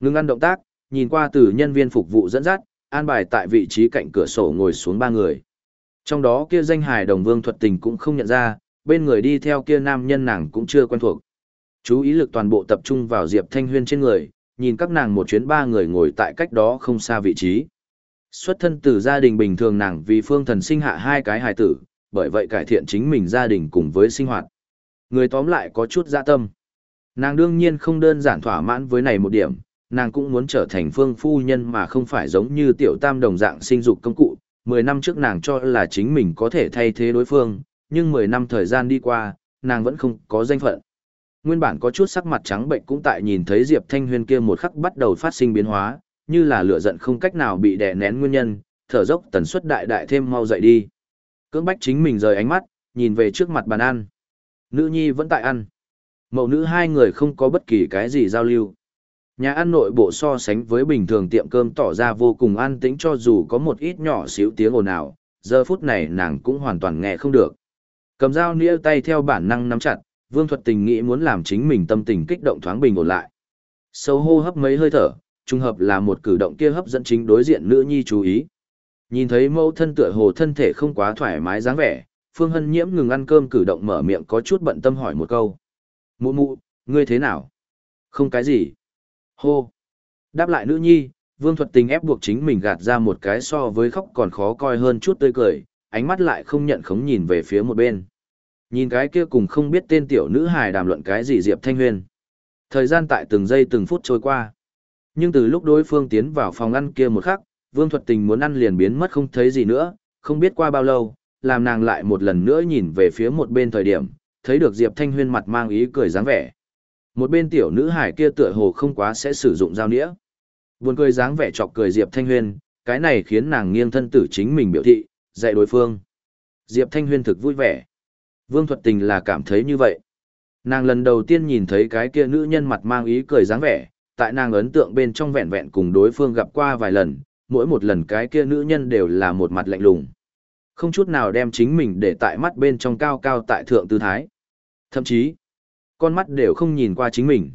Ngưng ăn động tác, nhìn qua từ nhân viên phục vụ dẫn dắt, an bài tại vị trí cạnh cửa sổ ngồi xuống ba người. Trong đó kia danh hài đồng vương thuật tình cũng không nhận ra, bên người đi theo kia nam nhân nàng cũng chưa quen thuộc. Chú ý lực toàn bộ tập trung vào Diệp Thanh Huyên trên người, nhìn các nàng một chuyến ba người ngồi tại cách đó không xa vị trí. Xuất thân từ gia đình bình thường nàng vì phương thần sinh hạ hai cái hài tử, bởi vậy cải thiện chính mình gia đình cùng với sinh hoạt. Người tóm lại có chút dạ tâm. Nàng đương nhiên không đơn giản thỏa mãn với này một điểm, nàng cũng muốn trở thành phương phu nhân mà không phải giống như tiểu tam đồng dạng sinh dục công cụ. Mười năm trước nàng cho là chính mình có thể thay thế đối phương, nhưng mười năm thời gian đi qua, nàng vẫn không có danh phận. Nguyên bản có chút sắc mặt trắng bệnh cũng tại nhìn thấy Diệp Thanh Huyên kia một khắc bắt đầu phát sinh biến hóa, như là lửa giận không cách nào bị đè nén nguyên nhân, thở dốc tần suất đại đại thêm mau dậy đi. Cưỡng bách chính mình rời ánh mắt, nhìn về trước mặt bàn ăn. Nữ nhi vẫn tại ăn. Mẫu nữ hai người không có bất kỳ cái gì giao lưu. Nhà ăn nội bộ so sánh với bình thường tiệm cơm tỏ ra vô cùng an tĩnh cho dù có một ít nhỏ xíu tiếng ồn ào, giờ phút này nàng cũng hoàn toàn nghe không được. Cầm dao nĩa tay theo bản năng nắm chặt, Vương Thuật Tình nghĩ muốn làm chính mình tâm tình kích động thoáng bình ổn lại. Sâu hô hấp mấy hơi thở, trùng hợp là một cử động kia hấp dẫn chính đối diện nữ nhi chú ý. Nhìn thấy mẫu thân tựa hồ thân thể không quá thoải mái dáng vẻ, Phương Hân Nhiễm ngừng ăn cơm cử động mở miệng có chút bận tâm hỏi một câu. Mụ mụ, ngươi thế nào? Không cái gì. Hô. Đáp lại nữ nhi, Vương Thuật Tình ép buộc chính mình gạt ra một cái so với khóc còn khó coi hơn chút tươi cười, ánh mắt lại không nhận khống nhìn về phía một bên. Nhìn cái kia cùng không biết tên tiểu nữ hài đàm luận cái gì Diệp Thanh Huyên. Thời gian tại từng giây từng phút trôi qua. Nhưng từ lúc đối phương tiến vào phòng ăn kia một khắc, Vương Thuật Tình muốn ăn liền biến mất không thấy gì nữa, không biết qua bao lâu, làm nàng lại một lần nữa nhìn về phía một bên thời điểm, thấy được Diệp Thanh Huyên mặt mang ý cười dáng vẻ. Một bên tiểu nữ hải kia tựa hồ không quá sẽ sử dụng dao nĩa. Buồn cười dáng vẻ chọc cười Diệp Thanh Huyên, cái này khiến nàng nghiêng thân tử chính mình biểu thị, dạy đối phương. Diệp Thanh Huyên thực vui vẻ. Vương Thuật Tình là cảm thấy như vậy. Nàng lần đầu tiên nhìn thấy cái kia nữ nhân mặt mang ý cười dáng vẻ, tại nàng ấn tượng bên trong vẹn vẹn cùng đối phương gặp qua vài lần, mỗi một lần cái kia nữ nhân đều là một mặt lạnh lùng. Không chút nào đem chính mình để tại mắt bên trong cao cao tại thượng tư thái. Thậm chí, con mắt đều không nhìn qua chính mình.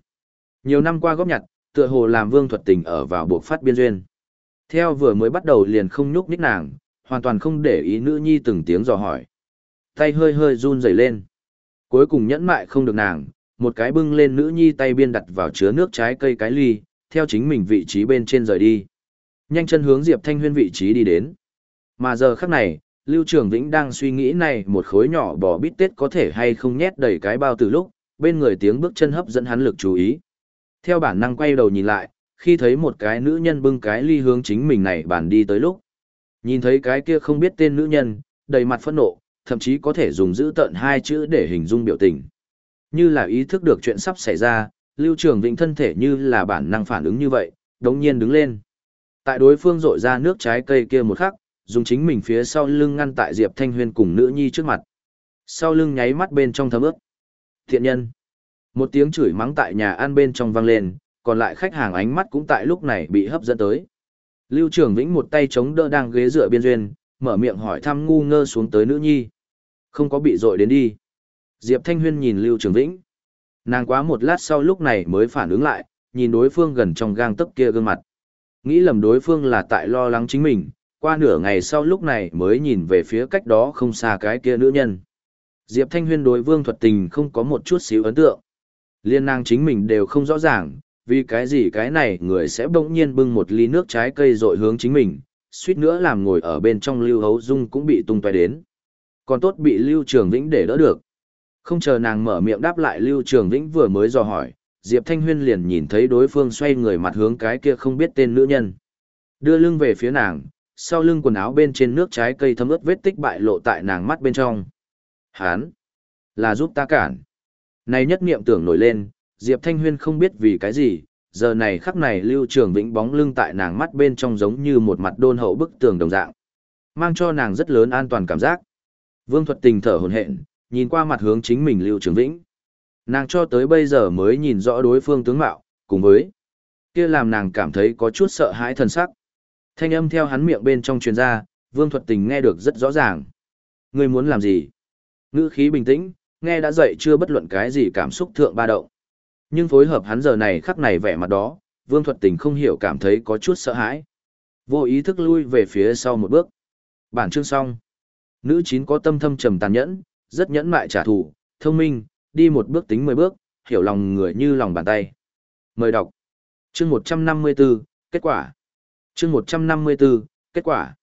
Nhiều năm qua góp nhặt, tựa hồ làm vương thuật tình ở vào buộc phát biên duyên. Theo vừa mới bắt đầu liền không nhúc nhích nàng, hoàn toàn không để ý nữ nhi từng tiếng dò hỏi. Tay hơi hơi run rẩy lên. Cuối cùng nhẫn mại không được nàng, một cái bưng lên nữ nhi tay biên đặt vào chứa nước trái cây cái ly, theo chính mình vị trí bên trên rời đi. Nhanh chân hướng Diệp Thanh Huyên vị trí đi đến. Mà giờ khắc này, Lưu Trường Vĩnh đang suy nghĩ này một khối nhỏ bò bít tết có thể hay không nhét đầy cái bao từ lúc, bên người tiếng bước chân hấp dẫn hắn lực chú ý. Theo bản năng quay đầu nhìn lại, khi thấy một cái nữ nhân bưng cái ly hướng chính mình này bàn đi tới lúc. Nhìn thấy cái kia không biết tên nữ nhân, đầy mặt phẫn nộ, thậm chí có thể dùng giữ tận hai chữ để hình dung biểu tình. Như là ý thức được chuyện sắp xảy ra, Lưu Trường Vĩnh thân thể như là bản năng phản ứng như vậy, đống nhiên đứng lên. Tại đối phương rội ra nước trái cây kia một khắc, dùng chính mình phía sau lưng ngăn tại Diệp Thanh Huyên cùng nữ nhi trước mặt. Sau lưng nháy mắt bên trong thấm ướt. Thiện nhân. Một tiếng chửi mắng tại nhà ăn bên trong vang lên, còn lại khách hàng ánh mắt cũng tại lúc này bị hấp dẫn tới. Lưu Trường Vĩnh một tay chống đỡ đang ghế dựa biên duyên, mở miệng hỏi thăm ngu ngơ xuống tới nữ nhi. Không có bị dội đến đi. Diệp Thanh Huyên nhìn Lưu Trường Vĩnh. Nàng quá một lát sau lúc này mới phản ứng lại, nhìn đối phương gần trong gang tấc kia gương mặt. Nghĩ lầm đối phương là tại lo lắng chính mình, qua nửa ngày sau lúc này mới nhìn về phía cách đó không xa cái kia nữ nhân. Diệp Thanh Huyên đối Vương Thuật Tình không có một chút xíu ấn tượng. Liên nàng chính mình đều không rõ ràng, vì cái gì cái này người sẽ bỗng nhiên bưng một ly nước trái cây rội hướng chính mình, suýt nữa làm ngồi ở bên trong Lưu Hấu Dung cũng bị tung tóe đến. Còn tốt bị Lưu Trường Vĩnh để đỡ được. Không chờ nàng mở miệng đáp lại Lưu Trường Vĩnh vừa mới dò hỏi, Diệp Thanh Huyên liền nhìn thấy đối phương xoay người mặt hướng cái kia không biết tên nữ nhân. Đưa lưng về phía nàng, sau lưng quần áo bên trên nước trái cây thấm ướt vết tích bại lộ tại nàng mắt bên trong. Hán! Là giúp ta cản. Này nhất niệm tưởng nổi lên, Diệp Thanh Huyên không biết vì cái gì, giờ này khắc này Lưu Trường Vĩnh bóng lưng tại nàng mắt bên trong giống như một mặt đôn hậu bức tường đồng dạng. Mang cho nàng rất lớn an toàn cảm giác. Vương Thuật Tình thở hổn hển, nhìn qua mặt hướng chính mình Lưu Trường Vĩnh. Nàng cho tới bây giờ mới nhìn rõ đối phương tướng mạo, cùng với kia làm nàng cảm thấy có chút sợ hãi thần sắc. Thanh âm theo hắn miệng bên trong truyền ra, Vương Thuật Tình nghe được rất rõ ràng. Ngươi muốn làm gì? Ngữ khí bình tĩnh, nghe đã dậy chưa bất luận cái gì cảm xúc thượng ba động. Nhưng phối hợp hắn giờ này khắc này vẻ mặt đó, Vương Thuật Tình không hiểu cảm thấy có chút sợ hãi. Vô ý thức lui về phía sau một bước. Bản chương xong. Nữ chín có tâm thâm trầm tàn nhẫn, rất nhẫn mại trả thù, thông minh, đi một bước tính mười bước, hiểu lòng người như lòng bàn tay. Mời đọc. Chương 154, kết quả. Chương 154, kết quả.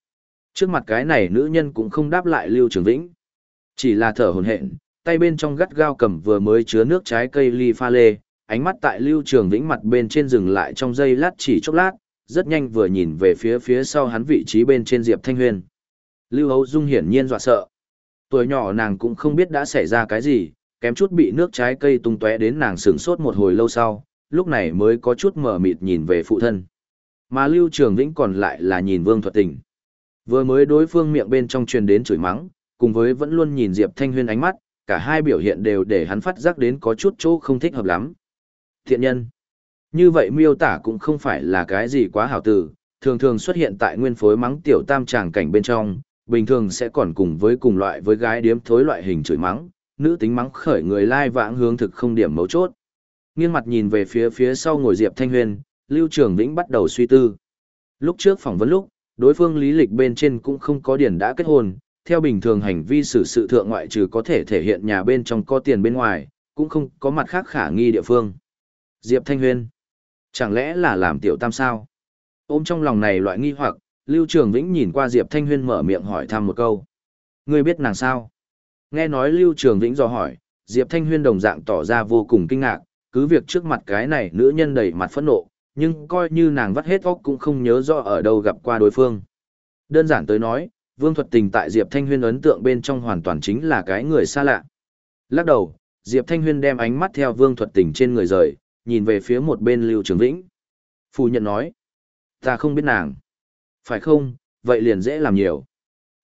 Trước mặt cái này nữ nhân cũng không đáp lại Lưu Trường Vĩnh. Chỉ là thở hồn hện, tay bên trong gắt gao cầm vừa mới chứa nước trái cây ly pha lê, ánh mắt tại Lưu Trường Vĩnh mặt bên trên dừng lại trong giây lát chỉ chốc lát, rất nhanh vừa nhìn về phía phía sau hắn vị trí bên trên Diệp Thanh Huyền. Lưu Hấu Dung hiển nhiên dọa sợ. Tuổi nhỏ nàng cũng không biết đã xảy ra cái gì, kém chút bị nước trái cây tung tóe đến nàng sửng sốt một hồi lâu sau, lúc này mới có chút mở mịt nhìn về phụ thân. Mà Lưu Trường Vĩnh còn lại là nhìn Vương Thuật Tình. Vừa mới đối phương miệng bên trong truyền đến chửi mắng, cùng với vẫn luôn nhìn Diệp Thanh Huyên ánh mắt, cả hai biểu hiện đều để hắn phát giác đến có chút chỗ không thích hợp lắm. Thiện nhân. Như vậy miêu tả cũng không phải là cái gì quá hảo từ, thường thường xuất hiện tại nguyên phối mắng tiểu tam tràng cảnh bên trong, bình thường sẽ còn cùng với cùng loại với gái điếm thối loại hình chửi mắng, nữ tính mắng khởi người lai vãng hướng thực không điểm mấu chốt. Nghiêng mặt nhìn về phía phía sau ngồi Diệp Thanh Huyền, Lưu Trường Vĩnh bắt đầu suy tư. Lúc trước phỏng vấn lúc, đối phương lý lịch bên trên cũng không có điển đã kết hôn, theo bình thường hành vi xử sự thượng ngoại trừ có thể thể hiện nhà bên trong có tiền bên ngoài, cũng không có mặt khác khả nghi địa phương. Diệp Thanh Huyên, chẳng lẽ là làm tiểu tam sao? Ôm trong lòng này loại nghi hoặc, Lưu Trường Vĩnh nhìn qua Diệp Thanh Huyên mở miệng hỏi thăm một câu. Ngươi biết nàng sao? Nghe nói Lưu Trường Vĩnh dò hỏi, Diệp Thanh Huyên đồng dạng tỏ ra vô cùng kinh ngạc, cứ việc trước mặt cái này nữ nhân đầy mặt phẫn nộ, nhưng coi như nàng vắt hết óc cũng không nhớ rõ ở đâu gặp qua đối phương. Đơn giản tới nói, Vương Thuật Tình tại Diệp Thanh Huyên ấn tượng bên trong hoàn toàn chính là cái người xa lạ. Lắc đầu, Diệp Thanh Huyên đem ánh mắt theo Vương Thuật Tình trên người rời, nhìn về phía một bên Lưu Trường Vĩnh. Phu nhận nói, ta không biết nàng. Phải không, vậy liền dễ làm nhiều.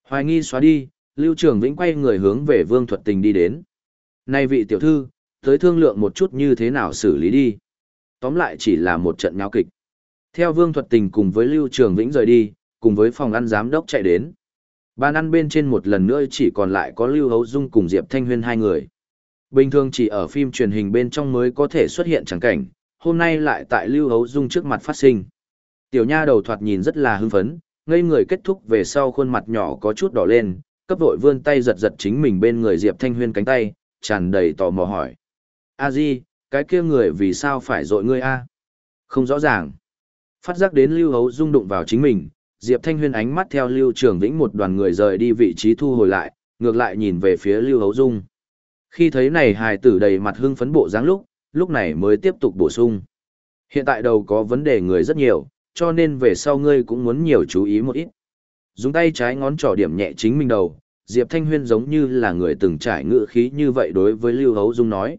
Hoài nghi xóa đi, Lưu Trường Vĩnh quay người hướng về Vương Thuật Tình đi đến. Này vị tiểu thư, tới thương lượng một chút như thế nào xử lý đi. Tóm lại chỉ là một trận nháo kịch. Theo Vương Thuật Tình cùng với Lưu Trường Vĩnh rời đi, cùng với phòng ăn giám đốc chạy đến. Bàn ăn bên trên một lần nữa chỉ còn lại có Lưu Hấu Dung cùng Diệp Thanh Huyên hai người. Bình thường chỉ ở phim truyền hình bên trong mới có thể xuất hiện chẳng cảnh, hôm nay lại tại Lưu Hấu Dung trước mặt phát sinh. Tiểu nha đầu thoạt nhìn rất là hưng phấn, ngây người kết thúc về sau khuôn mặt nhỏ có chút đỏ lên, cấp vội vươn tay giật giật chính mình bên người Diệp Thanh Huyên cánh tay, tràn đầy tò mò hỏi. A Di, cái kia người vì sao phải dội ngươi a? Không rõ ràng. Phát giác đến Lưu Hấu Dung đụng vào chính mình, Diệp Thanh Huyên ánh mắt theo Lưu Trường Vĩnh một đoàn người rời đi vị trí thu hồi lại, ngược lại nhìn về phía Lưu Hấu Dung. Khi thấy này hài tử đầy mặt hưng phấn bộ dáng lúc, lúc này mới tiếp tục bổ sung. Hiện tại đầu có vấn đề người rất nhiều, cho nên về sau ngươi cũng muốn nhiều chú ý một ít. Dùng tay trái ngón trỏ điểm nhẹ chính mình đầu, Diệp Thanh Huyên giống như là người từng trải ngựa khí như vậy đối với Lưu Hấu Dung nói.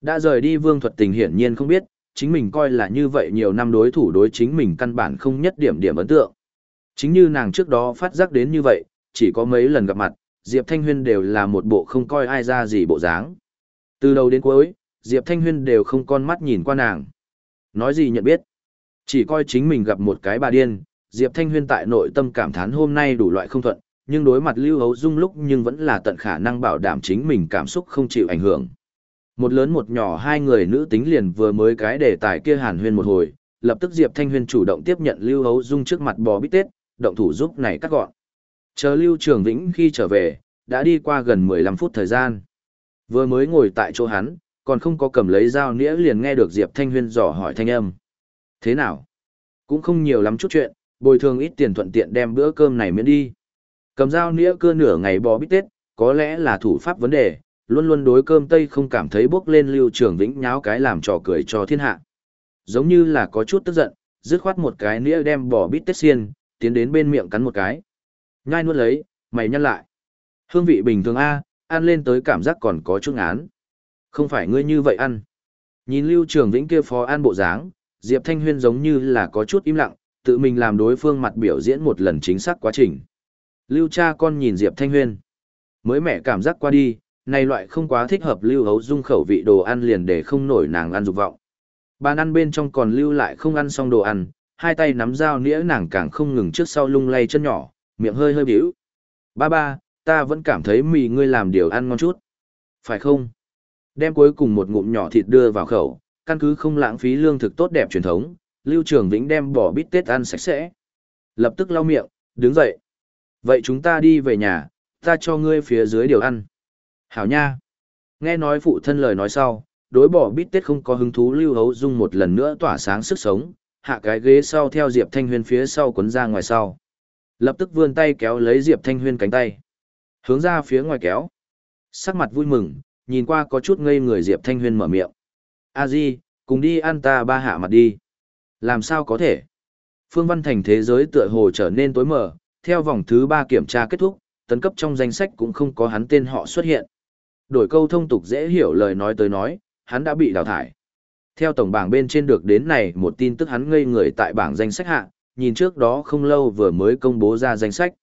Đã rời đi vương thuật tình hiển nhiên không biết, chính mình coi là như vậy nhiều năm đối thủ đối chính mình căn bản không nhất điểm điểm ấn tượng. Chính như nàng trước đó phát giác đến như vậy, chỉ có mấy lần gặp mặt, Diệp Thanh Huyên đều là một bộ không coi ai ra gì bộ dáng. Từ đầu đến cuối, Diệp Thanh Huyên đều không con mắt nhìn qua nàng. Nói gì nhận biết. Chỉ coi chính mình gặp một cái bà điên, Diệp Thanh Huyên tại nội tâm cảm thán hôm nay đủ loại không thuận, nhưng đối mặt Lưu Hấu Dung lúc nhưng vẫn là tận khả năng bảo đảm chính mình cảm xúc không chịu ảnh hưởng. Một lớn một nhỏ hai người nữ tính liền vừa mới cái đề tài kia hàn huyên một hồi, lập tức Diệp Thanh Huyên chủ động tiếp nhận Lưu Hấu Dung trước mặt bò bít tết, động thủ giúp này cắt gọn. Chờ Lưu Trường Vĩnh khi trở về, đã đi qua gần 15 phút thời gian. Vừa mới ngồi tại chỗ hắn, còn không có cầm lấy dao nĩa liền nghe được Diệp Thanh Huyên dò hỏi thanh âm. Thế nào? Cũng không nhiều lắm chút chuyện, bồi thường ít tiền thuận tiện đem bữa cơm này miễn đi. Cầm dao nĩa cưa nửa ngày bò bít tết, có lẽ là thủ pháp vấn đề, luôn luôn đối cơm tây không cảm thấy bước lên Lưu Trường Vĩnh nháo cái làm trò cười cho thiên hạ. Giống như là có chút tức giận, dứt khoát một cái nĩa đem bò bít tết xiên, tiến đến bên miệng cắn một cái. Nhai nuốt lấy, mày nhăn lại. Hương vị bình thường A, ăn lên tới cảm giác còn có chút án. Không phải ngươi như vậy ăn. Nhìn Lưu Trường Vĩnh kia phó an bộ dáng, Diệp Thanh Huyên giống như là có chút im lặng, tự mình làm đối phương mặt biểu diễn một lần chính xác quá trình. Lưu cha con nhìn Diệp Thanh Huyên. Mới mẹ cảm giác qua đi, này loại không quá thích hợp Lưu Hấu Dung khẩu vị đồ ăn liền để không nổi nàng ăn dục vọng. Bàn ăn bên trong còn lưu lại không ăn xong đồ ăn, hai tay nắm dao nĩa nàng càng không ngừng trước sau lung lay chân nhỏ, miệng hơi hơi biểu. Ba ba, ta vẫn cảm thấy mì ngươi làm điều ăn ngon chút. Phải không? Đem cuối cùng một ngụm nhỏ thịt đưa vào khẩu, căn cứ không lãng phí lương thực tốt đẹp truyền thống, Lưu Trường Vĩnh đem bỏ bít tết ăn sạch sẽ. Lập tức lau miệng, đứng dậy. Vậy chúng ta đi về nhà, ta cho ngươi phía dưới điều ăn. Hảo nha. Nghe nói phụ thân lời nói sau, đối bỏ bít tết không có hứng thú Lưu Hấu Dung một lần nữa tỏa sáng sức sống, hạ cái ghế sau theo Diệp Thanh Huyên phía sau quấn ra ngoài sau. Lập tức vươn tay kéo lấy Diệp Thanh Huyên cánh tay. Hướng ra phía ngoài kéo. Sắc mặt vui mừng, nhìn qua có chút ngây người Diệp Thanh Huyên mở miệng. A Di, cùng đi ăn ta ba hạ mặt đi. Làm sao có thể? Phương Văn Thành thế giới tựa hồ trở nên tối mờ, theo vòng thứ ba kiểm tra kết thúc, tấn cấp trong danh sách cũng không có hắn tên họ xuất hiện. Đổi câu thông tục dễ hiểu lời nói tới nói, hắn đã bị đào thải. Theo tổng bảng bên trên được đến này một tin tức hắn ngây người tại bảng danh sách hạ, nhìn trước đó không lâu vừa mới công bố ra danh sách.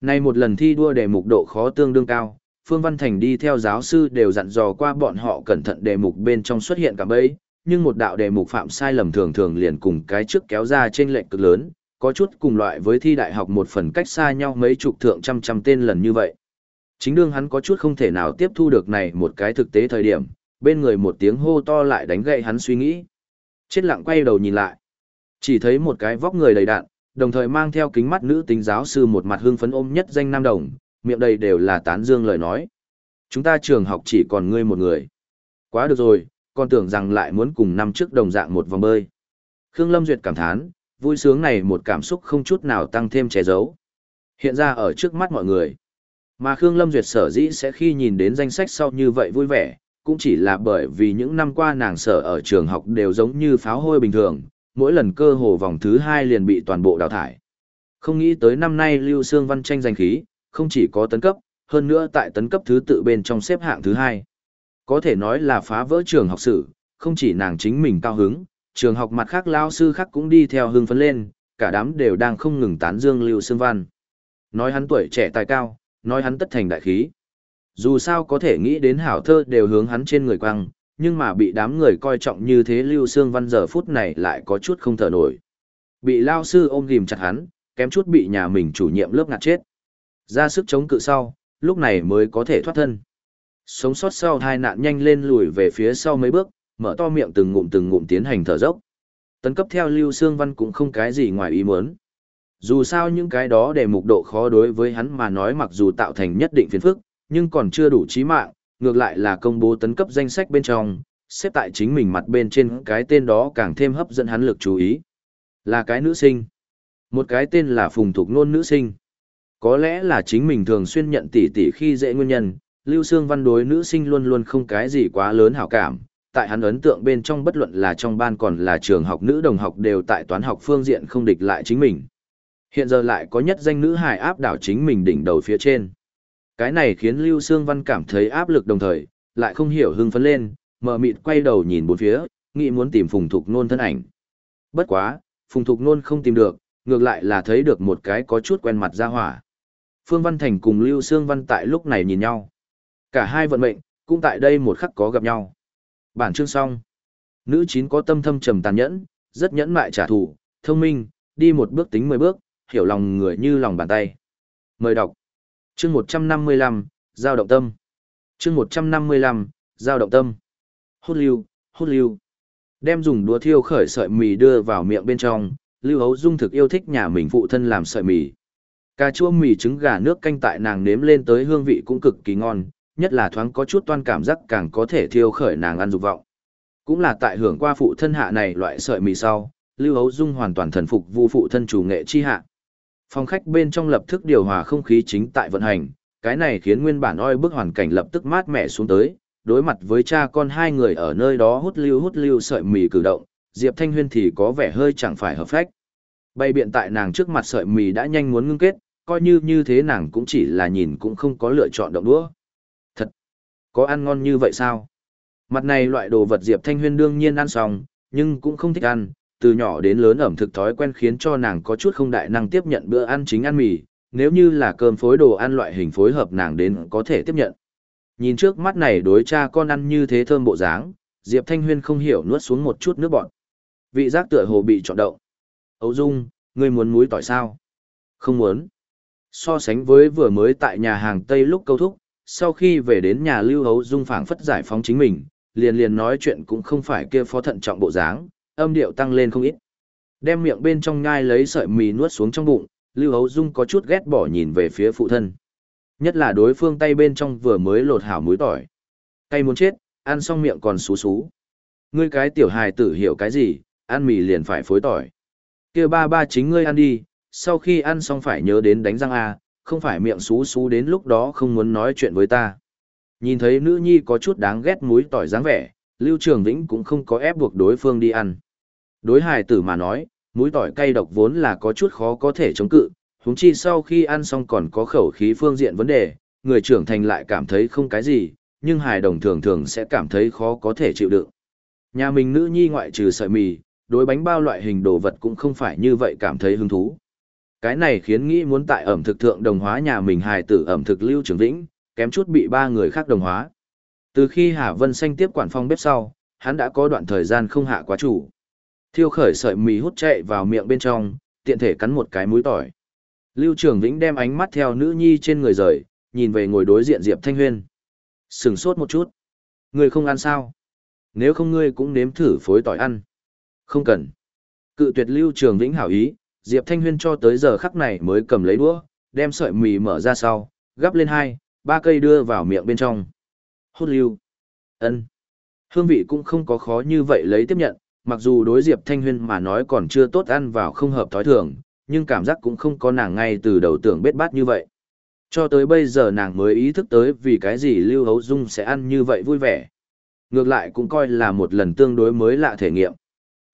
Nay một lần thi đua đề mục độ khó tương đương cao, Phương Văn Thành đi theo giáo sư đều dặn dò qua bọn họ cẩn thận đề mục bên trong xuất hiện cả bấy, nhưng một đạo đề mục phạm sai lầm thường thường liền cùng cái trước kéo ra trên lệnh cực lớn, có chút cùng loại với thi đại học một phần cách xa nhau mấy chục thượng trăm trăm tên lần như vậy. Chính đương hắn có chút không thể nào tiếp thu được này một cái thực tế thời điểm, bên người một tiếng hô to lại đánh gậy hắn suy nghĩ. Chết lặng quay đầu nhìn lại. Chỉ thấy một cái vóc người đầy đạn, đồng thời mang theo kính mắt nữ tính giáo sư một mặt hương phấn ôm nhất danh nam đồng, miệng đầy đều là tán dương lời nói. Chúng ta trường học chỉ còn ngươi một người. Quá được rồi, con tưởng rằng lại muốn cùng năm trước đồng dạng một vòng bơi. Khương Lâm Duyệt cảm thán, vui sướng này một cảm xúc không chút nào tăng thêm che giấu. Hiện ra ở trước mắt mọi người. Mà Khương Lâm Duyệt sở dĩ sẽ khi nhìn đến danh sách sau như vậy vui vẻ, cũng chỉ là bởi vì những năm qua nàng sở ở trường học đều giống như pháo hôi bình thường, mỗi lần cơ hồ vòng thứ hai liền bị toàn bộ đào thải. Không nghĩ tới năm nay Lưu Sương Văn tranh giành khí, không chỉ có tấn cấp, hơn nữa tại tấn cấp thứ tự bên trong xếp hạng thứ hai. Có thể nói là phá vỡ trường học sử, không chỉ nàng chính mình cao hứng, trường học mặt khác lao sư khác cũng đi theo hưng phấn lên, cả đám đều đang không ngừng tán dương Lưu Sương Văn. Nói hắn tuổi trẻ tài cao, nói hắn tất thành đại khí. Dù sao có thể nghĩ đến hảo thơ đều hướng hắn trên người quăng, nhưng mà bị đám người coi trọng như thế Lưu Sương Văn giờ phút này lại có chút không thở nổi. Bị lao sư ôm ghim chặt hắn, kém chút bị nhà mình chủ nhiệm lớp ngạt chết. Ra sức chống cự sau, lúc này mới có thể thoát thân. Sống sót sau hai nạn nhanh lên lùi về phía sau mấy bước, mở to miệng từng ngụm từng ngụm tiến hành thở dốc. Tấn cấp theo Lưu Sương Văn cũng không cái gì ngoài ý muốn. Dù sao những cái đó để mục độ khó đối với hắn mà nói mặc dù tạo thành nhất định phiền phức, nhưng còn chưa đủ chí mạng, ngược lại là công bố tấn cấp danh sách bên trong, xếp tại chính mình mặt bên trên cái tên đó càng thêm hấp dẫn hắn lực chú ý. Là cái nữ sinh. Một cái tên là Phùng Thục Nôn nữ sinh. Có lẽ là chính mình thường xuyên nhận tỷ tỷ khi dễ nguyên nhân, Lưu Sương Văn đối nữ sinh luôn luôn không cái gì quá lớn hảo cảm. Tại hắn ấn tượng bên trong bất luận là trong ban còn là trường học nữ đồng học đều tại toán học phương diện không địch lại chính mình. Hiện giờ lại có nhất danh nữ hài áp đảo chính mình đỉnh đầu phía trên. Cái này khiến Lưu Sương Văn cảm thấy áp lực đồng thời, lại không hiểu hưng phấn lên, mờ mịt quay đầu nhìn bốn phía, nghĩ muốn tìm Phùng Thục Nôn thân ảnh. Bất quá, Phùng Thục Nôn không tìm được, ngược lại là thấy được một cái có chút quen mặt ra hỏa. Phương Văn Thành cùng Lưu Sương Văn tại lúc này nhìn nhau. Cả hai vận mệnh, cũng tại đây một khắc có gặp nhau. Bản chương xong. Nữ chín có tâm thâm trầm tàn nhẫn, rất nhẫn mại trả thù, thông minh, đi một bước tính mười bước, hiểu lòng người như lòng bàn tay. Mời đọc. Chương 155, Giao động tâm. Chương 155, Giao động tâm. Hút lưu, hút lưu. Đem dùng đũa thiêu khởi sợi mì đưa vào miệng bên trong, Lưu Hấu Dung thực yêu thích nhà mình phụ thân làm sợi mì. Cà chua mì trứng gà nước canh tại nàng nếm lên tới hương vị cũng cực kỳ ngon, nhất là thoáng có chút toan cảm giác càng có thể thiêu khởi nàng ăn dục vọng. Cũng là tại hưởng qua phụ thân hạ này loại sợi mì sau, Lưu Hấu Dung hoàn toàn thần phục vu phụ thân chủ nghệ chi hạ. Phòng khách bên trong lập tức điều hòa không khí chính tại vận hành, cái này khiến nguyên bản oi bức hoàn cảnh lập tức mát mẻ xuống tới, đối mặt với cha con hai người ở nơi đó hút lưu hút lưu sợi mì cử động, Diệp Thanh Huyên thì có vẻ hơi chẳng phải hợp phách. Bay biện tại nàng trước mặt sợi mì đã nhanh muốn ngưng kết, coi như như thế nàng cũng chỉ là nhìn cũng không có lựa chọn động đũa. Thật! Có ăn ngon như vậy sao? Mặt này loại đồ vật Diệp Thanh Huyên đương nhiên ăn xong, nhưng cũng không thích ăn, từ nhỏ đến lớn ẩm thực thói quen khiến cho nàng có chút không đại năng tiếp nhận bữa ăn chính ăn mì, nếu như là cơm phối đồ ăn loại hình phối hợp nàng đến có thể tiếp nhận. Nhìn trước mắt này đối cha con ăn như thế thơm bộ dáng, Diệp Thanh Huyên không hiểu nuốt xuống một chút nước bọt. Vị giác tựa hồ bị trọn động. Âu Dung, ngươi muốn muối tỏi sao? Không muốn. So sánh với vừa mới tại nhà hàng Tây lúc câu thúc, sau khi về đến nhà Lưu Hấu Dung phảng phất giải phóng chính mình, liền liền nói chuyện cũng không phải kia phó thận trọng bộ dáng, âm điệu tăng lên không ít. Đem miệng bên trong nhai lấy sợi mì nuốt xuống trong bụng, Lưu Hấu Dung có chút ghét bỏ nhìn về phía phụ thân. Nhất là đối phương tay bên trong vừa mới lột hảo muối tỏi. Tay muốn chết, ăn xong miệng còn xú xú. Ngươi cái tiểu hài tử hiểu cái gì, ăn mì liền phải phối tỏi. kia ba ba chính ngươi ăn đi, sau khi ăn xong phải nhớ đến đánh răng A, không phải miệng xú xú đến lúc đó không muốn nói chuyện với ta. Nhìn thấy nữ nhi có chút đáng ghét muối tỏi dáng vẻ, Lưu Trường Vĩnh cũng không có ép buộc đối phương đi ăn. Đối hài tử mà nói, muối tỏi cay độc vốn là có chút khó có thể chống cự, huống chi sau khi ăn xong còn có khẩu khí phương diện vấn đề, người trưởng thành lại cảm thấy không cái gì, nhưng hài đồng thường thường sẽ cảm thấy khó có thể chịu đựng. Nhà mình nữ nhi ngoại trừ sợi mì, đối bánh bao loại hình đồ vật cũng không phải như vậy cảm thấy hứng thú. Cái này khiến nghĩ muốn tại ẩm thực thượng đồng hóa nhà mình hài tử ẩm thực lưu trường vĩnh, kém chút bị ba người khác đồng hóa. Từ khi Hà Vân Xanh tiếp quản phong bếp sau, hắn đã có đoạn thời gian không hạ quá chủ. Thiêu khởi sợi mì hút chạy vào miệng bên trong, tiện thể cắn một cái muối tỏi. Lưu Trường Vĩnh đem ánh mắt theo nữ nhi trên người rời, nhìn về ngồi đối diện Diệp Thanh Huyên. Sừng sốt một chút. Người không ăn sao? Nếu không ngươi cũng nếm thử phối tỏi ăn. Không cần. Cự tuyệt Lưu Trường Vĩnh hảo ý, Diệp Thanh Huyên cho tới giờ khắc này mới cầm lấy đũa, đem sợi mì mở ra sau, gắp lên hai, ba cây đưa vào miệng bên trong. Hút lưu. ân Hương vị cũng không có khó như vậy lấy tiếp nhận, mặc dù đối Diệp Thanh Huyên mà nói còn chưa tốt ăn vào không hợp thói thường, nhưng cảm giác cũng không có nàng ngay từ đầu tưởng bết bát như vậy. Cho tới bây giờ nàng mới ý thức tới vì cái gì Lưu Hấu Dung sẽ ăn như vậy vui vẻ. Ngược lại cũng coi là một lần tương đối mới lạ thể nghiệm.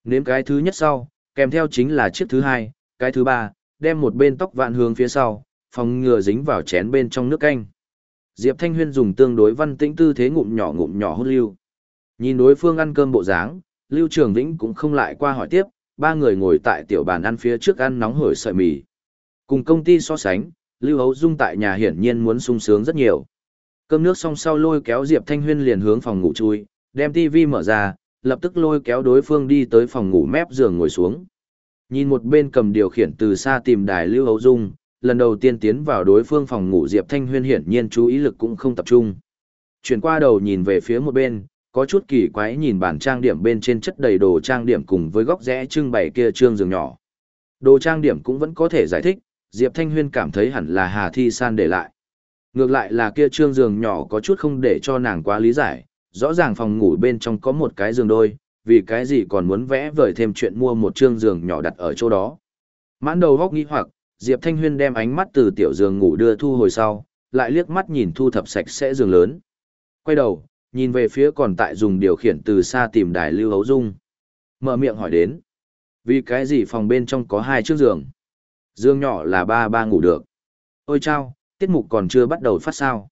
Nếm cái thứ nhất sau, kèm theo chính là chiếc thứ hai, cái thứ ba, đem một bên tóc vạn hướng phía sau, phòng ngừa dính vào chén bên trong nước canh. Diệp Thanh Huyên dùng tương đối văn tĩnh tư thế ngụm nhỏ ngụm nhỏ hút lưu. Nhìn đối phương ăn cơm bộ dáng, Lưu Trường Vĩnh cũng không lại qua hỏi tiếp, ba người ngồi tại tiểu bàn ăn phía trước ăn nóng hổi sợi mì. Cùng công ty so sánh, Lưu Hấu Dung tại nhà hiển nhiên muốn sung sướng rất nhiều. Cơm nước xong sau lôi kéo Diệp Thanh Huyên liền hướng phòng ngủ chui, đem TV mở ra, lập tức lôi kéo đối phương đi tới phòng ngủ mép giường ngồi xuống. Nhìn một bên cầm điều khiển từ xa tìm đài Lưu Hấu Dung, lần đầu tiên tiến vào đối phương phòng ngủ Diệp Thanh Huyên hiển nhiên chú ý lực cũng không tập trung. Chuyển qua đầu nhìn về phía một bên, có chút kỳ quái nhìn bản trang điểm bên trên chất đầy đồ trang điểm cùng với góc rẽ trưng bày kia trương giường nhỏ. Đồ trang điểm cũng vẫn có thể giải thích, Diệp Thanh Huyên cảm thấy hẳn là Hà Thi San để lại. Ngược lại là kia trương giường nhỏ có chút không để cho nàng quá lý giải, rõ ràng phòng ngủ bên trong có một cái giường đôi, vì cái gì còn muốn vẽ vời thêm chuyện mua một trương giường nhỏ đặt ở chỗ đó. Mãn đầu góc nghĩ hoặc, Diệp Thanh Huyên đem ánh mắt từ tiểu giường ngủ đưa thu hồi sau, lại liếc mắt nhìn thu thập sạch sẽ giường lớn. Quay đầu, nhìn về phía còn tại dùng điều khiển từ xa tìm đài lưu hấu dung. Mở miệng hỏi đến. Vì cái gì phòng bên trong có hai chiếc giường? Dương nhỏ là ba ba ngủ được. Ôi chao, tiết mục còn chưa bắt đầu phát sao.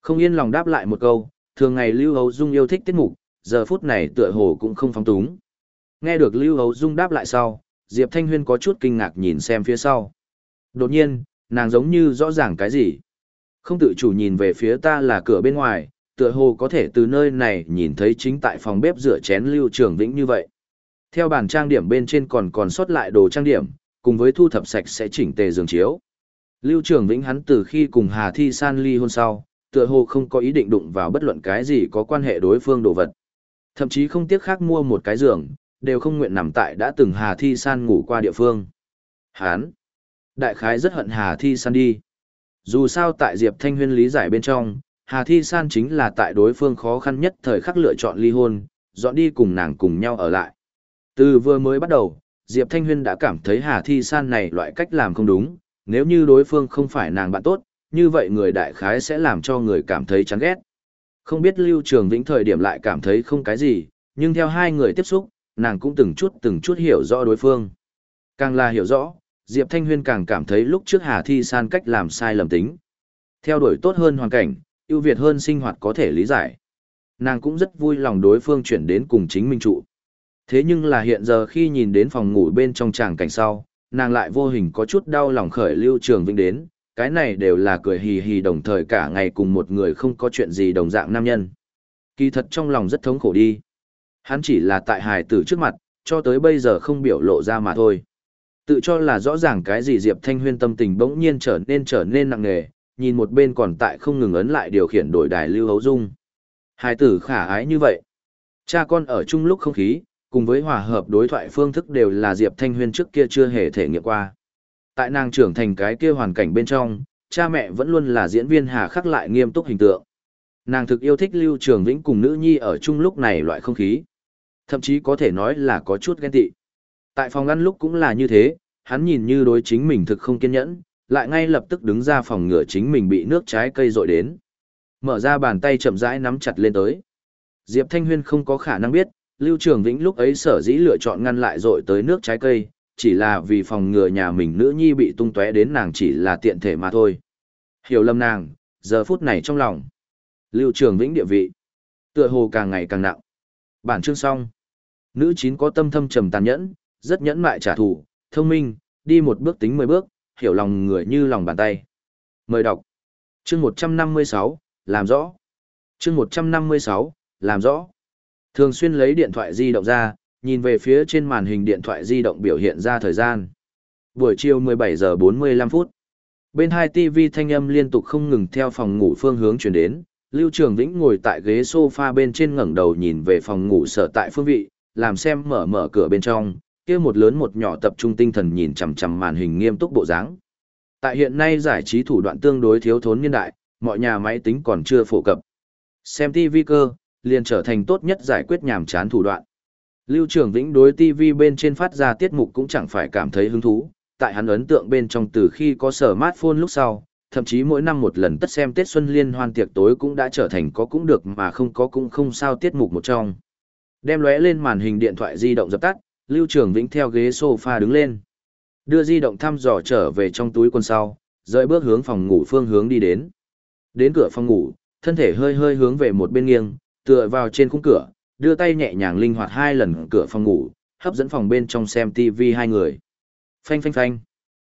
Không yên lòng đáp lại một câu, thường ngày Lưu Hấu Dung yêu thích tiết mục, giờ phút này tựa hồ cũng không phóng túng. Nghe được Lưu Hấu Dung đáp lại sau, Diệp Thanh Huyên có chút kinh ngạc nhìn xem phía sau. Đột nhiên, nàng giống như rõ ràng cái gì. Không tự chủ nhìn về phía ta là cửa bên ngoài, tựa hồ có thể từ nơi này nhìn thấy chính tại phòng bếp rửa chén Lưu Trường Vĩnh như vậy. Theo bàn trang điểm bên trên còn còn sót lại đồ trang điểm, cùng với thu thập sạch sẽ chỉnh tề giường chiếu. Lưu Trường Vĩnh hắn từ khi cùng Hà Thi San ly hôn sau, tựa hồ không có ý định đụng vào bất luận cái gì có quan hệ đối phương đồ vật. Thậm chí không tiếc khác mua một cái giường, đều không nguyện nằm tại đã từng Hà Thi San ngủ qua địa phương. Hán, đại khái rất hận Hà Thi San đi. Dù sao tại Diệp Thanh Huyên lý giải bên trong, Hà Thi San chính là tại đối phương khó khăn nhất thời khắc lựa chọn ly hôn, dọn đi cùng nàng cùng nhau ở lại. Từ vừa mới bắt đầu, Diệp Thanh Huyên đã cảm thấy Hà Thi San này loại cách làm không đúng, nếu như đối phương không phải nàng bạn tốt, như vậy người đại khái sẽ làm cho người cảm thấy chán ghét. Không biết Lưu Trường Vĩnh thời điểm lại cảm thấy không cái gì, nhưng theo hai người tiếp xúc, nàng cũng từng chút từng chút hiểu rõ đối phương. Càng là hiểu rõ, Diệp Thanh Huyên càng cảm thấy lúc trước Hà Thi San cách làm sai lầm tính. Theo đuổi tốt hơn hoàn cảnh, ưu việt hơn sinh hoạt có thể lý giải. Nàng cũng rất vui lòng đối phương chuyển đến cùng chính minh trụ. Thế nhưng là hiện giờ khi nhìn đến phòng ngủ bên trong tràng cảnh sau, nàng lại vô hình có chút đau lòng khởi Lưu Trường vinh đến, cái này đều là cười hì hì đồng thời cả ngày cùng một người không có chuyện gì đồng dạng nam nhân. Kỳ thật trong lòng rất thống khổ đi. Hắn chỉ là tại hài tử trước mặt, cho tới bây giờ không biểu lộ ra mà thôi. Tự cho là rõ ràng cái gì Diệp Thanh Huyên tâm tình bỗng nhiên trở nên trở nên nặng nề, nhìn một bên còn tại không ngừng ấn lại điều khiển đổi đài lưu hấu dung. hai tử khả ái như vậy. Cha con ở chung lúc không khí, Cùng với hòa hợp đối thoại phương thức đều là Diệp Thanh Huyên trước kia chưa hề thể nghiệm qua. Tại nàng trưởng thành cái kia hoàn cảnh bên trong, cha mẹ vẫn luôn là diễn viên hà khắc lại nghiêm túc hình tượng. Nàng thực yêu thích Lưu Trường Vĩnh cùng nữ nhi ở chung lúc này loại không khí. Thậm chí có thể nói là có chút ghen tị. Tại phòng ăn lúc cũng là như thế, hắn nhìn như đối chính mình thực không kiên nhẫn, lại ngay lập tức đứng ra phòng ngừa chính mình bị nước trái cây rội đến. Mở ra bàn tay chậm rãi nắm chặt lên tới. Diệp Thanh Huyên không có khả năng biết, Lưu Trường Vĩnh lúc ấy sở dĩ lựa chọn ngăn lại rội tới nước trái cây, chỉ là vì phòng ngừa nhà mình nữ nhi bị tung tóe đến nàng chỉ là tiện thể mà thôi. Hiểu lầm nàng, giờ phút này trong lòng. Lưu Trường Vĩnh địa vị. Tựa hồ càng ngày càng nặng. Bản chương xong. Nữ chín có tâm thâm trầm tàn nhẫn, rất nhẫn mại trả thù, thông minh, đi một bước tính mười bước, hiểu lòng người như lòng bàn tay. Mời đọc. Chương 156, làm rõ. Chương 156, làm rõ. Thường xuyên lấy điện thoại di động ra, nhìn về phía trên màn hình điện thoại di động biểu hiện ra thời gian. Buổi chiều 17 giờ 45 phút. Bên hai TV thanh âm liên tục không ngừng theo phòng ngủ phương hướng chuyển đến, Lưu Trường Vĩnh ngồi tại ghế sofa bên trên ngẩng đầu nhìn về phòng ngủ sở tại phương vị, làm xem mở mở cửa bên trong, kia một lớn một nhỏ tập trung tinh thần nhìn chằm chằm màn hình nghiêm túc bộ dáng. Tại hiện nay giải trí thủ đoạn tương đối thiếu thốn niên đại, mọi nhà máy tính còn chưa phổ cập. Xem TV cơ, liền trở thành tốt nhất giải quyết nhàm chán thủ đoạn. Lưu Trường Vĩnh đối TV bên trên phát ra tiết mục cũng chẳng phải cảm thấy hứng thú, tại hắn ấn tượng bên trong từ khi có sở smartphone lúc sau, thậm chí mỗi năm một lần tất xem Tết Xuân Liên hoan tiệc tối cũng đã trở thành có cũng được mà không có cũng không sao tiết mục một trong. Đem lóe lên màn hình điện thoại di động dập tắt, Lưu Trường Vĩnh theo ghế sofa đứng lên. Đưa di động thăm dò trở về trong túi quần sau, rời bước hướng phòng ngủ phương hướng đi đến. Đến cửa phòng ngủ, thân thể hơi hơi hướng về một bên nghiêng, tựa vào trên khung cửa, đưa tay nhẹ nhàng linh hoạt hai lần cửa phòng ngủ, hấp dẫn phòng bên trong xem TV hai người. Phanh phanh phanh.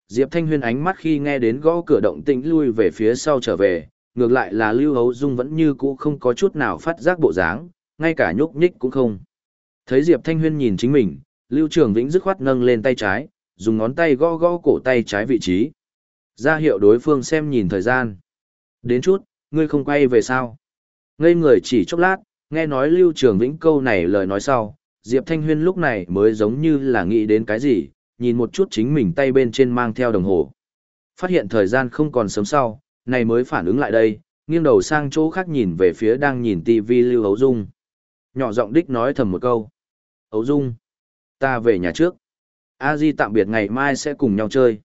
Diệp Thanh Huyên ánh mắt khi nghe đến gõ cửa động tĩnh lui về phía sau trở về, ngược lại là Lưu Hấu Dung vẫn như cũ không có chút nào phát giác bộ dáng, ngay cả nhúc nhích cũng không. Thấy Diệp Thanh Huyên nhìn chính mình, Lưu Trường Vĩnh dứt khoát nâng lên tay trái, dùng ngón tay gõ gõ cổ tay trái vị trí. Ra hiệu đối phương xem nhìn thời gian. Đến chút, ngươi không quay về sao? Ngây người chỉ chốc lát, nghe nói Lưu Trường Vĩnh câu này lời nói sau, Diệp Thanh Huyên lúc này mới giống như là nghĩ đến cái gì, nhìn một chút chính mình tay bên trên mang theo đồng hồ. Phát hiện thời gian không còn sớm sau, này mới phản ứng lại đây, nghiêng đầu sang chỗ khác nhìn về phía đang nhìn TV Lưu Hấu Dung. Nhỏ giọng đích nói thầm một câu. Hấu Dung, ta về nhà trước. A Di tạm biệt ngày mai sẽ cùng nhau chơi.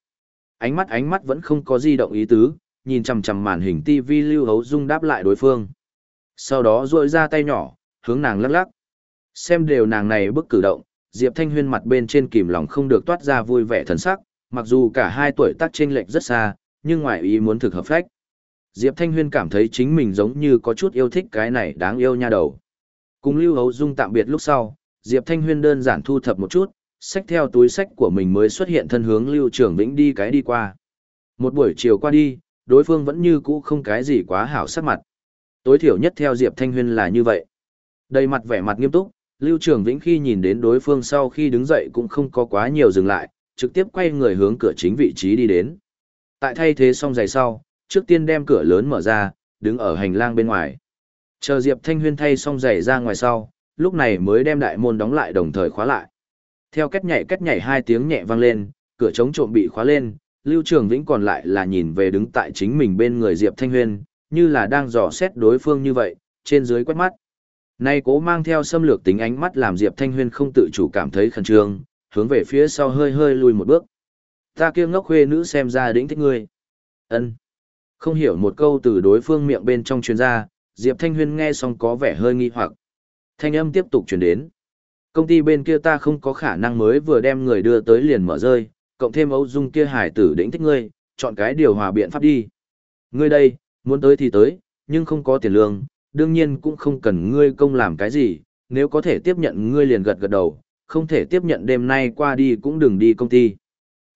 Ánh mắt ánh mắt vẫn không có di động ý tứ, nhìn chằm chằm màn hình TV Lưu Hấu Dung đáp lại đối phương. Sau đó duỗi ra tay nhỏ, hướng nàng lắc lắc. Xem đều nàng này bức cử động, Diệp Thanh Huyên mặt bên trên kìm lòng không được toát ra vui vẻ thần sắc, mặc dù cả hai tuổi tác chênh lệch rất xa, nhưng ngoài ý muốn thực hợp phách. Diệp Thanh Huyên cảm thấy chính mình giống như có chút yêu thích cái này đáng yêu nha đầu. Cùng Lưu Hấu Dung tạm biệt lúc sau, Diệp Thanh Huyên đơn giản thu thập một chút, xách theo túi sách của mình mới xuất hiện thân hướng Lưu Trường Vĩnh đi cái đi qua. Một buổi chiều qua đi, đối phương vẫn như cũ không cái gì quá hảo sắc mặt. Tối thiểu nhất theo Diệp Thanh Huyên là như vậy. Đầy mặt vẻ mặt nghiêm túc, Lưu Trường Vĩnh khi nhìn đến đối phương sau khi đứng dậy cũng không có quá nhiều dừng lại, trực tiếp quay người hướng cửa chính vị trí đi đến. Tại thay thế xong giày sau, trước tiên đem cửa lớn mở ra, đứng ở hành lang bên ngoài. Chờ Diệp Thanh Huyên thay xong giày ra ngoài sau, lúc này mới đem đại môn đóng lại đồng thời khóa lại. Theo cách nhảy cách nhảy hai tiếng nhẹ vang lên, cửa chống trộm bị khóa lên, Lưu Trường Vĩnh còn lại là nhìn về đứng tại chính mình bên người Diệp Thanh Huyên, như là đang dò xét đối phương như vậy, trên dưới quét mắt. Nay cố mang theo xâm lược tính ánh mắt làm Diệp Thanh Huyên không tự chủ cảm thấy khẩn trương, hướng về phía sau hơi hơi lùi một bước. Ta kia ngốc khuê nữ xem ra đỉnh thích ngươi. Ân. Không hiểu một câu từ đối phương miệng bên trong truyền ra, Diệp Thanh Huyên nghe xong có vẻ hơi nghi hoặc. Thanh âm tiếp tục truyền đến. Công ty bên kia ta không có khả năng mới vừa đem người đưa tới liền mở rơi, cộng thêm Âu Dung kia hải tử đỉnh thích ngươi, chọn cái điều hòa biện pháp đi. Ngươi đây, muốn tới thì tới, nhưng không có tiền lương, đương nhiên cũng không cần ngươi công làm cái gì, nếu có thể tiếp nhận ngươi liền gật gật đầu, không thể tiếp nhận đêm nay qua đi cũng đừng đi công ty.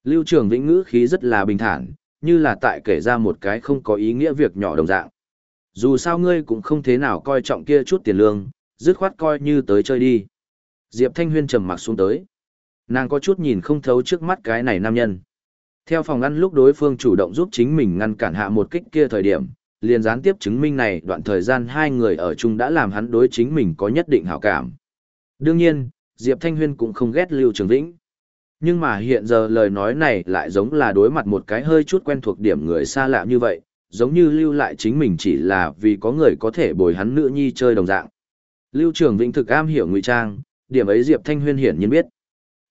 Lưu Trường Vĩnh ngữ khí rất là bình thản, như là tại kể ra một cái không có ý nghĩa việc nhỏ đồng dạng. Dù sao ngươi cũng không thế nào coi trọng kia chút tiền lương, dứt khoát coi như tới chơi đi. Diệp Thanh Huyên trầm mặc xuống tới. Nàng có chút nhìn không thấu trước mắt cái này nam nhân. Theo phòng ngăn lúc đối phương chủ động giúp chính mình ngăn cản hạ một kích kia thời điểm, liền gián tiếp chứng minh này đoạn thời gian hai người ở chung đã làm hắn đối chính mình có nhất định hảo cảm. Đương nhiên, Diệp Thanh Huyên cũng không ghét Lưu Trường Vĩnh. Nhưng mà hiện giờ lời nói này lại giống là đối mặt một cái hơi chút quen thuộc điểm người xa lạ như vậy, giống như lưu lại chính mình chỉ là vì có người có thể bồi hắn nữ nhi chơi đồng dạng. Lưu Trường Vĩnh thực am hiểu ngụy trang, điểm ấy Diệp Thanh Huyên hiển nhiên biết.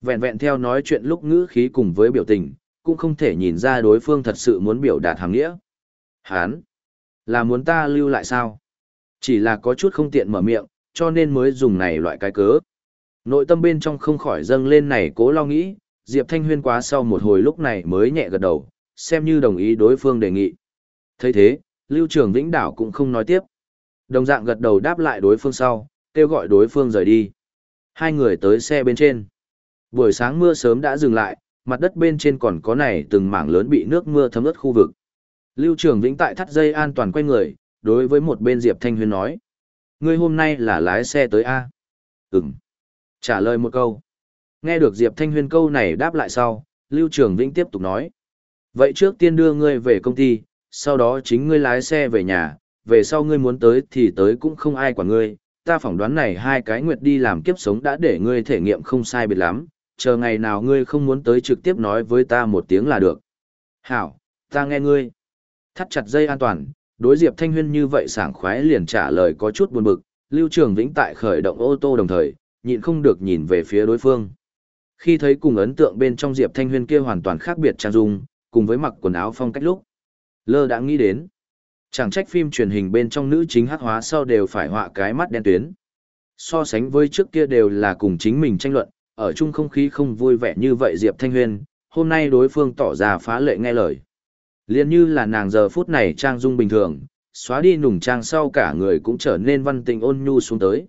Vẹn vẹn theo nói chuyện lúc ngữ khí cùng với biểu tình, cũng không thể nhìn ra đối phương thật sự muốn biểu đạt hàng nghĩa. Hán, là muốn ta lưu lại sao? Chỉ là có chút không tiện mở miệng, cho nên mới dùng này loại cái cớ. Nội tâm bên trong không khỏi dâng lên này cố lo nghĩ, Diệp Thanh Huyên quá sau một hồi lúc này mới nhẹ gật đầu, xem như đồng ý đối phương đề nghị. thấy thế, Lưu Trường Vĩnh Đảo cũng không nói tiếp. Đồng dạng gật đầu đáp lại đối phương sau, kêu gọi đối phương rời đi. Hai người tới xe bên trên. Buổi sáng mưa sớm đã dừng lại, mặt đất bên trên còn có này từng mảng lớn bị nước mưa thấm ướt khu vực. Lưu Trường Vĩnh tại thắt dây an toàn quay người, đối với một bên Diệp Thanh huyền nói. Ngươi hôm nay là lái xe tới A. Ừm. Trả lời một câu. Nghe được Diệp Thanh huyền câu này đáp lại sau, Lưu Trường Vĩnh tiếp tục nói. Vậy trước tiên đưa ngươi về công ty, sau đó chính ngươi lái xe về nhà, về sau ngươi muốn tới thì tới cũng không ai quản ngươi. Ta phỏng đoán này hai cái nguyệt đi làm kiếp sống đã để ngươi thể nghiệm không sai biệt lắm, chờ ngày nào ngươi không muốn tới trực tiếp nói với ta một tiếng là được. Hảo, ta nghe ngươi. Thắt chặt dây an toàn, đối Diệp Thanh Huyên như vậy sảng khoái liền trả lời có chút buồn bực, Lưu Trường Vĩnh tại khởi động ô tô đồng thời, nhịn không được nhìn về phía đối phương. Khi thấy cùng ấn tượng bên trong Diệp Thanh Huyên kia hoàn toàn khác biệt trang dung, cùng với mặc quần áo phong cách lúc. Lơ đã nghĩ đến. Chẳng trách phim truyền hình bên trong nữ chính hắc hóa sau đều phải họa cái mắt đen tuyến. So sánh với trước kia đều là cùng chính mình tranh luận, ở chung không khí không vui vẻ như vậy Diệp Thanh Huyên, hôm nay đối phương tỏ ra phá lệ nghe lời. Liên như là nàng giờ phút này trang dung bình thường, xóa đi nùng trang sau cả người cũng trở nên văn tình ôn nhu xuống tới.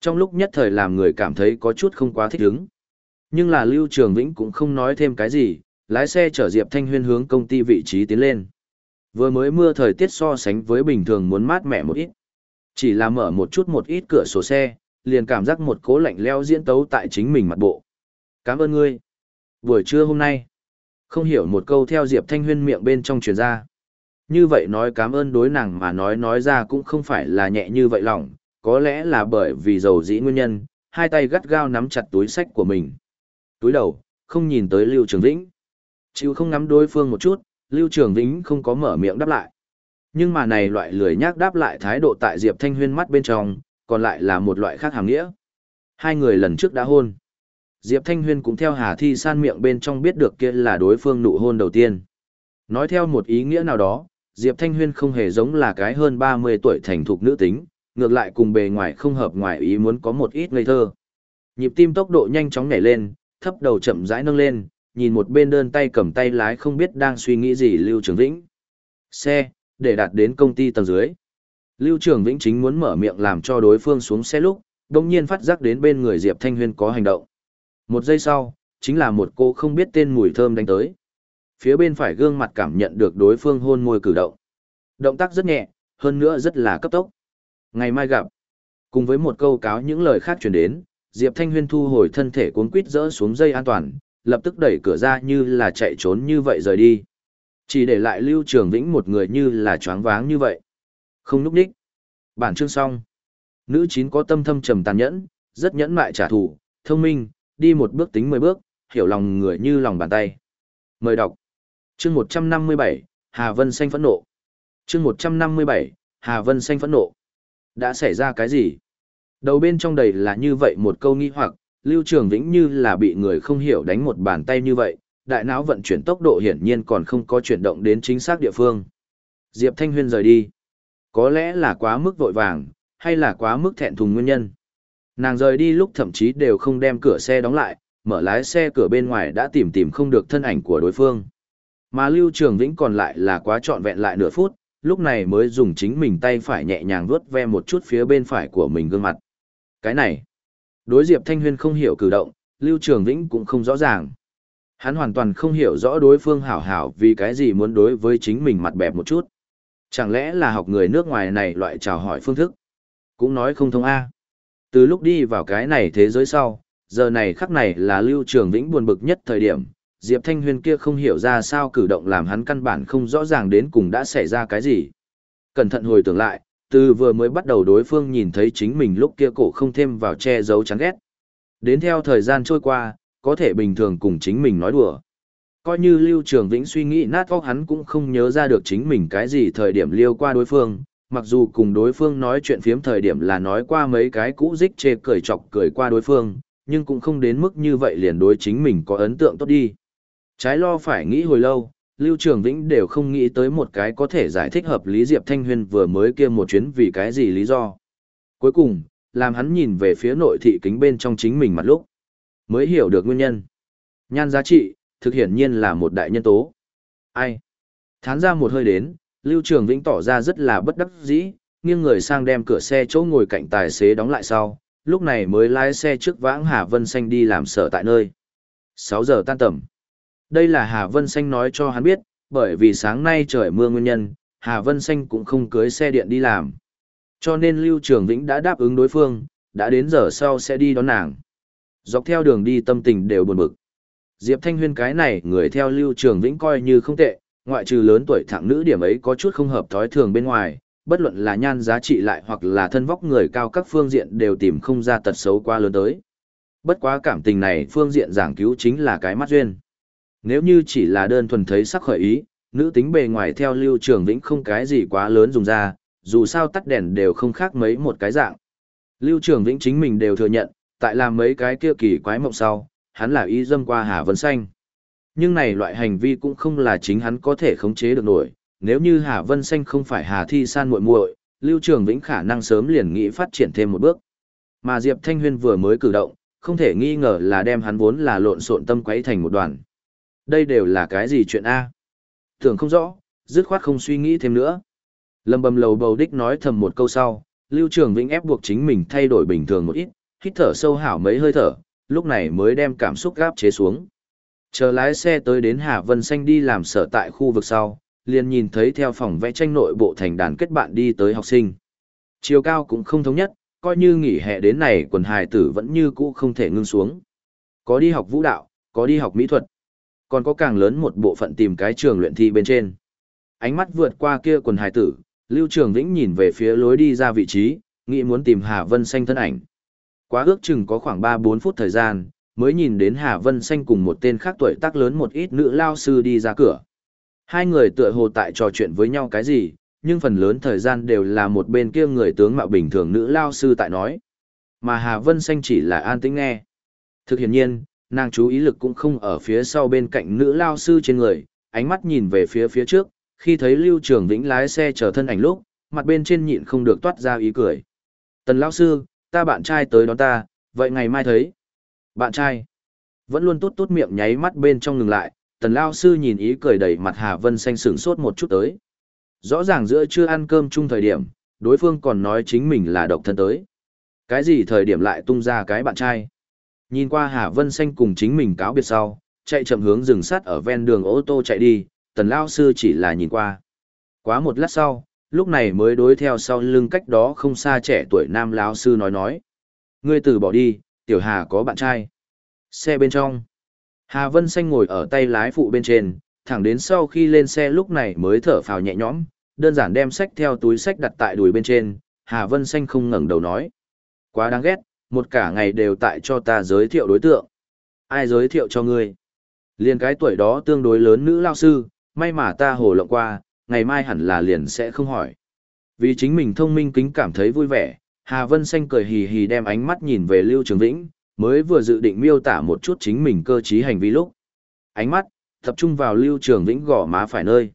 Trong lúc nhất thời làm người cảm thấy có chút không quá thích ứng. Nhưng là Lưu Trường Vĩnh cũng không nói thêm cái gì, lái xe chở Diệp Thanh Huyên hướng công ty vị trí tiến lên. Vừa mới mưa thời tiết so sánh với bình thường muốn mát mẻ một ít. Chỉ là mở một chút một ít cửa sổ xe, liền cảm giác một cố lạnh leo diễn tấu tại chính mình mặt bộ. Cảm ơn ngươi. Buổi trưa hôm nay, không hiểu một câu theo Diệp Thanh Huyên miệng bên trong truyền ra. Như vậy nói cảm ơn đối nàng mà nói nói ra cũng không phải là nhẹ như vậy lòng, có lẽ là bởi vì dầu dĩ nguyên nhân, hai tay gắt gao nắm chặt túi sách của mình. Túi đầu, không nhìn tới Lưu Trường Vĩnh. Chịu không ngắm đối phương một chút, Lưu Trường Vĩnh không có mở miệng đáp lại. Nhưng mà này loại lười nhác đáp lại thái độ tại Diệp Thanh Huyên mắt bên trong, còn lại là một loại khác hàng nghĩa. Hai người lần trước đã hôn. Diệp Thanh Huyên cũng theo Hà Thi San miệng bên trong biết được kia là đối phương nụ hôn đầu tiên. Nói theo một ý nghĩa nào đó, Diệp Thanh Huyên không hề giống là cái hơn 30 tuổi thành thục nữ tính, ngược lại cùng bề ngoài không hợp ngoài ý muốn có một ít ngây thơ. Nhịp tim tốc độ nhanh chóng nhảy lên, thấp đầu chậm rãi nâng lên, nhìn một bên đơn tay cầm tay lái không biết đang suy nghĩ gì Lưu Trường Vĩnh. Xe, để đạt đến công ty tầng dưới. Lưu Trường Vĩnh chính muốn mở miệng làm cho đối phương xuống xe lúc, đồng nhiên phát giác đến bên người Diệp Thanh Huyên có hành động. Một giây sau, chính là một cô không biết tên mùi thơm đánh tới. Phía bên phải gương mặt cảm nhận được đối phương hôn môi cử động. Động tác rất nhẹ, hơn nữa rất là cấp tốc. Ngày mai gặp. Cùng với một câu cáo những lời khác truyền đến, Diệp Thanh Huyên thu hồi thân thể cuốn quít rỡ xuống dây an toàn, lập tức đẩy cửa ra như là chạy trốn như vậy rời đi. Chỉ để lại Lưu Trường Vĩnh một người như là choáng váng như vậy. Không núp đích. Bản chương xong. Nữ chín có tâm thâm trầm tàn nhẫn, rất nhẫn mại trả thù, thông minh, đi một bước tính mười bước, hiểu lòng người như lòng bàn tay. Mời đọc. Chương 157, Hà Vân Xanh phẫn nộ. Chương 157, Hà Vân Xanh phẫn nộ. Đã xảy ra cái gì? Đầu bên trong đầy là như vậy một câu nghi hoặc, Lưu Trường Vĩnh như là bị người không hiểu đánh một bàn tay như vậy, đại não vận chuyển tốc độ hiển nhiên còn không có chuyển động đến chính xác địa phương. Diệp Thanh Huyên rời đi. Có lẽ là quá mức vội vàng, hay là quá mức thẹn thùng nguyên nhân. Nàng rời đi lúc thậm chí đều không đem cửa xe đóng lại, mở lái xe cửa bên ngoài đã tìm tìm không được thân ảnh của đối phương. Mà Lưu Trường Vĩnh còn lại là quá trọn vẹn lại nửa phút, lúc này mới dùng chính mình tay phải nhẹ nhàng vuốt ve một chút phía bên phải của mình gương mặt. Cái này, đối Diệp Thanh Huyên không hiểu cử động, Lưu Trường Vĩnh cũng không rõ ràng. Hắn hoàn toàn không hiểu rõ đối phương hảo hảo vì cái gì muốn đối với chính mình mặt bẹp một chút. Chẳng lẽ là học người nước ngoài này loại chào hỏi phương thức? Cũng nói không thông A. Từ lúc đi vào cái này thế giới sau, giờ này khắc này là Lưu Trường Vĩnh buồn bực nhất thời điểm, Diệp Thanh Huyên kia không hiểu ra sao cử động làm hắn căn bản không rõ ràng đến cùng đã xảy ra cái gì. Cẩn thận hồi tưởng lại, từ vừa mới bắt đầu đối phương nhìn thấy chính mình lúc kia cổ không thêm vào che giấu chán ghét. Đến theo thời gian trôi qua, có thể bình thường cùng chính mình nói đùa. Coi như Lưu Trường Vĩnh suy nghĩ nát óc hắn cũng không nhớ ra được chính mình cái gì thời điểm liêu qua đối phương, mặc dù cùng đối phương nói chuyện phiếm thời điểm là nói qua mấy cái cũ dích chê cười chọc cười qua đối phương, nhưng cũng không đến mức như vậy liền đối chính mình có ấn tượng tốt đi. Trái lo phải nghĩ hồi lâu, Lưu Trường Vĩnh đều không nghĩ tới một cái có thể giải thích hợp lý Diệp Thanh Huyên vừa mới kia một chuyến vì cái gì lý do. Cuối cùng, làm hắn nhìn về phía nội thị kính bên trong chính mình mặt lúc, mới hiểu được nguyên nhân. Nhan giá trị, thực hiển nhiên là một đại nhân tố. Ai? Thán ra một hơi đến, Lưu Trường Vĩnh tỏ ra rất là bất đắc dĩ, nghiêng người sang đem cửa xe chỗ ngồi cạnh tài xế đóng lại sau, lúc này mới lái xe trước vãng Hà Vân Xanh đi làm sở tại nơi. 6 giờ tan tầm. Đây là Hà Vân Xanh nói cho hắn biết, bởi vì sáng nay trời mưa nguyên nhân, Hà Vân Xanh cũng không cưới xe điện đi làm. Cho nên Lưu Trường Vĩnh đã đáp ứng đối phương, đã đến giờ sau sẽ đi đón nàng. Dọc theo đường đi tâm tình đều buồn bực. Diệp Thanh Huyên cái này người theo Lưu Trường Vĩnh coi như không tệ, ngoại trừ lớn tuổi thẳng nữ điểm ấy có chút không hợp thói thường bên ngoài, bất luận là nhan giá trị lại hoặc là thân vóc người cao các phương diện đều tìm không ra tật xấu quá lớn tới. Bất quá cảm tình này phương diện giảng cứu chính là cái mắt duyên. Nếu như chỉ là đơn thuần thấy sắc khởi ý, nữ tính bề ngoài theo lưu trường vĩnh không cái gì quá lớn dùng ra, dù sao tắt đèn đều không khác mấy một cái dạng. Lưu trường vĩnh chính mình đều thừa nhận, tại làm mấy cái kia kỳ quái mộng sau, hắn là ý dâm qua Hà Vân Xanh. Nhưng này loại hành vi cũng không là chính hắn có thể khống chế được nổi, nếu như Hà Vân Xanh không phải Hà Thi San muội muội, Lưu Trường Vĩnh khả năng sớm liền nghĩ phát triển thêm một bước. Mà Diệp Thanh Huyên vừa mới cử động, không thể nghi ngờ là đem hắn vốn là lộn xộn tâm quấy thành một đoàn. Đây đều là cái gì chuyện A? Tưởng không rõ, dứt khoát không suy nghĩ thêm nữa. Lâm bầm lầu bầu đích nói thầm một câu sau, Lưu Trường Vĩnh ép buộc chính mình thay đổi bình thường một ít, hít thở sâu hảo mấy hơi thở, lúc này mới đem cảm xúc gáp chế xuống. Chờ lái xe tới đến Hà Vân Xanh đi làm sở tại khu vực sau, liền nhìn thấy theo phòng vẽ tranh nội bộ thành đàn kết bạn đi tới học sinh. Chiều cao cũng không thống nhất, coi như nghỉ hè đến này quần hài tử vẫn như cũ không thể ngưng xuống. Có đi học vũ đạo, có đi học mỹ thuật, còn có càng lớn một bộ phận tìm cái trường luyện thi bên trên. Ánh mắt vượt qua kia quần hài tử, Lưu Trường Vĩnh nhìn về phía lối đi ra vị trí, nghĩ muốn tìm Hà Vân Xanh thân ảnh. Quá ước chừng có khoảng 3-4 phút thời gian, mới nhìn đến Hà Vân Xanh cùng một tên khác tuổi tác lớn một ít nữ lao sư đi ra cửa. Hai người tựa hồ tại trò chuyện với nhau cái gì, nhưng phần lớn thời gian đều là một bên kia người tướng mạo bình thường nữ lao sư tại nói. Mà Hà Vân Xanh chỉ là an tĩnh nghe. Thực hiện nhiên, nàng chú ý lực cũng không ở phía sau bên cạnh nữ lao sư trên người, ánh mắt nhìn về phía phía trước, khi thấy Lưu Trường Vĩnh lái xe chờ thân ảnh lúc, mặt bên trên nhịn không được toát ra ý cười. Tần lao sư, ta bạn trai tới đón ta, vậy ngày mai thấy. Bạn trai. Vẫn luôn tốt tốt miệng nháy mắt bên trong ngừng lại, tần lao sư nhìn ý cười đầy mặt Hà Vân xanh sửng sốt một chút tới. Rõ ràng giữa chưa ăn cơm chung thời điểm, đối phương còn nói chính mình là độc thân tới. Cái gì thời điểm lại tung ra cái bạn trai. Nhìn qua Hà Vân xanh cùng chính mình cáo biệt sau, chạy chậm hướng rừng sắt ở ven đường ô tô chạy đi, tần lao sư chỉ là nhìn qua. Quá một lát sau, lúc này mới đối theo sau lưng cách đó không xa trẻ tuổi nam lão sư nói nói. Ngươi từ bỏ đi, tiểu hà có bạn trai. Xe bên trong. Hà Vân Xanh ngồi ở tay lái phụ bên trên, thẳng đến sau khi lên xe lúc này mới thở phào nhẹ nhõm, đơn giản đem sách theo túi sách đặt tại đùi bên trên, Hà Vân Xanh không ngẩng đầu nói. Quá đáng ghét, một cả ngày đều tại cho ta giới thiệu đối tượng. Ai giới thiệu cho ngươi? Liền cái tuổi đó tương đối lớn nữ lao sư, may mà ta hồ lộng qua, ngày mai hẳn là liền sẽ không hỏi. Vì chính mình thông minh kính cảm thấy vui vẻ, Hà Vân Xanh cười hì hì đem ánh mắt nhìn về Lưu Trường Vĩnh, mới vừa dự định miêu tả một chút chính mình cơ trí hành vi lúc. Ánh mắt, tập trung vào Lưu Trường Vĩnh gõ má phải nơi.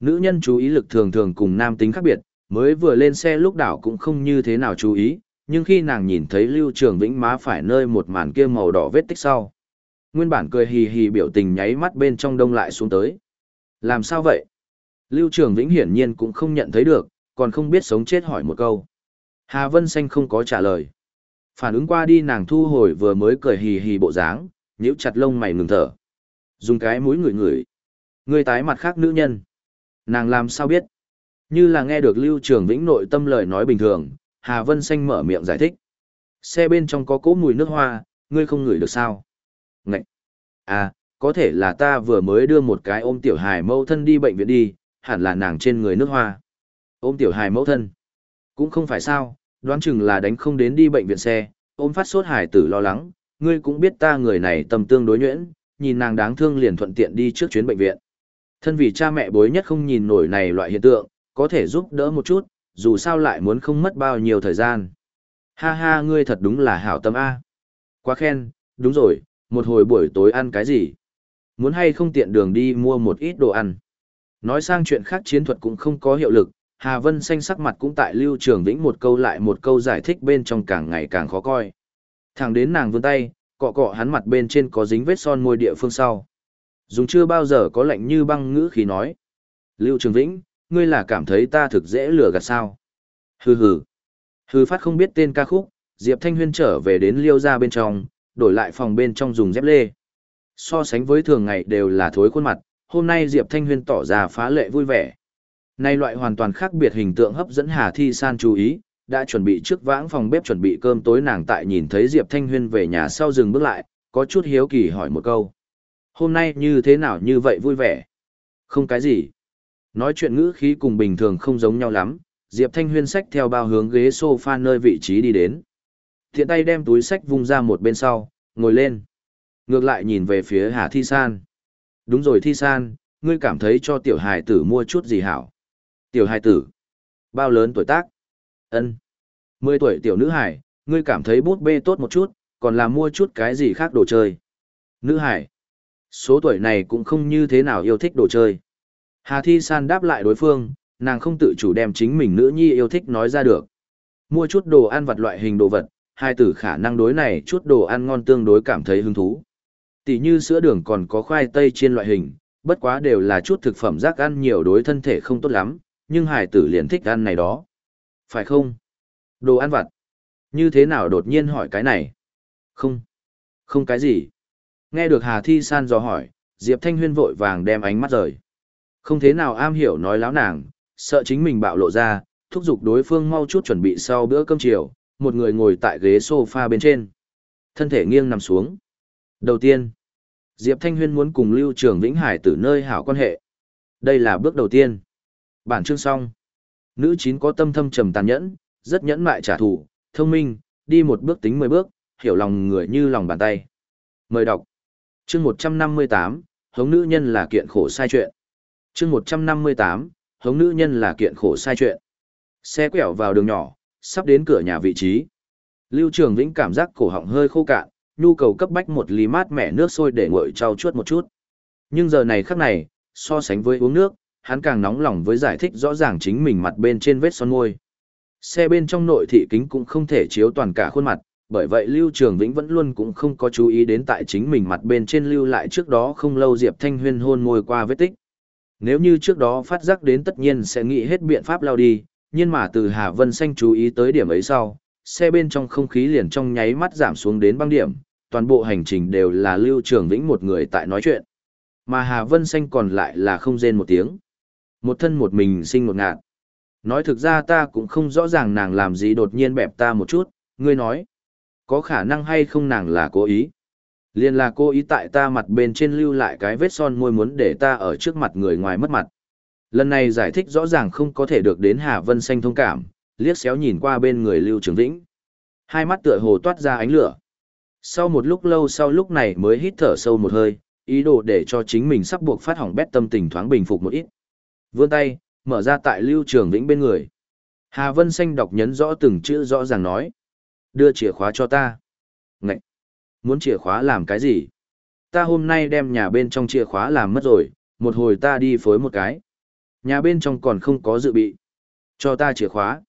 Nữ nhân chú ý lực thường thường cùng nam tính khác biệt, mới vừa lên xe lúc đảo cũng không như thế nào chú ý, nhưng khi nàng nhìn thấy Lưu Trường Vĩnh má phải nơi một màn kia màu đỏ vết tích sau. Nguyên bản cười hì hì biểu tình nháy mắt bên trong đông lại xuống tới. Làm sao vậy? Lưu Trường Vĩnh hiển nhiên cũng không nhận thấy được, còn không biết sống chết hỏi một câu. Hà Vân Xanh không có trả lời. Phản ứng qua đi nàng thu hồi vừa mới cười hì hì bộ dáng, nhíu chặt lông mày ngừng thở. Dùng cái mũi ngửi ngửi. Người tái mặt khác nữ nhân. Nàng làm sao biết? Như là nghe được Lưu Trường Vĩnh nội tâm lời nói bình thường, Hà Vân Xanh mở miệng giải thích. Xe bên trong có cỗ mùi nước hoa, ngươi không ngửi được sao? Ngậy! À, có thể là ta vừa mới đưa một cái ôm tiểu hài mẫu thân đi bệnh viện đi, hẳn là nàng trên người nước hoa. Ôm tiểu hài mẫu thân. Cũng không phải sao, đoán chừng là đánh không đến đi bệnh viện xe, ôm phát sốt hài tử lo lắng, ngươi cũng biết ta người này tầm tương đối nhuyễn, nhìn nàng đáng thương liền thuận tiện đi trước chuyến bệnh viện. Thân vì cha mẹ bối nhất không nhìn nổi này loại hiện tượng, có thể giúp đỡ một chút, dù sao lại muốn không mất bao nhiêu thời gian. Ha ha ngươi thật đúng là hảo tâm A. Quá khen, đúng rồi, một hồi buổi tối ăn cái gì? Muốn hay không tiện đường đi mua một ít đồ ăn? Nói sang chuyện khác chiến thuật cũng không có hiệu lực, Hà Vân xanh sắc mặt cũng tại Lưu Trường Vĩnh một câu lại một câu giải thích bên trong càng ngày càng khó coi. Thẳng đến nàng vươn tay, cọ cọ hắn mặt bên trên có dính vết son môi địa phương sau. Dùng chưa bao giờ có lạnh như băng ngữ khí nói. Lưu Trường Vĩnh, ngươi là cảm thấy ta thực dễ lừa gạt sao? Hừ hừ. Hừ phát không biết tên ca khúc, Diệp Thanh Huyên trở về đến liêu ra bên trong, đổi lại phòng bên trong dùng dép lê. So sánh với thường ngày đều là thối khuôn mặt, hôm nay Diệp Thanh Huyên tỏ ra phá lệ vui vẻ. Nay loại hoàn toàn khác biệt hình tượng hấp dẫn Hà Thi San chú ý, đã chuẩn bị trước vãng phòng bếp chuẩn bị cơm tối nàng tại nhìn thấy Diệp Thanh Huyên về nhà sau dừng bước lại, có chút hiếu kỳ hỏi một câu. Hôm nay như thế nào như vậy vui vẻ? Không cái gì. Nói chuyện ngữ khí cùng bình thường không giống nhau lắm, Diệp Thanh Huyên sách theo bao hướng ghế sofa nơi vị trí đi đến. Thiện tay đem túi sách vung ra một bên sau, ngồi lên. Ngược lại nhìn về phía Hà Thi San. Đúng rồi Thi San, ngươi cảm thấy cho tiểu hài tử mua chút gì hảo? Tiểu hài tử? Bao lớn tuổi tác? ân Mười tuổi tiểu nữ hải, ngươi cảm thấy bút bê tốt một chút, còn là mua chút cái gì khác đồ chơi. Nữ hải? Số tuổi này cũng không như thế nào yêu thích đồ chơi. Hà Thi San đáp lại đối phương, nàng không tự chủ đem chính mình nữ nhi yêu thích nói ra được. Mua chút đồ ăn vặt loại hình đồ vật, hai tử khả năng đối này chút đồ ăn ngon tương đối cảm thấy hứng thú. Tỷ như sữa đường còn có khoai tây trên loại hình, bất quá đều là chút thực phẩm rác ăn nhiều đối thân thể không tốt lắm, nhưng hải tử liền thích ăn này đó. Phải không? Đồ ăn vặt. Như thế nào đột nhiên hỏi cái này? Không. Không cái gì. Nghe được Hà Thi San dò hỏi, Diệp Thanh Huyên vội vàng đem ánh mắt rời. Không thế nào am hiểu nói láo nàng, sợ chính mình bạo lộ ra, thúc giục đối phương mau chút chuẩn bị sau bữa cơm chiều, một người ngồi tại ghế sofa bên trên. Thân thể nghiêng nằm xuống. Đầu tiên, Diệp Thanh Huyên muốn cùng Lưu Trường Vĩnh Hải từ nơi hảo quan hệ. Đây là bước đầu tiên. Bản chương xong. Nữ chín có tâm thâm trầm tàn nhẫn, rất nhẫn mại trả thù, thông minh, đi một bước tính mười bước, hiểu lòng người như lòng bàn tay. Mời đọc. Chương 158, hống nữ nhân là kiện khổ sai chuyện. Chương 158, hống nữ nhân là kiện khổ sai chuyện. Xe quẹo vào đường nhỏ, sắp đến cửa nhà vị trí. Lưu Trường Vĩnh cảm giác cổ họng hơi khô cạn, nhu cầu cấp bách một ly mát mẻ nước sôi để nguội trao chuốt một chút. Nhưng giờ này khắc này, so sánh với uống nước, hắn càng nóng lòng với giải thích rõ ràng chính mình mặt bên trên vết son môi. Xe bên trong nội thị kính cũng không thể chiếu toàn cả khuôn mặt, bởi vậy Lưu Trường Vĩnh vẫn luôn cũng không có chú ý đến tại chính mình mặt bên trên lưu lại trước đó không lâu Diệp Thanh Huyên hôn môi qua vết tích. Nếu như trước đó phát giác đến tất nhiên sẽ nghĩ hết biện pháp lao đi, nhưng mà từ Hà Vân Xanh chú ý tới điểm ấy sau, xe bên trong không khí liền trong nháy mắt giảm xuống đến băng điểm, toàn bộ hành trình đều là Lưu Trường Vĩnh một người tại nói chuyện. Mà Hà Vân Xanh còn lại là không rên một tiếng. Một thân một mình sinh một ngạt. Nói thực ra ta cũng không rõ ràng nàng làm gì đột nhiên bẹp ta một chút, ngươi nói. Có khả năng hay không nàng là cố ý. Liên là cô ý tại ta mặt bên trên lưu lại cái vết son môi muốn để ta ở trước mặt người ngoài mất mặt. Lần này giải thích rõ ràng không có thể được đến Hà Vân Xanh thông cảm, liếc xéo nhìn qua bên người Lưu Trường Vĩnh. Hai mắt tựa hồ toát ra ánh lửa. Sau một lúc lâu sau lúc này mới hít thở sâu một hơi, ý đồ để cho chính mình sắp buộc phát hỏng bét tâm tình thoáng bình phục một ít. Vươn tay, mở ra tại Lưu Trường Vĩnh bên người. Hà Vân Xanh đọc nhấn rõ từng chữ rõ ràng nói. Đưa chìa khóa cho ta. Muốn chìa khóa làm cái gì? Ta hôm nay đem nhà bên trong chìa khóa làm mất rồi, một hồi ta đi phối một cái. Nhà bên trong còn không có dự bị. Cho ta chìa khóa.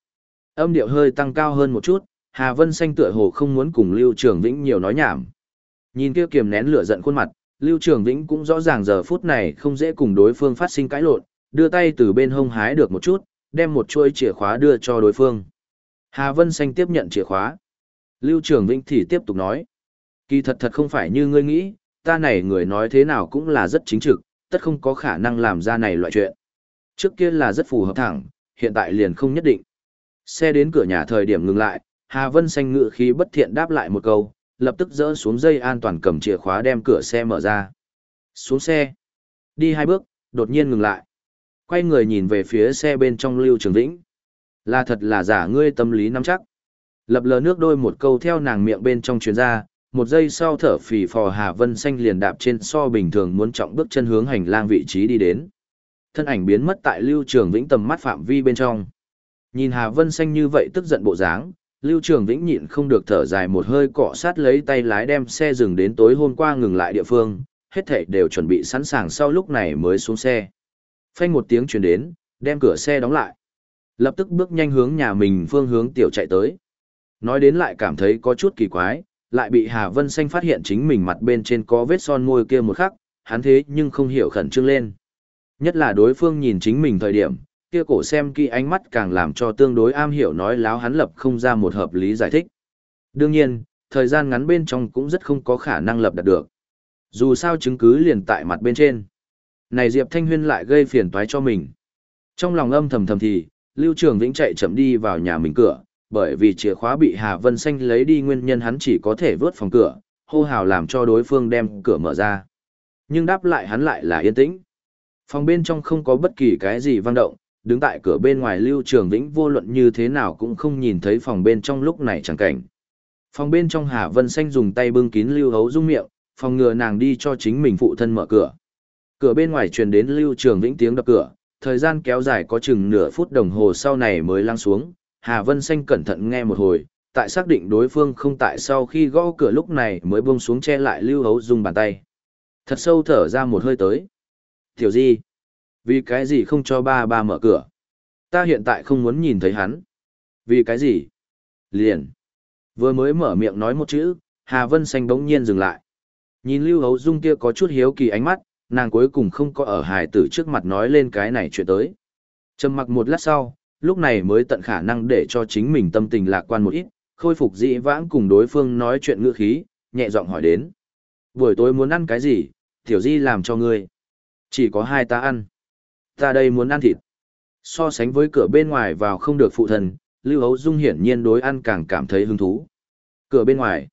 Âm điệu hơi tăng cao hơn một chút, Hà Vân Xanh tựa hồ không muốn cùng Lưu Trường Vĩnh nhiều nói nhảm. Nhìn kia kiềm nén lửa giận khuôn mặt, Lưu Trường Vĩnh cũng rõ ràng giờ phút này không dễ cùng đối phương phát sinh cãi lộn, đưa tay từ bên hông hái được một chút, đem một chuôi chìa khóa đưa cho đối phương. Hà Vân Xanh tiếp nhận chìa khóa. Lưu Trường Vĩnh thì tiếp tục nói. Kỳ thật thật không phải như ngươi nghĩ, ta này người nói thế nào cũng là rất chính trực, tất không có khả năng làm ra này loại chuyện. Trước kia là rất phù hợp thẳng, hiện tại liền không nhất định. Xe đến cửa nhà thời điểm ngừng lại, Hà Vân xanh ngự khí bất thiện đáp lại một câu, lập tức dỡ xuống dây an toàn cầm chìa khóa đem cửa xe mở ra. Xuống xe. Đi hai bước, đột nhiên ngừng lại. Quay người nhìn về phía xe bên trong Lưu Trường Vĩnh. Là thật là giả ngươi tâm lý nắm chắc. Lập lờ nước đôi một câu theo nàng miệng bên trong truyền ra, một giây sau thở phì phò Hà Vân Xanh liền đạp trên so bình thường muốn trọng bước chân hướng hành lang vị trí đi đến. Thân ảnh biến mất tại Lưu Trường Vĩnh tầm mắt phạm vi bên trong. Nhìn Hà Vân Xanh như vậy tức giận bộ dáng, Lưu Trường Vĩnh nhịn không được thở dài một hơi cọ sát lấy tay lái đem xe dừng đến tối hôm qua ngừng lại địa phương, hết thảy đều chuẩn bị sẵn sàng sau lúc này mới xuống xe. Phanh một tiếng truyền đến, đem cửa xe đóng lại. Lập tức bước nhanh hướng nhà mình phương hướng tiểu chạy tới. Nói đến lại cảm thấy có chút kỳ quái, lại bị Hà Vân Xanh phát hiện chính mình mặt bên trên có vết son môi kia một khắc, hắn thế nhưng không hiểu khẩn trương lên. Nhất là đối phương nhìn chính mình thời điểm, kia cổ xem kỹ ánh mắt càng làm cho tương đối am hiểu nói láo hắn lập không ra một hợp lý giải thích. Đương nhiên, thời gian ngắn bên trong cũng rất không có khả năng lập đạt được. Dù sao chứng cứ liền tại mặt bên trên. Này Diệp Thanh Huyên lại gây phiền toái cho mình. Trong lòng âm thầm thầm thì, Lưu Trường Vĩnh chạy chậm đi vào nhà mình cửa, bởi vì chìa khóa bị Hà Vân Xanh lấy đi nguyên nhân hắn chỉ có thể vớt phòng cửa, hô hào làm cho đối phương đem cửa mở ra. Nhưng đáp lại hắn lại là yên tĩnh. Phòng bên trong không có bất kỳ cái gì vang động, đứng tại cửa bên ngoài Lưu Trường Vĩnh vô luận như thế nào cũng không nhìn thấy phòng bên trong lúc này chẳng cảnh. Phòng bên trong Hà Vân Xanh dùng tay bưng kín Lưu Hấu Dung miệng, phòng ngừa nàng đi cho chính mình phụ thân mở cửa. Cửa bên ngoài truyền đến Lưu Trường Vĩnh tiếng đập cửa, thời gian kéo dài có chừng nửa phút đồng hồ sau này mới lắng xuống, Hà Vân Xanh cẩn thận nghe một hồi, tại xác định đối phương không tại sau khi gõ cửa lúc này mới buông xuống che lại Lưu Hấu Dung bàn tay. Thật sâu thở ra một hơi tới. Tiểu Di, vì cái gì không cho ba ba mở cửa? Ta hiện tại không muốn nhìn thấy hắn. Vì cái gì? Liền. Vừa mới mở miệng nói một chữ, Hà Vân Xanh bỗng nhiên dừng lại. Nhìn Lưu Hấu Dung kia có chút hiếu kỳ ánh mắt, nàng cuối cùng không có ở hài tử trước mặt nói lên cái này chuyện tới. Trầm mặc một lát sau, lúc này mới tận khả năng để cho chính mình tâm tình lạc quan một ít, khôi phục dị vãng cùng đối phương nói chuyện ngữ khí, nhẹ giọng hỏi đến. Buổi tối muốn ăn cái gì, tiểu di làm cho ngươi. Chỉ có hai ta ăn. Ta đây muốn ăn thịt. So sánh với cửa bên ngoài vào không được phụ thần, Lưu Hấu Dung hiển nhiên đối ăn càng cảm thấy hứng thú. Cửa bên ngoài.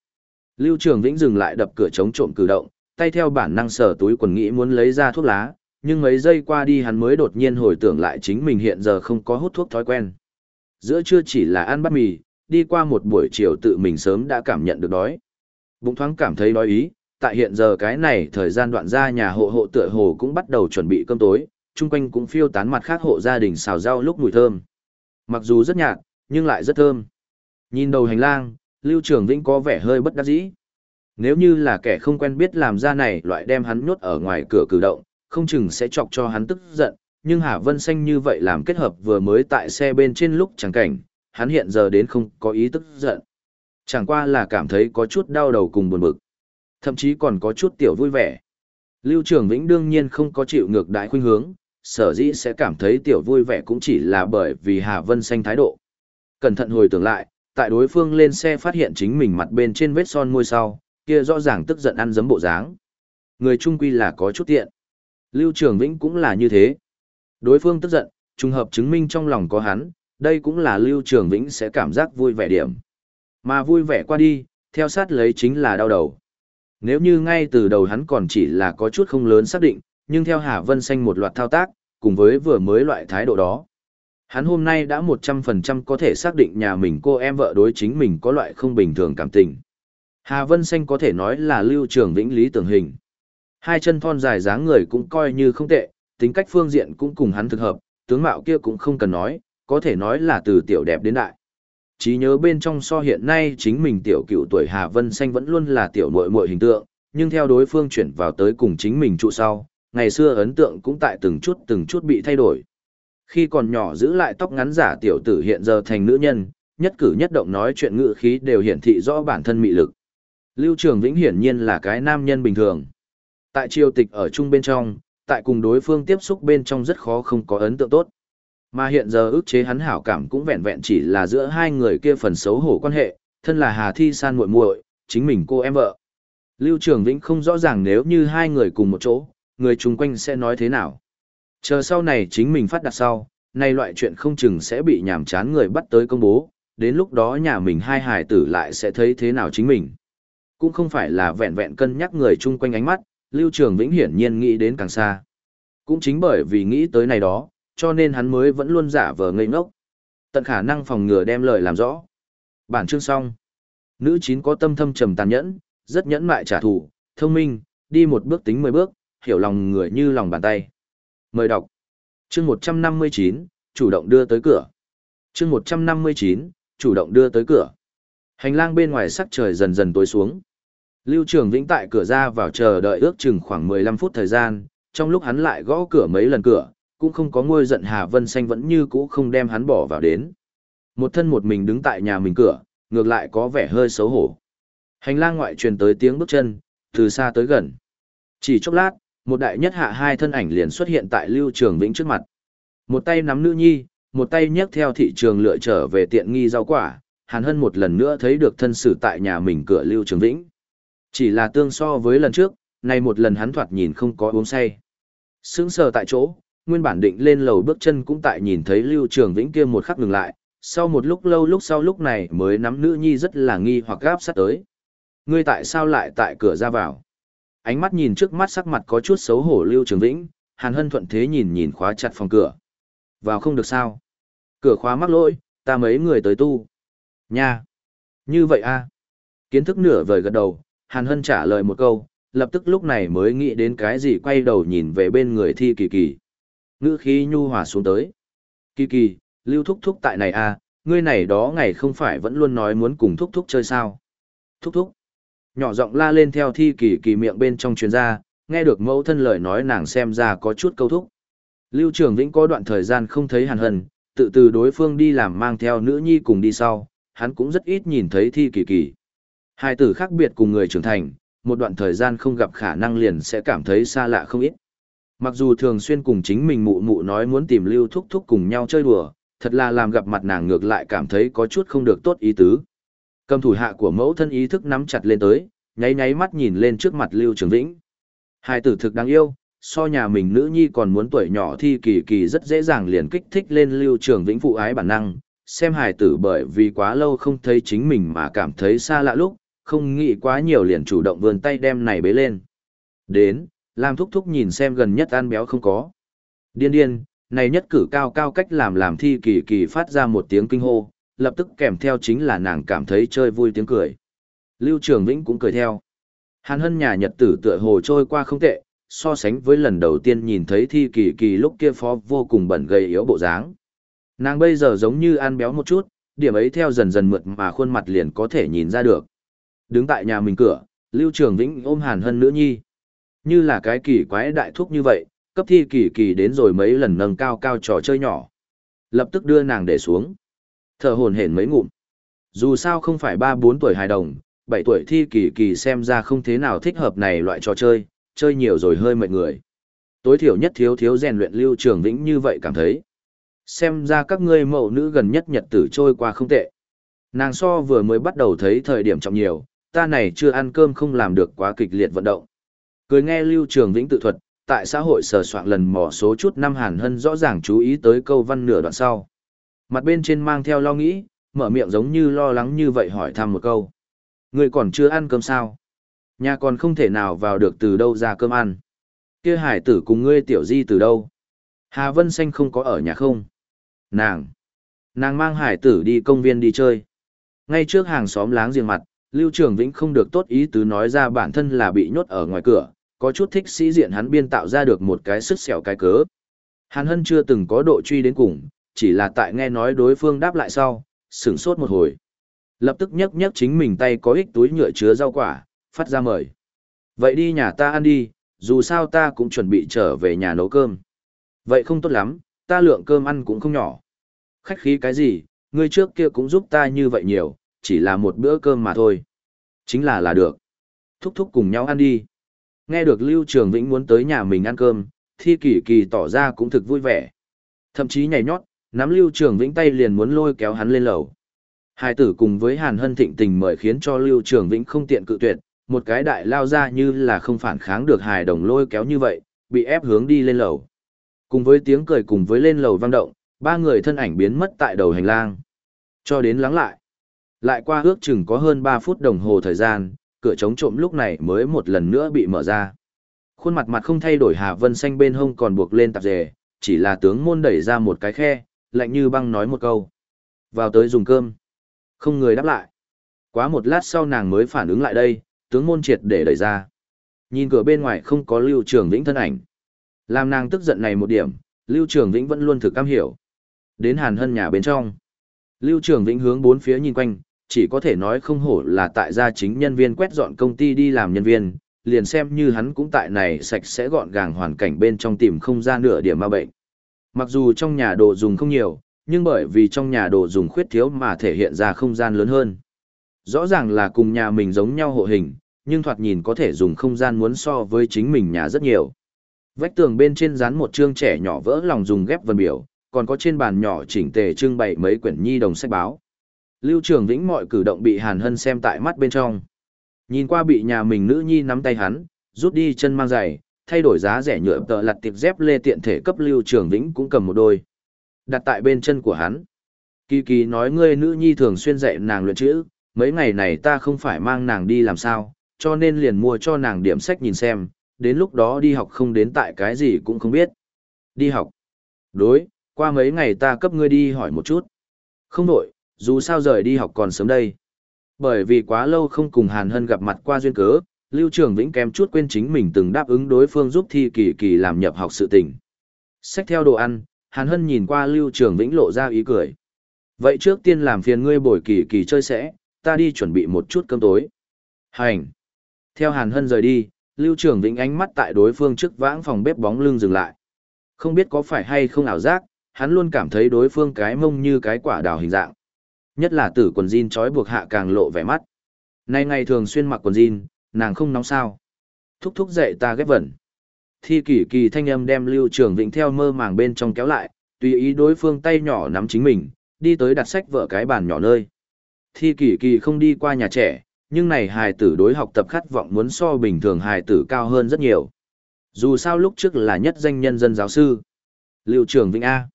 Lưu Trường Vĩnh dừng lại đập cửa chống trộm cử động, tay theo bản năng sở túi quần nghĩ muốn lấy ra thuốc lá, nhưng mấy giây qua đi hắn mới đột nhiên hồi tưởng lại chính mình hiện giờ không có hút thuốc thói quen. Giữa trưa chỉ là ăn bát mì, đi qua một buổi chiều tự mình sớm đã cảm nhận được đói. Bụng thoáng cảm thấy đói ý, tại hiện giờ cái này thời gian đoạn ra nhà hộ hộ tựa hồ cũng bắt đầu chuẩn bị cơm tối, chung quanh cũng phiêu tán mặt khác hộ gia đình xào rau lúc mùi thơm. Mặc dù rất nhạt, nhưng lại rất thơm. Nhìn đầu hành lang, Lưu Trường Vĩnh có vẻ hơi bất đắc dĩ. Nếu như là kẻ không quen biết làm ra này loại đem hắn nhốt ở ngoài cửa cử động, không chừng sẽ chọc cho hắn tức giận, nhưng Hà Vân Xanh như vậy làm kết hợp vừa mới tại xe bên trên lúc chẳng cảnh, hắn hiện giờ đến không có ý tức giận. Chẳng qua là cảm thấy có chút đau đầu cùng buồn bực. Thậm chí còn có chút tiểu vui vẻ. Lưu Trường Vĩnh đương nhiên không có chịu ngược đại khuynh hướng, sở dĩ sẽ cảm thấy tiểu vui vẻ cũng chỉ là bởi vì Hà Vân Xanh thái độ. Cẩn thận hồi tưởng lại, tại đối phương lên xe phát hiện chính mình mặt bên trên vết son môi sau, kia rõ ràng tức giận ăn dấm bộ dáng. Người trung quy là có chút tiện. Lưu Trường Vĩnh cũng là như thế. Đối phương tức giận, trùng hợp chứng minh trong lòng có hắn, đây cũng là Lưu Trường Vĩnh sẽ cảm giác vui vẻ điểm. Mà vui vẻ qua đi, theo sát lấy chính là đau đầu. Nếu như ngay từ đầu hắn còn chỉ là có chút không lớn xác định, nhưng theo Hà Vân Xanh một loạt thao tác, cùng với vừa mới loại thái độ đó. Hắn hôm nay đã 100% có thể xác định nhà mình cô em vợ đối chính mình có loại không bình thường cảm tình. Hà Vân Xanh có thể nói là lưu trường vĩnh lý tưởng hình. Hai chân thon dài dáng người cũng coi như không tệ, tính cách phương diện cũng cùng hắn thực hợp, tướng mạo kia cũng không cần nói, có thể nói là từ tiểu đẹp đến đại. Chí nhớ bên trong so hiện nay chính mình tiểu cựu tuổi Hà Vân Xanh vẫn luôn là tiểu muội muội hình tượng, nhưng theo đối phương chuyển vào tới cùng chính mình trụ sau, ngày xưa ấn tượng cũng tại từng chút từng chút bị thay đổi. Khi còn nhỏ giữ lại tóc ngắn giả tiểu tử hiện giờ thành nữ nhân, nhất cử nhất động nói chuyện ngữ khí đều hiển thị rõ bản thân mị lực. Lưu Trường Vĩnh hiển nhiên là cái nam nhân bình thường. Tại triều tịch ở chung bên trong, tại cùng đối phương tiếp xúc bên trong rất khó không có ấn tượng tốt. Mà hiện giờ ức chế hắn hảo cảm cũng vẹn vẹn chỉ là giữa hai người kia phần xấu hổ quan hệ, thân là Hà Thi San muội muội, chính mình cô em vợ. Lưu Trường Vĩnh không rõ ràng nếu như hai người cùng một chỗ, người chung quanh sẽ nói thế nào. Chờ sau này chính mình phát đặt sau, nay loại chuyện không chừng sẽ bị nhàm chán người bắt tới công bố, đến lúc đó nhà mình hai hài tử lại sẽ thấy thế nào chính mình. Cũng không phải là vẹn vẹn cân nhắc người chung quanh ánh mắt, Lưu Trường Vĩnh hiển nhiên nghĩ đến càng xa. Cũng chính bởi vì nghĩ tới này đó, cho nên hắn mới vẫn luôn giả vờ ngây ngốc. Tận khả năng phòng ngừa đem lời làm rõ. Bản chương xong. Nữ chín có tâm thâm trầm tàn nhẫn, rất nhẫn mại trả thù, thông minh, đi một bước tính mười bước, hiểu lòng người như lòng bàn tay. Mời đọc. Chương 159, chủ động đưa tới cửa. Chương 159, chủ động đưa tới cửa. Hành lang bên ngoài sắc trời dần dần tối xuống. Lưu Trường Vĩnh tại cửa ra vào chờ đợi ước chừng khoảng 15 phút thời gian, trong lúc hắn lại gõ cửa mấy lần cửa, cũng không có ngôi giận Hà Vân Xanh vẫn như cũ không đem hắn bỏ vào đến. Một thân một mình đứng tại nhà mình cửa, ngược lại có vẻ hơi xấu hổ. Hành lang ngoại truyền tới tiếng bước chân, từ xa tới gần. Chỉ chốc lát, một đại nhất hạ hai thân ảnh liền xuất hiện tại Lưu Trường Vĩnh trước mặt. Một tay nắm nữ nhi, một tay nhấc theo thị trường lựa trở về tiện nghi rau quả, Hàn Hân một lần nữa thấy được thân sử tại nhà mình cửa Lưu Trường Vĩnh. Chỉ là tương so với lần trước, này một lần hắn thoạt nhìn không có uống say. Sững sờ tại chỗ, nguyên bản định lên lầu bước chân cũng tại nhìn thấy Lưu Trường Vĩnh kia một khắc ngừng lại, sau một lúc lâu lúc sau lúc này mới nắm nữ nhi rất là nghi hoặc gáp sát tới. Ngươi tại sao lại tại cửa ra vào? Ánh mắt nhìn trước mắt sắc mặt có chút xấu hổ Lưu Trường Vĩnh, Hàn Hân thuận thế nhìn nhìn khóa chặt phòng cửa. Vào không được sao? Cửa khóa mắc lỗi, ta mấy người tới tu. Nha! Như vậy a Kiến thức nửa vời gật đầu, Hàn Hân trả lời một câu, lập tức lúc này mới nghĩ đến cái gì quay đầu nhìn về bên người thi kỳ kỳ. Ngữ khí nhu hòa xuống tới. Kỳ kỳ, lưu thúc thúc tại này à? ngươi này đó ngày không phải vẫn luôn nói muốn cùng thúc thúc chơi sao. Thúc thúc. Nhỏ giọng la lên theo thi kỳ kỳ miệng bên trong chuyên gia, nghe được mẫu thân lời nói nàng xem ra có chút câu thúc. Lưu Trường Vĩnh có đoạn thời gian không thấy Hàn Hân, tự từ đối phương đi làm mang theo nữ nhi cùng đi sau, hắn cũng rất ít nhìn thấy thi kỳ kỳ. Hai tử khác biệt cùng người trưởng thành, một đoạn thời gian không gặp khả năng liền sẽ cảm thấy xa lạ không ít. Mặc dù thường xuyên cùng chính mình mụ mụ nói muốn tìm lưu thúc thúc cùng nhau chơi đùa, thật là làm gặp mặt nàng ngược lại cảm thấy có chút không được tốt ý tứ. Cầm thủ hạ của mẫu thân ý thức nắm chặt lên tới, nháy nháy mắt nhìn lên trước mặt Lưu Trường Vĩnh. Hai tử thực đáng yêu, so nhà mình nữ nhi còn muốn tuổi nhỏ thi kỳ kỳ rất dễ dàng liền kích thích lên Lưu Trường Vĩnh phụ ái bản năng, xem hài tử bởi vì quá lâu không thấy chính mình mà cảm thấy xa lạ lúc, không nghĩ quá nhiều liền chủ động vươn tay đem này bế lên. Đến, làm thúc thúc nhìn xem gần nhất ăn béo không có. Điên điên, này nhất cử cao cao cách làm làm thi kỳ kỳ phát ra một tiếng kinh hô, lập tức kèm theo chính là nàng cảm thấy chơi vui tiếng cười. Lưu Trường Vĩnh cũng cười theo. Hàn hân nhà nhật tử tựa hồ trôi qua không tệ, so sánh với lần đầu tiên nhìn thấy thi kỳ kỳ lúc kia phó vô cùng bẩn gầy yếu bộ dáng. Nàng bây giờ giống như ăn béo một chút, điểm ấy theo dần dần mượt mà khuôn mặt liền có thể nhìn ra được. Đứng tại nhà mình cửa, Lưu Trường Vĩnh ôm Hàn Hân nữ nhi. Như là cái kỳ quái đại thúc như vậy, cấp thi kỳ kỳ đến rồi mấy lần nâng cao cao trò chơi nhỏ. Lập tức đưa nàng để xuống. Thở hồn hển mấy ngụm. Dù sao không phải ba bốn tuổi hài đồng, bảy tuổi thi kỳ kỳ xem ra không thế nào thích hợp này loại trò chơi, chơi nhiều rồi hơi mệt người. Tối thiểu nhất thiếu thiếu rèn luyện Lưu Trường Vĩnh như vậy cảm thấy. Xem ra các ngươi mẫu nữ gần nhất nhật tử trôi qua không tệ. Nàng so vừa mới bắt đầu thấy thời điểm trọng nhiều, ta này chưa ăn cơm không làm được quá kịch liệt vận động. Cười nghe Lưu Trường Vĩnh tự thuật, tại xã hội sờ soạn lần mò số chút năm Hàn Hân rõ ràng chú ý tới câu văn nửa đoạn sau. Mặt bên trên mang theo lo nghĩ, mở miệng giống như lo lắng như vậy hỏi thăm một câu. Người còn chưa ăn cơm sao? Nhà còn không thể nào vào được từ đâu ra cơm ăn. kia hải tử cùng ngươi tiểu di từ đâu? Hà Vân Xanh không có ở nhà không? Nàng! Nàng mang hải tử đi công viên đi chơi. Ngay trước hàng xóm láng giềng mặt, Lưu Trường Vĩnh không được tốt ý tứ nói ra bản thân là bị nhốt ở ngoài cửa, có chút thích sĩ diện hắn biên tạo ra được một cái sức xẻo cái cớ. Hàn Hân chưa từng có độ truy đến cùng, chỉ là tại nghe nói đối phương đáp lại sau, sửng sốt một hồi. Lập tức nhấc nhấc chính mình tay có ích túi nhựa chứa rau quả, phát ra mời. Vậy đi nhà ta ăn đi, dù sao ta cũng chuẩn bị trở về nhà nấu cơm. Vậy không tốt lắm, ta lượng cơm ăn cũng không nhỏ. Khách khí cái gì, ngươi trước kia cũng giúp ta như vậy nhiều, chỉ là một bữa cơm mà thôi. Chính là là được. Thúc thúc cùng nhau ăn đi. Nghe được Lưu Trường Vĩnh muốn tới nhà mình ăn cơm, Thi Kỳ Kỳ tỏ ra cũng thực vui vẻ. Thậm chí nhảy nhót, nắm Lưu Trường Vĩnh tay liền muốn lôi kéo hắn lên lầu. Hai tử cùng với Hàn Hân thịnh tình mời khiến cho Lưu Trường Vĩnh không tiện cự tuyệt, một cái đại lao ra như là không phản kháng được hài đồng lôi kéo như vậy, bị ép hướng đi lên lầu. Cùng với tiếng cười cùng với lên lầu vang động, ba người thân ảnh biến mất tại đầu hành lang. Cho đến lắng lại. Lại qua ước chừng có hơn 3 phút đồng hồ thời gian, cửa chống trộm lúc này mới một lần nữa bị mở ra. Khuôn mặt mặt không thay đổi Hà Vân Xanh bên hông còn buộc lên tạp dề, chỉ là tướng môn đẩy ra một cái khe, lạnh như băng nói một câu. Vào tới dùng cơm. Không người đáp lại. Quá một lát sau nàng mới phản ứng lại đây, tướng môn triệt để đẩy ra. Nhìn cửa bên ngoài không có Lưu Trường Vĩnh thân ảnh. Làm nàng tức giận này một điểm, Lưu Trường Vĩnh vẫn luôn thực cam hiểu. Đến Hàn Hân nhà bên trong. Lưu Trường Vĩnh hướng bốn phía nhìn quanh, chỉ có thể nói không hổ là tại gia chính nhân viên quét dọn công ty đi làm nhân viên, liền xem như hắn cũng tại này sạch sẽ gọn gàng hoàn cảnh bên trong tìm không ra nửa điểm ma bệnh. Mặc dù trong nhà đồ dùng không nhiều, nhưng bởi vì trong nhà đồ dùng khuyết thiếu mà thể hiện ra không gian lớn hơn. Rõ ràng là cùng nhà mình giống nhau hộ hình, nhưng thoạt nhìn có thể dùng không gian muốn so với chính mình nhà rất nhiều. Vách tường bên trên dán một chương trẻ nhỏ vỡ lòng dùng ghép vân biểu, còn có trên bàn nhỏ chỉnh tề trưng bày mấy quyển nhi đồng sách báo. Lưu Trường Vĩnh mọi cử động bị Hàn Hân xem tại mắt bên trong. Nhìn qua bị nhà mình nữ nhi nắm tay hắn, rút đi chân mang giày, thay đổi giá rẻ nhựa tờ lặt tiệp dép lê tiện thể cấp Lưu Trường Vĩnh cũng cầm một đôi. Đặt tại bên chân của hắn. Kỳ kỳ nói ngươi nữ nhi thường xuyên dạy nàng luyện chữ, mấy ngày này ta không phải mang nàng đi làm sao, cho nên liền mua cho nàng điểm sách nhìn xem, đến lúc đó đi học không đến tại cái gì cũng không biết. Đi học. Đối, qua mấy ngày ta cấp ngươi đi hỏi một chút. Không đổi, dù sao rời đi học còn sớm đây. Bởi vì quá lâu không cùng Hàn Hân gặp mặt qua duyên cớ, Lưu Trường Vĩnh kém chút quên chính mình từng đáp ứng đối phương giúp thi kỳ kỳ làm nhập học sự tình. Xách theo đồ ăn, Hàn Hân nhìn qua Lưu Trường Vĩnh lộ ra ý cười. Vậy trước tiên làm phiền ngươi bồi kỳ kỳ chơi sẽ, ta đi chuẩn bị một chút cơm tối. Hành. Theo Hàn Hân rời đi, Lưu Trường Vĩnh ánh mắt tại đối phương trước vãng phòng bếp bóng lưng dừng lại. Không biết có phải hay không ảo giác, hắn luôn cảm thấy đối phương cái mông như cái quả đào hình dạng. Nhất là tử quần jean trói buộc hạ càng lộ vẻ mắt. Nay ngày thường xuyên mặc quần jean, nàng không nóng sao. Thúc thúc dậy ta ghép vẩn. Thi kỷ kỳ thanh âm đem Lưu Trường Vĩnh theo mơ màng bên trong kéo lại, tùy ý đối phương tay nhỏ nắm chính mình, đi tới đặt sách vợ cái bàn nhỏ nơi. Thi kỷ kỳ không đi qua nhà trẻ, nhưng này hài tử đối học tập khát vọng muốn so bình thường hài tử cao hơn rất nhiều. Dù sao lúc trước là nhất danh nhân dân giáo sư. Lưu Trường Vĩnh A.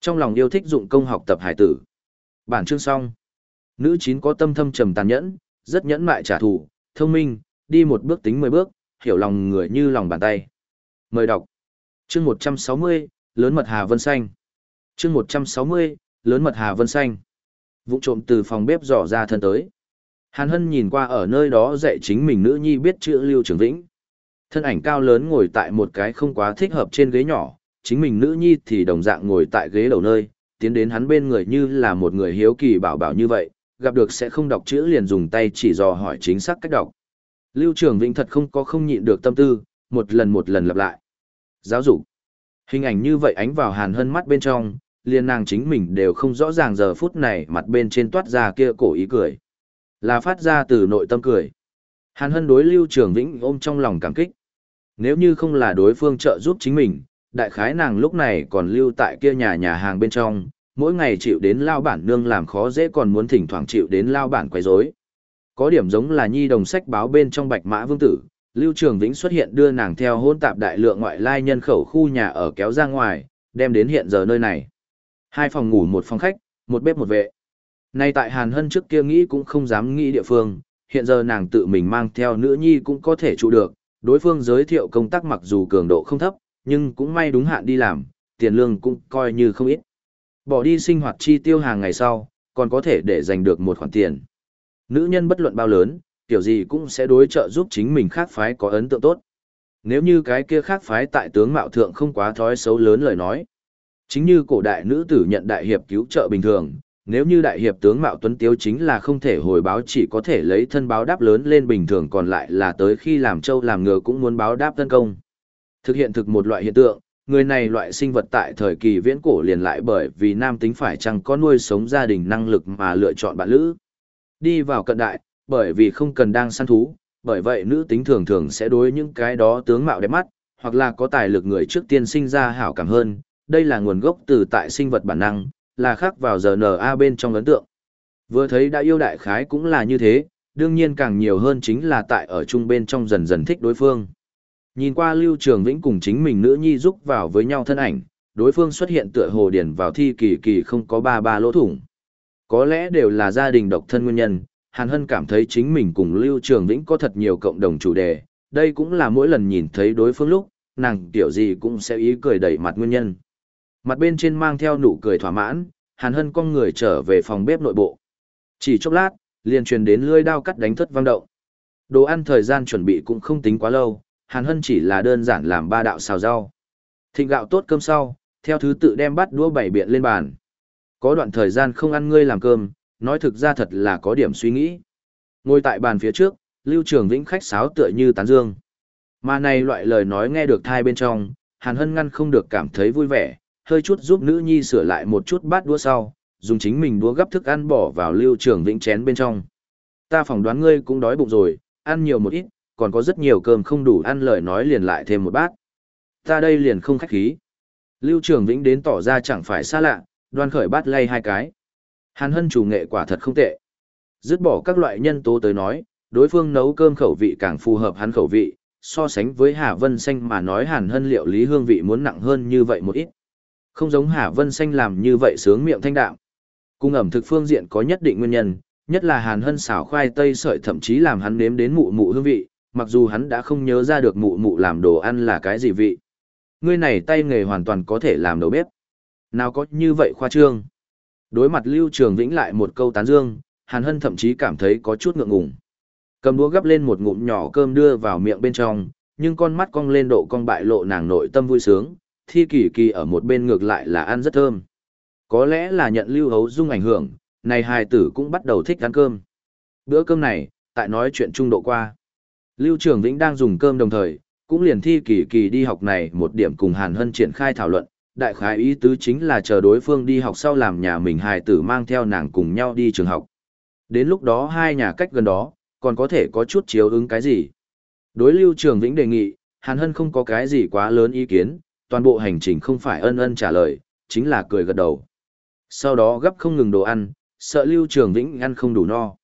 Trong lòng yêu thích dụng công học tập hài tử. Bản chương xong. Nữ chín có tâm thâm trầm tàn nhẫn, rất nhẫn mại trả thù, thông minh, đi một bước tính mười bước, hiểu lòng người như lòng bàn tay. Mời đọc. Chương 160, lớn mật Hà Vân Xanh. Chương 160, lớn mật Hà Vân Xanh. Vụ trộm từ phòng bếp dò ra thân tới. Hàn Hân nhìn qua ở nơi đó dạy chính mình nữ nhi biết chữ Lưu Trường Vĩnh. Thân ảnh cao lớn ngồi tại một cái không quá thích hợp trên ghế nhỏ, chính mình nữ nhi thì đồng dạng ngồi tại ghế đầu nơi, tiến đến hắn bên người như là một người hiếu kỳ bảo bảo như vậy, gặp được sẽ không đọc chữ liền dùng tay chỉ dò hỏi chính xác cách đọc. Lưu Trường Vĩnh thật không có không nhịn được tâm tư, một lần một lần lặp lại. Giáo dục. Hình ảnh như vậy ánh vào Hàn Hân mắt bên trong, liền nàng chính mình đều không rõ ràng giờ phút này mặt bên trên toát ra kia cổ ý cười. Là phát ra từ nội tâm cười. Hàn Hân đối Lưu Trường Vĩnh ôm trong lòng cảm kích. Nếu như không là đối phương trợ giúp chính mình, đại khái nàng lúc này còn lưu tại kia nhà nhà hàng bên trong, mỗi ngày chịu đến lao bản nương làm khó dễ còn muốn thỉnh thoảng chịu đến lao bản quấy rối. Có điểm giống là nhi đồng sách báo bên trong bạch mã vương tử, Lưu Trường Vĩnh xuất hiện đưa nàng theo hôn tạp đại lượng ngoại lai nhân khẩu khu nhà ở kéo ra ngoài, đem đến hiện giờ nơi này. Hai phòng ngủ một phòng khách, một bếp một vệ. Nay tại Hàn Hân trước kia nghĩ cũng không dám nghĩ địa phương, hiện giờ nàng tự mình mang theo nữ nhi cũng có thể trụ được, đối phương giới thiệu công tác mặc dù cường độ không thấp, nhưng cũng may đúng hạn đi làm, tiền lương cũng coi như không ít. Bỏ đi sinh hoạt chi tiêu hàng ngày sau, còn có thể để giành được một khoản tiền. Nữ nhân bất luận bao lớn, kiểu gì cũng sẽ đối trợ giúp chính mình khác phái có ấn tượng tốt. Nếu như cái kia khác phái tại tướng mạo thượng không quá thói xấu lớn lời nói. Chính như cổ đại nữ tử nhận đại hiệp cứu trợ bình thường, nếu như đại hiệp tướng mạo tuấn tiếu chính là không thể hồi báo chỉ có thể lấy thân báo đáp lớn lên bình thường còn lại là tới khi làm trâu làm ngựa cũng muốn báo đáp tấn công. Thực hiện thực một loại hiện tượng, người này loại sinh vật tại thời kỳ viễn cổ liền lại bởi vì nam tính phải chăng có nuôi sống gia đình năng lực mà lựa chọn bạn lữ. Đi vào cận đại, bởi vì không cần đang săn thú, bởi vậy nữ tính thường thường sẽ đối những cái đó tướng mạo đẹp mắt, hoặc là có tài lực người trước tiên sinh ra hảo cảm hơn, đây là nguồn gốc từ tại sinh vật bản năng, là khác vào giờ NA bên trong ấn tượng. Vừa thấy đã yêu đại khái cũng là như thế, đương nhiên càng nhiều hơn chính là tại ở chung bên trong dần dần thích đối phương. Nhìn qua Lưu Trường Vĩnh cùng chính mình nữ nhi giúp vào với nhau thân ảnh, đối phương xuất hiện tựa hồ điển vào thi kỳ kỳ không có ba ba lỗ thủng. Có lẽ đều là gia đình độc thân nguyên nhân, Hàn Hân cảm thấy chính mình cùng Lưu Trường Vĩnh có thật nhiều cộng đồng chủ đề, đây cũng là mỗi lần nhìn thấy đối phương lúc, nàng tiểu gì cũng sẽ ý cười đẩy mặt nguyên nhân. Mặt bên trên mang theo nụ cười thỏa mãn, Hàn Hân con người trở về phòng bếp nội bộ. Chỉ chốc lát, liền truyền đến lưỡi đao cắt đánh thất vang động. Đồ ăn thời gian chuẩn bị cũng không tính quá lâu, Hàn Hân chỉ là đơn giản làm ba đạo xào rau. Thịnh gạo tốt cơm sau, theo thứ tự đem bắt đũa bảy biện lên bàn. Có đoạn thời gian không ăn ngươi làm cơm, nói thực ra thật là có điểm suy nghĩ. Ngồi tại bàn phía trước, Lưu Trường Vĩnh khách sáo tựa như tán dương. Mà này loại lời nói nghe được thai bên trong, Hàn Hân ngăn không được cảm thấy vui vẻ, hơi chút giúp nữ nhi sửa lại một chút bát đũa sau, dùng chính mình đũa gấp thức ăn bỏ vào Lưu Trường Vĩnh chén bên trong. Ta phỏng đoán ngươi cũng đói bụng rồi, ăn nhiều một ít, còn có rất nhiều cơm không đủ ăn lời nói liền lại thêm một bát. Ta đây liền không khách khí. Lưu Trường Vĩnh đến tỏ ra chẳng phải xa lạ, đoan khởi bát lay hai cái. Hàn Hân chủ nghệ quả thật không tệ. Dứt bỏ các loại nhân tố tới nói, đối phương nấu cơm khẩu vị càng phù hợp hắn khẩu vị, so sánh với Hà Vân Xanh mà nói Hàn Hân liệu lý hương vị muốn nặng hơn như vậy một ít. Không giống Hà Vân Xanh làm như vậy sướng miệng thanh đạm. Cung ẩm thực phương diện có nhất định nguyên nhân, nhất là Hàn Hân xào khoai tây sợi thậm chí làm hắn nếm đến mụ mụ hương vị, mặc dù hắn đã không nhớ ra được mụ mụ làm đồ ăn là cái gì vị. Ngươi này tay nghề hoàn toàn có thể làm đầu bếp. Nào có như vậy khoa trương. Đối mặt Lưu Trường Vĩnh lại một câu tán dương, Hàn Hân thậm chí cảm thấy có chút ngượng ngùng. Cầm đũa gấp lên một ngụm nhỏ cơm đưa vào miệng bên trong, nhưng con mắt cong lên độ cong bại lộ nàng nội tâm vui sướng, thi kỳ kỳ ở một bên ngược lại là ăn rất thơm. Có lẽ là nhận Lưu Hấu Dung ảnh hưởng, này hài tử cũng bắt đầu thích ăn cơm. Bữa cơm này, tại nói chuyện trung độ qua. Lưu Trường Vĩnh đang dùng cơm đồng thời, cũng liền thi kỳ kỳ đi học này một điểm cùng Hàn Hân triển khai thảo luận, đại khái ý tứ chính là chờ đối phương đi học sau làm nhà mình hài tử mang theo nàng cùng nhau đi trường học. Đến lúc đó hai nhà cách gần đó, còn có thể có chút chiếu ứng cái gì. Đối Lưu Trường Vĩnh đề nghị, Hàn Hân không có cái gì quá lớn ý kiến, toàn bộ hành trình không phải ân ân trả lời, chính là cười gật đầu. Sau đó gấp không ngừng đồ ăn, sợ Lưu Trường Vĩnh ăn không đủ no.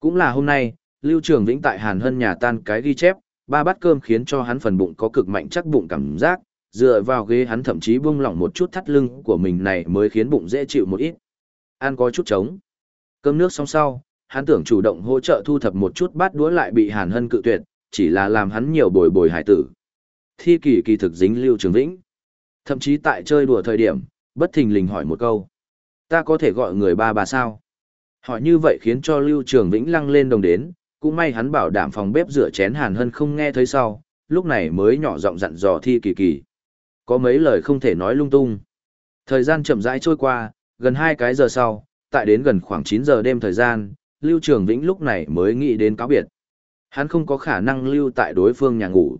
Cũng là hôm nay, Lưu Trường Vĩnh tại Hàn Hân nhà tan cái ghi chép, ba bát cơm khiến cho hắn phần bụng có cực mạnh chắc bụng cảm giác, dựa vào ghế hắn thậm chí buông lỏng một chút thắt lưng của mình này mới khiến bụng dễ chịu một ít. Ăn có chút trống. Cơm nước xong sau, hắn tưởng chủ động hỗ trợ thu thập một chút bát đũa lại bị Hàn Hân cự tuyệt, chỉ là làm hắn nhiều bồi bồi hải tử. Thi kỳ kỳ thực dính Lưu Trường Vĩnh. Thậm chí tại chơi đùa thời điểm, bất thình lình hỏi một câu. Ta có thể gọi người ba bà sao? Hỏi như vậy khiến cho Lưu Trường Vĩnh lăng lên đồng đến, cũng may hắn bảo đảm phòng bếp rửa chén Hàn Hân không nghe thấy sau, lúc này mới nhỏ giọng dặn dò Thi kỳ kỳ. Có mấy lời không thể nói lung tung. Thời gian chậm rãi trôi qua, gần hai cái giờ sau, tại đến gần khoảng chín giờ đêm thời gian, Lưu Trường Vĩnh lúc này mới nghĩ đến cáo biệt. Hắn không có khả năng lưu tại đối phương nhà ngủ.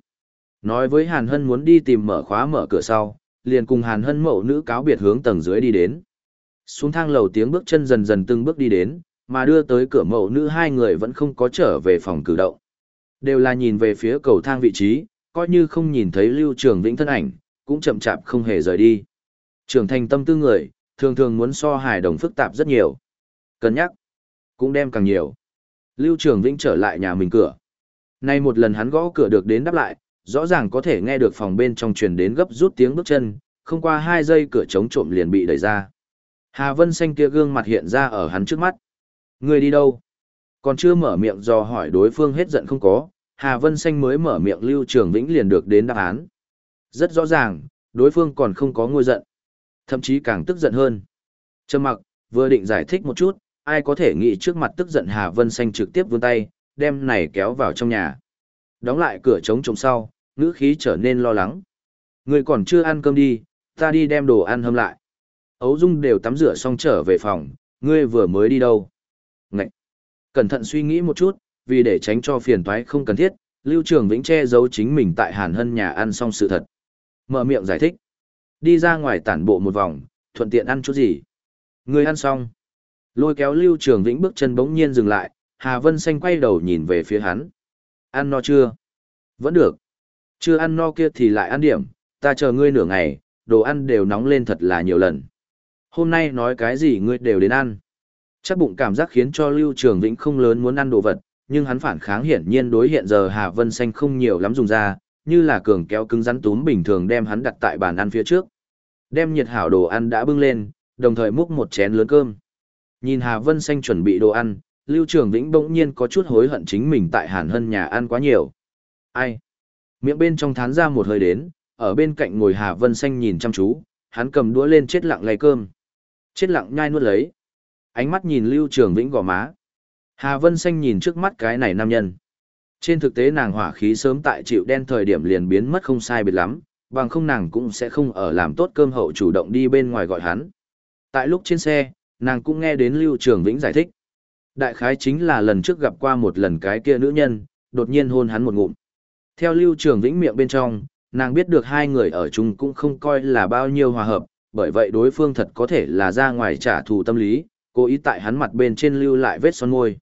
Nói với Hàn Hân muốn đi tìm mở khóa mở cửa sau, liền cùng Hàn Hân mẫu nữ cáo biệt hướng tầng dưới đi đến. Xuống thang lầu tiếng bước chân dần dần từng bước đi đến, mà đưa tới cửa mẫu nữ hai người vẫn không có trở về phòng cử động. Đều là nhìn về phía cầu thang vị trí, coi như không nhìn thấy Lưu Trường Vĩnh thân ảnh, cũng chậm chạp không hề rời đi. Trưởng thành tâm tư người, thường thường muốn so hài đồng phức tạp rất nhiều. Cân nhắc, cũng đem càng nhiều. Lưu Trường Vĩnh trở lại nhà mình cửa. Nay một lần hắn gõ cửa được đến đáp lại, rõ ràng có thể nghe được phòng bên trong truyền đến gấp rút tiếng bước chân, không qua hai giây cửa chống trộm liền bị đẩy ra. Hà Vân Xanh kia gương mặt hiện ra ở hắn trước mắt. Người đi đâu? Còn chưa mở miệng dò hỏi đối phương hết giận không có, Hà Vân Xanh mới mở miệng Lưu Trường Vĩnh liền được đến đáp án. Rất rõ ràng, đối phương còn không có ngôi giận. Thậm chí càng tức giận hơn. Trầm mặc, vừa định giải thích một chút, ai có thể nghĩ trước mặt tức giận Hà Vân Xanh trực tiếp vươn tay, đem này kéo vào trong nhà. Đóng lại cửa trống trống sau, ngữ khí trở nên lo lắng. Người còn chưa ăn cơm đi, ta đi đem đồ ăn hâm lại. Ấu Dung đều tắm rửa xong trở về phòng, ngươi vừa mới đi đâu? Cẩn thận suy nghĩ một chút, vì để tránh cho phiền toái không cần thiết, Lưu Trường Vĩnh che giấu chính mình tại Hàn Hân nhà ăn xong sự thật. Mở miệng giải thích. Đi ra ngoài tản bộ một vòng, thuận tiện ăn chút gì. người ăn xong. Lôi kéo Lưu Trường Vĩnh bước chân bỗng nhiên dừng lại, Hà Vân Xanh quay đầu nhìn về phía hắn. Ăn no chưa? Vẫn được. Chưa ăn no kia thì lại ăn điểm, ta chờ ngươi nửa ngày, đồ ăn đều nóng lên thật là nhiều lần. Hôm nay nói cái gì ngươi đều đến ăn. Chắc bụng cảm giác khiến cho Lưu Trường Vĩnh không lớn muốn ăn đồ vật, nhưng hắn phản kháng hiển nhiên đối hiện giờ Hà Vân Xanh không nhiều lắm dùng ra, như là cường kéo cứng rắn túm bình thường đem hắn đặt tại bàn ăn phía trước. Đem nhiệt hảo đồ ăn đã bưng lên, đồng thời múc một chén lớn cơm. Nhìn Hà Vân Xanh chuẩn bị đồ ăn, Lưu Trường Vĩnh bỗng nhiên có chút hối hận chính mình tại Hàn Hân nhà ăn quá nhiều. Ai? Miệng bên trong thán ra một hơi đến, ở bên cạnh ngồi Hà Vân Xanh nhìn chăm chú, hắn cầm đũa lên chết lặng lấy cơm. Chết lặng nhai nuốt lấy. Ánh mắt nhìn Lưu Trường Vĩnh gò má. Hà Vân Xanh nhìn trước mắt cái này nam nhân. Trên thực tế nàng hỏa khí sớm tại chịu đen thời điểm liền biến mất không sai biệt lắm, bằng không nàng cũng sẽ không ở làm tốt cơm hậu chủ động đi bên ngoài gọi hắn. Tại lúc trên xe, nàng cũng nghe đến Lưu Trường Vĩnh giải thích. Đại khái chính là lần trước gặp qua một lần cái kia nữ nhân, đột nhiên hôn hắn một ngụm. Theo Lưu Trường Vĩnh miệng bên trong, nàng biết được hai người ở chung cũng không coi là bao nhiêu hòa hợp, bởi vậy đối phương thật có thể là ra ngoài trả thù tâm lý, cố ý tại hắn mặt bên trên lưu lại vết son môi.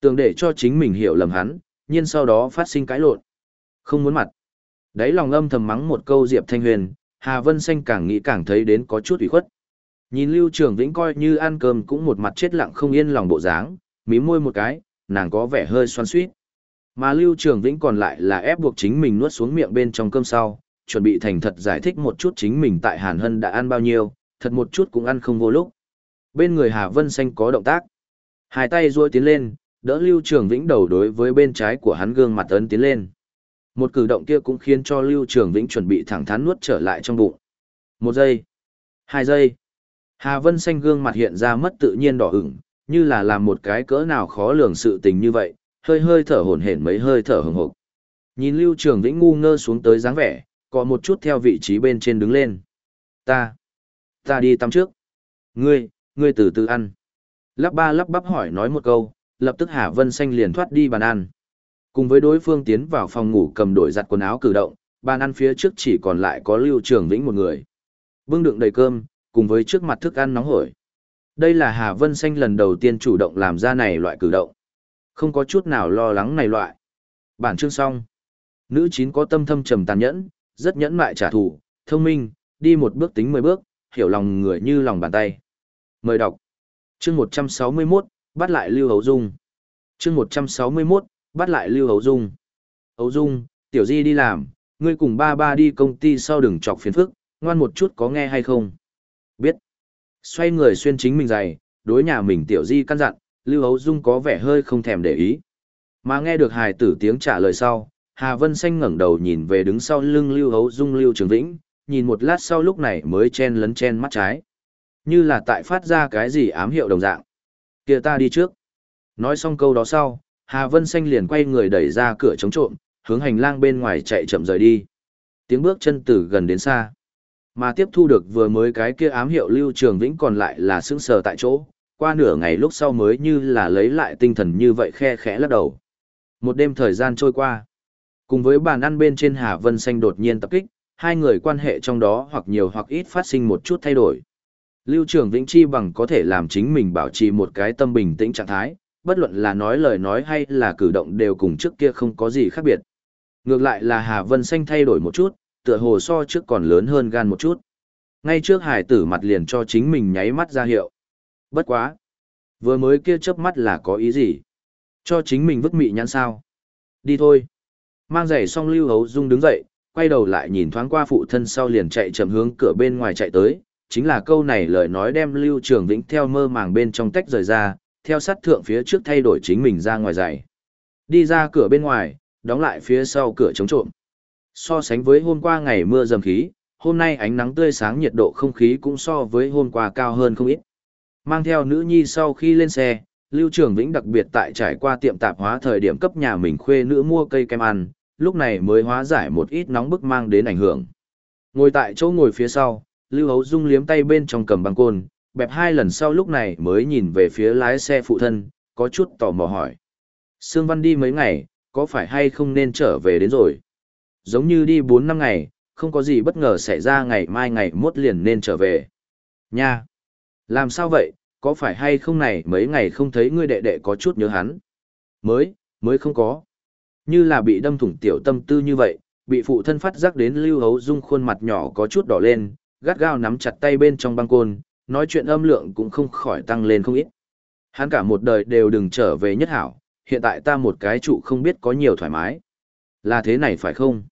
Tưởng để cho chính mình hiểu lầm hắn, nhưng sau đó phát sinh cãi lộn. Không muốn mặt. Đấy lòng âm thầm mắng một câu Diệp Thanh Huyền, Hà Vân Xanh càng nghĩ càng thấy đến có chút ủy khuất. Nhìn Lưu Trường Vĩnh coi như ăn cơm cũng một mặt chết lặng không yên lòng bộ dáng, mí môi một cái, nàng có vẻ hơi xoan suýt. Mà Lưu Trường Vĩnh còn lại là ép buộc chính mình nuốt xuống miệng bên trong cơm sau, chuẩn bị thành thật giải thích một chút chính mình tại Hàn Hân đã ăn bao nhiêu, thật một chút cũng ăn không vô lúc. Bên người Hà Vân Xanh có động tác. Hai tay duỗi tiến lên, đỡ Lưu Trường Vĩnh đầu đối với bên trái của hắn gương mặt ấn tiến lên. Một cử động kia cũng khiến cho Lưu Trường Vĩnh chuẩn bị thẳng thắn nuốt trở lại trong bụng. Một giây. Hai giây. Hà Vân Xanh gương mặt hiện ra mất tự nhiên đỏ ửng, như là làm một cái cỡ nào khó lường sự tình như vậy, hơi hơi thở hổn hển mấy hơi thở hừng hực. Nhìn Lưu Trường Vĩnh ngu ngơ xuống tới dáng vẻ, có một chút theo vị trí bên trên đứng lên. Ta, ta đi tắm trước. Ngươi, ngươi từ từ ăn. Lắp ba lắp bắp hỏi nói một câu, lập tức Hà Vân Xanh liền thoát đi bàn ăn. Cùng với đối phương tiến vào phòng ngủ cầm đổi giặt quần áo cử động, bàn ăn phía trước chỉ còn lại có Lưu Trường Vĩnh một người. Bưng đựng đầy cơm, cùng với trước mặt thức ăn nóng hổi. Đây là Hà Vân Xanh lần đầu tiên chủ động làm ra này loại cử động. Không có chút nào lo lắng này loại. Bản chương xong. Nữ chín có tâm thâm trầm tàn nhẫn, rất nhẫn mại trả thù, thông minh, đi một bước tính mười bước, hiểu lòng người như lòng bàn tay. Mời đọc. Chương 161, bắt lại Lưu Hấu Dung. Chương 161, bắt lại Lưu Hấu Dung. Hấu Dung, tiểu di đi làm, ngươi cùng ba ba đi công ty sau đừng chọc phiền phức, ngoan một chút có nghe hay không? Biết. Xoay người xuyên chính mình giày, đối nhà mình tiểu di căn dặn, Lưu Hấu Dung có vẻ hơi không thèm để ý. Mà nghe được hài tử tiếng trả lời sau, Hà Vân Xanh ngẩng đầu nhìn về đứng sau lưng Lưu Hấu Dung Lưu Trường Vĩnh, nhìn một lát sau lúc này mới chen lấn chen mắt trái. Như là tại phát ra cái gì ám hiệu đồng dạng. kia ta đi trước. Nói xong câu đó sau, Hà Vân Xanh liền quay người đẩy ra cửa chống trộm, hướng hành lang bên ngoài chạy chậm rời đi. Tiếng bước chân từ gần đến xa. Mà tiếp thu được vừa mới cái kia ám hiệu Lưu Trường Vĩnh còn lại là sững sờ tại chỗ, qua nửa ngày lúc sau mới như là lấy lại tinh thần như vậy khe khẽ lắc đầu. Một đêm thời gian trôi qua. Cùng với bàn ăn bên trên Hà Vân Xanh đột nhiên tập kích, hai người quan hệ trong đó hoặc nhiều hoặc ít phát sinh một chút thay đổi. Lưu Trường Vĩnh Chi bằng có thể làm chính mình bảo trì một cái tâm bình tĩnh trạng thái, bất luận là nói lời nói hay là cử động đều cùng trước kia không có gì khác biệt. Ngược lại là Hà Vân Xanh thay đổi một chút, tựa hồ so trước còn lớn hơn gan một chút. Ngay trước hải tử mặt liền cho chính mình nháy mắt ra hiệu. Bất quá. Vừa mới kia chớp mắt là có ý gì? Cho chính mình vứt mị nhãn sao? Đi thôi. Mang giày xong Lưu Hấu Dung đứng dậy, quay đầu lại nhìn thoáng qua phụ thân sau liền chạy chậm hướng cửa bên ngoài chạy tới. Chính là câu này lời nói đem Lưu Trường Vĩnh theo mơ màng bên trong tách rời ra, theo sát thượng phía trước thay đổi chính mình ra ngoài giày. Đi ra cửa bên ngoài, đóng lại phía sau cửa chống trộm. So sánh với hôm qua ngày mưa dầm khí, hôm nay ánh nắng tươi sáng nhiệt độ không khí cũng so với hôm qua cao hơn không ít. Mang theo nữ nhi sau khi lên xe, Lưu Trường Vĩnh đặc biệt tại trải qua tiệm tạp hóa thời điểm cấp nhà mình khuê nữ mua cây kem ăn, lúc này mới hóa giải một ít nóng bức mang đến ảnh hưởng. Ngồi tại chỗ ngồi phía sau, Lưu Hấu Dung liếm tay bên trong cầm băng côn, bẹp hai lần sau lúc này mới nhìn về phía lái xe phụ thân, có chút tò mò hỏi. Sương Văn đi mấy ngày, có phải hay không nên trở về đến rồi? Giống như đi 4 năm ngày, không có gì bất ngờ xảy ra ngày mai ngày mốt liền nên trở về. Nha! Làm sao vậy, có phải hay không này mấy ngày không thấy ngươi đệ đệ có chút nhớ hắn? Mới, mới không có. Như là bị đâm thủng tiểu tâm tư như vậy, bị phụ thân phát giác đến lưu hấu dung khuôn mặt nhỏ có chút đỏ lên, gắt gao nắm chặt tay bên trong băng côn, nói chuyện âm lượng cũng không khỏi tăng lên không ít. Hắn cả một đời đều đừng trở về nhất hảo, hiện tại ta một cái trụ không biết có nhiều thoải mái. Là thế này phải không?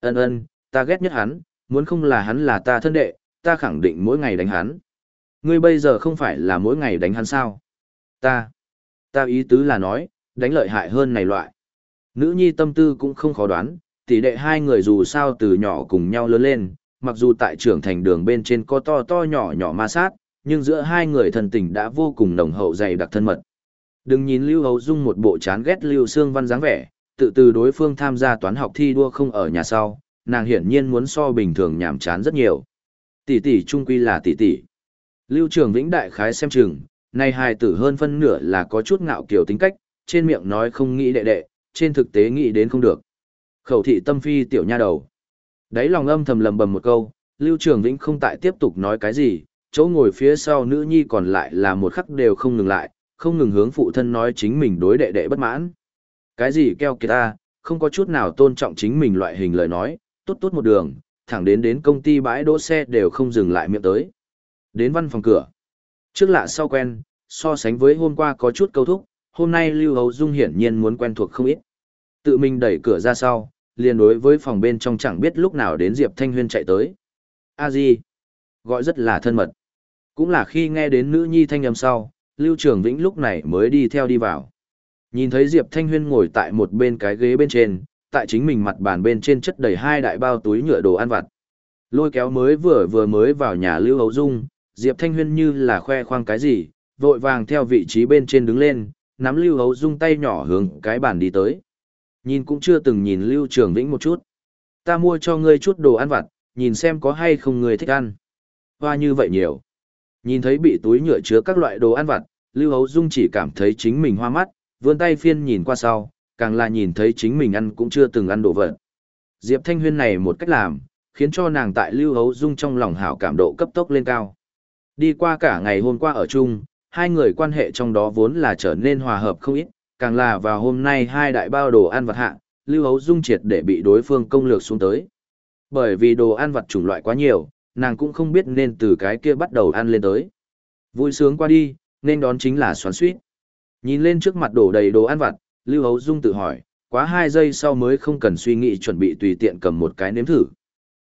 Ân ân, ta ghét nhất hắn, muốn không là hắn là ta thân đệ, ta khẳng định mỗi ngày đánh hắn. Ngươi bây giờ không phải là mỗi ngày đánh hắn sao? Ta, ta ý tứ là nói, đánh lợi hại hơn này loại. Nữ nhi tâm tư cũng không khó đoán, tỷ đệ hai người dù sao từ nhỏ cùng nhau lớn lên, mặc dù tại trưởng thành đường bên trên có to to nhỏ nhỏ ma sát, nhưng giữa hai người thần tình đã vô cùng nồng hậu dày đặc thân mật. Đừng nhìn Lưu Hấu Dung một bộ chán ghét Lưu Sương Văn dáng vẻ, tự từ đối phương tham gia toán học thi đua không ở nhà sau, nàng hiển nhiên muốn so bình thường nhảm chán rất nhiều. Tỷ tỷ trung quy là tỷ tỷ. Lưu Trường Vĩnh đại khái xem chừng, nay hài tử hơn phân nửa là có chút ngạo kiều tính cách, trên miệng nói không nghĩ đệ đệ, trên thực tế nghĩ đến không được. Khẩu thị tâm phi tiểu nha đầu. Đấy lòng âm thầm lầm bầm một câu, Lưu Trường Vĩnh không tại tiếp tục nói cái gì, chỗ ngồi phía sau nữ nhi còn lại là một khắc đều không ngừng lại, không ngừng hướng phụ thân nói chính mình đối đệ đệ bất mãn. Cái gì keo kiệt ta, không có chút nào tôn trọng chính mình loại hình lời nói, tốt tốt một đường, thẳng đến đến công ty bãi đỗ xe đều không dừng lại miệng tới. Đến văn phòng cửa. Trước lạ sau quen, so sánh với hôm qua có chút câu thúc, hôm nay Lưu Hấu Dung hiển nhiên muốn quen thuộc không ít. Tự mình đẩy cửa ra sau, liền đối với phòng bên trong chẳng biết lúc nào đến Diệp Thanh Huyên chạy tới. A Di. Gọi rất là thân mật. Cũng là khi nghe đến nữ nhi thanh âm sau, Lưu Trường Vĩnh lúc này mới đi theo đi vào. Nhìn thấy Diệp Thanh Huyên ngồi tại một bên cái ghế bên trên, tại chính mình mặt bàn bên trên chất đầy hai đại bao túi nhựa đồ ăn vặt. Lôi kéo mới vừa vừa mới vào nhà Lưu Hấu Dung, Diệp Thanh Huyên như là khoe khoang cái gì, vội vàng theo vị trí bên trên đứng lên, nắm Lưu Hấu Dung tay nhỏ hướng cái bàn đi tới. Nhìn cũng chưa từng nhìn Lưu Trường Vĩnh một chút. Ta mua cho ngươi chút đồ ăn vặt, nhìn xem có hay không ngươi thích ăn. Hoa như vậy nhiều. Nhìn thấy bị túi nhựa chứa các loại đồ ăn vặt, Lưu Hấu Dung chỉ cảm thấy chính mình hoa mắt, vươn tay phiên nhìn qua sau, càng là nhìn thấy chính mình ăn cũng chưa từng ăn đồ vật. Diệp Thanh Huyên này một cách làm, khiến cho nàng tại Lưu Hấu Dung trong lòng hảo cảm độ cấp tốc lên cao. Đi qua cả ngày hôm qua ở chung, hai người quan hệ trong đó vốn là trở nên hòa hợp không ít, càng là vào hôm nay hai đại bao đồ ăn vật hạ, Lưu Hấu Dung triệt để bị đối phương công lược xuống tới. Bởi vì đồ ăn vật chủng loại quá nhiều, nàng cũng không biết nên từ cái kia bắt đầu ăn lên tới. Vui sướng qua đi, nên đón chính là xoắn suýt. Nhìn lên trước mặt đổ đầy đồ ăn vặt, Lưu Hấu Dung tự hỏi, quá hai giây sau mới không cần suy nghĩ chuẩn bị tùy tiện cầm một cái nếm thử.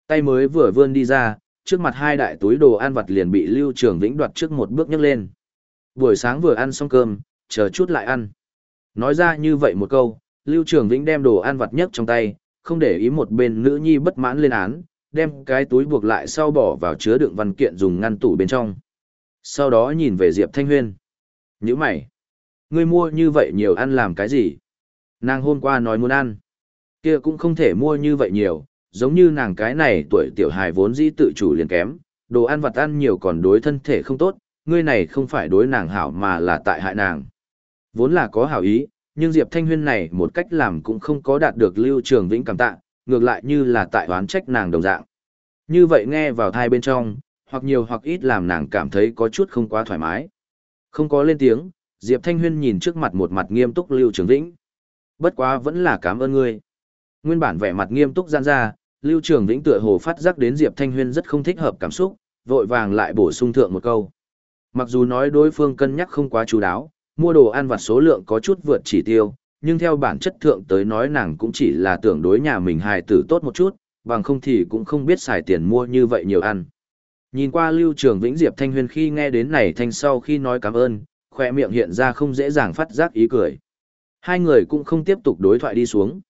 Tay mới vừa vươn đi ra, trước mặt hai đại túi đồ ăn vặt liền bị Lưu Trường Vĩnh đoạt trước một bước nhấc lên. Buổi sáng vừa ăn xong cơm, chờ chút lại ăn. Nói ra như vậy một câu, Lưu Trường Vĩnh đem đồ ăn vặt nhất trong tay, không để ý một bên nữ nhi bất mãn lên án, đem cái túi buộc lại sau bỏ vào chứa đựng văn kiện dùng ngăn tủ bên trong. Sau đó nhìn về Diệp Thanh Huyên. Nhữ mày! Ngươi mua như vậy nhiều ăn làm cái gì? Nàng hôm qua nói muốn ăn. kia cũng không thể mua như vậy nhiều, giống như nàng cái này tuổi tiểu hài vốn dĩ tự chủ liền kém, đồ ăn vặt ăn nhiều còn đối thân thể không tốt, ngươi này không phải đối nàng hảo mà là tại hại nàng. Vốn là có hảo ý, nhưng Diệp Thanh Huyên này một cách làm cũng không có đạt được Lưu Trường Vĩnh cảm tạ, ngược lại như là tại oán trách nàng đồng dạng. Như vậy nghe vào thai bên trong, hoặc nhiều hoặc ít làm nàng cảm thấy có chút không quá thoải mái. Không có lên tiếng, Diệp Thanh Huyên nhìn trước mặt một mặt nghiêm túc Lưu Trường Vĩnh. Bất quá vẫn là cảm ơn ngươi. Nguyên bản vẻ mặt nghiêm túc gian ra, Lưu Trường Vĩnh tựa hồ phát giác đến Diệp Thanh Huyên rất không thích hợp cảm xúc, vội vàng lại bổ sung thượng một câu. Mặc dù nói đối phương cân nhắc không quá chú đáo, mua đồ ăn vặt số lượng có chút vượt chỉ tiêu, nhưng theo bản chất thượng tới nói nàng cũng chỉ là tưởng đối nhà mình hài tử tốt một chút, bằng không thì cũng không biết xài tiền mua như vậy nhiều ăn. Nhìn qua Lưu Trường Vĩnh Diệp Thanh Huyên khi nghe đến này thanh sau khi nói cảm ơn, khỏe miệng hiện ra không dễ dàng phát giác ý cười. Hai người cũng không tiếp tục đối thoại đi xuống.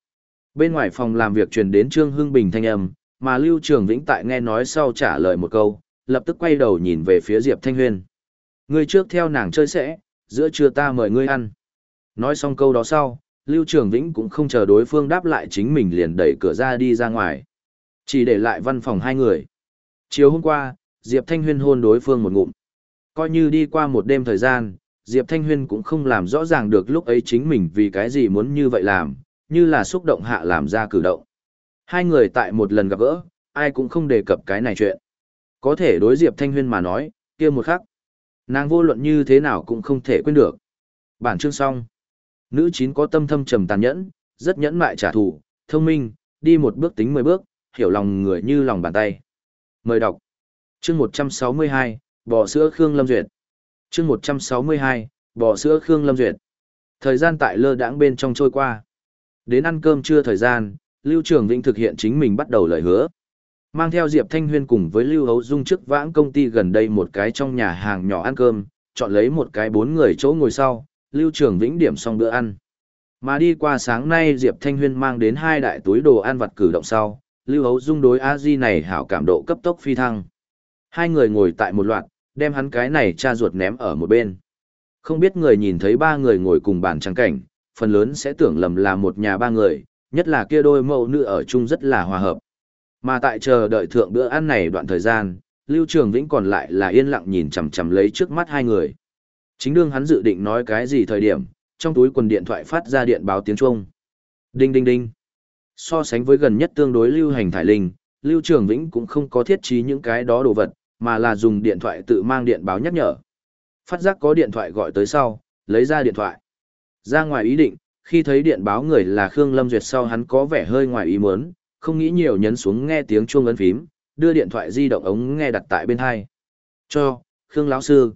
Bên ngoài phòng làm việc truyền đến Trương Hưng Bình thanh âm, mà Lưu Trường Vĩnh tại nghe nói sau trả lời một câu, lập tức quay đầu nhìn về phía Diệp Thanh Huyên. người trước theo nàng chơi sẽ, giữa trưa ta mời ngươi ăn. Nói xong câu đó sau, Lưu Trường Vĩnh cũng không chờ đối phương đáp lại chính mình liền đẩy cửa ra đi ra ngoài. Chỉ để lại văn phòng hai người. Chiều hôm qua, Diệp Thanh Huyên hôn đối phương một ngụm. Coi như đi qua một đêm thời gian, Diệp Thanh Huyên cũng không làm rõ ràng được lúc ấy chính mình vì cái gì muốn như vậy làm, như là xúc động hạ làm ra cử động. Hai người tại một lần gặp gỡ, ai cũng không đề cập cái này chuyện. Có thể đối Diệp Thanh Huyên mà nói, kia một khắc. Nàng vô luận như thế nào cũng không thể quên được. Bản chương xong. Nữ chín có tâm thâm trầm tàn nhẫn, rất nhẫn mại trả thù, thông minh, đi một bước tính mười bước, hiểu lòng người như lòng bàn tay. Mời đọc. Chương 162, bò sữa Khương Lâm Duyệt. Chương 162, bò sữa Khương Lâm Duyệt. Thời gian tại lơ đãng bên trong trôi qua. Đến ăn cơm trưa thời gian, Lưu Trường Vĩnh thực hiện chính mình bắt đầu lời hứa. Mang theo Diệp Thanh Huyên cùng với Lưu Hấu Dung trước vãng công ty gần đây một cái trong nhà hàng nhỏ ăn cơm, chọn lấy một cái bốn người chỗ ngồi sau, Lưu Trường Vĩnh điểm xong bữa ăn. Mà đi qua sáng nay Diệp Thanh Huyên mang đến hai đại túi đồ ăn vặt cử động sau, Lưu Hấu Dung đối a di này hảo cảm độ cấp tốc phi thăng. Hai người ngồi tại một loạt, đem hắn cái này cha ruột ném ở một bên. Không biết người nhìn thấy ba người ngồi cùng bàn trang cảnh, phần lớn sẽ tưởng lầm là một nhà ba người, nhất là kia đôi mẫu nữ ở chung rất là hòa hợp. Mà tại chờ đợi thượng bữa ăn này đoạn thời gian, Lưu Trường Vĩnh còn lại là yên lặng nhìn chằm chằm lấy trước mắt hai người. Chính đương hắn dự định nói cái gì thời điểm, trong túi quần điện thoại phát ra điện báo tiếng Trung. Đinh đinh đinh. So sánh với gần nhất tương đối lưu hành thải linh, Lưu Trường Vĩnh cũng không có thiết trí những cái đó đồ vật, mà là dùng điện thoại tự mang điện báo nhắc nhở. Phát giác có điện thoại gọi tới sau, lấy ra điện thoại. Ra ngoài ý định, khi thấy điện báo người là Khương Lâm Duyệt sau hắn có vẻ hơi ngoài ý muốn, không nghĩ nhiều nhấn xuống nghe tiếng chuông ấn phím, đưa điện thoại di động ống nghe đặt tại bên hai. Cho, Khương lão sư.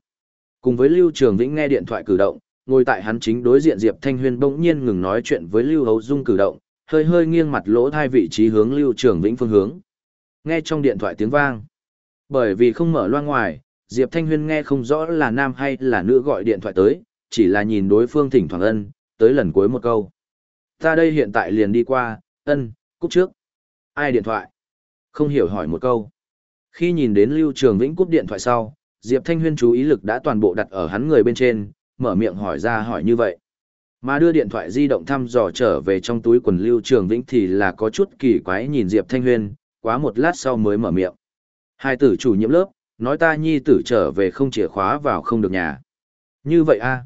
Cùng với Lưu Trường Vĩnh nghe điện thoại cử động, ngồi tại hắn chính đối diện Diệp Thanh Huyên bỗng nhiên ngừng nói chuyện với Lưu Hấu Dung cử động, hơi hơi nghiêng mặt lỗ thai vị trí hướng Lưu Trường Vĩnh phương hướng. Nghe trong điện thoại tiếng vang. Bởi vì không mở loa ngoài, Diệp Thanh Huyên nghe không rõ là nam hay là nữ gọi điện thoại tới, chỉ là nhìn đối phương thỉnh thoảng ân, tới lần cuối một câu. Ta đây hiện tại liền đi qua, ân, cúp trước. Ai điện thoại? Không hiểu hỏi một câu. Khi nhìn đến Lưu Trường Vĩnh cúp điện thoại sau, Diệp Thanh Huyên chú ý lực đã toàn bộ đặt ở hắn người bên trên, mở miệng hỏi ra hỏi như vậy. Mà đưa điện thoại di động thăm dò trở về trong túi quần Lưu Trường Vĩnh thì là có chút kỳ quái nhìn Diệp Thanh Huyên, quá một lát sau mới mở miệng. Hai tử chủ nhiệm lớp, nói ta nhi tử trở về không chìa khóa vào không được nhà. Như vậy a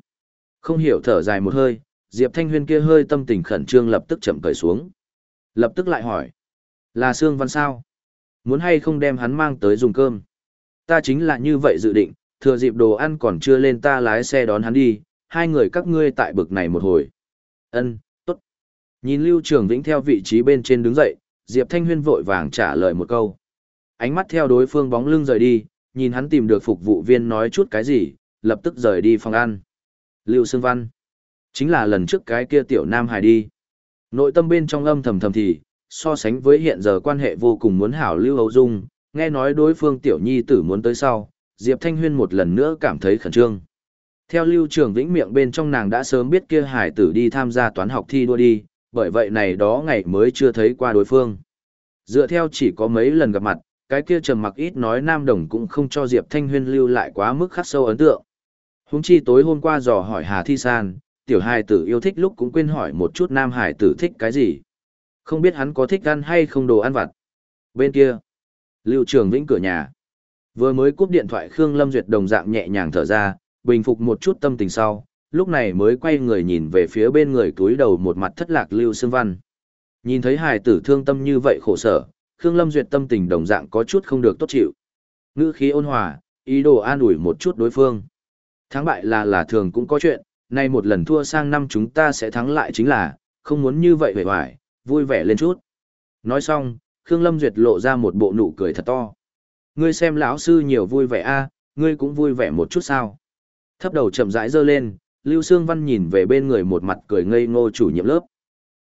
Không hiểu thở dài một hơi, Diệp Thanh Huyên kia hơi tâm tình khẩn trương lập tức chậm cởi xuống. Lập tức lại hỏi. Là Sương Văn sao? Muốn hay không đem hắn mang tới dùng cơm? Ta chính là như vậy dự định, thừa dịp đồ ăn còn chưa lên ta lái xe đón hắn đi, hai người các ngươi tại bực này một hồi. Ân, tốt. Nhìn Lưu Trường Vĩnh theo vị trí bên trên đứng dậy, Diệp Thanh Huyên vội vàng trả lời một câu. Ánh mắt theo đối phương bóng lưng rời đi, nhìn hắn tìm được phục vụ viên nói chút cái gì, lập tức rời đi phòng ăn. Lưu Sương Văn. Chính là lần trước cái kia tiểu nam hài đi. Nội tâm bên trong âm thầm thầm thì, so sánh với hiện giờ quan hệ vô cùng muốn hảo Lưu hấu Dung, nghe nói đối phương tiểu nhi tử muốn tới sau, Diệp Thanh Huyên một lần nữa cảm thấy khẩn trương. Theo Lưu Trường Vĩnh miệng bên trong nàng đã sớm biết kia hải tử đi tham gia toán học thi đua đi, bởi vậy này đó ngày mới chưa thấy qua đối phương. Dựa theo chỉ có mấy lần gặp mặt, cái kia trầm mặc ít nói nam đồng cũng không cho Diệp Thanh Huyên lưu lại quá mức khắc sâu ấn tượng. Húng chi tối hôm qua dò hỏi Hà Thi San, tiểu hài tử yêu thích lúc cũng quên hỏi một chút nam hải tử thích cái gì. Không biết hắn có thích ăn hay không đồ ăn vặt. Bên kia, Lưu Trường Vĩnh cửa nhà. Vừa mới cúp điện thoại Khương Lâm Duyệt đồng dạng nhẹ nhàng thở ra, bình phục một chút tâm tình sau, lúc này mới quay người nhìn về phía bên người túi đầu một mặt thất lạc Lưu Sương Văn. Nhìn thấy hài tử thương tâm như vậy khổ sở, Khương Lâm Duyệt tâm tình đồng dạng có chút không được tốt chịu. Ngữ khí ôn hòa, ý đồ an ủi một chút đối phương. Thắng bại là là thường cũng có chuyện, nay một lần thua sang năm chúng ta sẽ thắng lại chính là, không muốn như vậy vẻ vải, vui vẻ lên chút. Nói xong, Khương Lâm Duyệt lộ ra một bộ nụ cười thật to. Ngươi xem lão sư nhiều vui vẻ a, ngươi cũng vui vẻ một chút sao? Thấp đầu chậm rãi giơ lên, Lưu Sương Văn nhìn về bên người một mặt cười ngây ngô chủ nhiệm lớp.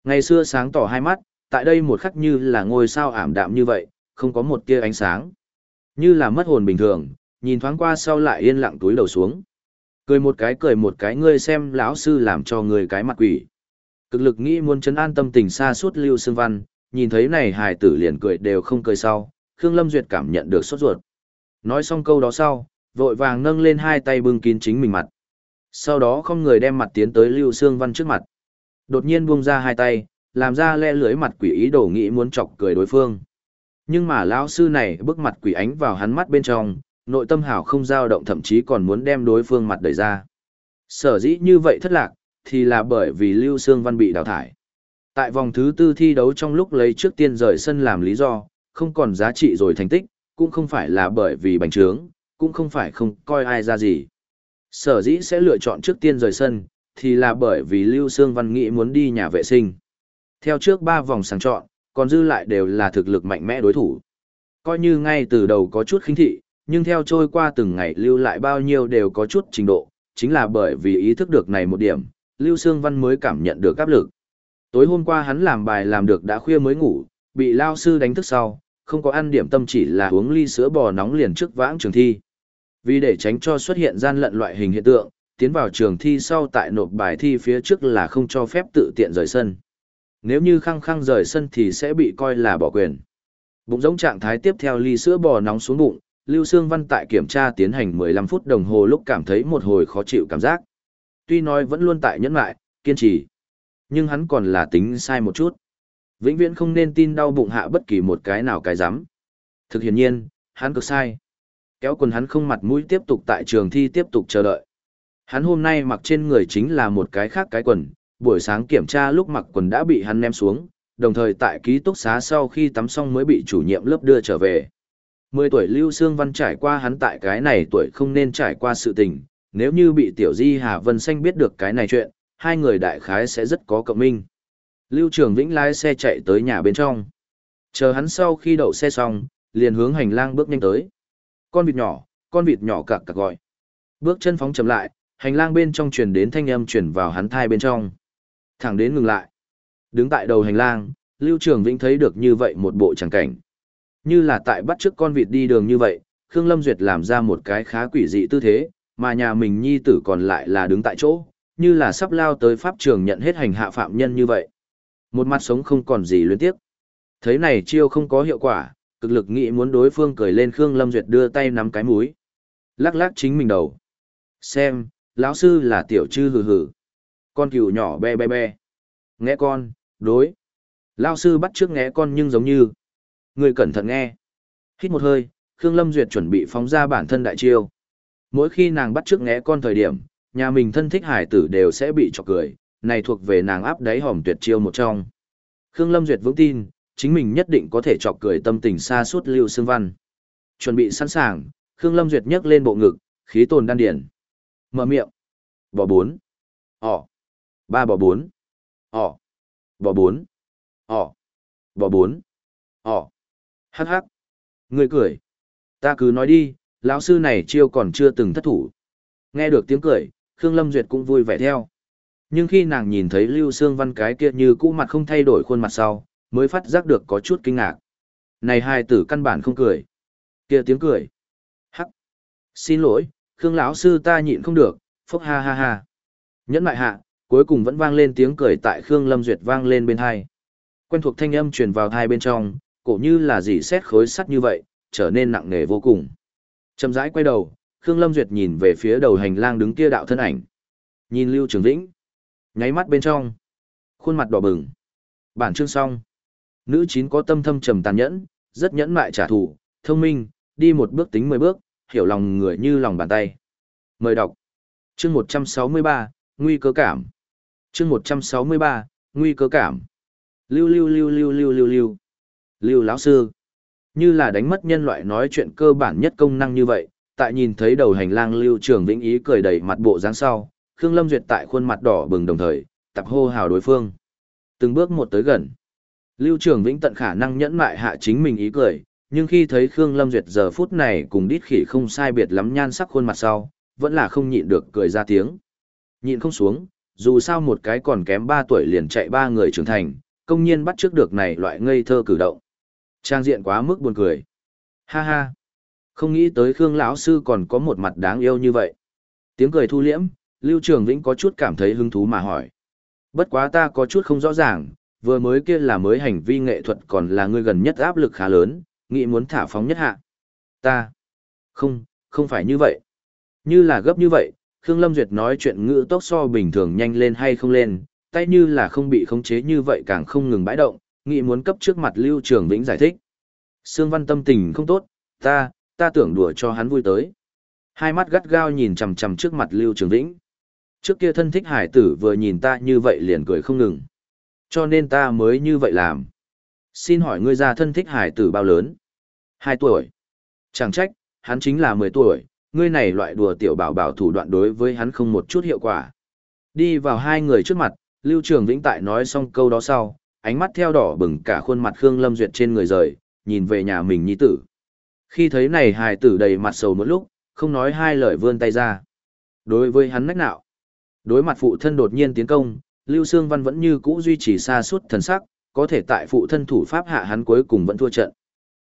Ngày xưa sáng tỏ hai mắt, tại đây một khắc như là ngôi sao ảm đạm như vậy, không có một tia ánh sáng. Như là mất hồn bình thường, nhìn thoáng qua sau lại yên lặng túi đầu xuống. Cười một cái cười một cái ngươi xem lão sư làm cho người cái mặt quỷ. Cực lực nghĩ muốn chấn an tâm tình xa suốt Lưu Sương Văn, nhìn thấy này hài tử liền cười đều không cười sau, Khương Lâm Duyệt cảm nhận được sốt ruột. Nói xong câu đó sau, vội vàng nâng lên hai tay bưng kín chính mình mặt. Sau đó không người đem mặt tiến tới Lưu Sương Văn trước mặt. Đột nhiên buông ra hai tay, làm ra le lưới mặt quỷ ý đồ nghĩ muốn chọc cười đối phương. Nhưng mà lão sư này bức mặt quỷ ánh vào hắn mắt bên trong, nội tâm hảo không dao động thậm chí còn muốn đem đối phương mặt đẩy ra. Sở dĩ như vậy thất lạc, thì là bởi vì Lưu Sương Văn bị đào thải. Tại vòng thứ tư thi đấu trong lúc lấy trước tiên rời sân làm lý do, không còn giá trị rồi thành tích, cũng không phải là bởi vì bành trướng, cũng không phải không coi ai ra gì. Sở dĩ sẽ lựa chọn trước tiên rời sân, thì là bởi vì Lưu Sương Văn nghĩ muốn đi nhà vệ sinh. Theo trước 3 vòng sàng chọn, còn dư lại đều là thực lực mạnh mẽ đối thủ. Coi như ngay từ đầu có chút khinh thị, nhưng theo trôi qua từng ngày lưu lại bao nhiêu đều có chút trình độ, chính là bởi vì ý thức được này một điểm, Lưu Sương Văn mới cảm nhận được áp lực. Tối hôm qua hắn làm bài làm được đã khuya mới ngủ, bị lao sư đánh thức sau, không có ăn điểm tâm chỉ là uống ly sữa bò nóng liền trước vãng trường thi. Vì để tránh cho xuất hiện gian lận loại hình hiện tượng, tiến vào trường thi sau tại nộp bài thi phía trước là không cho phép tự tiện rời sân. Nếu như khăng khăng rời sân thì sẽ bị coi là bỏ quyền. Bụng giống trạng thái tiếp theo ly sữa bò nóng xuống bụng, Lưu Sương Văn tại kiểm tra tiến hành 15 phút đồng hồ lúc cảm thấy một hồi khó chịu cảm giác. Tuy nói vẫn luôn tại nhẫn lại, kiên trì. Nhưng hắn còn là tính sai một chút. Vĩnh viễn không nên tin đau bụng hạ bất kỳ một cái nào cái dám. Thực hiện nhiên, hắn cực sai. Kéo quần hắn không mặt mũi tiếp tục tại trường thi tiếp tục chờ đợi. Hắn hôm nay mặc trên người chính là một cái khác cái quần, buổi sáng kiểm tra lúc mặc quần đã bị hắn ném xuống, đồng thời tại ký túc xá sau khi tắm xong mới bị chủ nhiệm lớp đưa trở về. Mười tuổi Lưu Sương Văn trải qua hắn tại cái này tuổi không nên trải qua sự tình, nếu như bị Tiểu Di Hà Vân Xanh biết được cái này chuyện, hai người đại khái sẽ rất có cộng minh. Lưu Trường Vĩnh lái xe chạy tới nhà bên trong. Chờ hắn sau khi đậu xe xong, liền hướng hành lang bước nhanh tới. Con vịt nhỏ, con vịt nhỏ cặc cặc gọi. Bước chân phóng chậm lại, hành lang bên trong truyền đến thanh âm truyền vào hắn thai bên trong. Thẳng đến ngừng lại. Đứng tại đầu hành lang, Lưu Trường Vĩnh thấy được như vậy một bộ tràng cảnh. Như là tại bắt trước con vịt đi đường như vậy, Khương Lâm Duyệt làm ra một cái khá quỷ dị tư thế, mà nhà mình nhi tử còn lại là đứng tại chỗ, như là sắp lao tới pháp trường nhận hết hành hạ phạm nhân như vậy. Một mặt sống không còn gì luyến tiếc. Thấy này chiêu không có hiệu quả, cực lực nghĩ muốn đối phương cười lên Khương Lâm Duyệt đưa tay nắm cái mũi. Lắc lắc chính mình đầu. Xem, lão sư là tiểu chư hừ hừ. Con cừu nhỏ be be be. Nghe con, đối. Lão sư bắt trước nghe con nhưng giống như. Người cẩn thận nghe. Hít một hơi, Khương Lâm Duyệt chuẩn bị phóng ra bản thân đại chiêu. Mỗi khi nàng bắt trước nghe con thời điểm, nhà mình thân thích hải tử đều sẽ bị chọc cười, này thuộc về nàng áp đáy hòm tuyệt chiêu một trong. Khương Lâm Duyệt vững tin, chính mình nhất định có thể chọc cười tâm tình xa suốt Lưu Sương Văn. Chuẩn bị sẵn sàng, Khương Lâm Duyệt nhấc lên bộ ngực, khí tồn đan điển. Mở miệng. Bò bốn. Ỏ. Ba bò bốn. Ỏ. Bò bốn. Ỏ. Bò bốn. Ỏ. Hắc hắc. Người cười. Ta cứ nói đi, lão sư này chiêu còn chưa từng thất thủ. Nghe được tiếng cười, Khương Lâm Duyệt cũng vui vẻ theo. Nhưng khi nàng nhìn thấy Lưu Sương Văn cái kia như cũ mặt không thay đổi khuôn mặt sau, mới phát giác được có chút kinh ngạc. Này hai tử căn bản không cười. Kia tiếng cười. Hắc. Xin lỗi, Khương lão sư ta nhịn không được, phốc ha ha ha. Nhẫn lại hạ, cuối cùng vẫn vang lên tiếng cười tại Khương Lâm Duyệt vang lên bên hai. Quen thuộc thanh âm truyền vào hai bên trong, cổ như là gì xét khối sắt như vậy, trở nên nặng nề vô cùng. Chậm rãi quay đầu, Khương Lâm Duyệt nhìn về phía đầu hành lang đứng kia đạo thân ảnh. Nhìn Lưu Trường Vĩnh. Nháy mắt bên trong. Khuôn mặt đỏ bừng. Bản chương xong. Nữ chín có tâm thâm trầm tàn nhẫn, rất nhẫn mại trả thù, thông minh, đi một bước tính mười bước, hiểu lòng người như lòng bàn tay. Mời đọc. Chương 163, Nguy cơ cảm. Chương 163, Nguy cơ cảm. Lưu lưu lưu lưu lưu lưu lưu. Lưu lão sư. Như là đánh mất nhân loại nói chuyện cơ bản nhất công năng như vậy, tại nhìn thấy đầu hành lang Lưu Trường Vĩnh ý cười đầy mặt bộ dáng sau, Khương Lâm Duyệt tại khuôn mặt đỏ bừng đồng thời, tập hô hào đối phương. Từng bước một tới gần. Lưu Trường Vĩnh tận khả năng nhẫn mại hạ chính mình ý cười, nhưng khi thấy Khương Lâm Duyệt giờ phút này cùng đít khỉ không sai biệt lắm nhan sắc khuôn mặt sau, vẫn là không nhịn được cười ra tiếng. Nhịn không xuống, dù sao một cái còn kém 3 tuổi liền chạy ba người trưởng thành, công nhiên bắt trước được này loại ngây thơ cử động. Trang diện quá mức buồn cười. Ha ha. Không nghĩ tới Khương lão sư còn có một mặt đáng yêu như vậy. Tiếng cười thu liễm, Lưu Trường Vĩnh có chút cảm thấy hứng thú mà hỏi. Bất quá ta có chút không rõ ràng, vừa mới kia là mới hành vi nghệ thuật còn là người gần nhất áp lực khá lớn, nghĩ muốn thả phóng nhất hạ. Ta. Không, không phải như vậy. Như là gấp như vậy, Khương Lâm Duyệt nói chuyện ngữ tốc so bình thường nhanh lên hay không lên, tay như là không bị khống chế như vậy càng không ngừng bãi động, nghĩ muốn cấp trước mặt Lưu Trường Vĩnh giải thích. Sương Văn tâm tình không tốt, ta, ta tưởng đùa cho hắn vui tới. Hai mắt gắt gao nhìn chằm chằm trước mặt Lưu Trường Vĩnh. Trước kia thân thích hải tử vừa nhìn ta như vậy liền cười không ngừng. Cho nên ta mới như vậy làm. Xin hỏi ngươi ra thân thích hải tử bao lớn? Hai tuổi. Chẳng trách, hắn chính là mười tuổi, ngươi này loại đùa tiểu bảo bảo thủ đoạn đối với hắn không một chút hiệu quả. Đi vào hai người trước mặt, Lưu Trường Vĩnh tại nói xong câu đó sau, ánh mắt theo đỏ bừng cả khuôn mặt Khương Lâm Duyệt trên người rời, nhìn về nhà mình nhi tử. Khi thấy này hài tử đầy mặt sầu một lúc, không nói hai lời vươn tay ra. Đối với hắn nách nạo, đối mặt phụ thân đột nhiên tiến công, Lưu Sương Văn vẫn như cũ duy trì xa suốt thần sắc, có thể tại phụ thân thủ pháp hạ hắn cuối cùng vẫn thua trận.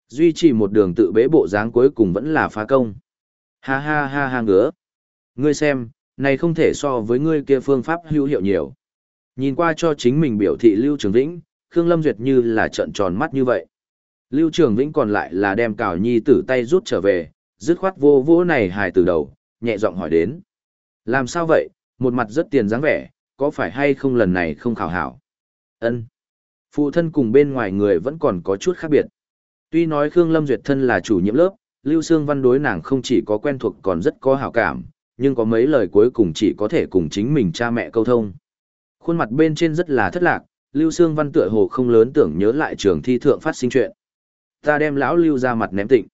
Duy trì một đường tự bế bộ dáng cuối cùng vẫn là phá công. Ha ha ha ha ngứa. Ngươi xem, này không thể so với ngươi kia phương pháp hữu hiệu nhiều. Nhìn qua cho chính mình biểu thị Lưu Trường Vĩnh, Khương Lâm Duyệt như là trợn tròn mắt như vậy. Lưu Trường Vĩnh còn lại là đem cào nhi tử tay rút trở về, dứt khoát vô vô này hài từ đầu, nhẹ giọng hỏi đến. Làm sao vậy, một mặt rất tiền dáng vẻ, có phải hay không lần này không khảo hảo? Ân. Phụ thân cùng bên ngoài người vẫn còn có chút khác biệt. Tuy nói Khương Lâm Duyệt thân là chủ nhiệm lớp, Lưu Sương Văn đối nàng không chỉ có quen thuộc còn rất có hảo cảm, nhưng có mấy lời cuối cùng chỉ có thể cùng chính mình cha mẹ câu thông. Khuôn mặt bên trên rất là thất lạc, Lưu Sương Văn tựa hồ không lớn tưởng nhớ lại trường thi thượng phát sinh chuyện. Ta đem lão Lưu ra mặt ném tịnh.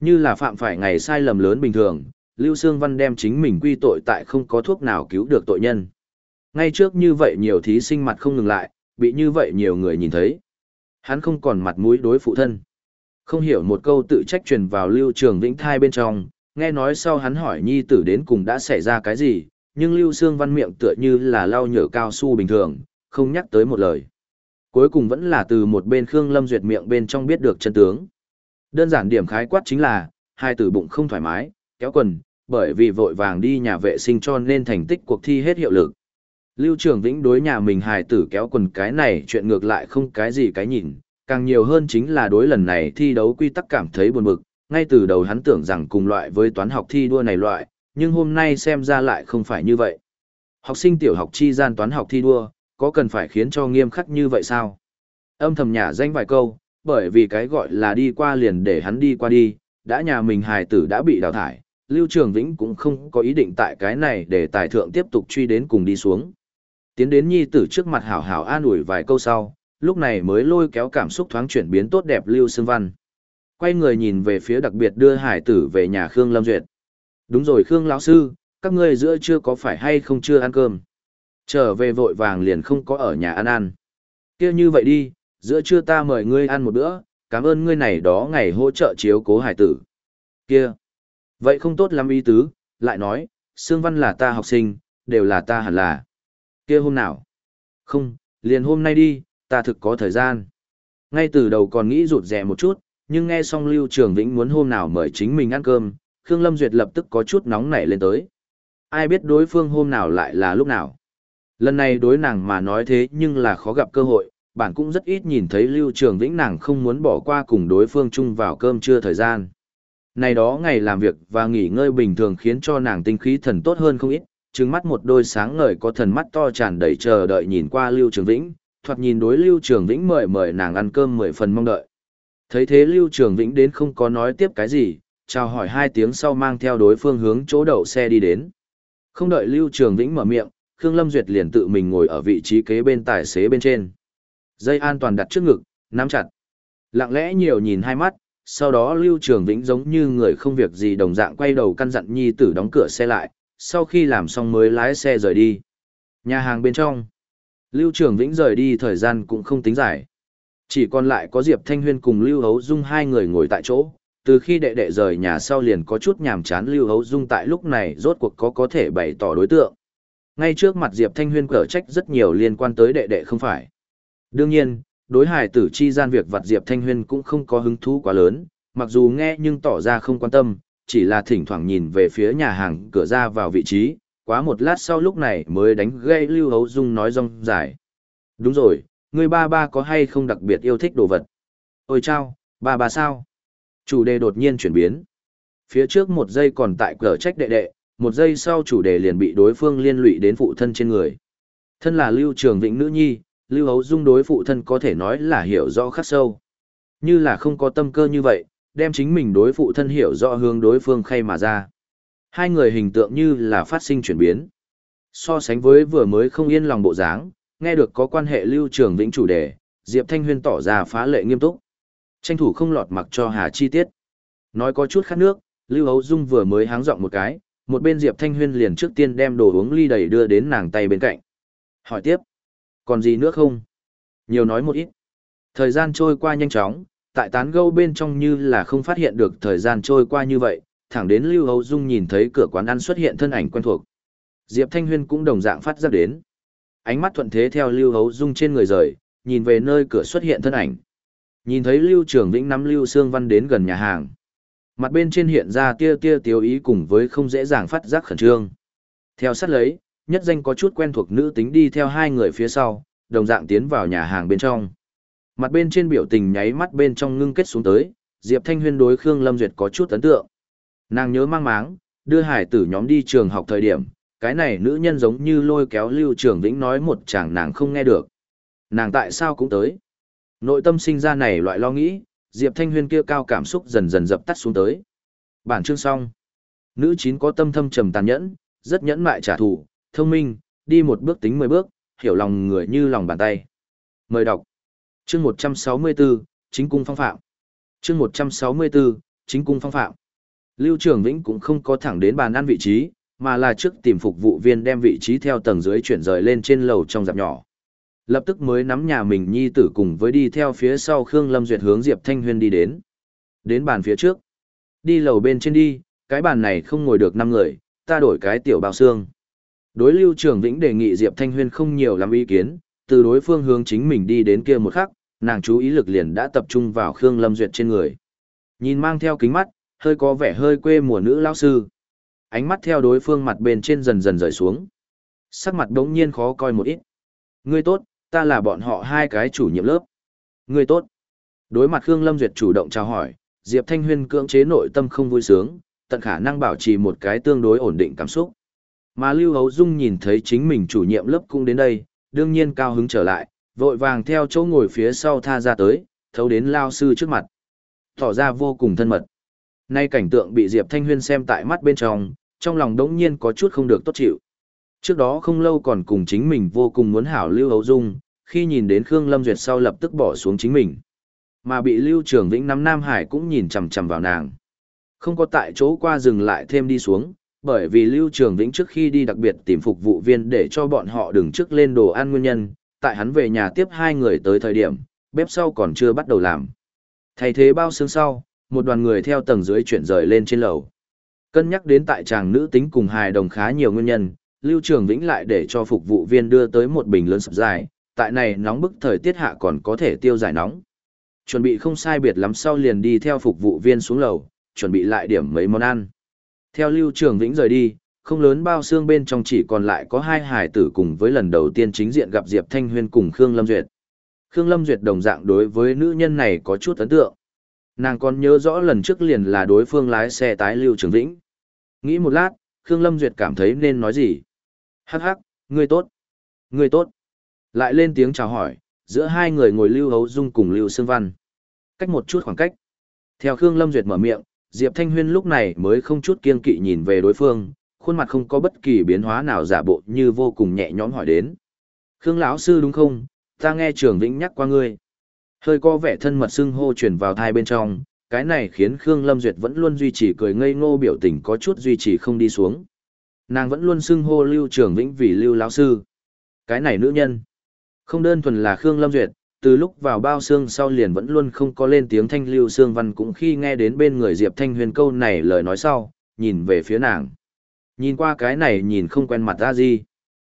Như là phạm phải ngày sai lầm lớn bình thường, Lưu Sương Văn đem chính mình quy tội tại không có thuốc nào cứu được tội nhân. Ngay trước như vậy nhiều thí sinh mặt không ngừng lại, bị như vậy nhiều người nhìn thấy. Hắn không còn mặt mũi đối phụ thân. Không hiểu một câu tự trách truyền vào Lưu Trường Vĩnh thai bên trong, nghe nói sau hắn hỏi nhi tử đến cùng đã xảy ra cái gì, nhưng Lưu Sương Văn miệng tựa như là lau nhở cao su bình thường, không nhắc tới một lời. Cuối cùng vẫn là từ một bên Khương Lâm Duyệt miệng bên trong biết được chân tướng. Đơn giản điểm khái quát chính là, hai tử bụng không thoải mái, kéo quần, bởi vì vội vàng đi nhà vệ sinh cho nên thành tích cuộc thi hết hiệu lực. Lưu Trường Vĩnh đối nhà mình hài tử kéo quần cái này chuyện ngược lại không cái gì cái nhìn, càng nhiều hơn chính là đối lần này thi đấu quy tắc cảm thấy buồn bực, ngay từ đầu hắn tưởng rằng cùng loại với toán học thi đua này loại, nhưng hôm nay xem ra lại không phải như vậy. Học sinh tiểu học chi gian toán học thi đua, có cần phải khiến cho nghiêm khắc như vậy sao? Âm thầm nhả danh vài câu, bởi vì cái gọi là đi qua liền để hắn đi qua đi, đã nhà mình hài tử đã bị đào thải, Lưu Trường Vĩnh cũng không có ý định tại cái này để tài thượng tiếp tục truy đến cùng đi xuống. Tiến đến nhi tử trước mặt hảo hảo an ủi vài câu sau, lúc này mới lôi kéo cảm xúc thoáng chuyển biến tốt đẹp Lưu Sương Văn. Quay người nhìn về phía đặc biệt đưa hải tử về nhà Khương Lâm Duyệt. Đúng rồi Khương lão sư, các ngươi giữa chưa có phải hay không chưa ăn cơm? Trở về vội vàng liền không có ở nhà ăn ăn. kia như vậy đi, giữa trưa ta mời ngươi ăn một bữa, cảm ơn ngươi này đó ngày hỗ trợ chiếu cố hải tử. Kia, vậy không tốt lắm ý tứ, lại nói, Sương Văn là ta học sinh, đều là ta hẳn là. Kia hôm nào? Không, liền hôm nay đi, ta thực có thời gian. Ngay từ đầu còn nghĩ rụt rè một chút, nhưng nghe xong Lưu Trường Vĩnh muốn hôm nào mời chính mình ăn cơm, Khương Lâm Duyệt lập tức có chút nóng nảy lên tới. Ai biết đối phương hôm nào lại là lúc nào. Lần này đối nàng mà nói thế nhưng là khó gặp cơ hội, bạn cũng rất ít nhìn thấy Lưu Trường Vĩnh nàng không muốn bỏ qua cùng đối phương chung vào cơm trưa thời gian. Này đó ngày làm việc và nghỉ ngơi bình thường khiến cho nàng tinh khí thần tốt hơn không ít, trừng mắt một đôi sáng ngời có thần mắt to tràn đầy chờ đợi nhìn qua Lưu Trường Vĩnh, thoạt nhìn đối Lưu Trường Vĩnh mời mời nàng ăn cơm mười phần mong đợi. Thấy thế Lưu Trường Vĩnh đến không có nói tiếp cái gì, chào hỏi hai tiếng sau mang theo đối phương hướng chỗ đậu xe đi đến. Không đợi Lưu Trường Vĩnh mở miệng, Khương Lâm Duyệt liền tự mình ngồi ở vị trí kế bên tài xế bên trên. Dây an toàn đặt trước ngực, nắm chặt. Lặng lẽ nhiều nhìn hai mắt, sau đó Lưu Trường Vĩnh giống như người không việc gì đồng dạng quay đầu căn dặn nhi tử đóng cửa xe lại, sau khi làm xong mới lái xe rời đi. Nhà hàng bên trong. Lưu Trường Vĩnh rời đi thời gian cũng không tính dài. Chỉ còn lại có Diệp Thanh Huyên cùng Lưu Hấu Dung hai người ngồi tại chỗ. Từ khi đệ đệ rời nhà sau liền có chút nhàm chán Lưu Hấu Dung tại lúc này rốt cuộc có có thể bày tỏ đối tượng. Ngay trước mặt Diệp Thanh Huyên cở trách rất nhiều liên quan tới đệ đệ không phải. Đương nhiên, đối hài tử chi gian việc vặt Diệp Thanh Huyên cũng không có hứng thú quá lớn, mặc dù nghe nhưng tỏ ra không quan tâm, chỉ là thỉnh thoảng nhìn về phía nhà hàng cửa ra vào vị trí, quá một lát sau lúc này mới đánh gây Lưu Hấu Dung nói rong dài. Đúng rồi, người ba ba có hay không đặc biệt yêu thích đồ vật? Ôi chao, ba ba sao? Chủ đề đột nhiên chuyển biến. Phía trước một giây còn tại cờ trách đệ đệ, một giây sau chủ đề liền bị đối phương liên lụy đến phụ thân trên người. Thân là Lưu Trường Vĩnh nữ nhi, Lưu Hấu Dung đối phụ thân có thể nói là hiểu rõ khắc sâu. Như là không có tâm cơ như vậy, đem chính mình đối phụ thân hiểu rõ hướng đối phương khay mà ra. Hai người hình tượng như là phát sinh chuyển biến. So sánh với vừa mới không yên lòng bộ dáng, nghe được có quan hệ Lưu Trường Vĩnh chủ đề, Diệp Thanh Huyên tỏ ra phá lệ nghiêm túc. Tranh thủ không lọt mặc cho Hà chi tiết. Nói có chút khát nước, Lưu Hấu Dung vừa mới háng giọng một cái, một bên Diệp Thanh Huyên liền trước tiên đem đồ uống ly đầy đưa đến nàng tay bên cạnh. Hỏi tiếp, còn gì nữa không? Nhiều nói một ít. Thời gian trôi qua nhanh chóng, tại tán gâu bên trong như là không phát hiện được thời gian trôi qua như vậy, thẳng đến Lưu Hấu Dung nhìn thấy cửa quán ăn xuất hiện thân ảnh quen thuộc. Diệp Thanh Huyên cũng đồng dạng phát ra đến. Ánh mắt thuận thế theo Lưu Hấu Dung trên người rời, nhìn về nơi cửa xuất hiện thân ảnh. Nhìn thấy Lưu Trường Vĩnh nắm Lưu Sương Văn đến gần nhà hàng. Mặt bên trên hiện ra tia tia tiêu ý cùng với không dễ dàng phát giác khẩn trương. Theo sát lấy, nhất danh có chút quen thuộc nữ tính đi theo hai người phía sau, đồng dạng tiến vào nhà hàng bên trong. Mặt bên trên biểu tình nháy mắt bên trong ngưng kết xuống tới, Diệp Thanh Huyên đối Khương Lâm Duyệt có chút ấn tượng. Nàng nhớ mang máng, đưa hải tử nhóm đi trường học thời điểm, cái này nữ nhân giống như lôi kéo Lưu Trường Vĩnh nói một chàng nàng không nghe được. Nàng tại sao cũng tới. Nội tâm sinh ra này loại lo nghĩ, Diệp Thanh Huyên kia cao cảm xúc dần dần dập tắt xuống tới. Bản chương xong. Nữ chín có tâm thâm trầm tàn nhẫn, rất nhẫn mại trả thù, thông minh, đi một bước tính mười bước, hiểu lòng người như lòng bàn tay. Mời đọc. Chương 164, Chính cung phong phạm. Chương 164, Chính cung phong phạm. Lưu Trường Vĩnh cũng không có thẳng đến bàn ăn vị trí, mà là trước tìm phục vụ viên đem vị trí theo tầng dưới chuyển rời lên trên lầu trong dạp nhỏ. Lập tức mới nắm nhà mình nhi tử cùng với đi theo phía sau Khương Lâm Duyệt hướng Diệp Thanh Huyên đi đến. Đến bàn phía trước. Đi lầu bên trên đi, cái bàn này không ngồi được 5 người, ta đổi cái tiểu bao xương. Đối Lưu Trường Vĩnh đề nghị Diệp Thanh Huyên không nhiều lắm ý kiến, từ đối phương hướng chính mình đi đến kia một khắc, nàng chú ý lực liền đã tập trung vào Khương Lâm Duyệt trên người. Nhìn mang theo kính mắt, hơi có vẻ hơi quê mùa nữ lão sư. Ánh mắt theo đối phương mặt bên trên dần dần rời xuống. Sắc mặt đống nhiên khó coi một ít. Ngươi tốt, ta là bọn họ hai cái chủ nhiệm lớp. người tốt. Đối mặt Khương Lâm Duyệt chủ động chào hỏi, Diệp Thanh Huyên cưỡng chế nội tâm không vui sướng, tận khả năng bảo trì một cái tương đối ổn định cảm xúc. Mà Lưu Hấu Dung nhìn thấy chính mình chủ nhiệm lớp cũng đến đây, đương nhiên cao hứng trở lại, vội vàng theo chỗ ngồi phía sau tha ra tới, thấu đến lao sư trước mặt. Tỏ ra vô cùng thân mật. Nay cảnh tượng bị Diệp Thanh Huyên xem tại mắt bên trong, trong lòng đống nhiên có chút không được tốt chịu. Trước đó không lâu còn cùng chính mình vô cùng muốn hảo Lưu Hấu Dung, khi nhìn đến Khương Lâm Duyệt sau lập tức bỏ xuống chính mình. Mà bị Lưu Trường Vĩnh nắm Nam Hải cũng nhìn chằm chằm vào nàng. Không có tại chỗ qua dừng lại thêm đi xuống, bởi vì Lưu Trường Vĩnh trước khi đi đặc biệt tìm phục vụ viên để cho bọn họ đừng trước lên đồ ăn nguyên nhân, tại hắn về nhà tiếp hai người tới thời điểm, bếp sau còn chưa bắt đầu làm. Thay thế bao xương sau, một đoàn người theo tầng dưới chuyển rời lên trên lầu. Cân nhắc đến tại chàng nữ tính cùng hài đồng khá nhiều nguyên nhân, Lưu Trường Vĩnh lại để cho phục vụ viên đưa tới một bình lớn sập dài, tại này nóng bức thời tiết hạ còn có thể tiêu giải nóng. Chuẩn bị không sai biệt lắm sau liền đi theo phục vụ viên xuống lầu, chuẩn bị lại điểm mấy món ăn. Theo Lưu Trường Vĩnh rời đi, không lớn bao xương bên trong chỉ còn lại có hai hải tử cùng với lần đầu tiên chính diện gặp Diệp Thanh Huyên cùng Khương Lâm Duyệt. Khương Lâm Duyệt đồng dạng đối với nữ nhân này có chút ấn tượng. Nàng còn nhớ rõ lần trước liền là đối phương lái xe tái Lưu Trường Vĩnh. Nghĩ một lát, Khương Lâm Duyệt cảm thấy nên nói gì. Hắc hắc, ngươi tốt. Ngươi tốt. Lại lên tiếng chào hỏi, giữa hai người ngồi Lưu Hấu Dung cùng Lưu Sương Văn. Cách một chút khoảng cách. Theo Khương Lâm Duyệt mở miệng, Diệp Thanh Huyên lúc này mới không chút kiên kỵ nhìn về đối phương, khuôn mặt không có bất kỳ biến hóa nào giả bộ như vô cùng nhẹ nhõm hỏi đến. Khương lão sư đúng không? Ta nghe Trường Vĩnh nhắc qua ngươi. Hơi có vẻ thân mật xưng hô truyền vào thai bên trong, cái này khiến Khương Lâm Duyệt vẫn luôn duy trì cười ngây ngô biểu tình có chút duy trì không đi xuống. Nàng vẫn luôn xưng hô Lưu Trường Vĩnh vì Lưu lão sư. Cái này nữ nhân, không đơn thuần là Khương Lâm Duyệt, từ lúc vào bao xương sau liền vẫn luôn không có lên tiếng thanh lưu xương văn cũng khi nghe đến bên người Diệp Thanh Huyền câu này lời nói sau, nhìn về phía nàng. Nhìn qua cái này nhìn không quen mặt ra gì.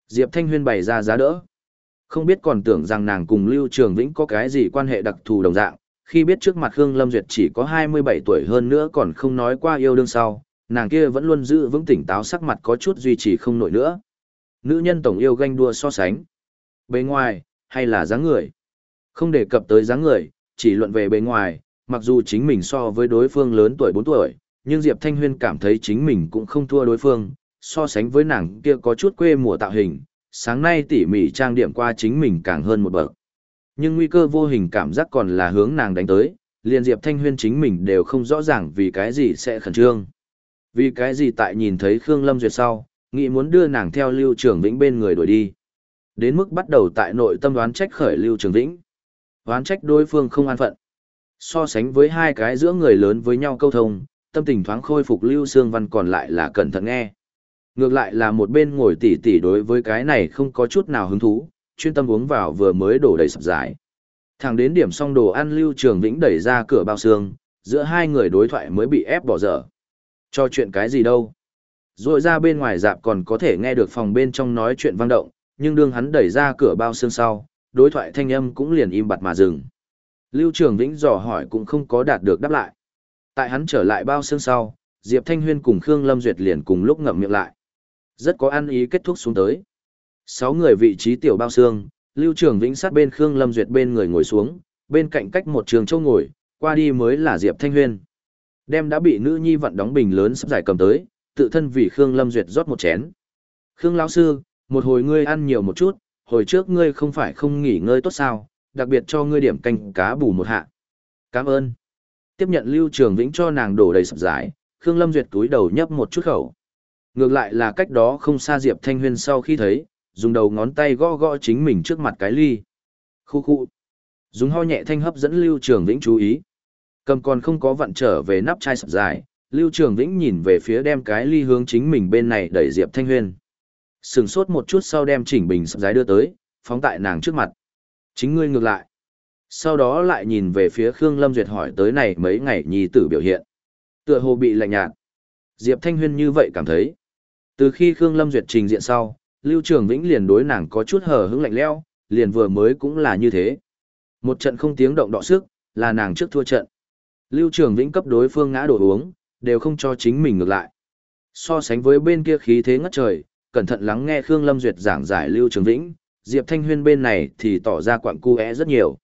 Diệp Thanh Huyên bày ra giá đỡ. Không biết còn tưởng rằng nàng cùng Lưu Trường Vĩnh có cái gì quan hệ đặc thù đồng dạng, khi biết trước mặt Khương Lâm Duyệt chỉ có 27 tuổi hơn nữa còn không nói qua yêu đương sau, nàng kia vẫn luôn giữ vững tỉnh táo sắc mặt có chút duy trì không nổi nữa. Nữ nhân tổng yêu ganh đua so sánh. Bề ngoài, hay là dáng người. Không đề cập tới dáng người, chỉ luận về bề ngoài, mặc dù chính mình so với đối phương lớn tuổi 4 tuổi, nhưng Diệp Thanh Huyên cảm thấy chính mình cũng không thua đối phương, so sánh với nàng kia có chút quê mùa tạo hình, sáng nay tỉ mỉ trang điểm qua chính mình càng hơn một bậc. Nhưng nguy cơ vô hình cảm giác còn là hướng nàng đánh tới, liền Diệp Thanh Huyên chính mình đều không rõ ràng vì cái gì sẽ khẩn trương. Vì cái gì tại nhìn thấy Khương Lâm Duyệt sau, nghĩ muốn đưa nàng theo Lưu Trường Vĩnh bên người đuổi đi. Đến mức bắt đầu tại nội tâm đoán trách khởi Lưu Trường Vĩnh đoán trách đối phương không an phận. So sánh với hai cái giữa người lớn với nhau câu thông, tâm tình thoáng khôi phục Lưu Sương Văn còn lại là cẩn thận nghe. Ngược lại là một bên ngồi tỉ tỉ đối với cái này không có chút nào hứng thú, chuyên tâm uống vào vừa mới đổ đầy sập dài. Thẳng đến điểm xong đồ ăn Lưu Trường Vĩnh đẩy ra cửa bao xương, giữa hai người đối thoại mới bị ép bỏ dở. Cho chuyện cái gì đâu. Rồi ra bên ngoài dạp còn có thể nghe được phòng bên trong nói chuyện vang động, nhưng đương hắn đẩy ra cửa bao xương sau, đối thoại thanh âm cũng liền im bặt mà dừng. Lưu Trường Vĩnh dò hỏi cũng không có đạt được đáp lại. Tại hắn trở lại bao xương sau, Diệp Thanh Huyên cùng Khương Lâm Duyệt liền cùng lúc ngậm miệng lại. Rất có ăn ý kết thúc xuống tới. Sáu người vị trí tiểu bao xương, Lưu Trường Vĩnh sát bên Khương Lâm Duyệt bên người ngồi xuống, bên cạnh cách một trường châu ngồi, qua đi mới là Diệp Thanh Huyên. Đem đã bị nữ nhi vận đóng bình lớn sắp giải cầm tới, tự thân vì Khương Lâm Duyệt rót một chén. Khương lão sư, một hồi ngươi ăn nhiều một chút, hồi trước ngươi không phải không nghỉ ngơi tốt sao, đặc biệt cho ngươi điểm canh cá bù một hạ. Cảm ơn. Tiếp nhận Lưu Trường Vĩnh cho nàng đổ đầy sập giải, Khương Lâm Duyệt túi đầu nhấp một chút khẩu. Ngược lại là cách đó không xa Diệp Thanh Huyên sau khi thấy, dùng đầu ngón tay gõ gõ chính mình trước mặt cái ly. Khu khu. Dùng ho nhẹ thanh hấp dẫn Lưu Trường Vĩnh chú ý. Cầm còn không có vặn trở về nắp chai sập dài, Lưu Trường Vĩnh nhìn về phía đem cái ly hướng chính mình bên này đẩy Diệp Thanh Huyên. Sừng sốt một chút sau đem chỉnh bình sập dài đưa tới, phóng tại nàng trước mặt. Chính ngươi ngược lại. Sau đó lại nhìn về phía Khương Lâm Duyệt hỏi tới này mấy ngày nhi tử biểu hiện. Tựa hồ bị lạnh nhạt. Diệp Thanh Huyên như vậy cảm thấy. Từ khi Khương Lâm Duyệt trình diện sau, Lưu Trường Vĩnh liền đối nàng có chút hờ hững lạnh lẽo, liền vừa mới cũng là như thế. Một trận không tiếng động đọ sức, là nàng trước thua trận. Lưu Trường Vĩnh cấp đối phương ngã đổ uống, đều không cho chính mình ngược lại. So sánh với bên kia khí thế ngất trời, cẩn thận lắng nghe Khương Lâm Duyệt giảng giải Lưu Trường Vĩnh, Diệp Thanh Huyên bên này thì tỏ ra quặng cu rất nhiều.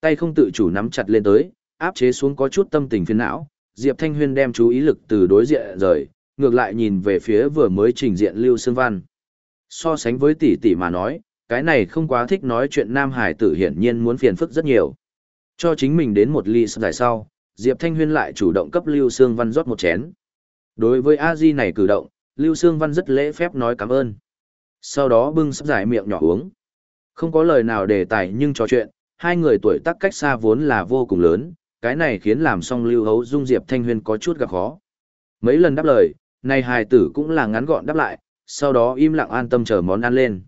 Tay không tự chủ nắm chặt lên tới, áp chế xuống có chút tâm tình phiền não, Diệp Thanh Huyên đem chú ý lực từ đối diện rời, ngược lại nhìn về phía vừa mới trình diện Lưu Sương Văn. So sánh với tỷ tỷ mà nói, cái này không quá thích nói chuyện Nam Hải tử hiển nhiên muốn phiền phức rất nhiều. Cho chính mình đến một ly giải sau, Diệp Thanh Huyên lại chủ động cấp Lưu Sương Văn rót một chén. Đối với a di này cử động, Lưu Sương Văn rất lễ phép nói cảm ơn. Sau đó bưng sắp giải miệng nhỏ uống. Không có lời nào đề tài nhưng trò chuyện, hai người tuổi tác cách xa vốn là vô cùng lớn, cái này khiến làm xong Lưu Hấu Dung Diệp Thanh Huyên có chút gặp khó. Mấy lần đáp lời, này hài tử cũng là ngắn gọn đáp lại, sau đó im lặng an tâm chờ món ăn lên.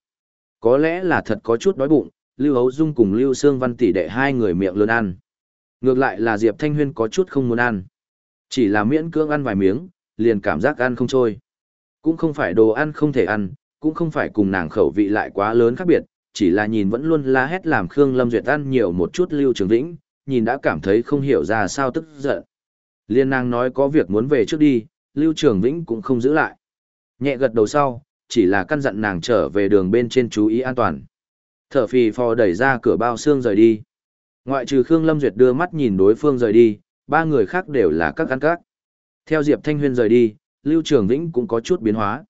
Có lẽ là thật có chút đói bụng, Lưu Hấu Dung cùng Lưu Sương Văn tỷ đệ hai người miệng lớn ăn. Ngược lại là Diệp Thanh Huyên có chút không muốn ăn. Chỉ là miễn cưỡng ăn vài miếng, liền cảm giác ăn không trôi. Cũng không phải đồ ăn không thể ăn, cũng không phải cùng nàng khẩu vị lại quá lớn khác biệt, chỉ là nhìn vẫn luôn la hét làm Khương Lâm Duyệt ăn nhiều một chút Lưu Trường Vĩnh, nhìn đã cảm thấy không hiểu ra sao tức giận. Liên nàng nói có việc muốn về trước đi, Lưu Trường Vĩnh cũng không giữ lại. Nhẹ gật đầu sau, chỉ là căn dặn nàng trở về đường bên trên chú ý an toàn. Thở phì phò đẩy ra cửa bao xương rời đi. Ngoại trừ Khương Lâm Duyệt đưa mắt nhìn đối phương rời đi, ba người khác đều là các ăn các. Theo Diệp Thanh Huyên rời đi, Lưu Trường Vĩnh cũng có chút biến hóa.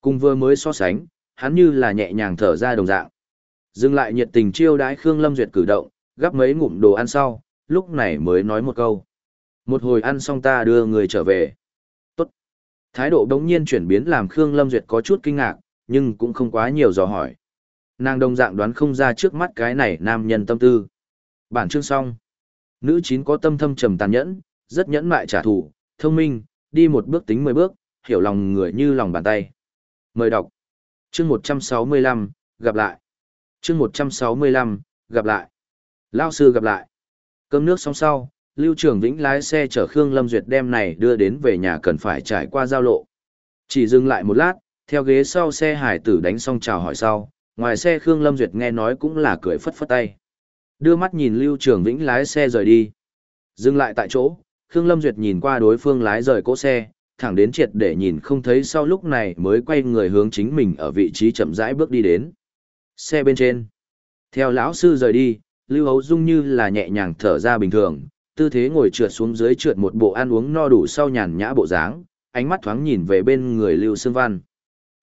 Cùng vừa mới so sánh, hắn như là nhẹ nhàng thở ra đồng dạng. Dừng lại nhiệt tình chiêu đãi Khương Lâm Duyệt cử động, gắp mấy ngụm đồ ăn sau, lúc này mới nói một câu. Một hồi ăn xong ta đưa người trở về. Tốt. Thái độ đống nhiên chuyển biến làm Khương Lâm Duyệt có chút kinh ngạc, nhưng cũng không quá nhiều dò hỏi. Nàng đồng dạng đoán không ra trước mắt cái này nam nhân tâm tư. Bản chương xong. Nữ chín có tâm thâm trầm tàn nhẫn, rất nhẫn mại trả thù, thông minh, đi một bước tính mười bước, hiểu lòng người như lòng bàn tay. Mời đọc. Chương 165, gặp lại. Chương 165, gặp lại. Lao sư gặp lại. Cơm nước xong sau, Lưu Trường Vĩnh lái xe chở Khương Lâm Duyệt đem này đưa đến về nhà cần phải trải qua giao lộ. Chỉ dừng lại một lát, theo ghế sau xe hải tử đánh xong chào hỏi sau, ngoài xe Khương Lâm Duyệt nghe nói cũng là cười phất phất tay. Đưa mắt nhìn Lưu Trường Vĩnh lái xe rời đi. Dừng lại tại chỗ, Khương Lâm Duyệt nhìn qua đối phương lái rời cỗ xe, thẳng đến triệt để nhìn không thấy sau lúc này mới quay người hướng chính mình ở vị trí chậm rãi bước đi đến. Xe bên trên. Theo lão sư rời đi, Lưu Hấu Dung như là nhẹ nhàng thở ra bình thường, tư thế ngồi trượt xuống dưới trượt một bộ ăn uống no đủ sau nhàn nhã bộ dáng, ánh mắt thoáng nhìn về bên người Lưu Sương Văn.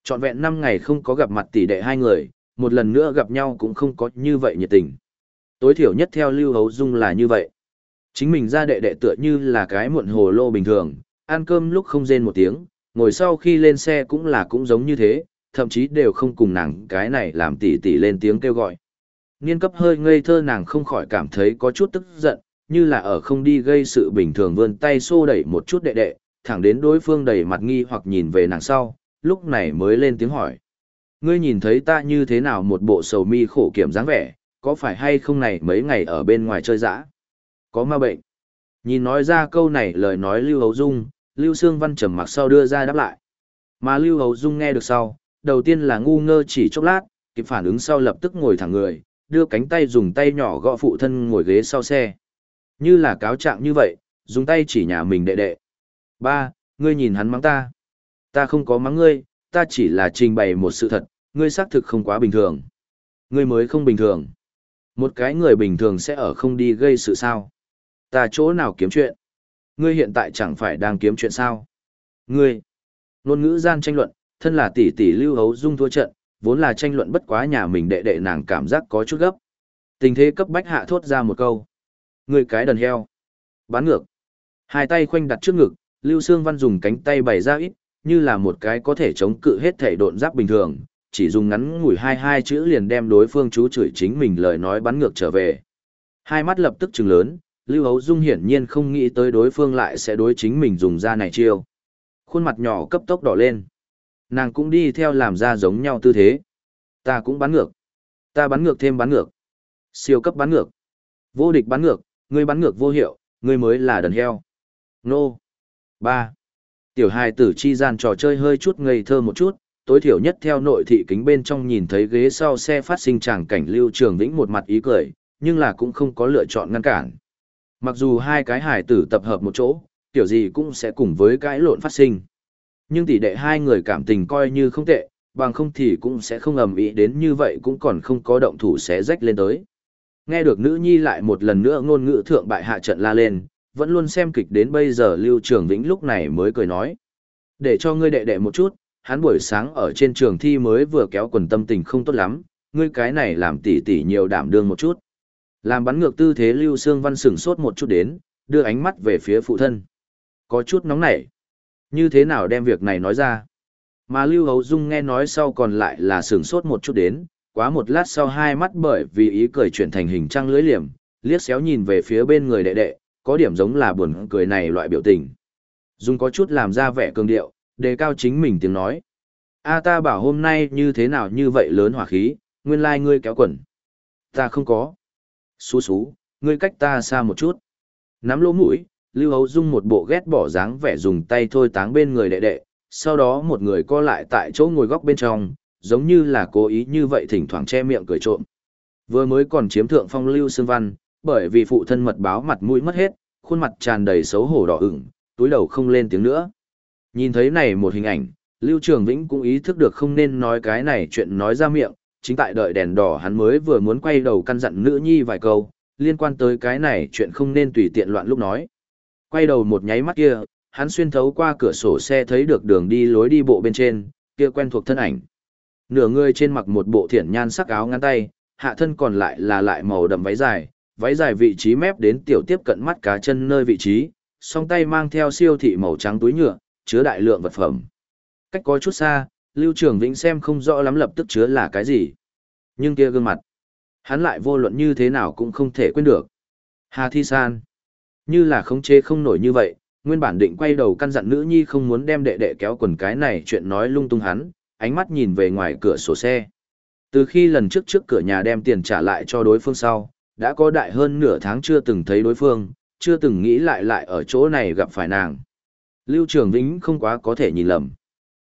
Trọn vẹn 5 ngày không có gặp mặt tỷ đệ hai người, một lần nữa gặp nhau cũng không có như vậy nhiệt tình. Tối thiểu nhất theo Lưu Hấu Dung là như vậy. Chính mình ra đệ đệ tựa như là cái muộn hồ lô bình thường, ăn cơm lúc không rên một tiếng, ngồi sau khi lên xe cũng là cũng giống như thế, thậm chí đều không cùng nàng cái này làm tỉ tỉ lên tiếng kêu gọi. Niên cấp hơi ngây thơ nàng không khỏi cảm thấy có chút tức giận, như là ở không đi gây sự bình thường vươn tay xô đẩy một chút đệ đệ, thẳng đến đối phương đầy mặt nghi hoặc nhìn về nàng sau, lúc này mới lên tiếng hỏi. Ngươi nhìn thấy ta như thế nào một bộ sầu mi khổ kiểm dáng vẻ, có phải hay không này mấy ngày ở bên ngoài chơi dã? Có ma bệnh. Nhìn nói ra câu này lời nói Lưu Hấu Dung, Lưu Sương Văn trầm mặc sau đưa ra đáp lại. Mà Lưu Hấu Dung nghe được sau, đầu tiên là ngu ngơ chỉ chốc lát, kịp phản ứng sau lập tức ngồi thẳng người, đưa cánh tay dùng tay nhỏ gõ phụ thân ngồi ghế sau xe. Như là cáo trạng như vậy, dùng tay chỉ nhà mình đệ đệ. Ba, ngươi nhìn hắn mắng ta. Ta không có mắng ngươi, ta chỉ là trình bày một sự thật, ngươi xác thực không quá bình thường. Ngươi mới không bình thường. Một cái người bình thường sẽ ở không đi gây sự sao. Ta chỗ nào kiếm chuyện? Ngươi hiện tại chẳng phải đang kiếm chuyện sao? Ngươi. Nôn ngữ gian tranh luận, thân là tỷ tỷ Lưu Hấu Dung thua trận, vốn là tranh luận bất quá nhà mình đệ đệ nàng cảm giác có chút gấp. Tình thế cấp bách hạ thốt ra một câu. Ngươi cái đần heo. Bán ngược. Hai tay khoanh đặt trước ngực, Lưu Sương Văn dùng cánh tay bày ra ít, như là một cái có thể chống cự hết thể độn giáp bình thường, chỉ dùng ngắn ngủi hai hai chữ liền đem đối phương chú chửi chính mình lời nói bắn ngược trở về. Hai mắt lập tức trừng lớn, Lưu Hấu Dung hiển nhiên không nghĩ tới đối phương lại sẽ đối chính mình dùng ra này chiêu. Khuôn mặt nhỏ cấp tốc đỏ lên. Nàng cũng đi theo làm ra giống nhau tư thế. Ta cũng bắn ngược. Ta bắn ngược thêm bắn ngược. Siêu cấp bắn ngược. Vô địch bắn ngược, ngươi bắn ngược vô hiệu, ngươi mới là đần heo. Nô. ba Tiểu hài tử chi gian trò chơi hơi chút ngây thơ một chút, tối thiểu nhất theo nội thị kính bên trong nhìn thấy ghế sau xe phát sinh tràng cảnh lưu trường vĩnh một mặt ý cười, nhưng là cũng không có lựa chọn ngăn cản. Mặc dù hai cái hải tử tập hợp một chỗ, tiểu gì cũng sẽ cùng với cái lộn phát sinh. Nhưng tỷ đệ hai người cảm tình coi như không tệ, bằng không thì cũng sẽ không ầm ĩ đến như vậy cũng còn không có động thủ sẽ rách lên tới. Nghe được nữ nhi lại một lần nữa ngôn ngữ thượng bại hạ trận la lên, vẫn luôn xem kịch đến bây giờ Lưu Trường Vĩnh lúc này mới cười nói. Để cho ngươi đệ đệ một chút, hắn buổi sáng ở trên trường thi mới vừa kéo quần tâm tình không tốt lắm, ngươi cái này làm tỉ tỉ nhiều đảm đương một chút. Làm bắn ngược tư thế Lưu Sương Văn sửng sốt một chút đến, đưa ánh mắt về phía phụ thân. Có chút nóng nảy. Như thế nào đem việc này nói ra? Mà Lưu Hấu Dung nghe nói sau còn lại là sửng sốt một chút đến, quá một lát sau hai mắt bởi vì ý cười chuyển thành hình trăng lưỡi liềm, liếc xéo nhìn về phía bên người đệ đệ, có điểm giống là buồn cười này loại biểu tình. Dung có chút làm ra vẻ cường điệu, đề cao chính mình tiếng nói. A ta bảo hôm nay như thế nào như vậy lớn hỏa khí, nguyên lai like ngươi kéo quần. Ta không có. Xú xú, ngươi cách ta xa một chút. Nắm lỗ mũi, Lưu Hấu Dung một bộ ghét bỏ dáng vẻ dùng tay thôi táng bên người đệ đệ, sau đó một người co lại tại chỗ ngồi góc bên trong, giống như là cố ý như vậy thỉnh thoảng che miệng cười trộm. Vừa mới còn chiếm thượng phong Lưu Sương Văn, bởi vì phụ thân mật báo mặt mũi mất hết, khuôn mặt tràn đầy xấu hổ đỏ ửng, túi đầu không lên tiếng nữa. Nhìn thấy này một hình ảnh, Lưu Trường Vĩnh cũng ý thức được không nên nói cái này chuyện nói ra miệng, chính tại đợi đèn đỏ hắn mới vừa muốn quay đầu căn dặn nữ nhi vài câu, liên quan tới cái này chuyện không nên tùy tiện loạn lúc nói. Quay đầu một nháy mắt kia, hắn xuyên thấu qua cửa sổ xe thấy được đường đi lối đi bộ bên trên, kia quen thuộc thân ảnh. Nửa người trên mặc một bộ thiển nhan sắc áo ngắn tay, hạ thân còn lại là lại màu đậm váy dài, váy dài vị trí mép đến tiểu tiếp cận mắt cá chân nơi vị trí, song tay mang theo siêu thị màu trắng túi nhựa, chứa đại lượng vật phẩm. Cách có chút xa, Lưu Trường Vĩnh xem không rõ lắm lập tức chứa là cái gì. Nhưng kia gương mặt, hắn lại vô luận như thế nào cũng không thể quên được. Hà Thi San, như là khống chế không nổi như vậy, nguyên bản định quay đầu căn dặn nữ nhi không muốn đem đệ đệ kéo quần cái này chuyện nói lung tung hắn, ánh mắt nhìn về ngoài cửa sổ xe. Từ khi lần trước trước cửa nhà đem tiền trả lại cho đối phương sau, đã có đại hơn nửa tháng chưa từng thấy đối phương, chưa từng nghĩ lại lại ở chỗ này gặp phải nàng. Lưu Trường Vĩnh không quá có thể nhìn lầm.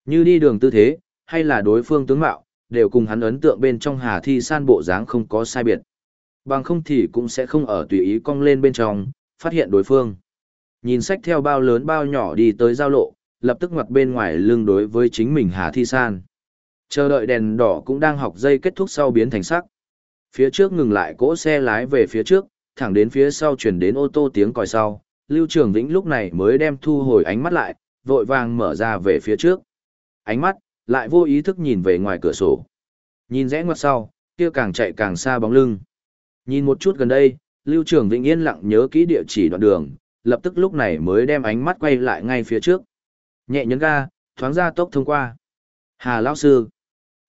Như đi đường tư thế, hay là đối phương tướng mạo, đều cùng hắn ấn tượng bên trong Hà Thi San bộ dáng không có sai biệt. Bằng không thì cũng sẽ không ở tùy ý cong lên bên trong, phát hiện đối phương. Nhìn sách theo bao lớn bao nhỏ đi tới giao lộ, lập tức ngoặt bên ngoài lưng đối với chính mình Hà Thi San. Chờ đợi đèn đỏ cũng đang học dây kết thúc sau biến thành sắc. Phía trước ngừng lại cỗ xe lái về phía trước, thẳng đến phía sau chuyển đến ô tô tiếng còi sau. Lưu Trường Vĩnh lúc này mới đem thu hồi ánh mắt lại, vội vàng mở ra về phía trước. Ánh mắt, lại vô ý thức nhìn về ngoài cửa sổ. Nhìn rẽ ngoặt sau, kia càng chạy càng xa bóng lưng. Nhìn một chút gần đây, Lưu Trường Vĩnh yên lặng nhớ kỹ địa chỉ đoạn đường, lập tức lúc này mới đem ánh mắt quay lại ngay phía trước. Nhẹ nhấn ga, thoáng ra tốc thông qua. Hà lão sư.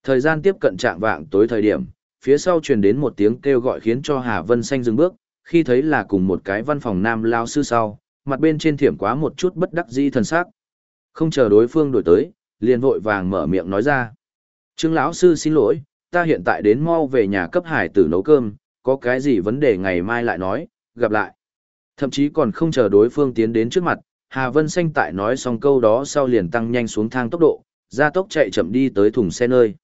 Thời gian tiếp cận trạng vạng tối thời điểm, phía sau truyền đến một tiếng kêu gọi khiến cho Hà Vân Xanh dừng bước, khi thấy là cùng một cái văn phòng nam lão sư sau, mặt bên trên thiểm quá một chút bất đắc dĩ thần sắc. Không chờ đối phương đổi tới, liền vội vàng mở miệng nói ra. Trương lão sư xin lỗi, ta hiện tại đến mau về nhà cấp hải tử nấu cơm, có cái gì vấn đề ngày mai lại nói, gặp lại. Thậm chí còn không chờ đối phương tiến đến trước mặt, Hà Vân Xanh tại nói xong câu đó sau liền tăng nhanh xuống thang tốc độ, ra tốc chạy chậm đi tới thùng xe nơi.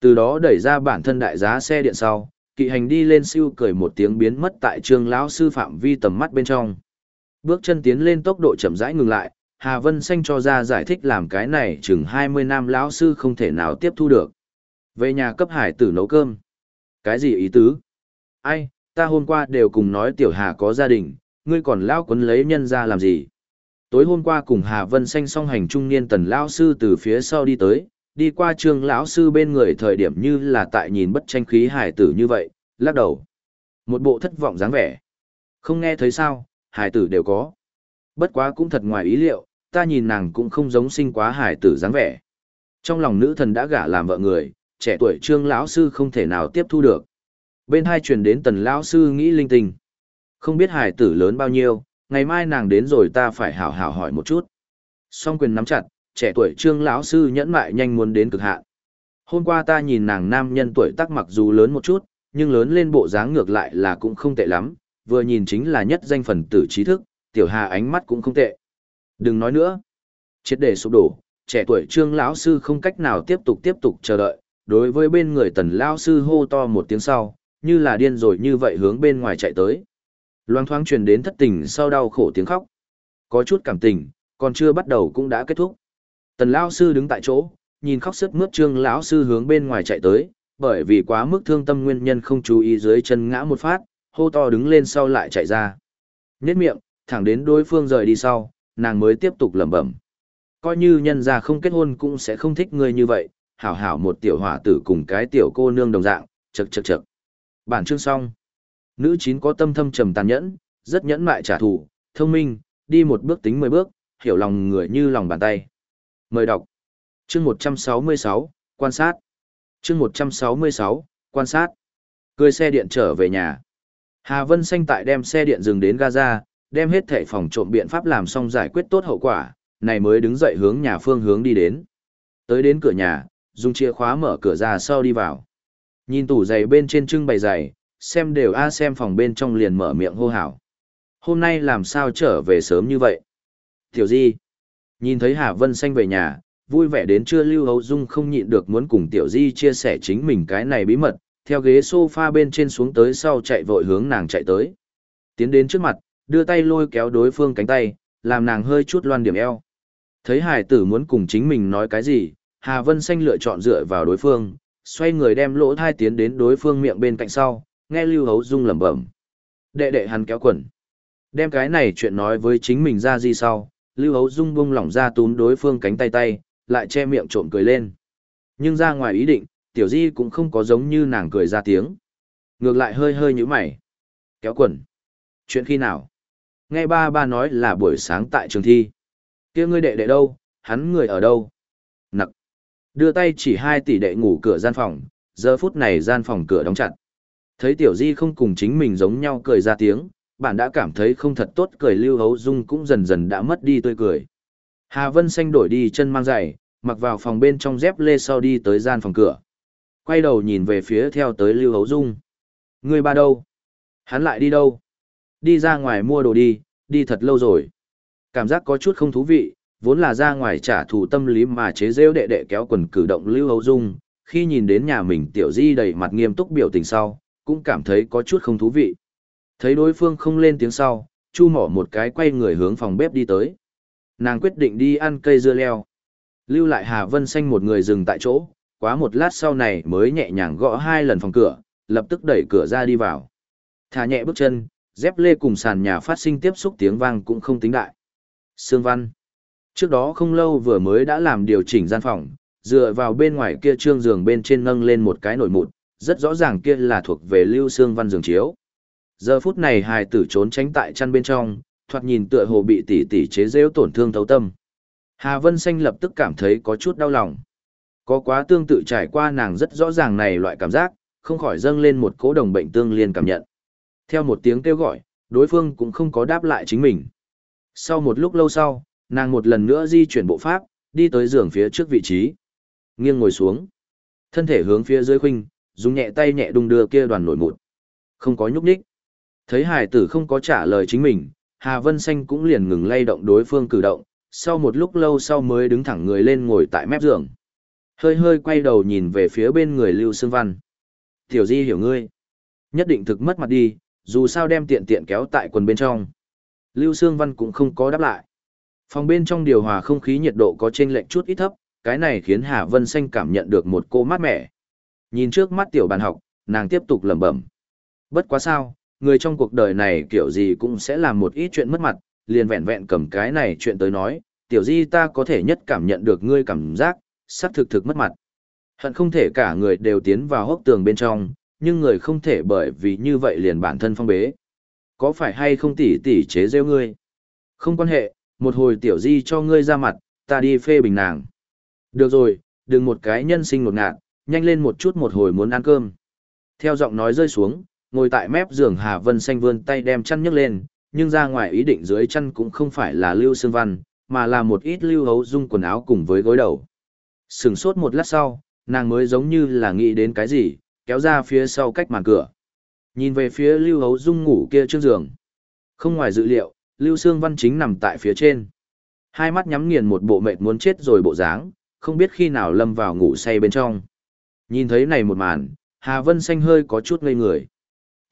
Từ đó đẩy ra bản thân đại giá xe điện sau, kỵ hành đi lên siêu cười một tiếng biến mất tại trường lão sư phạm vi tầm mắt bên trong. Bước chân tiến lên tốc độ chậm rãi ngừng lại, Hà Vân Xanh cho ra giải thích làm cái này chừng 20 năm lão sư không thể nào tiếp thu được. Về nhà cấp hải tử nấu cơm. Cái gì ý tứ? Ai, ta hôm qua đều cùng nói tiểu Hà có gia đình, ngươi còn lão quấn lấy nhân ra làm gì? Tối hôm qua cùng Hà Vân Xanh song hành trung niên tần lão sư từ phía sau đi tới, đi qua trương lão sư bên người thời điểm như là tại nhìn bất tranh khí hải tử như vậy, lắc đầu. Một bộ thất vọng dáng vẻ. Không nghe thấy sao, hải tử đều có. Bất quá cũng thật ngoài ý liệu, ta nhìn nàng cũng không giống sinh quá hải tử dáng vẻ. Trong lòng nữ thần đã gả làm vợ người, trẻ tuổi trương lão sư không thể nào tiếp thu được. Bên hai truyền đến tần lão sư nghĩ linh tinh. Không biết hải tử lớn bao nhiêu, ngày mai nàng đến rồi ta phải hảo hảo hỏi một chút. Song quyền nắm chặt, trẻ tuổi trương lão sư nhẫn mại nhanh muốn đến cực hạn. Hôm qua ta nhìn nàng nam nhân tuổi tác mặc dù lớn một chút, nhưng lớn lên bộ dáng ngược lại là cũng không tệ lắm, vừa nhìn chính là nhất danh phần tử trí thức, tiểu hà ánh mắt cũng không tệ. Đừng nói nữa. triệt để sụp đổ, trẻ tuổi trương lão sư không cách nào tiếp tục tiếp tục chờ đợi, đối với bên người tần lão sư hô to một tiếng sau, như là điên rồi như vậy hướng bên ngoài chạy tới. Loang thoáng truyền đến thất tình sau đau khổ tiếng khóc. Có chút cảm tình, còn chưa bắt đầu cũng đã kết thúc. Tần lão sư đứng tại chỗ, nhìn khóc sướt mướt trương lão sư hướng bên ngoài chạy tới, bởi vì quá mức thương tâm nguyên nhân không chú ý dưới chân ngã một phát, hô to đứng lên sau lại chạy ra. Nhếch miệng, thẳng đến đối phương rời đi sau, nàng mới tiếp tục lẩm bẩm. Coi như nhân gia không kết hôn cũng sẽ không thích người như vậy, hảo hảo một tiểu hỏa tử cùng cái tiểu cô nương đồng dạng, chậc chậc chậc. Bản chương xong. Nữ chín có tâm thâm trầm tàn nhẫn, rất nhẫn mại trả thù, thông minh, đi một bước tính mười bước, hiểu lòng người như lòng bàn tay. Mời đọc. Chương 166, quan sát. Chương 166, quan sát. Cười xe điện trở về nhà. Hà Vân Xanh tại đem xe điện dừng đến Gaza, đem hết thảy phòng trộm biện pháp làm xong giải quyết tốt hậu quả, này mới đứng dậy hướng nhà phương hướng đi đến. Tới đến cửa nhà, dùng chìa khóa mở cửa ra sau đi vào. Nhìn tủ giày bên trên trưng bày giày, xem đều a xem phòng bên trong liền mở miệng hô hào. Hôm nay làm sao trở về sớm như vậy? Tiểu Di. Nhìn thấy Hà Vân Xanh về nhà, vui vẻ đến chưa Lưu Hấu Dung không nhịn được muốn cùng Tiểu Di chia sẻ chính mình cái này bí mật, theo ghế sofa bên trên xuống tới sau chạy vội hướng nàng chạy tới. Tiến đến trước mặt, đưa tay lôi kéo đối phương cánh tay, làm nàng hơi chút loan điểm eo. Thấy hải tử muốn cùng chính mình nói cái gì, Hà Vân Xanh lựa chọn dựa vào đối phương, xoay người đem lỗ thai tiến đến đối phương miệng bên cạnh sau, nghe Lưu Hấu Dung lẩm bẩm. Đệ đệ hắn kéo quần. Đem cái này chuyện nói với chính mình ra gì sau, Lưu Hấu Dung bung lỏng ra túm đối phương cánh tay tay, lại che miệng trộm cười lên. Nhưng ra ngoài ý định, Tiểu Di cũng không có giống như nàng cười ra tiếng. Ngược lại hơi hơi như mày. Kéo quần. Chuyện khi nào? Nghe ba ba nói là buổi sáng tại trường thi. kia ngươi đệ đệ đâu, hắn người ở đâu? Nặc. Đưa tay chỉ hai tỷ đệ ngủ cửa gian phòng, giờ phút này gian phòng cửa đóng chặt. Thấy Tiểu Di không cùng chính mình giống nhau cười ra tiếng, bạn đã cảm thấy không thật tốt cười lưu hấu dung cũng dần dần đã mất đi tươi cười. Hà Vân Xanh đổi đi chân mang giày, mặc vào phòng bên trong dép lê sau đi tới gian phòng cửa. Quay đầu nhìn về phía theo tới lưu hấu dung. Người ba đâu? Hắn lại đi đâu? Đi ra ngoài mua đồ đi, đi thật lâu rồi. Cảm giác có chút không thú vị, vốn là ra ngoài trả thù tâm lý mà chế rêu đệ đệ kéo quần cử động lưu hấu dung, khi nhìn đến nhà mình tiểu di đầy mặt nghiêm túc biểu tình sau, cũng cảm thấy có chút không thú vị. Thấy đối phương không lên tiếng sau, chu mỏ một cái quay người hướng phòng bếp đi tới. Nàng quyết định đi ăn cây dưa leo. Lưu lại Hà Vân Xanh một người dừng tại chỗ, quá một lát sau này mới nhẹ nhàng gõ hai lần phòng cửa, lập tức đẩy cửa ra đi vào. Thả nhẹ bước chân, dép lê cùng sàn nhà phát sinh tiếp xúc tiếng vang cũng không tính đại. Sương Văn. Trước đó không lâu vừa mới đã làm điều chỉnh gian phòng, dựa vào bên ngoài kia trương giường bên trên nâng lên một cái nổi mụn, rất rõ ràng kia là thuộc về Lưu Sương Văn giường chiếu. Giờ phút này hài tử trốn tránh tại chăn bên trong, thoạt nhìn tựa hồ bị tỷ tỷ chế rêu tổn thương thấu tâm. Hà Vân Xanh lập tức cảm thấy có chút đau lòng. Có quá tương tự trải qua nàng rất rõ ràng này loại cảm giác, không khỏi dâng lên một cố đồng bệnh tương liên cảm nhận. Theo một tiếng kêu gọi, đối phương cũng không có đáp lại chính mình. Sau một lúc lâu sau, nàng một lần nữa di chuyển bộ pháp, đi tới giường phía trước vị trí. Nghiêng ngồi xuống. Thân thể hướng phía dưới khuynh, dùng nhẹ tay nhẹ đung đưa kia đoàn nổi mụn. Không có nhúc nhích. Thấy hải tử không có trả lời chính mình, Hà Vân Xanh cũng liền ngừng lay động đối phương cử động, sau một lúc lâu sau mới đứng thẳng người lên ngồi tại mép giường. Hơi hơi quay đầu nhìn về phía bên người Lưu Sương Văn. Tiểu Di hiểu ngươi. Nhất định thực mất mặt đi, dù sao đem tiện tiện kéo tại quần bên trong. Lưu Sương Văn cũng không có đáp lại. Phòng bên trong điều hòa không khí nhiệt độ có trên lệnh chút ít thấp, cái này khiến Hà Vân Xanh cảm nhận được một cô mát mẻ. Nhìn trước mắt tiểu bàn học, nàng tiếp tục lẩm bẩm. Bất quá sao, người trong cuộc đời này kiểu gì cũng sẽ làm một ít chuyện mất mặt, liền vẹn vẹn cầm cái này chuyện tới nói, tiểu di ta có thể nhất cảm nhận được ngươi cảm giác, sắp thực thực mất mặt. Hận không thể cả người đều tiến vào hốc tường bên trong, nhưng người không thể bởi vì như vậy liền bản thân phong bế. Có phải hay không tỉ tỉ chế rêu ngươi? Không quan hệ, một hồi tiểu di cho ngươi ra mặt, ta đi phê bình nàng. Được rồi, đừng một cái nhân sinh một ngạt, nhanh lên một chút một hồi muốn ăn cơm. Theo giọng nói rơi xuống, ngồi tại mép giường Hà Vân Xanh vươn tay đem chăn nhấc lên, nhưng ra ngoài ý định dưới chăn cũng không phải là Lưu Sương Văn, mà là một ít lưu hấu dung quần áo cùng với gối đầu. Sừng sốt một lát sau, nàng mới giống như là nghĩ đến cái gì, kéo ra phía sau cách màn cửa. Nhìn về phía lưu hấu dung ngủ kia trước giường. Không ngoài dự liệu, lưu Sương Văn chính nằm tại phía trên. Hai mắt nhắm nghiền một bộ mệt muốn chết rồi bộ dáng, không biết khi nào lâm vào ngủ say bên trong. Nhìn thấy này một màn, Hà Vân Xanh hơi có chút ngây người.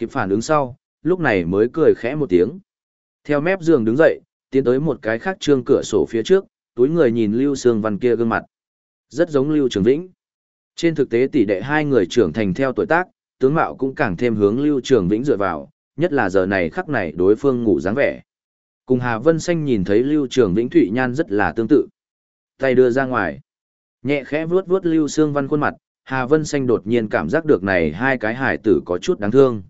Kịp phản ứng sau, lúc này mới cười khẽ một tiếng. Theo mép giường đứng dậy, tiến tới một cái khác trương cửa sổ phía trước, túi người nhìn Lưu Sương Văn kia gương mặt. Rất giống Lưu Trường Vĩnh. Trên thực tế tỷ đệ hai người trưởng thành theo tuổi tác, tướng mạo cũng càng thêm hướng Lưu Trường Vĩnh dựa vào, nhất là giờ này khắc này đối phương ngủ dáng vẻ. Cùng Hà Vân Xanh nhìn thấy Lưu Trường Vĩnh Thụy Nhan rất là tương tự. Tay đưa ra ngoài. Nhẹ khẽ vuốt vuốt Lưu Sương Văn khuôn mặt, Hà Vân Xanh đột nhiên cảm giác được này hai cái hải tử có chút đáng thương.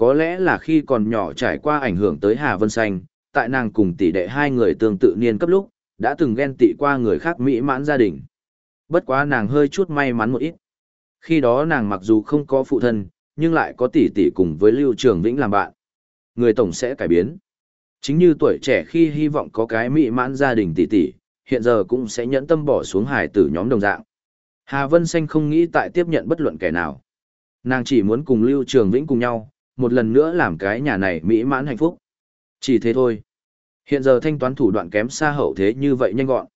Có lẽ là khi còn nhỏ trải qua ảnh hưởng tới Hà Vân Xanh, tại nàng cùng tỷ đệ hai người tương tự niên cấp lúc, đã từng ghen tị qua người khác mỹ mãn gia đình. Bất quá nàng hơi chút may mắn một ít. Khi đó nàng mặc dù không có phụ thân, nhưng lại có tỷ tỷ cùng với Lưu Trường Vĩnh làm bạn. Người tổng sẽ cải biến. Chính như tuổi trẻ khi hy vọng có cái mỹ mãn gia đình tỷ tỷ, hiện giờ cũng sẽ nhẫn tâm bỏ xuống hải tử nhóm đồng dạng. Hà Vân Xanh không nghĩ tại tiếp nhận bất luận kẻ nào. Nàng chỉ muốn cùng Lưu Trường Vĩnh cùng nhau, một lần nữa làm cái nhà này mỹ mãn hạnh phúc. Chỉ thế thôi. Hiện giờ thanh toán thủ đoạn kém xa hậu thế như vậy nhanh gọn.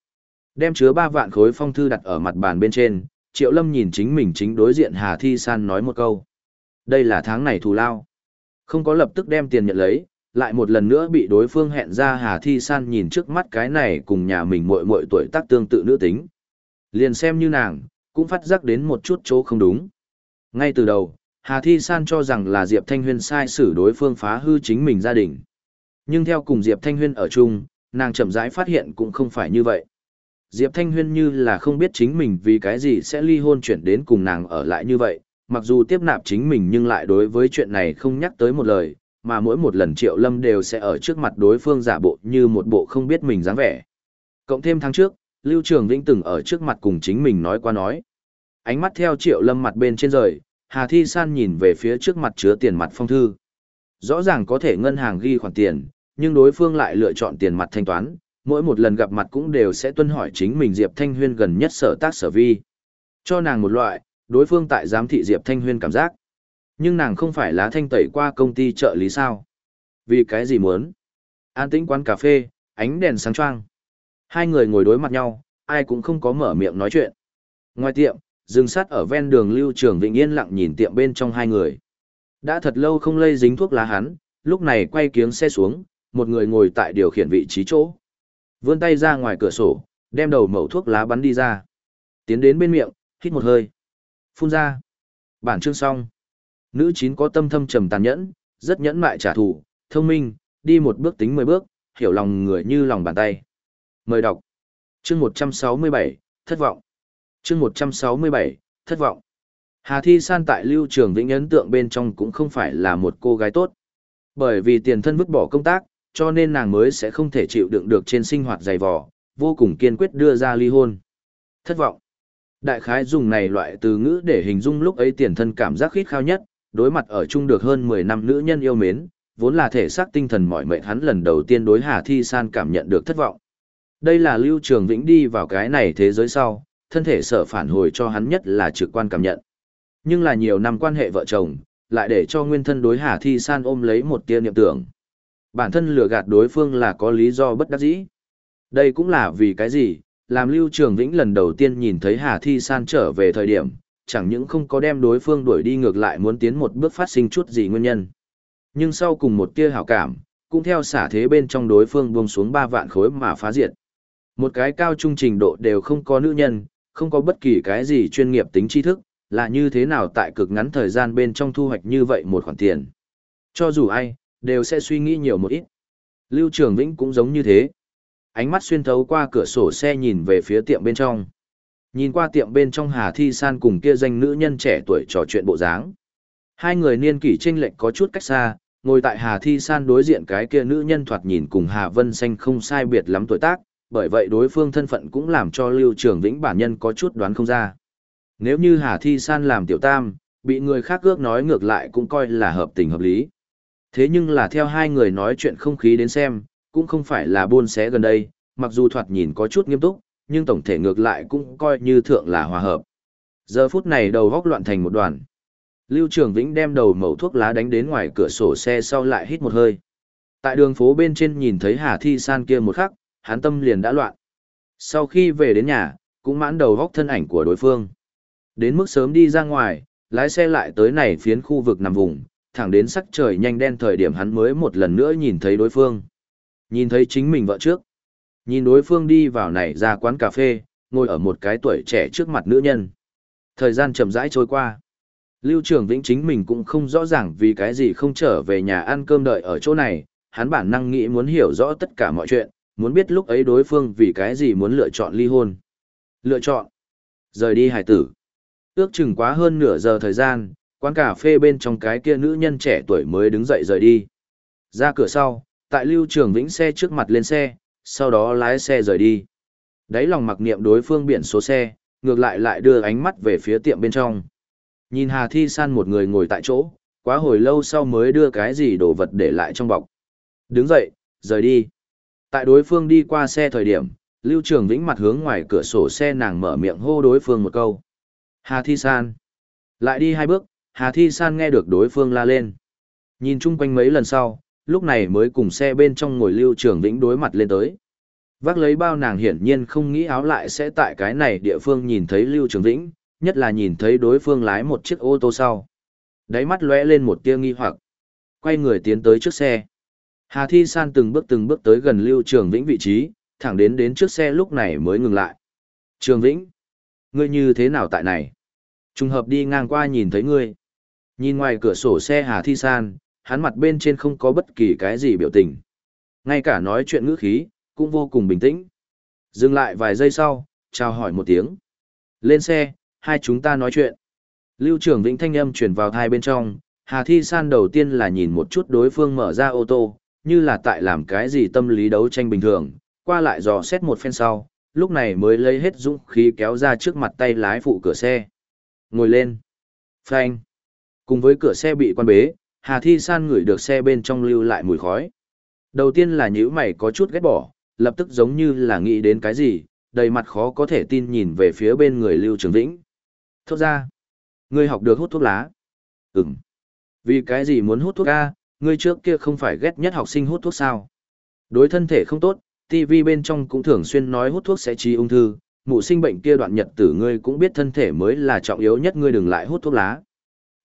Đem chứa ba vạn khối phong thư đặt ở mặt bàn bên trên, Triệu Lâm nhìn chính mình chính đối diện Hà Thi San nói một câu. Đây là tháng này thù lao. Không có lập tức đem tiền nhận lấy, lại một lần nữa bị đối phương hẹn ra Hà Thi San nhìn trước mắt cái này cùng nhà mình muội muội tuổi tác tương tự nữ tính. Liền xem như nàng, cũng phát giác đến một chút chỗ không đúng. Ngay từ đầu, Hà Thi San cho rằng là Diệp Thanh Huyên sai xử đối phương phá hư chính mình gia đình. Nhưng theo cùng Diệp Thanh Huyên ở chung, nàng chậm rãi phát hiện cũng không phải như vậy. Diệp Thanh Huyên như là không biết chính mình vì cái gì sẽ ly hôn chuyển đến cùng nàng ở lại như vậy, mặc dù tiếp nạp chính mình nhưng lại đối với chuyện này không nhắc tới một lời, mà mỗi một lần Triệu Lâm đều sẽ ở trước mặt đối phương giả bộ như một bộ không biết mình dáng vẻ. Cộng thêm tháng trước, Lưu Trường Vĩnh từng ở trước mặt cùng chính mình nói qua nói. Ánh mắt theo Triệu Lâm mặt bên trên rời, Hà Thi San nhìn về phía trước mặt chứa tiền mặt phong thư. Rõ ràng có thể ngân hàng ghi khoản tiền, nhưng đối phương lại lựa chọn tiền mặt thanh toán, mỗi một lần gặp mặt cũng đều sẽ tuân hỏi chính mình Diệp Thanh Huyên gần nhất sở tác sở vi. Cho nàng một loại, đối phương tại giám thị Diệp Thanh Huyên cảm giác. Nhưng nàng không phải lá thanh tẩy qua công ty trợ lý sao. Vì cái gì muốn? An tĩnh quán cà phê, ánh đèn sáng choang. Hai người ngồi đối mặt nhau, ai cũng không có mở miệng nói chuyện. Ngoài tiệm, dừng sát ở ven đường Lưu Trường vịnh yên lặng nhìn tiệm bên trong hai người. Đã thật lâu không lây dính thuốc lá hắn, lúc này quay kiếng xe xuống, một người ngồi tại điều khiển vị trí chỗ. Vươn tay ra ngoài cửa sổ, đem đầu mẩu thuốc lá bắn đi ra. Tiến đến bên miệng, hít một hơi. Phun ra. Bản chương xong. Nữ chín có tâm thâm trầm tàn nhẫn, rất nhẫn mại trả thù, thông minh, đi một bước tính mười bước, hiểu lòng người như lòng bàn tay. Mời đọc. Chương 167, thất vọng. Chương 167, thất vọng. Hà Thi San tại lưu trường vĩnh ấn tượng bên trong cũng không phải là một cô gái tốt. Bởi vì tiền thân vứt bỏ công tác, cho nên nàng mới sẽ không thể chịu đựng được trên sinh hoạt dày vò, vô cùng kiên quyết đưa ra ly hôn. Thất vọng. Đại khái dùng này loại từ ngữ để hình dung lúc ấy tiền thân cảm giác khít khao nhất, đối mặt ở chung được hơn 10 năm nữ nhân yêu mến, vốn là thể xác tinh thần mỏi mệt hắn lần đầu tiên đối Hà Thi San cảm nhận được thất vọng. Đây là Lưu Trường Vĩnh đi vào cái này thế giới sau, thân thể sở phản hồi cho hắn nhất là trực quan cảm nhận. Nhưng là nhiều năm quan hệ vợ chồng, lại để cho nguyên thân đối Hà Thi San ôm lấy một tia niệm tưởng. Bản thân lừa gạt đối phương là có lý do bất đắc dĩ. Đây cũng là vì cái gì, làm Lưu Trường Vĩnh lần đầu tiên nhìn thấy Hà Thi San trở về thời điểm, chẳng những không có đem đối phương đuổi đi ngược lại muốn tiến một bước phát sinh chút gì nguyên nhân. Nhưng sau cùng một tia hảo cảm, cũng theo xả thế bên trong đối phương buông xuống ba vạn khối mà phá diệt. Một cái cao trung trình độ đều không có nữ nhân, không có bất kỳ cái gì chuyên nghiệp tính tri thức, là như thế nào tại cực ngắn thời gian bên trong thu hoạch như vậy một khoản tiền. Cho dù ai, đều sẽ suy nghĩ nhiều một ít. Lưu Trường Vĩnh cũng giống như thế. Ánh mắt xuyên thấu qua cửa sổ xe nhìn về phía tiệm bên trong. Nhìn qua tiệm bên trong Hà Thi San cùng kia danh nữ nhân trẻ tuổi trò chuyện bộ dáng. Hai người niên kỷ chênh lệch có chút cách xa, ngồi tại Hà Thi San đối diện cái kia nữ nhân thoạt nhìn cùng Hà Vân Xanh không sai biệt lắm tuổi tác, bởi vậy đối phương thân phận cũng làm cho Lưu Trường Vĩnh bản nhân có chút đoán không ra. Nếu như Hà Thi San làm tiểu tam, bị người khác ước nói ngược lại cũng coi là hợp tình hợp lý. Thế nhưng là theo hai người nói chuyện không khí đến xem, cũng không phải là buôn xé gần đây, mặc dù thoạt nhìn có chút nghiêm túc, nhưng tổng thể ngược lại cũng coi như thượng là hòa hợp. Giờ phút này đầu góc loạn thành một đoàn. Lưu Trường Vĩnh đem đầu mẩu thuốc lá đánh đến ngoài cửa sổ xe sau lại hít một hơi. Tại đường phố bên trên nhìn thấy Hà Thi San kia một khắc, hắn tâm liền đã loạn. Sau khi về đến nhà, cũng mãn đầu góc thân ảnh của đối phương. Đến mức sớm đi ra ngoài, lái xe lại tới này phiến khu vực nằm vùng, thẳng đến sắc trời nhanh đen thời điểm hắn mới một lần nữa nhìn thấy đối phương. Nhìn thấy chính mình vợ trước. Nhìn đối phương đi vào này ra quán cà phê, ngồi ở một cái tuổi trẻ trước mặt nữ nhân. Thời gian chậm rãi trôi qua. Lưu Trường Vĩnh chính mình cũng không rõ ràng vì cái gì không trở về nhà ăn cơm đợi ở chỗ này, hắn bản năng nghĩ muốn hiểu rõ tất cả mọi chuyện, muốn biết lúc ấy đối phương vì cái gì muốn lựa chọn ly hôn. Lựa chọn. Rời đi hải tử. Ước chừng quá hơn nửa giờ thời gian, quán cà phê bên trong cái kia nữ nhân trẻ tuổi mới đứng dậy rời đi. Ra cửa sau, tại Lưu Trường Vĩnh xe trước mặt lên xe, sau đó lái xe rời đi. Đấy lòng mặc niệm đối phương biển số xe, ngược lại lại đưa ánh mắt về phía tiệm bên trong. Nhìn Hà Thi San một người ngồi tại chỗ, quá hồi lâu sau mới đưa cái gì đồ vật để lại trong bọc. Đứng dậy, rời đi. Tại đối phương đi qua xe thời điểm, Lưu Trường Vĩnh mặt hướng ngoài cửa sổ xe nàng mở miệng hô đối phương một câu. Hà Thi San. Lại đi hai bước, Hà Thi San nghe được đối phương la lên. Nhìn chung quanh mấy lần sau, lúc này mới cùng xe bên trong ngồi Lưu Trường Vĩnh đối mặt lên tới. Vác lấy bao nàng hiển nhiên không nghĩ áo lại sẽ tại cái này địa phương nhìn thấy Lưu Trường Vĩnh, nhất là nhìn thấy đối phương lái một chiếc ô tô sau. Đáy mắt lóe lên một tia nghi hoặc. Quay người tiến tới trước xe. Hà Thi San từng bước từng bước tới gần Lưu Trường Vĩnh vị trí, thẳng đến đến trước xe lúc này mới ngừng lại. Trường Vĩnh, ngươi như thế nào tại này? Trùng hợp đi ngang qua nhìn thấy ngươi. Nhìn ngoài cửa sổ xe Hà Thi San, hắn mặt bên trên không có bất kỳ cái gì biểu tình. Ngay cả nói chuyện ngữ khí, cũng vô cùng bình tĩnh. Dừng lại vài giây sau, chào hỏi một tiếng. Lên xe, hai chúng ta nói chuyện. Lưu Trường Vĩnh thanh âm chuyển vào thai bên trong, Hà Thi San đầu tiên là nhìn một chút đối phương mở ra ô tô, như là tại làm cái gì tâm lý đấu tranh bình thường, qua lại dò xét một phen sau, lúc này mới lấy hết dũng khí kéo ra trước mặt tay lái phụ cửa xe. Ngồi lên. Phanh. Cùng với cửa xe bị quan bế, Hà Thi San ngửi được xe bên trong lưu lại mùi khói. Đầu tiên là nhíu mày có chút ghét bỏ, lập tức giống như là nghĩ đến cái gì, đầy mặt khó có thể tin nhìn về phía bên người Lưu Trường Vĩnh. Thốt ra, ngươi học được hút thuốc lá. Ừm. Vì cái gì muốn hút thuốc a? Ngươi trước kia không phải ghét nhất học sinh hút thuốc sao? Đối thân thể không tốt, TV bên trong cũng thường xuyên nói hút thuốc sẽ trí ung thư, mụ sinh bệnh kia đoạn nhật tử ngươi cũng biết thân thể mới là trọng yếu nhất ngươi đừng lại hút thuốc lá.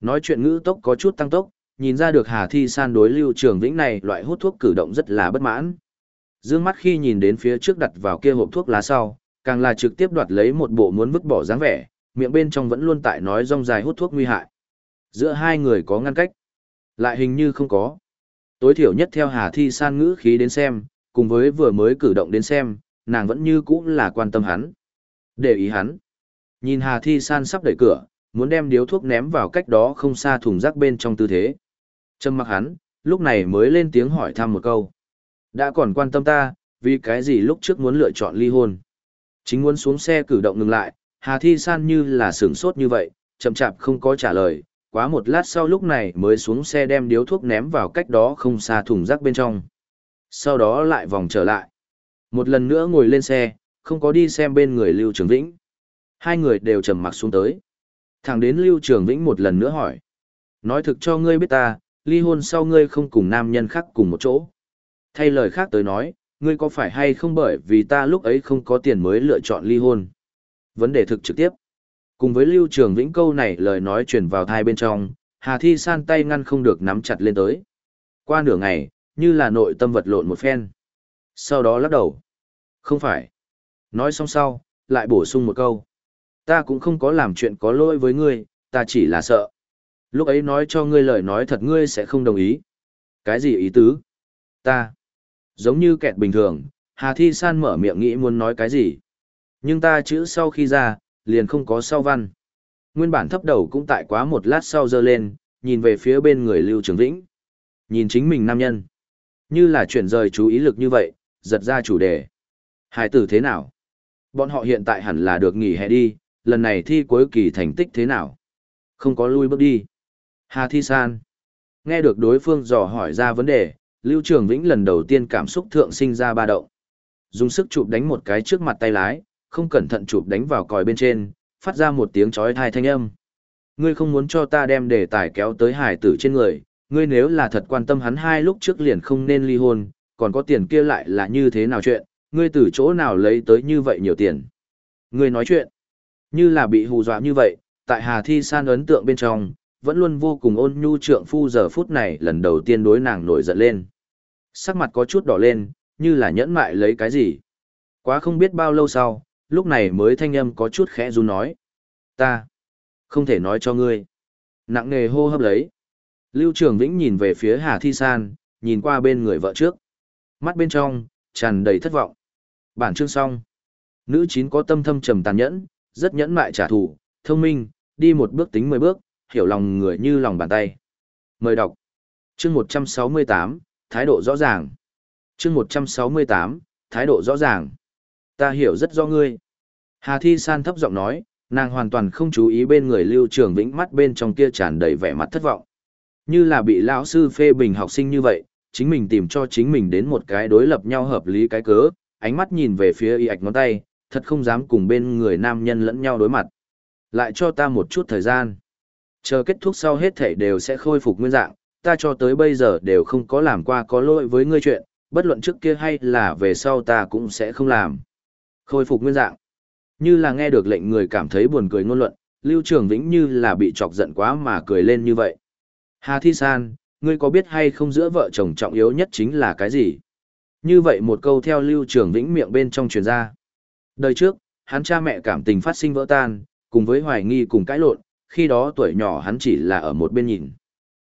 Nói chuyện ngữ tốc có chút tăng tốc, nhìn ra được Hà Thi San đối Lưu Trường Vĩnh này loại hút thuốc cử động rất là bất mãn. Dương mắt khi nhìn đến phía trước đặt vào kia hộp thuốc lá sau, càng là trực tiếp đoạt lấy một bộ muốn vứt bỏ dáng vẻ, miệng bên trong vẫn luôn tại nói rong dài hút thuốc nguy hại. Giữa hai người có ngăn cách, lại hình như không có. Tối thiểu nhất theo Hà Thi San ngữ khí đến xem, cùng với vừa mới cử động đến xem, nàng vẫn như cũ là quan tâm hắn. Để ý hắn. Nhìn Hà Thi San sắp đẩy cửa, muốn đem điếu thuốc ném vào cách đó không xa thùng rác bên trong tư thế. Trâm mặc hắn, lúc này mới lên tiếng hỏi thăm một câu. Đã còn quan tâm ta, vì cái gì lúc trước muốn lựa chọn ly hôn. Chính muốn xuống xe cử động ngừng lại, Hà Thi San như là sửng sốt như vậy, chậm chạp không có trả lời, quá một lát sau lúc này mới xuống xe đem điếu thuốc ném vào cách đó không xa thùng rác bên trong. Sau đó lại vòng trở lại. Một lần nữa ngồi lên xe, không có đi xem bên người Lưu Trường Vĩnh. Hai người đều trầm mặc xuống tới. Thẳng đến Lưu Trường Vĩnh một lần nữa hỏi. Nói thực cho ngươi biết ta, ly hôn sau ngươi không cùng nam nhân khác cùng một chỗ. Thay lời khác tới nói, ngươi có phải hay không bởi vì ta lúc ấy không có tiền mới lựa chọn ly hôn. Vấn đề thực trực tiếp. Cùng với Lưu Trường Vĩnh câu này lời nói truyền vào thai bên trong, Hà Thi san tay ngăn không được nắm chặt lên tới. Qua nửa ngày, như là nội tâm vật lộn một phen. Sau đó lắc đầu. Không phải. Nói xong sau, lại bổ sung một câu. Ta cũng không có làm chuyện có lỗi với ngươi, ta chỉ là sợ. Lúc ấy nói cho ngươi lời nói thật ngươi sẽ không đồng ý. Cái gì ý tứ? Ta. Giống như kẹt bình thường, Hà Thi San mở miệng nghĩ muốn nói cái gì. Nhưng ta chữ sau khi ra, liền không có sau văn. Nguyên bản thấp đầu cũng tại quá một lát sau dơ lên, nhìn về phía bên người Lưu Trường Vĩnh. Nhìn chính mình nam nhân. Như là chuyển rời chú ý lực như vậy, giật ra chủ đề. Hải tử thế nào? Bọn họ hiện tại hẳn là được nghỉ hè đi, lần này thi cuối kỳ thành tích thế nào? Không có lui bước đi. Hà Thi San. Nghe được đối phương dò hỏi ra vấn đề, Lưu Trường Vĩnh lần đầu tiên cảm xúc thượng sinh ra ba động. Dùng sức chụp đánh một cái trước mặt tay lái, không cẩn thận chụp đánh vào còi bên trên, phát ra một tiếng chói tai thanh âm. Ngươi không muốn cho ta đem đề tài kéo tới hải tử trên người, ngươi nếu là thật quan tâm hắn hai lúc trước liền không nên ly hôn, còn có tiền kia lại là như thế nào chuyện, ngươi từ chỗ nào lấy tới như vậy nhiều tiền. Ngươi nói chuyện, như là bị hù dọa như vậy, tại Hà Thi San ấn tượng bên trong, vẫn luôn vô cùng ôn nhu trượng phu giờ phút này lần đầu tiên đối nàng nổi giận lên. Sắc mặt có chút đỏ lên, như là nhẫn mại lấy cái gì. Quá không biết bao lâu sau, lúc này mới thanh âm có chút khẽ run nói. Ta, không thể nói cho ngươi. Nặng nề hô hấp lấy. Lưu Trường Vĩnh nhìn về phía Hà Thi San, nhìn qua bên người vợ trước. Mắt bên trong, tràn đầy thất vọng. Bản chương xong. Nữ chín có tâm thâm trầm tàn nhẫn, rất nhẫn mại trả thù, thông minh, đi một bước tính mười bước, hiểu lòng người như lòng bàn tay. Mời đọc. Chương 168, thái độ rõ ràng. Chương 168, thái độ rõ ràng. Ta hiểu rất do ngươi. Hà Thi San thấp giọng nói, nàng hoàn toàn không chú ý bên người Lưu Trường Vĩnh mắt bên trong kia tràn đầy vẻ mặt thất vọng. Như là bị lão sư phê bình học sinh như vậy, chính mình tìm cho chính mình đến một cái đối lập nhau hợp lý cái cớ, ánh mắt nhìn về phía y ạch ngón tay, thật không dám cùng bên người nam nhân lẫn nhau đối mặt. Lại cho ta một chút thời gian. Chờ kết thúc sau hết thể đều sẽ khôi phục nguyên dạng, ta cho tới bây giờ đều không có làm qua có lỗi với ngươi chuyện, bất luận trước kia hay là về sau ta cũng sẽ không làm. Khôi phục nguyên dạng. Như là nghe được lệnh người cảm thấy buồn cười ngôn luận, Lưu Trường Vĩnh như là bị chọc giận quá mà cười lên như vậy. Hà Thi San, ngươi có biết hay không giữa vợ chồng trọng yếu nhất chính là cái gì? Như vậy một câu theo Lưu Trường Vĩnh miệng bên trong truyền ra. Đời trước, hắn cha mẹ cảm tình phát sinh vỡ tan, cùng với hoài nghi cùng cãi lộn, khi đó tuổi nhỏ hắn chỉ là ở một bên nhìn.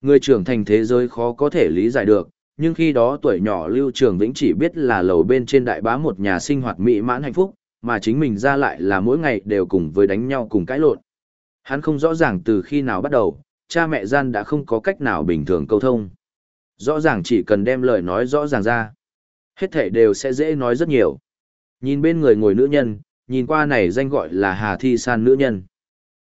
Người trưởng thành thế giới khó có thể lý giải được, nhưng khi đó tuổi nhỏ Lưu Trường Vĩnh chỉ biết là lầu bên trên đại bá một nhà sinh hoạt mỹ mãn hạnh phúc, mà chính mình ra lại là mỗi ngày đều cùng với đánh nhau cùng cãi lộn. Hắn không rõ ràng từ khi nào bắt đầu, cha mẹ gian đã không có cách nào bình thường câu thông. Rõ ràng chỉ cần đem lời nói rõ ràng ra. Hết thể đều sẽ dễ nói rất nhiều. Nhìn bên người ngồi nữ nhân, nhìn qua này danh gọi là Hà Thi San nữ nhân.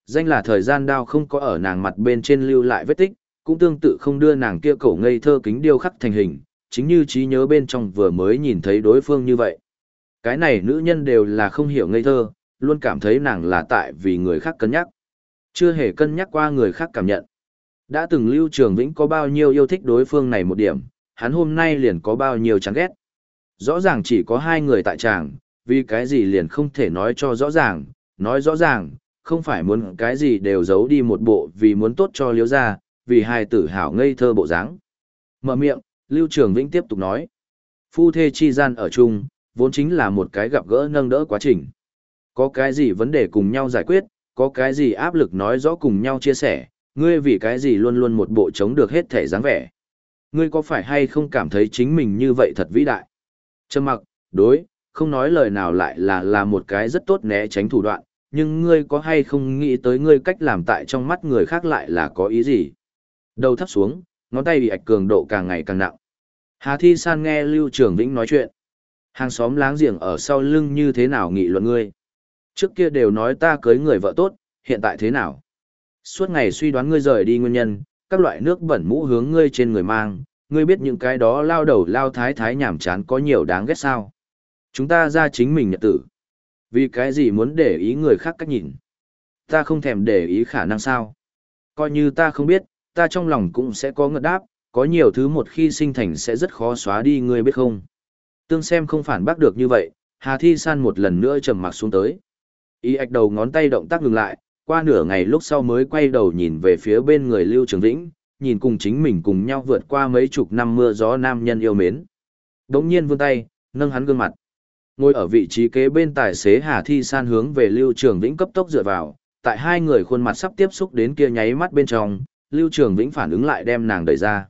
Danh là thời gian đao không có ở nàng mặt bên trên lưu lại vết tích, cũng tương tự không đưa nàng kia cổ ngây thơ kính điêu khắc thành hình, chính như trí nhớ bên trong vừa mới nhìn thấy đối phương như vậy. Cái này nữ nhân đều là không hiểu ngây thơ, luôn cảm thấy nàng là tại vì người khác cân nhắc. Chưa hề cân nhắc qua người khác cảm nhận. Đã từng Lưu Trường Vĩnh có bao nhiêu yêu thích đối phương này một điểm, hắn hôm nay liền có bao nhiêu chán ghét. Rõ ràng chỉ có hai người tại tràng, vì cái gì liền không thể nói cho rõ ràng, nói rõ ràng, không phải muốn cái gì đều giấu đi một bộ vì muốn tốt cho liếu ra, vì hai tử hảo ngây thơ bộ dáng. Mở miệng, Lưu Trường Vĩnh tiếp tục nói. Phu thê chi gian ở chung, vốn chính là một cái gặp gỡ nâng đỡ quá trình. Có cái gì vấn đề cùng nhau giải quyết, có cái gì áp lực nói rõ cùng nhau chia sẻ, ngươi vì cái gì luôn luôn một bộ chống được hết thể dáng vẻ. Ngươi có phải hay không cảm thấy chính mình như vậy thật vĩ đại? Trầm mặc, đối, không nói lời nào lại là là một cái rất tốt né tránh thủ đoạn, nhưng ngươi có hay không nghĩ tới ngươi cách làm tại trong mắt người khác lại là có ý gì? Đầu thấp xuống, ngón tay bị ạch cường độ càng ngày càng nặng. Hà Thi San nghe Lưu Trường Vĩnh nói chuyện. Hàng xóm láng giềng ở sau lưng như thế nào nghị luận ngươi? Trước kia đều nói ta cưới người vợ tốt, hiện tại thế nào? Suốt ngày suy đoán ngươi rời đi nguyên nhân, các loại nước bẩn mũ hướng ngươi trên người mang, ngươi biết những cái đó lao đầu lao thái thái nhảm chán có nhiều đáng ghét sao? Chúng ta ra chính mình nhật tử. Vì cái gì muốn để ý người khác cách nhìn? Ta không thèm để ý khả năng sao? Coi như ta không biết, ta trong lòng cũng sẽ có ngợt đáp, có nhiều thứ một khi sinh thành sẽ rất khó xóa đi ngươi biết không? Tương xem không phản bác được như vậy, Hà Thi San một lần nữa trầm mặc xuống tới. Ý ạch đầu ngón tay động tác ngừng lại, qua nửa ngày lúc sau mới quay đầu nhìn về phía bên người Lưu Trường Vĩnh, nhìn cùng chính mình cùng nhau vượt qua mấy chục năm mưa gió nam nhân yêu mến. Đống nhiên vươn tay, nâng hắn gương mặt. Ngồi ở vị trí kế bên tài xế Hà Thi San hướng về Lưu Trường Vĩnh cấp tốc dựa vào, tại hai người khuôn mặt sắp tiếp xúc đến kia nháy mắt bên trong, Lưu Trường Vĩnh phản ứng lại đem nàng đẩy ra.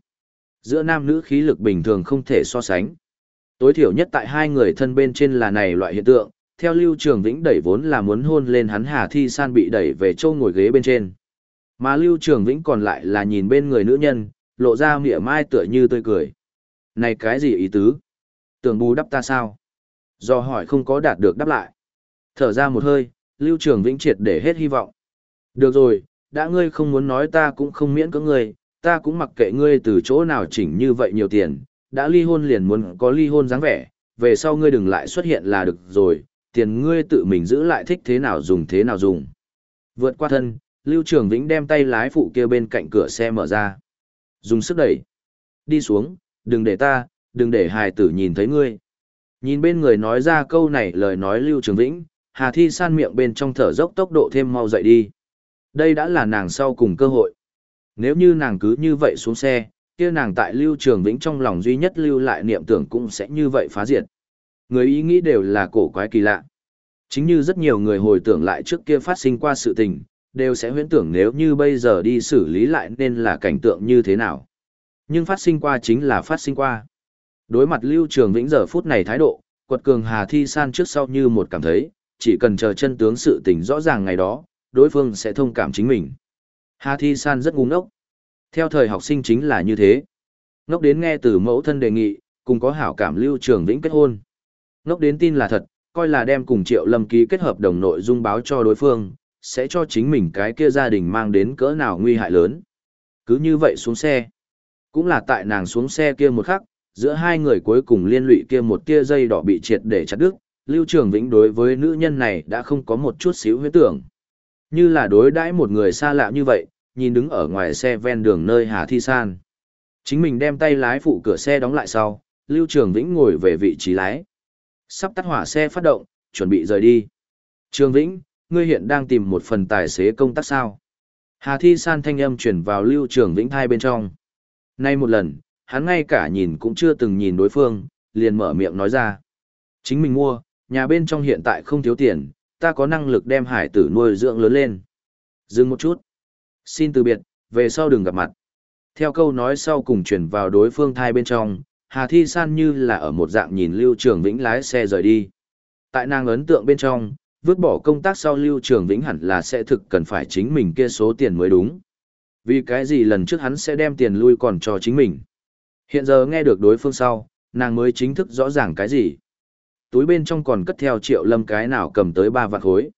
Giữa nam nữ khí lực bình thường không thể so sánh. Tối thiểu nhất tại hai người thân bên trên là này loại hiện tượng, theo Lưu Trường Vĩnh đẩy vốn là muốn hôn lên hắn Hà Thi San bị đẩy về châu ngồi ghế bên trên. Mà Lưu Trường Vĩnh còn lại là nhìn bên người nữ nhân, lộ ra mỉa mai tựa như tươi cười. Này cái gì ý tứ? Tưởng bù đắp ta sao? Do hỏi không có đạt được đáp lại. Thở ra một hơi, Lưu Trường Vĩnh triệt để hết hy vọng. Được rồi, đã ngươi không muốn nói ta cũng không miễn cưỡng ngươi, ta cũng mặc kệ ngươi từ chỗ nào chỉnh như vậy nhiều tiền, đã ly hôn liền muốn có ly hôn dáng vẻ, về sau ngươi đừng lại xuất hiện là được rồi, tiền ngươi tự mình giữ lại thích thế nào dùng thế nào dùng. Vượt qua thân, Lưu Trường Vĩnh đem tay lái phụ kia bên cạnh cửa xe mở ra. Dùng sức đẩy. Đi xuống, đừng để ta, đừng để hài tử nhìn thấy ngươi. Nhìn bên người nói ra câu này lời nói Lưu Trường Vĩnh, Hà Thi san miệng bên trong thở dốc tốc độ thêm mau dậy đi. Đây đã là nàng sau cùng cơ hội. Nếu như nàng cứ như vậy xuống xe, kia nàng tại Lưu Trường Vĩnh trong lòng duy nhất lưu lại niệm tưởng cũng sẽ như vậy phá diệt. Người ý nghĩ đều là cổ quái kỳ lạ. Chính như rất nhiều người hồi tưởng lại trước kia phát sinh qua sự tình, đều sẽ huyễn tưởng nếu như bây giờ đi xử lý lại nên là cảnh tượng như thế nào. Nhưng phát sinh qua chính là phát sinh qua. Đối mặt Lưu Trường Vĩnh giờ phút này thái độ, quật cường Hà Thi San trước sau như một cảm thấy, chỉ cần chờ chân tướng sự tình rõ ràng ngày đó, đối phương sẽ thông cảm chính mình. Hà Thi San rất ngu ngốc. Theo thời học sinh chính là như thế. Ngốc đến nghe từ mẫu thân đề nghị, cùng có hảo cảm Lưu Trường Vĩnh kết hôn. Ngốc đến tin là thật, coi là đem cùng Triệu Lâm ký kết hợp đồng nội dung báo cho đối phương, sẽ cho chính mình cái kia gia đình mang đến cỡ nào nguy hại lớn. Cứ như vậy xuống xe. Cũng là tại nàng xuống xe kia một khắc, giữa hai người cuối cùng liên lụy kia một tia dây đỏ bị triệt để chặt đứt, Lưu Trường Vĩnh đối với nữ nhân này đã không có một chút xíu huyết tưởng. Như là đối đãi một người xa lạ như vậy, nhìn đứng ở ngoài xe ven đường nơi Hà Thi San. Chính mình đem tay lái phụ cửa xe đóng lại sau, Lưu Trường Vĩnh ngồi về vị trí lái. Sắp tắt hỏa xe phát động, chuẩn bị rời đi. Trường Vĩnh, ngươi hiện đang tìm một phần tài xế công tác sao? Hà Thi San thanh âm chuyển vào Lưu Trường Vĩnh thai bên trong. Nay một lần, hắn ngay cả nhìn cũng chưa từng nhìn đối phương, liền mở miệng nói ra. Chính mình mua, nhà bên trong hiện tại không thiếu tiền, ta có năng lực đem hải tử nuôi dưỡng lớn lên. Dừng một chút. Xin từ biệt, về sau đừng gặp mặt. Theo câu nói sau cùng chuyển vào đối phương thai bên trong, Hà Thi San như là ở một dạng nhìn Lưu Trường Vĩnh lái xe rời đi. Tại nàng ấn tượng bên trong, vứt bỏ công tác sau Lưu Trường Vĩnh hẳn là sẽ thực cần phải chính mình kia số tiền mới đúng. Vì cái gì lần trước hắn sẽ đem tiền lui còn cho chính mình. Hiện giờ nghe được đối phương sau, nàng mới chính thức rõ ràng cái gì. Túi bên trong còn cất theo triệu lâm cái nào cầm tới ba vạn khối.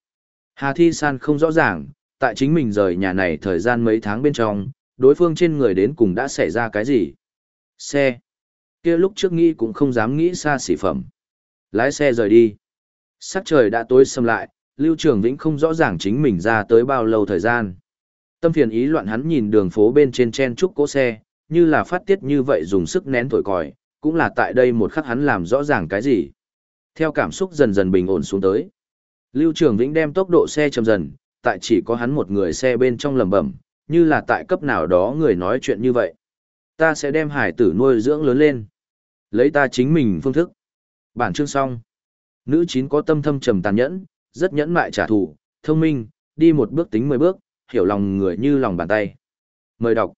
Hà Thi San không rõ ràng, tại chính mình rời nhà này thời gian mấy tháng bên trong, đối phương trên người đến cùng đã xảy ra cái gì. Xe. kia lúc trước nghĩ cũng không dám nghĩ xa xỉ phẩm. Lái xe rời đi. Sắc trời đã tối sầm lại, Lưu Trường Vĩnh không rõ ràng chính mình ra tới bao lâu thời gian. Tâm phiền ý loạn hắn nhìn đường phố bên trên chen trúc cỗ xe, như là phát tiết như vậy dùng sức nén thổi còi, cũng là tại đây một khắc hắn làm rõ ràng cái gì. Theo cảm xúc dần dần bình ổn xuống tới. Lưu Trường Vĩnh đem tốc độ xe chậm dần, tại chỉ có hắn một người xe bên trong lầm bẩm, như là tại cấp nào đó người nói chuyện như vậy. Ta sẽ đem hải tử nuôi dưỡng lớn lên. Lấy ta chính mình phương thức. Bản chương xong. Nữ chín có tâm thâm trầm tàn nhẫn, rất nhẫn mại trả thù, thông minh, đi một bước tính mười bước, hiểu lòng người như lòng bàn tay. Mời đọc.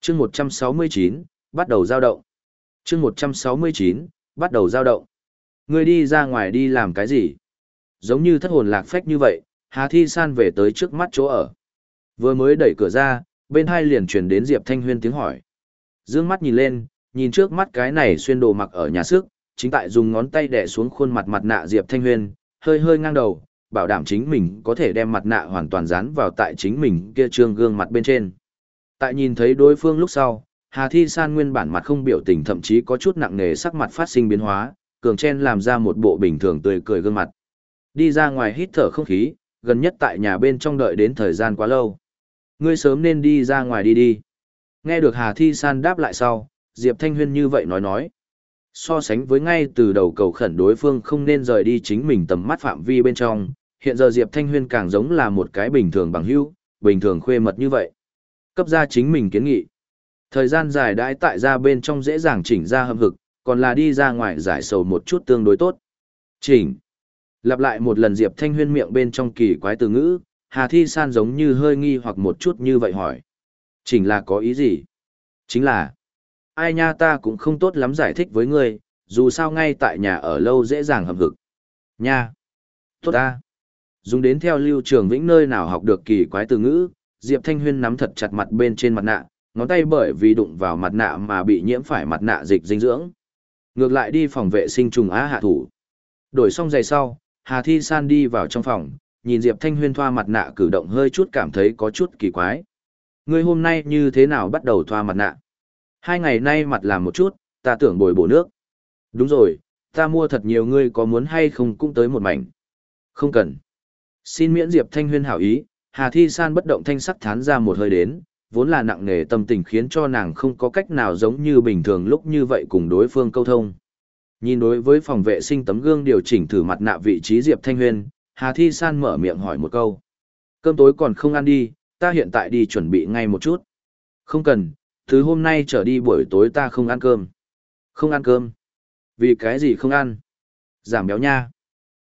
Chương 169, bắt đầu giao động. Chương 169, bắt đầu giao động. Ngươi đi ra ngoài đi làm cái gì? Giống như thất hồn lạc phách như vậy, Hà Thi San về tới trước mắt chỗ ở. Vừa mới đẩy cửa ra, bên hai liền truyền đến Diệp Thanh Huyên tiếng hỏi. Dương mắt nhìn lên, nhìn trước mắt cái này xuyên đồ mặc ở nhà sức, chính tại dùng ngón tay đè xuống khuôn mặt mặt nạ Diệp Thanh Huyên, hơi hơi ngang đầu, bảo đảm chính mình có thể đem mặt nạ hoàn toàn dán vào tại chính mình kia trương gương mặt bên trên. Tại nhìn thấy đối phương lúc sau, Hà Thi San nguyên bản mặt không biểu tình thậm chí có chút nặng nề sắc mặt phát sinh biến hóa, cường chen làm ra một bộ bình thường tươi cười gương mặt. Đi ra ngoài hít thở không khí, gần nhất tại nhà bên trong đợi đến thời gian quá lâu. Ngươi sớm nên đi ra ngoài đi đi. Nghe được Hà Thi San đáp lại sau, Diệp Thanh Huyên như vậy nói nói. So sánh với ngay từ đầu cầu khẩn đối phương không nên rời đi chính mình tầm mắt phạm vi bên trong, hiện giờ Diệp Thanh Huyên càng giống là một cái bình thường bằng hữu, bình thường khuê mật như vậy. Cấp ra chính mình kiến nghị. Thời gian dài đãi tại ra bên trong dễ dàng chỉnh ra hâm hực, còn là đi ra ngoài giải sầu một chút tương đối tốt. Chỉnh. Lặp lại một lần Diệp Thanh Huyên miệng bên trong kỳ quái từ ngữ, Hà Thi San giống như hơi nghi hoặc một chút như vậy hỏi. Chỉnh là có ý gì? Chính là, ai nha ta cũng không tốt lắm giải thích với ngươi, dù sao ngay tại nhà ở lâu dễ dàng hầm hực. Nha! Tốt ta. Dùng đến theo lưu trường vĩnh nơi nào học được kỳ quái từ ngữ, Diệp Thanh Huyên nắm thật chặt mặt bên trên mặt nạ, ngón tay bởi vì đụng vào mặt nạ mà bị nhiễm phải mặt nạ dịch dinh dưỡng. Ngược lại đi phòng vệ sinh trùng á hạ thủ. Đổi xong giày sau, Hà Thi San đi vào trong phòng, nhìn Diệp Thanh Huyên thoa mặt nạ cử động hơi chút cảm thấy có chút kỳ quái. Ngươi hôm nay như thế nào bắt đầu thoa mặt nạ? Hai ngày nay mặt làm một chút, ta tưởng bồi bổ nước. Đúng rồi, ta mua thật nhiều ngươi có muốn hay không cũng tới một mảnh. Không cần. Xin miễn Diệp Thanh Huyên hảo ý, Hà Thi San bất động thanh sắc thán ra một hơi đến, vốn là nặng nề tâm tình khiến cho nàng không có cách nào giống như bình thường lúc như vậy cùng đối phương câu thông. Nhìn đối với phòng vệ sinh tấm gương điều chỉnh thử mặt nạ vị trí Diệp Thanh Huyên, Hà Thi San mở miệng hỏi một câu. Cơm tối còn không ăn đi, ta hiện tại đi chuẩn bị ngay một chút. Không cần, từ hôm nay trở đi buổi tối ta không ăn cơm. Không ăn cơm. Vì cái gì không ăn? Giảm béo nha.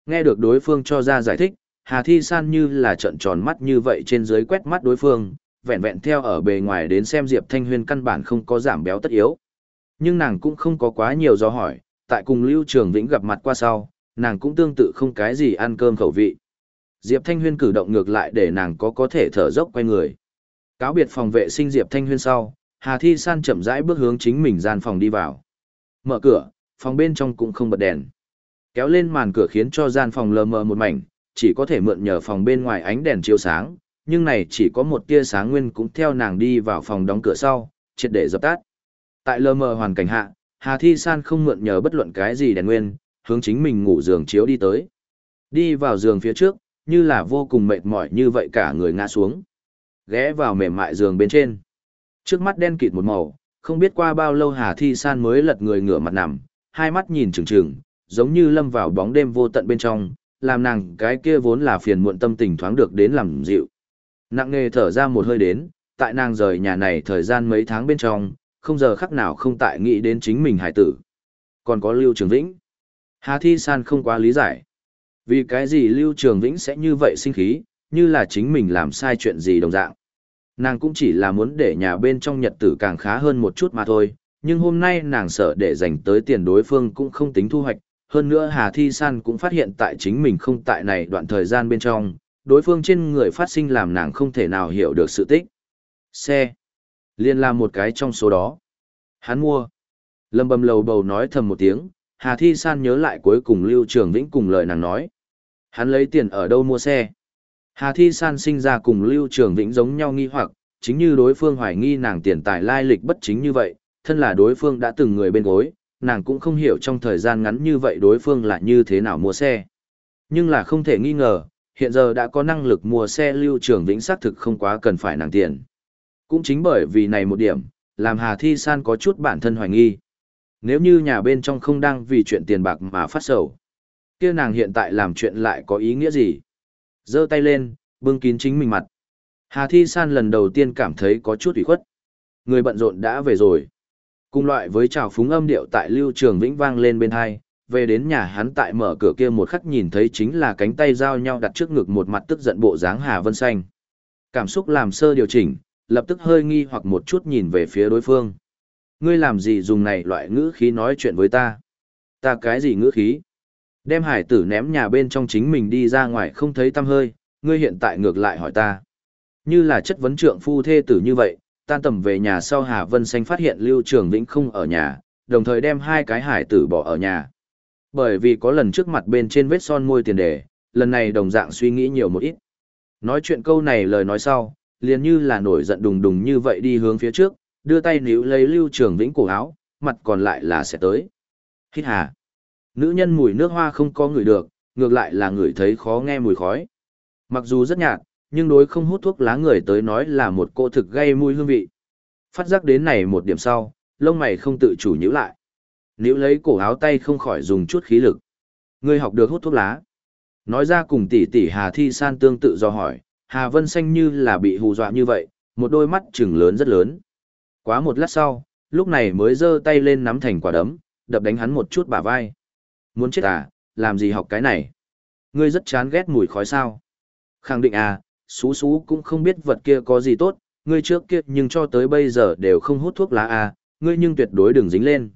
Nghe được đối phương cho ra giải thích, Hà Thi San như là trận tròn mắt như vậy trên dưới quét mắt đối phương, vẹn vẹn theo ở bề ngoài đến xem Diệp Thanh Huyên căn bản không có giảm béo tất yếu. Nhưng nàng cũng không có quá nhiều do hỏi, tại cùng Lưu Trường Vĩnh gặp mặt qua sau, nàng cũng tương tự không cái gì ăn cơm khẩu vị. Diệp Thanh Huyên cử động ngược lại để nàng có có thể thở dốc quay người. Cáo biệt phòng vệ sinh Diệp Thanh Huyên sau, Hà Thi San chậm rãi bước hướng chính mình gian phòng đi vào. Mở cửa, phòng bên trong cũng không bật đèn. Kéo lên màn cửa khiến cho gian phòng lờ mờ một mảnh, chỉ có thể mượn nhờ phòng bên ngoài ánh đèn chiếu sáng, nhưng này chỉ có một tia sáng nguyên cũng theo nàng đi vào phòng đóng cửa sau, triệt để dập tắt. Tại lờ mờ hoàn cảnh hạ, Hà Thi San không mượn nhờ bất luận cái gì đèn nguyên, hướng chính mình ngủ giường chiếu đi tới. Đi vào giường phía trước, như là vô cùng mệt mỏi như vậy cả người ngã xuống. Ghé vào mềm mại giường bên trên. Trước mắt đen kịt một màu, không biết qua bao lâu Hà Thi San mới lật người ngửa mặt nằm, hai mắt nhìn trừng trừng, giống như lâm vào bóng đêm vô tận bên trong, làm nàng cái kia vốn là phiền muộn tâm tình thoáng được đến làm dịu. Nặng nề thở ra một hơi đến, tại nàng rời nhà này thời gian mấy tháng bên trong, không giờ khắc nào không tại nghĩ đến chính mình hải tử. Còn có Lưu Trường Vĩnh. Hà Thi San không quá lý giải. Vì cái gì Lưu Trường Vĩnh sẽ như vậy sinh khí, như là chính mình làm sai chuyện gì đồng dạng. Nàng cũng chỉ là muốn để nhà bên trong nhật tử càng khá hơn một chút mà thôi, nhưng hôm nay nàng sợ để dành tới tiền đối phương cũng không tính thu hoạch. Hơn nữa Hà Thi San cũng phát hiện tại chính mình không tại này đoạn thời gian bên trong, đối phương trên người phát sinh làm nàng không thể nào hiểu được sự tích. Xe. Liên là một cái trong số đó. Hắn mua. Lâm bầm lầu bầu nói thầm một tiếng, Hà Thi San nhớ lại cuối cùng Lưu Trường Vĩnh cùng lời nàng nói. Hắn lấy tiền ở đâu mua xe? Hà Thi San sinh ra cùng Lưu Trường Vĩnh giống nhau nghi hoặc, chính như đối phương hoài nghi nàng tiền tài lai lịch bất chính như vậy, thân là đối phương đã từng người bên gối, nàng cũng không hiểu trong thời gian ngắn như vậy đối phương là như thế nào mua xe. Nhưng là không thể nghi ngờ, hiện giờ đã có năng lực mua xe Lưu Trường Vĩnh xác thực không quá cần phải nàng tiền. Cũng chính bởi vì này một điểm, làm Hà Thi San có chút bản thân hoài nghi. Nếu như nhà bên trong không đang vì chuyện tiền bạc mà phát sầu, kia nàng hiện tại làm chuyện lại có ý nghĩa gì? giơ tay lên, bưng kín chính mình mặt. Hà Thi San lần đầu tiên cảm thấy có chút ủy khuất. Người bận rộn đã về rồi. Cùng loại với trào phúng âm điệu tại lưu trường vĩnh vang lên bên hai, về đến nhà hắn tại mở cửa kia một khắc nhìn thấy chính là cánh tay giao nhau đặt trước ngực một mặt tức giận bộ dáng Hà Vân Xanh. Cảm xúc làm sơ điều chỉnh, lập tức hơi nghi hoặc một chút nhìn về phía đối phương. Ngươi làm gì dùng này loại ngữ khí nói chuyện với ta? Ta cái gì ngữ khí? Đem hải tử ném nhà bên trong chính mình đi ra ngoài không thấy tâm hơi, ngươi hiện tại ngược lại hỏi ta. Như là chất vấn trượng phu thê tử như vậy, tan tầm về nhà sau Hà Vân Xanh phát hiện Lưu Trường Vĩnh không ở nhà, đồng thời đem hai cái hải tử bỏ ở nhà. Bởi vì có lần trước mặt bên trên vết son môi tiền đề, lần này đồng dạng suy nghĩ nhiều một ít. Nói chuyện câu này lời nói sau, liền như là nổi giận đùng đùng như vậy đi hướng phía trước, đưa tay níu lấy Lưu Trường Vĩnh cổ áo, mặt còn lại là sẽ tới. Hít hà. Nữ nhân mùi nước hoa không có người được, ngược lại là người thấy khó nghe mùi khói. Mặc dù rất nhạt, nhưng đối không hút thuốc lá người tới nói là một cô thực gây mùi hương vị. Phát giác đến này một điểm sau, lông mày không tự chủ nhíu lại nếu lấy cổ áo tay không khỏi dùng chút khí lực. Ngươi học được hút thuốc lá. Nói ra cùng tỷ tỷ Hà Thi San tương tự do hỏi, Hà Vân Xanh như là bị hù dọa như vậy, một đôi mắt trừng lớn rất lớn. Quá một lát sau, lúc này mới giơ tay lên nắm thành quả đấm, đập đánh hắn một chút bả vai. Muốn chết à, làm gì học cái này? Ngươi rất chán ghét mùi khói sao? Khẳng định à, xú xú cũng không biết vật kia có gì tốt, ngươi trước kia nhưng cho tới bây giờ đều không hút thuốc lá à, ngươi nhưng tuyệt đối đừng dính lên.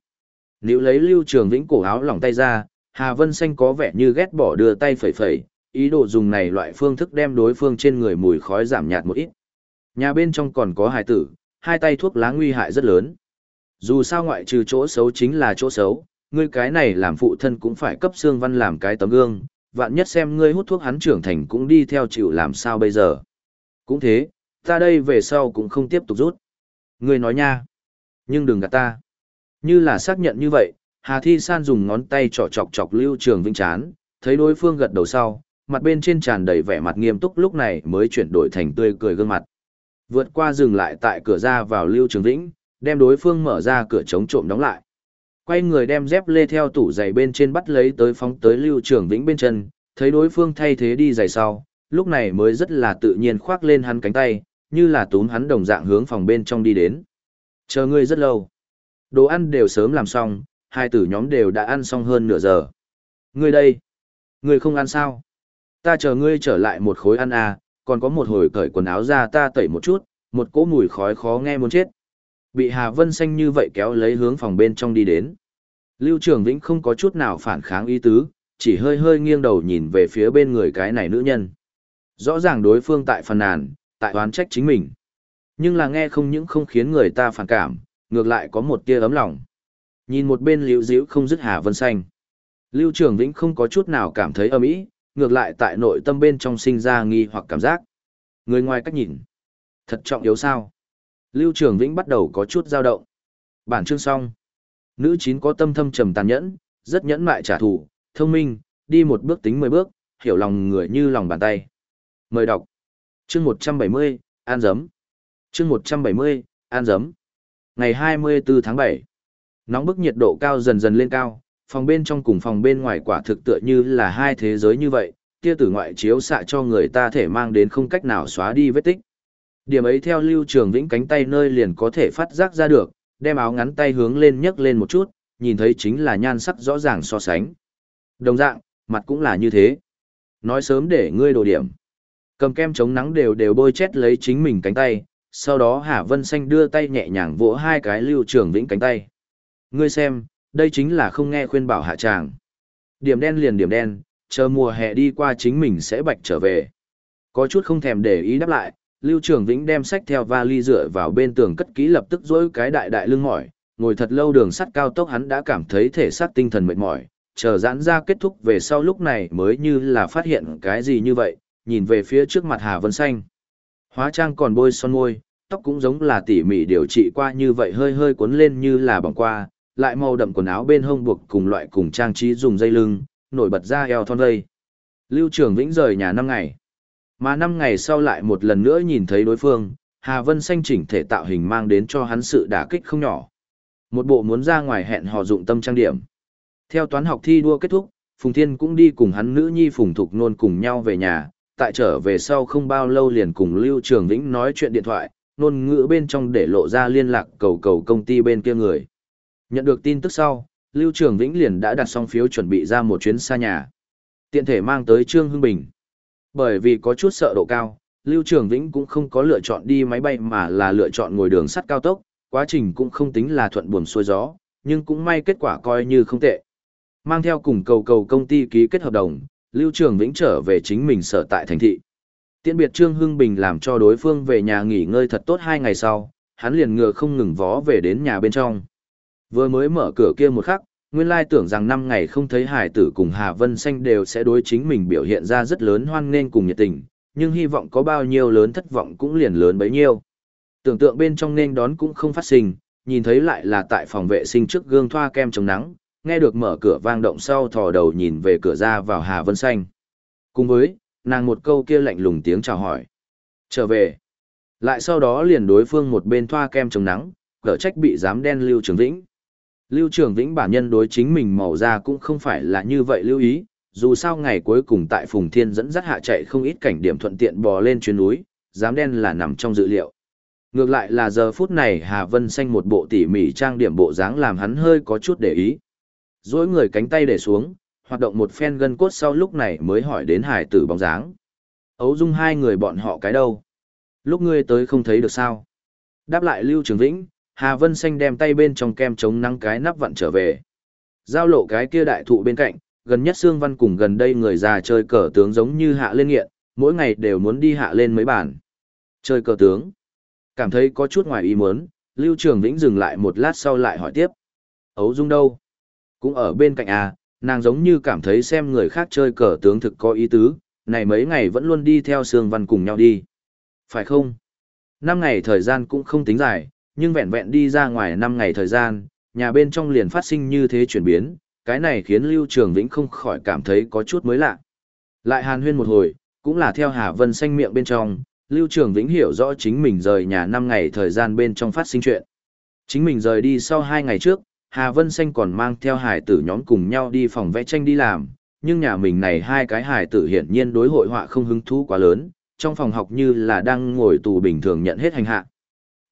Nếu lấy lưu trường vĩnh cổ áo lỏng tay ra, Hà Vân Xanh có vẻ như ghét bỏ đưa tay phẩy phẩy, ý đồ dùng này loại phương thức đem đối phương trên người mùi khói giảm nhạt một ít. Nhà bên trong còn có hài tử, hai tay thuốc lá nguy hại rất lớn. Dù sao ngoại trừ chỗ xấu chính là chỗ xấu, ngươi cái này làm phụ thân cũng phải cấp xương văn làm cái tấm gương, vạn nhất xem ngươi hút thuốc hắn trưởng thành cũng đi theo chịu làm sao bây giờ. Cũng thế, ta đây về sau cũng không tiếp tục rút. Ngươi nói nha, nhưng đừng gạt ta. Như là xác nhận như vậy, Hà Thi San dùng ngón tay trỏ chọc chọc Lưu Trường Vĩnh chán, thấy đối phương gật đầu sau, mặt bên trên tràn đầy vẻ mặt nghiêm túc lúc này mới chuyển đổi thành tươi cười gương mặt. Vượt qua dừng lại tại cửa ra vào Lưu Trường Vĩnh, đem đối phương mở ra cửa chống trộm đóng lại. Quay người đem dép lê theo tủ giày bên trên bắt lấy tới phóng tới Lưu Trường Vĩnh bên chân, thấy đối phương thay thế đi giày sau, lúc này mới rất là tự nhiên khoác lên hắn cánh tay, như là túm hắn đồng dạng hướng phòng bên trong đi đến. Chờ ngươi rất lâu. Đồ ăn đều sớm làm xong, hai tử nhóm đều đã ăn xong hơn nửa giờ. Ngươi đây, ngươi không ăn sao? Ta chờ ngươi trở lại một khối ăn à, còn có một hồi cởi quần áo ra ta tẩy một chút, một cỗ mùi khói khó nghe muốn chết. Bị Hà Vân Xanh như vậy kéo lấy hướng phòng bên trong đi đến. Lưu Trường Vĩnh không có chút nào phản kháng ý tứ, chỉ hơi hơi nghiêng đầu nhìn về phía bên người cái này nữ nhân. Rõ ràng đối phương tại phần nàn, tại oán trách chính mình. Nhưng là nghe không những không khiến người ta phản cảm, ngược lại có một tia ấm lòng. Nhìn một bên liễu diễu không dứt Hà Vân Xanh. Lưu Trường Vĩnh không có chút nào cảm thấy ấm ý, ngược lại tại nội tâm bên trong sinh ra nghi hoặc cảm giác. Người ngoài cách nhìn. Thật trọng yếu sao? Lưu Trường Vĩnh bắt đầu có chút dao động. Bản chương xong. Nữ chín có tâm thâm trầm tàn nhẫn, rất nhẫn mại trả thù, thông minh, đi một bước tính mười bước, hiểu lòng người như lòng bàn tay. Mời đọc. Chương 170, An Giấm. Chương 170, An Giấm. Ngày 24 tháng 7. Nóng bức nhiệt độ cao dần dần lên cao, phòng bên trong cùng phòng bên ngoài quả thực tựa như là hai thế giới như vậy, tia tử ngoại chiếu xạ cho người ta thể mang đến không cách nào xóa đi vết tích. Điểm ấy theo lưu trường vĩnh cánh tay nơi liền có thể phát giác ra được, đem áo ngắn tay hướng lên nhấc lên một chút, nhìn thấy chính là nhan sắc rõ ràng so sánh. Đồng dạng, mặt cũng là như thế. Nói sớm để ngươi đồ điểm. Cầm kem chống nắng đều đều bôi chét lấy chính mình cánh tay, sau đó Hà Vân Xanh đưa tay nhẹ nhàng vỗ hai cái lưu trường vĩnh cánh tay. Ngươi xem, đây chính là không nghe khuyên bảo hạ tràng. Điểm đen liền điểm đen, chờ mùa hè đi qua chính mình sẽ bạch trở về. Có chút không thèm để ý đáp lại, Lưu Trường Vĩnh đem sách theo vali dựa vào bên tường cất kỹ lập tức dỗi cái đại đại lưng mỏi, ngồi thật lâu đường sắt cao tốc hắn đã cảm thấy thể xác tinh thần mệt mỏi, chờ giãn ra kết thúc về sau lúc này mới như là phát hiện cái gì như vậy, nhìn về phía trước mặt Hà Vân Xanh. Hóa trang còn bôi son môi, tóc cũng giống là tỉ mỉ điều trị qua như vậy hơi hơi cuốn lên như là bỏng qua, lại màu đậm quần áo bên hông buộc cùng loại cùng trang trí dùng dây lưng, nổi bật ra eo thon dây. Lưu Trường Vĩnh rời nhà năm ngày. Mà năm ngày sau lại một lần nữa nhìn thấy đối phương, Hà Vân xanh chỉnh thể tạo hình mang đến cho hắn sự đả kích không nhỏ. Một bộ muốn ra ngoài hẹn hò dụng tâm trang điểm. Theo toán học thi đua kết thúc, Phùng Thiên cũng đi cùng hắn nữ nhi Phùng Thục Nôn cùng nhau về nhà, tại trở về sau không bao lâu liền cùng Lưu Trường Vĩnh nói chuyện điện thoại, nôn ngữ bên trong để lộ ra liên lạc cầu cầu công ty bên kia người. Nhận được tin tức sau, Lưu Trường Vĩnh liền đã đặt xong phiếu chuẩn bị ra một chuyến xa nhà. Tiện thể mang tới Trương Hưng Bình. Bởi vì có chút sợ độ cao, Lưu Trường Vĩnh cũng không có lựa chọn đi máy bay mà là lựa chọn ngồi đường sắt cao tốc, quá trình cũng không tính là thuận buồm xuôi gió, nhưng cũng may kết quả coi như không tệ. Mang theo cùng cầu cầu công ty ký kết hợp đồng, Lưu Trường Vĩnh trở về chính mình sở tại thành thị. Tiễn biệt Trương Hưng Bình làm cho đối phương về nhà nghỉ ngơi thật tốt hai ngày sau, hắn liền ngựa không ngừng vó về đến nhà bên trong. Vừa mới mở cửa kia một khắc, nguyên lai tưởng rằng năm ngày không thấy hải tử cùng Hà Vân Xanh đều sẽ đối chính mình biểu hiện ra rất lớn hoan nghênh cùng nhiệt tình, nhưng hy vọng có bao nhiêu lớn thất vọng cũng liền lớn bấy nhiêu. Tưởng tượng bên trong nên đón cũng không phát sinh, nhìn thấy lại là tại phòng vệ sinh trước gương thoa kem chống nắng, nghe được mở cửa vang động sau thò đầu nhìn về cửa ra vào Hà Vân Xanh. Cùng với, nàng một câu kia lạnh lùng tiếng chào hỏi. Trở về. Lại sau đó liền đối phương một bên thoa kem chống nắng, cỡ trách bị dám đen lưu trường vĩnh. Lưu Trường Vĩnh bản nhân đối chính mình màu da cũng không phải là như vậy lưu ý, dù sao ngày cuối cùng tại Phùng Thiên dẫn dắt hạ chạy không ít cảnh điểm thuận tiện bò lên chuyến núi, dám đen là nằm trong dự liệu. Ngược lại là giờ phút này Hà Vân xanh một bộ tỉ mỉ trang điểm bộ dáng làm hắn hơi có chút để ý. Dối người cánh tay để xuống, hoạt động một phen gân cốt sau lúc này mới hỏi đến hải tử bóng dáng. Ấu dung hai người bọn họ cái đâu? Lúc ngươi tới không thấy được sao? Đáp lại Lưu Trường Vĩnh, Hà Vân Xanh đem tay bên trong kem chống nắng cái nắp vặn trở về. Giao lộ cái kia đại thụ bên cạnh, gần nhất Sương Văn cùng gần đây người già chơi cờ tướng giống như hạ lên nghiện, mỗi ngày đều muốn đi hạ lên mấy bản. Chơi cờ tướng. Cảm thấy có chút ngoài ý muốn, Lưu Trường Vĩnh dừng lại một lát sau lại hỏi tiếp. Ấu Dung đâu? Cũng ở bên cạnh à, nàng giống như cảm thấy xem người khác chơi cờ tướng thực có ý tứ, này mấy ngày vẫn luôn đi theo Sương Văn cùng nhau đi. Phải không? Năm ngày thời gian cũng không tính dài, nhưng vẹn vẹn đi ra ngoài năm ngày thời gian, nhà bên trong liền phát sinh như thế chuyển biến, cái này khiến Lưu Trường Vĩnh không khỏi cảm thấy có chút mới lạ. Lại hàn huyên một hồi, cũng là theo Hà Vân xanh miệng bên trong, Lưu Trường Vĩnh hiểu rõ chính mình rời nhà 5 ngày thời gian bên trong phát sinh chuyện. Chính mình rời đi sau 2 ngày trước, Hà Vân Xanh còn mang theo hải tử nhóm cùng nhau đi phòng vẽ tranh đi làm, nhưng nhà mình này hai cái hải tử hiển nhiên đối hội họa không hứng thú quá lớn, trong phòng học như là đang ngồi tù bình thường nhận hết hành hạ.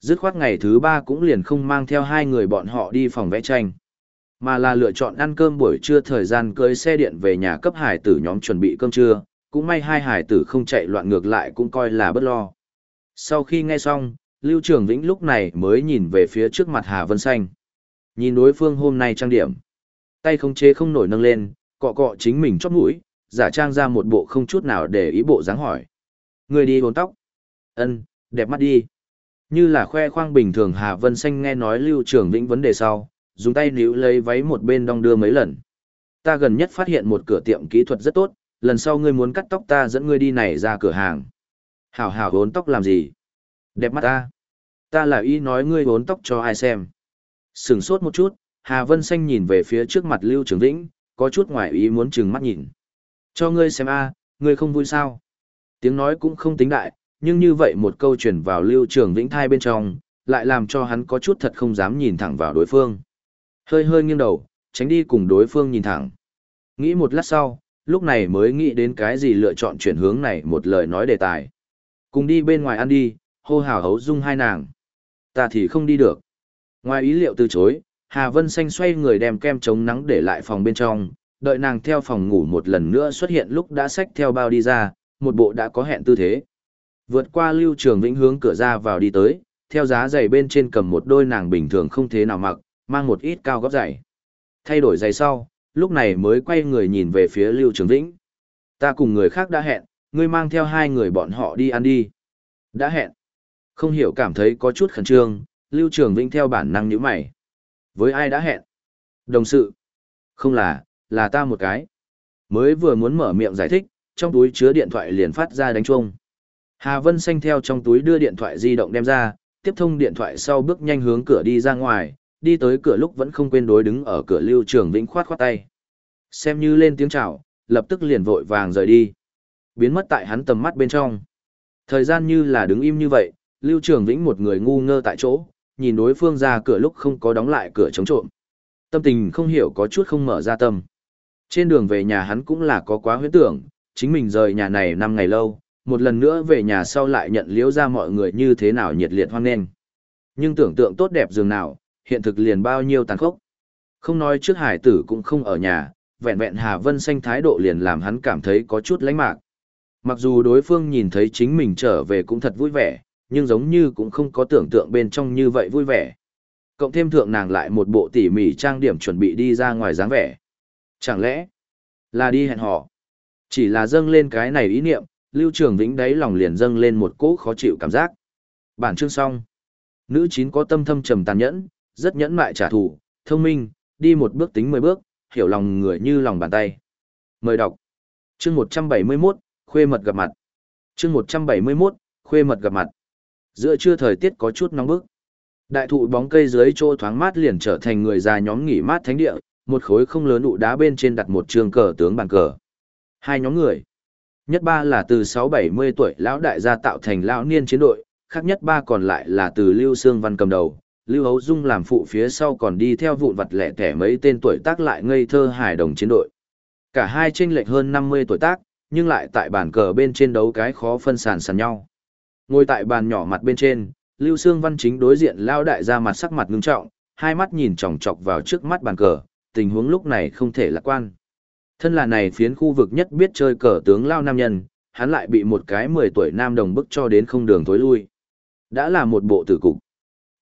Dứt khoát ngày thứ ba cũng liền không mang theo hai người bọn họ đi phòng vẽ tranh, mà là lựa chọn ăn cơm buổi trưa thời gian cưới xe điện về nhà cấp hải tử nhóm chuẩn bị cơm trưa, cũng may hai hải tử không chạy loạn ngược lại cũng coi là bất lo. Sau khi nghe xong, Lưu Trường Vĩnh lúc này mới nhìn về phía trước mặt Hà Vân Xanh. Nhìn đối phương hôm nay trang điểm. Tay không chế không nổi nâng lên, cọ cọ chính mình chót mũi, giả trang ra một bộ không chút nào để ý bộ dáng hỏi. Người đi bốn tóc. ân đẹp mắt đi. Như là khoe khoang bình thường Hà Vân Xanh nghe nói Lưu Trường Vĩnh vấn đề sau, dùng tay níu lấy váy một bên đong đưa mấy lần. Ta gần nhất phát hiện một cửa tiệm kỹ thuật rất tốt, lần sau ngươi muốn cắt tóc ta dẫn ngươi đi này ra cửa hàng. Hảo hảo hốn tóc làm gì? Đẹp mắt ta. Ta là ý nói ngươi hốn tóc cho ai xem. Sừng sốt một chút, Hà Vân Xanh nhìn về phía trước mặt Lưu Trường Vĩnh, có chút ngoài ý muốn trừng mắt nhìn. Cho ngươi xem a, ngươi không vui sao? Tiếng nói cũng không tính đại, nhưng như vậy một câu truyền vào Lưu Trường Vĩnh thai bên trong, lại làm cho hắn có chút thật không dám nhìn thẳng vào đối phương. Hơi hơi nghiêng đầu, tránh đi cùng đối phương nhìn thẳng. Nghĩ một lát sau, lúc này mới nghĩ đến cái gì lựa chọn chuyển hướng này một lời nói đề tài. Cùng đi bên ngoài ăn đi, hô hào hấu dung hai nàng. Ta thì không đi được. Ngoài ý liệu từ chối, Hà Vân Xanh xoay người đem kem chống nắng để lại phòng bên trong, đợi nàng theo phòng ngủ một lần nữa xuất hiện lúc đã xách theo bao đi ra, một bộ đã có hẹn tư thế. Vượt qua lưu trường vĩnh hướng cửa ra vào đi tới, theo giá giày bên trên cầm một đôi nàng bình thường không thế nào mặc, mang một ít cao gấp giày. Thay đổi giày sau, lúc này mới quay người nhìn về phía lưu trường vĩnh. Ta cùng người khác đã hẹn, ngươi mang theo hai người bọn họ đi ăn đi. Đã hẹn. Không hiểu cảm thấy có chút khẩn trương, Lưu Trường Vĩnh theo bản năng nhíu mày. Với ai đã hẹn? Đồng sự. Không là, là ta một cái. Mới vừa muốn mở miệng giải thích, trong túi chứa điện thoại liền phát ra đánh chuông. Hà Vân xanh theo trong túi đưa điện thoại di động đem ra, tiếp thông điện thoại sau bước nhanh hướng cửa đi ra ngoài, đi tới cửa lúc vẫn không quên đối đứng ở cửa Lưu Trường Vĩnh khoát khoát tay. Xem như lên tiếng chào, lập tức liền vội vàng rời đi. Biến mất tại hắn tầm mắt bên trong. Thời gian như là đứng im như vậy, Lưu Trường Vĩnh một người ngu ngơ tại chỗ, nhìn đối phương ra cửa lúc không có đóng lại cửa chống trộm. Tâm tình không hiểu có chút không mở ra tâm. Trên đường về nhà hắn cũng là có quá huyễn tưởng, chính mình rời nhà này năm ngày lâu, một lần nữa về nhà sau lại nhận liễu ra mọi người như thế nào nhiệt liệt hoan nghênh. Nhưng tưởng tượng tốt đẹp dường nào, hiện thực liền bao nhiêu tàn khốc. Không nói trước hải tử cũng không ở nhà, vẹn vẹn Hà Vân xanh thái độ liền làm hắn cảm thấy có chút lánh mạc. Mặc dù đối phương nhìn thấy chính mình trở về cũng thật vui vẻ, nhưng giống như cũng không có tưởng tượng bên trong như vậy vui vẻ. Cộng thêm thượng nàng lại một bộ tỉ mỉ trang điểm chuẩn bị đi ra ngoài dáng vẻ. Chẳng lẽ là đi hẹn hò? Chỉ là dâng lên cái này ý niệm, Lưu Trường Vĩnh đáy lòng liền dâng lên một cỗ khó chịu cảm giác. Bản chương xong. Nữ chín có tâm thâm trầm tàn nhẫn, rất nhẫn mại trả thù, thông minh, đi một bước tính mười bước, hiểu lòng người như lòng bàn tay. Mời đọc. Chương 171, khuê mật gặp mặt. Chương 171, khuê mật gặp mặt. Giữa trưa thời tiết có chút nóng bức. Đại thụ bóng cây dưới chỗ thoáng mát liền trở thành người già nhóm nghỉ mát thánh địa, một khối không lớn ụ đá bên trên đặt một trường cờ tướng bàn cờ. Hai nhóm người. Nhất ba là từ 6-70 tuổi lão đại gia tạo thành lão niên chiến đội, khác nhất ba còn lại là từ Lưu Sương Văn cầm đầu. Lưu Hấu Dung làm phụ phía sau còn đi theo vụn vặt lẻ tẻ mấy tên tuổi tác lại ngây thơ hài đồng chiến đội. Cả hai chênh lệch hơn 50 tuổi tác, nhưng lại tại bàn cờ bên trên đấu cái khó phân sàn sàn nhau. Ngồi tại bàn nhỏ mặt bên trên, Lưu Sương Văn chính đối diện lao đại ra mặt sắc mặt ngưng trọng, hai mắt nhìn chòng chọc vào trước mắt bàn cờ, tình huống lúc này không thể lạc quan. Thân là này phiến khu vực nhất biết chơi cờ tướng lao nam nhân, hắn lại bị một cái 10 tuổi nam đồng bức cho đến không đường tối lui. Đã là một bộ tử cục.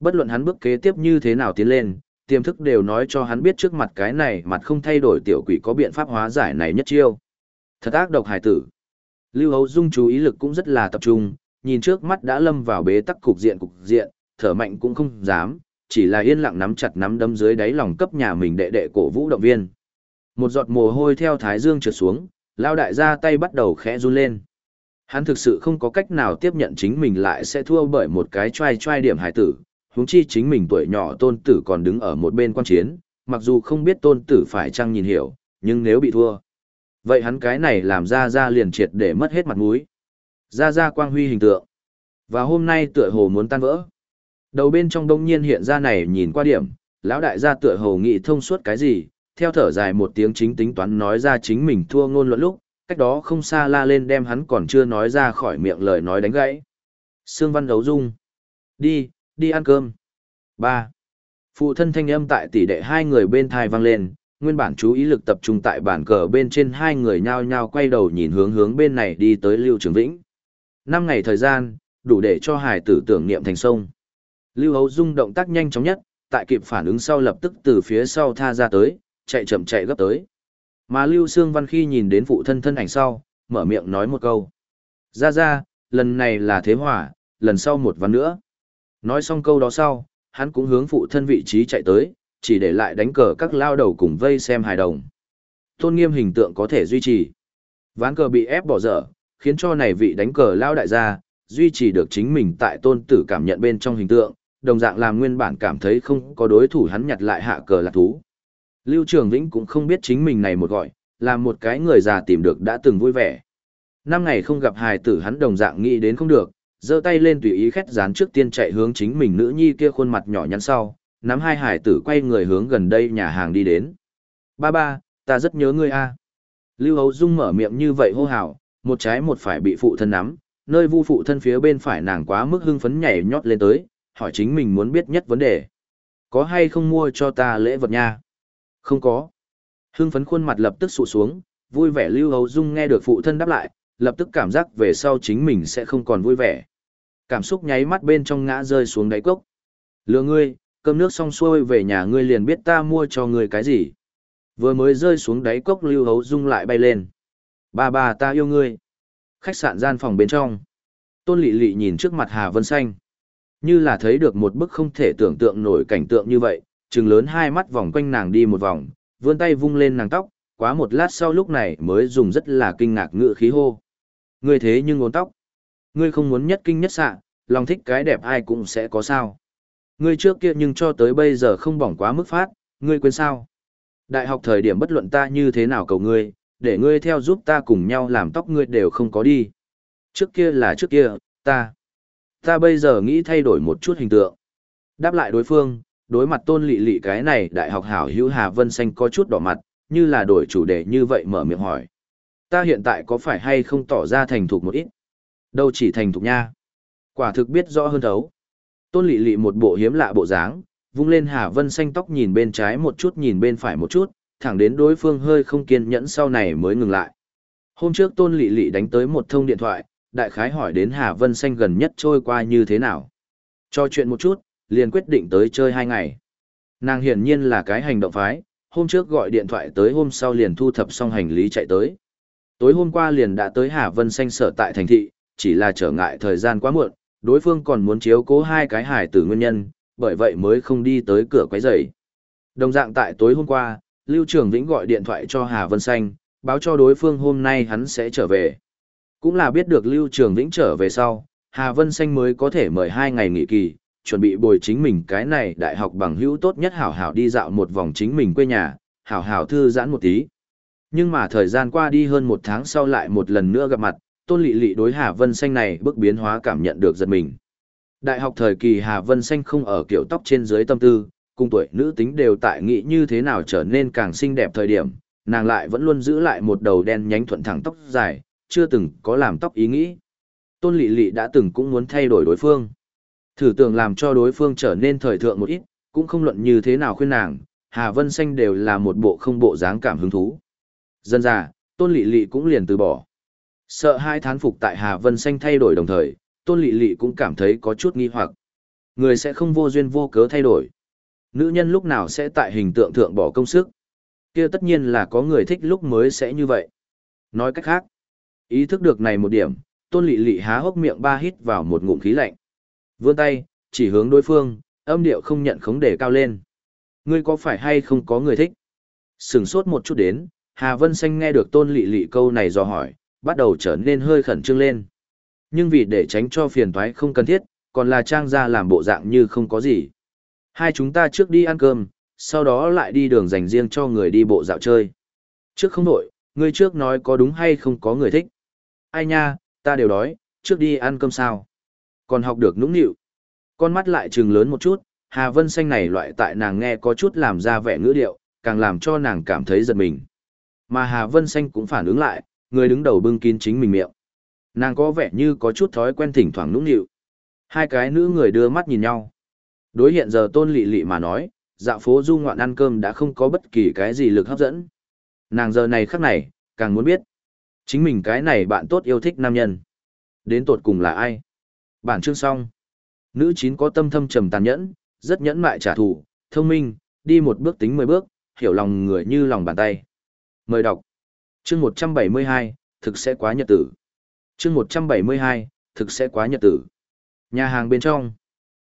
Bất luận hắn bước kế tiếp như thế nào tiến lên, tiềm thức đều nói cho hắn biết trước mặt cái này mặt không thay đổi tiểu quỷ có biện pháp hóa giải này nhất chiêu. Thật ác độc hải tử. Lưu Hấu Dung chú ý lực cũng rất là tập trung, nhìn trước mắt đã lâm vào bế tắc cục diện cục diện, thở mạnh cũng không dám, chỉ là yên lặng nắm chặt nắm đấm dưới đáy lòng cấp nhà mình đệ đệ cổ vũ động viên. Một giọt mồ hôi theo thái dương trượt xuống, lao đại ra tay bắt đầu khẽ run lên. Hắn thực sự không có cách nào tiếp nhận chính mình lại sẽ thua bởi một cái trai trai điểm hải tử, huống chi chính mình tuổi nhỏ tôn tử còn đứng ở một bên quan chiến, mặc dù không biết tôn tử phải chăng nhìn hiểu, nhưng nếu bị thua. Vậy hắn cái này làm ra ra liền triệt để mất hết mặt mũi. Ra ra quang huy hình tượng. Và hôm nay tựa hồ muốn tan vỡ. Đầu bên trong đông nhiên hiện ra này nhìn qua điểm, lão đại gia tựa hồ nghị thông suốt cái gì, theo thở dài một tiếng chính tính toán nói ra chính mình thua ngôn luận lúc, cách đó không xa la lên đem hắn còn chưa nói ra khỏi miệng lời nói đánh gãy. Sương Văn Đấu Dung. Đi, đi ăn cơm. ba Phụ thân thanh âm tại tỷ đệ hai người bên thai vang lên, nguyên bản chú ý lực tập trung tại bản cờ bên trên hai người nhao nhao quay đầu nhìn hướng hướng bên này đi tới Lưu Trường Vĩnh. Năm ngày thời gian, đủ để cho hải tử tưởng niệm thành sông. Lưu Hấu Dung động tác nhanh chóng nhất, tại kịp phản ứng sau lập tức từ phía sau tha ra tới, chạy chậm chạy gấp tới. Mà Lưu Sương Văn khi nhìn đến phụ thân thân ảnh sau, mở miệng nói một câu. Ra ra, lần này là thế hỏa, lần sau một văn nữa. Nói xong câu đó sau, hắn cũng hướng phụ thân vị trí chạy tới, chỉ để lại đánh cờ các lao đầu cùng vây xem hài đồng. Tôn nghiêm hình tượng có thể duy trì. Ván cờ bị ép bỏ dở, khiến cho này vị đánh cờ lao đại gia, duy trì được chính mình tại tôn tử cảm nhận bên trong hình tượng, đồng dạng làm nguyên bản cảm thấy không có đối thủ hắn nhặt lại hạ cờ là thú. Lưu Trường Vĩnh cũng không biết chính mình này một gọi, là một cái người già tìm được đã từng vui vẻ. Năm ngày không gặp hài tử hắn đồng dạng nghĩ đến không được, giơ tay lên tùy ý khét dán trước tiên chạy hướng chính mình nữ nhi kia khuôn mặt nhỏ nhắn sau, nắm hai hài tử quay người hướng gần đây nhà hàng đi đến. Ba ba, ta rất nhớ ngươi a. Lưu Hấu Dung mở miệng như vậy hô hào, một trái một phải bị phụ thân nắm, nơi vu phụ thân phía bên phải nàng quá mức hưng phấn nhảy nhót lên tới, hỏi chính mình muốn biết nhất vấn đề. Có hay không mua cho ta lễ vật nha? Không có. Hưng phấn khuôn mặt lập tức sụ xuống, vui vẻ Lưu Hấu Dung nghe được phụ thân đáp lại, lập tức cảm giác về sau chính mình sẽ không còn vui vẻ. Cảm xúc nháy mắt bên trong ngã rơi xuống đáy cốc. Lừa ngươi, cơm nước xong xuôi về nhà ngươi liền biết ta mua cho ngươi cái gì. Vừa mới rơi xuống đáy cốc Lưu Hấu Dung lại bay lên. Ba ba ta yêu ngươi. Khách sạn gian phòng bên trong. Tôn lỵ lỵ nhìn trước mặt Hà Vân Xanh. Như là thấy được một bức không thể tưởng tượng nổi cảnh tượng như vậy, trừng lớn hai mắt vòng quanh nàng đi một vòng, vươn tay vung lên nàng tóc, quá một lát sau lúc này mới dùng rất là kinh ngạc ngựa khí hô. Ngươi thế nhưng ngốn tóc. Ngươi không muốn nhất kinh nhất xạ, lòng thích cái đẹp ai cũng sẽ có sao. Ngươi trước kia nhưng cho tới bây giờ không bỏng quá mức phát, ngươi quên sao. Đại học thời điểm bất luận ta như thế nào cầu ngươi, để ngươi theo giúp ta cùng nhau làm tóc ngươi đều không có đi. Trước kia là trước kia, ta. Ta bây giờ nghĩ thay đổi một chút hình tượng. Đáp lại đối phương, đối mặt tôn lị lị cái này đại học hảo hữu Hà Vân Xanh có chút đỏ mặt, như là đổi chủ đề như vậy mở miệng hỏi. Ta hiện tại có phải hay không tỏ ra thành thục một ít? Đâu chỉ thành thục nha. Quả thực biết rõ hơn thấu. Tôn lị lị một bộ hiếm lạ bộ dáng, vung lên Hà Vân Xanh tóc nhìn bên trái một chút nhìn bên phải một chút, thẳng đến đối phương hơi không kiên nhẫn sau này mới ngừng lại. Hôm trước Tôn lị lị đánh tới một thông điện thoại, đại khái hỏi đến Hà Vân Xanh gần nhất trôi qua như thế nào. Cho chuyện một chút, liền quyết định tới chơi hai ngày. Nàng hiển nhiên là cái hành động phái, hôm trước gọi điện thoại tới hôm sau liền thu thập xong hành lý chạy tới. Tối hôm qua liền đã tới Hà Vân Xanh sở tại thành thị, chỉ là trở ngại thời gian quá muộn, đối phương còn muốn chiếu cố hai cái hải tử nguyên nhân, bởi vậy mới không đi tới cửa quấy rầy. Đồng dạng tại tối hôm qua, Lưu Trường Vĩnh gọi điện thoại cho Hà Vân Xanh, báo cho đối phương hôm nay hắn sẽ trở về. Cũng là biết được Lưu Trường Vĩnh trở về sau, Hà Vân Xanh mới có thể mời hai ngày nghỉ kỳ, chuẩn bị bồi chính mình cái này đại học bằng hữu tốt nhất hảo hảo đi dạo một vòng chính mình quê nhà, hảo hảo thư giãn một tí. Nhưng mà thời gian qua đi hơn một tháng sau lại một lần nữa gặp mặt, Tôn Lị Lị đối Hà Vân Xanh này bước biến hóa cảm nhận được giật mình. Đại học thời kỳ Hà Vân Xanh không ở kiểu tóc trên dưới tâm tư, cùng tuổi nữ tính đều tại nghĩ như thế nào trở nên càng xinh đẹp thời điểm, nàng lại vẫn luôn giữ lại một đầu đen nhánh thuận thẳng tóc dài, chưa từng có làm tóc ý nghĩ. Tôn Lị Lị đã từng cũng muốn thay đổi đối phương. Thử tưởng làm cho đối phương trở nên thời thượng một ít, cũng không luận như thế nào khuyên nàng, Hà Vân Xanh đều là một bộ không bộ dáng cảm hứng thú. Dân già, Tôn Lị Lị cũng liền từ bỏ. Sợ hai thán phục tại Hà Vân Xanh thay đổi đồng thời, Tôn Lị Lị cũng cảm thấy có chút nghi hoặc. Người sẽ không vô duyên vô cớ thay đổi. Nữ nhân lúc nào sẽ tại hình tượng thượng bỏ công sức? Kia tất nhiên là có người thích lúc mới sẽ như vậy. Nói cách khác, ý thức được này một điểm, tôn lị lị há hốc miệng ba hít vào một ngụm khí lạnh. Vươn tay, chỉ hướng đối phương, âm điệu không nhận khống để cao lên. Ngươi có phải hay không có người thích? Sừng sốt một chút đến, Hà Vân Xanh nghe được tôn lị lị câu này do hỏi, bắt đầu trở nên hơi khẩn trương lên. Nhưng vì để tránh cho phiền toái không cần thiết, còn là trang ra làm bộ dạng như không có gì. Hai chúng ta trước đi ăn cơm, sau đó lại đi đường dành riêng cho người đi bộ dạo chơi. Trước không đổi, ngươi trước nói có đúng hay không có người thích. Ai nha, ta đều đói, trước đi ăn cơm sao. Còn học được nũng nịu. Con mắt lại trừng lớn một chút, Hà Vân Xanh này loại tại nàng nghe có chút làm ra vẻ ngữ điệu, càng làm cho nàng cảm thấy giật mình. Mà Hà Vân Xanh cũng phản ứng lại, người đứng đầu bưng kín chính mình miệng. Nàng có vẻ như có chút thói quen thỉnh thoảng nũng nịu. Hai cái nữ người đưa mắt nhìn nhau. Đối hiện giờ tôn lị lị mà nói, dạo phố du ngoạn ăn cơm đã không có bất kỳ cái gì lực hấp dẫn. Nàng giờ này khắc này, càng muốn biết. Chính mình cái này bạn tốt yêu thích nam nhân. Đến tột cùng là ai? Bản chương xong. Nữ chín có tâm thâm trầm tàn nhẫn, rất nhẫn mại trả thù, thông minh, đi một bước tính mười bước, hiểu lòng người như lòng bàn tay. Mời đọc. Chương 172, thực sẽ quá nhật tử. Chương 172, thực sẽ quá nhật tử. Nhà hàng bên trong.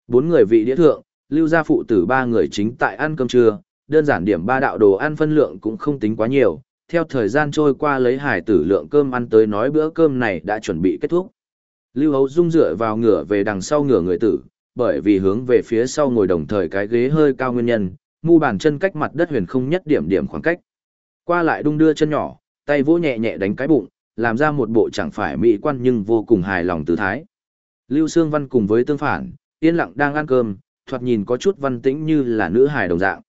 Bốn người vị đĩa thượng, lưu gia phụ tử ba người chính tại ăn cơm trưa, đơn giản điểm ba đạo đồ ăn phân lượng cũng không tính quá nhiều. Theo thời gian trôi qua lấy hải tử lượng cơm ăn tới nói bữa cơm này đã chuẩn bị kết thúc. Lưu Hấu Dung dựa vào ngửa về đằng sau ngửa người tử, bởi vì hướng về phía sau ngồi đồng thời cái ghế hơi cao nguyên nhân, mu bàn chân cách mặt đất huyền không nhất điểm điểm khoảng cách. Qua lại đung đưa chân nhỏ, tay vỗ nhẹ nhẹ đánh cái bụng, làm ra một bộ chẳng phải mỹ quan nhưng vô cùng hài lòng tư thái. Lưu Sương Văn cùng với tương phản, yên lặng đang ăn cơm, thoạt nhìn có chút văn tĩnh như là nữ hài đồng dạng.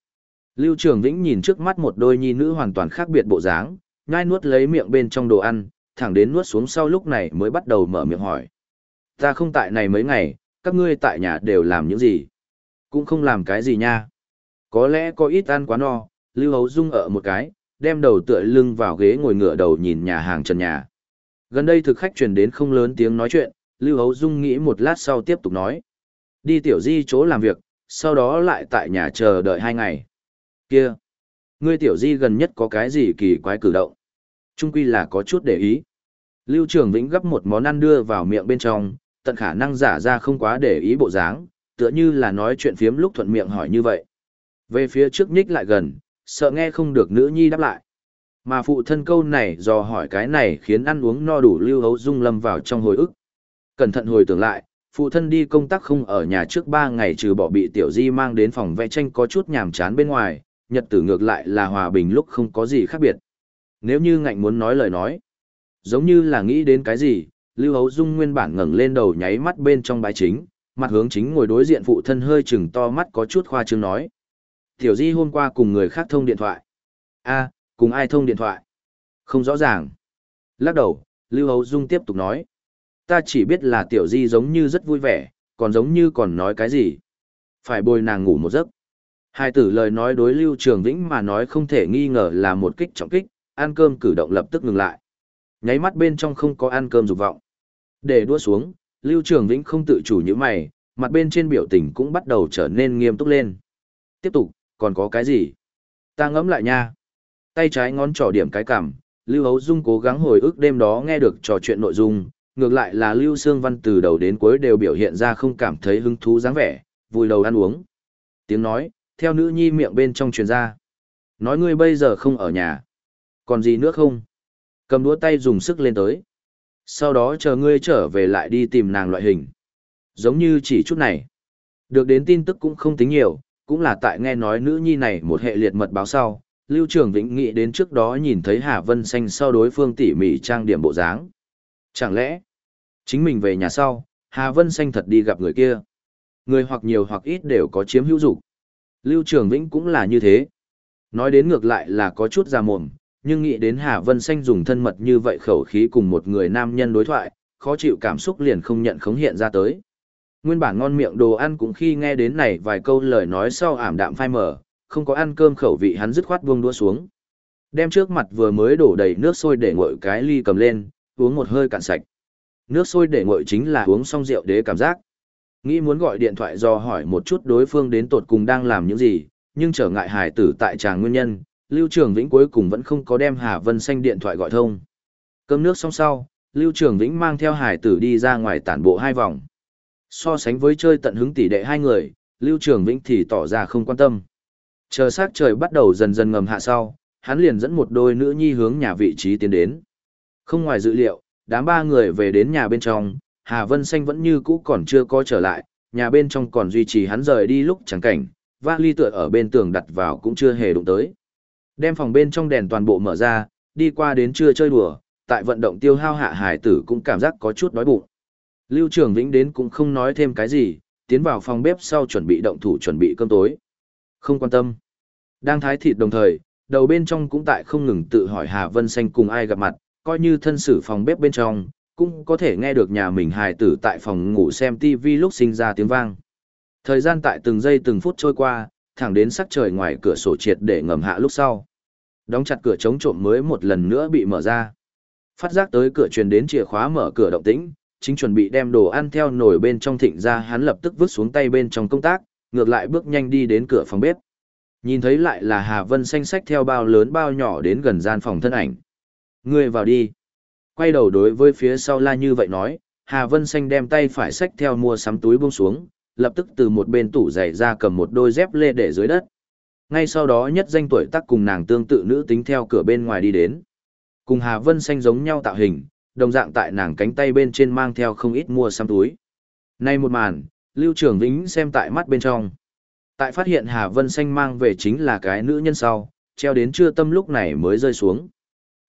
Lưu Trường Vĩnh nhìn trước mắt một đôi nhi nữ hoàn toàn khác biệt bộ dáng, nhai nuốt lấy miệng bên trong đồ ăn, thẳng đến nuốt xuống sau lúc này mới bắt đầu mở miệng hỏi. Ta không tại này mấy ngày, các ngươi tại nhà đều làm những gì? Cũng không làm cái gì nha. Có lẽ có ít ăn quá no, Lưu Hấu Dung ở một cái, đem đầu tựa lưng vào ghế ngồi ngựa đầu nhìn nhà hàng trần nhà. Gần đây thực khách truyền đến không lớn tiếng nói chuyện, Lưu Hấu Dung nghĩ một lát sau tiếp tục nói. Đi tiểu di chỗ làm việc, sau đó lại tại nhà chờ đợi hai ngày. Kia! Ngươi tiểu di gần nhất có cái gì kỳ quái cử động? Trung quy là có chút để ý. Lưu Trường Vĩnh gấp một món ăn đưa vào miệng bên trong, tận khả năng giả ra không quá để ý bộ dáng, tựa như là nói chuyện phiếm lúc thuận miệng hỏi như vậy. Về phía trước nhích lại gần, sợ nghe không được nữ nhi đáp lại. Mà phụ thân câu này do hỏi cái này khiến ăn uống no đủ lưu hấu dung lâm vào trong hồi ức. Cẩn thận hồi tưởng lại, phụ thân đi công tác không ở nhà trước ba ngày trừ bỏ bị tiểu di mang đến phòng vẽ tranh có chút nhàm chán bên ngoài, nhật tử ngược lại là hòa bình lúc không có gì khác biệt. Nếu như ngạnh muốn nói lời nói, giống như là nghĩ đến cái gì, Lưu Hấu Dung nguyên bản ngẩng lên đầu nháy mắt bên trong bài chính, mặt hướng chính ngồi đối diện phụ thân hơi chừng to mắt có chút khoa trương nói. Tiểu Di hôm qua cùng người khác thông điện thoại. a cùng ai thông điện thoại? Không rõ ràng. Lắc đầu, Lưu Hấu Dung tiếp tục nói. Ta chỉ biết là Tiểu Di giống như rất vui vẻ, còn giống như còn nói cái gì. Phải bồi nàng ngủ một giấc. Hai tử lời nói đối Lưu Trường Vĩnh mà nói không thể nghi ngờ là một kích trọng kích, ăn cơm cử động lập tức ngừng lại. Nháy mắt bên trong không có ăn cơm dục vọng. Để đua xuống, Lưu Trường Vĩnh không tự chủ như mày, mặt bên trên biểu tình cũng bắt đầu trở nên nghiêm túc lên. Tiếp tục, còn có cái gì? Ta ngẫm lại nha. Tay trái ngón trỏ điểm cái cằm, Lưu Hấu Dung cố gắng hồi ức đêm đó nghe được trò chuyện nội dung, ngược lại là Lưu Sương Văn từ đầu đến cuối đều biểu hiện ra không cảm thấy hứng thú dáng vẻ, vùi đầu ăn uống. Tiếng nói, theo nữ nhi miệng bên trong truyền ra. Nói ngươi bây giờ không ở nhà. Còn gì nữa không? Cầm đũa tay dùng sức lên tới. Sau đó chờ ngươi trở về lại đi tìm nàng loại hình. Giống như chỉ chút này. Được đến tin tức cũng không tính nhiều, cũng là tại nghe nói nữ nhi này một hệ liệt mật báo sau. Lưu Trường Vĩnh nghĩ đến trước đó nhìn thấy Hà Vân Xanh sau đối phương tỉ mỉ trang điểm bộ dáng. Chẳng lẽ, chính mình về nhà sau, Hà Vân Xanh thật đi gặp người kia. Người hoặc nhiều hoặc ít đều có chiếm hữu dục Lưu Trường Vĩnh cũng là như thế. Nói đến ngược lại là có chút ra mồm, nhưng nghĩ đến Hà Vân Xanh dùng thân mật như vậy khẩu khí cùng một người nam nhân đối thoại, khó chịu cảm xúc liền không nhận khống hiện ra tới. Nguyên bản ngon miệng đồ ăn cũng khi nghe đến này vài câu lời nói sau ảm đạm phai mở, không có ăn cơm khẩu vị hắn dứt khoát buông đũa xuống. Đem trước mặt vừa mới đổ đầy nước sôi để nguội cái ly cầm lên, uống một hơi cạn sạch. Nước sôi để nguội chính là uống xong rượu đế cảm giác. Nghĩ muốn gọi điện thoại do hỏi một chút đối phương đến tột cùng đang làm những gì, nhưng trở ngại hải tử tại tràng nguyên nhân, Lưu Trường Vĩnh cuối cùng vẫn không có đem Hà Vân Xanh điện thoại gọi thông. Cơm nước xong sau, Lưu Trường Vĩnh mang theo hải tử đi ra ngoài tản bộ hai vòng. So sánh với chơi tận hứng tỷ đệ hai người, Lưu Trường Vĩnh thì tỏ ra không quan tâm. Chờ sát trời bắt đầu dần dần ngầm hạ sau, hắn liền dẫn một đôi nữ nhi hướng nhà vị trí tiến đến. Không ngoài dự liệu, đám ba người về đến nhà bên trong, Hà Vân Xanh vẫn như cũ còn chưa có trở lại, nhà bên trong còn duy trì hắn rời đi lúc chẳng cảnh, vali tựa ở bên tường đặt vào cũng chưa hề đụng tới. Đem phòng bên trong đèn toàn bộ mở ra, đi qua đến trưa chơi đùa, tại vận động tiêu hao hạ hải tử cũng cảm giác có chút đói bụng. Lưu Trường Vĩnh đến cũng không nói thêm cái gì, tiến vào phòng bếp sau chuẩn bị động thủ chuẩn bị cơm tối. Không quan tâm. Đang thái thịt đồng thời, đầu bên trong cũng tại không ngừng tự hỏi Hà Vân Xanh cùng ai gặp mặt, coi như thân sử phòng bếp bên trong, cũng có thể nghe được nhà mình hài tử tại phòng ngủ xem TV lúc sinh ra tiếng vang. Thời gian tại từng giây từng phút trôi qua, thẳng đến sắc trời ngoài cửa sổ triệt để ngầm hạ lúc sau. Đóng chặt cửa chống trộm mới một lần nữa bị mở ra. Phát giác tới cửa truyền đến chìa khóa mở cửa động tĩnh, chính chuẩn bị đem đồ ăn theo nồi bên trong thịnh ra hắn lập tức vứt xuống tay bên trong công tác, ngược lại bước nhanh đi đến cửa phòng bếp. Nhìn thấy lại là Hà Vân xanh sách theo bao lớn bao nhỏ đến gần gian phòng thân ảnh. Ngươi vào đi. Quay đầu đối với phía sau la như vậy nói, Hà Vân xanh đem tay phải xách theo mua sắm túi buông xuống, lập tức từ một bên tủ giày ra cầm một đôi dép lê để dưới đất. Ngay sau đó nhất danh tuổi tác cùng nàng tương tự nữ tính theo cửa bên ngoài đi đến. Cùng Hà Vân xanh giống nhau tạo hình, đồng dạng tại nàng cánh tay bên trên mang theo không ít mua sắm túi. Nay một màn, Lưu Trường Vĩnh xem tại mắt bên trong. Tại phát hiện Hà Vân xanh mang về chính là cái nữ nhân sau, treo đến trưa tâm lúc này mới rơi xuống.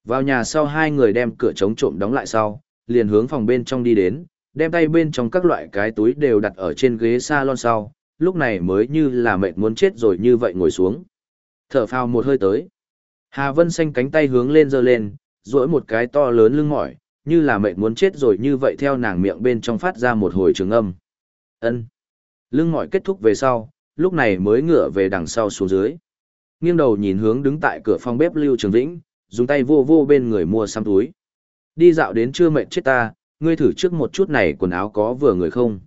Vào nhà sau hai người đem cửa chống trộm đóng lại sau, liền hướng phòng bên trong đi đến, đem tay bên trong các loại cái túi đều đặt ở trên ghế salon sau, lúc này mới như là mệt muốn chết rồi như vậy ngồi xuống. Thở phào một hơi tới. Hà Vân xanh cánh tay hướng lên giơ lên, duỗi một cái to lớn lưng mỏi, như là mệt muốn chết rồi như vậy theo nàng miệng bên trong phát ra một hồi trường âm. Ân. Lưng mỏi kết thúc về sau, lúc này mới ngửa về đằng sau xuống dưới. Nghiêng đầu nhìn hướng đứng tại cửa phòng bếp Lưu Trường Vĩnh, dùng tay vô vô bên người mua xăm túi. Đi dạo đến chưa mệt chết ta, ngươi thử trước một chút này quần áo có vừa người không?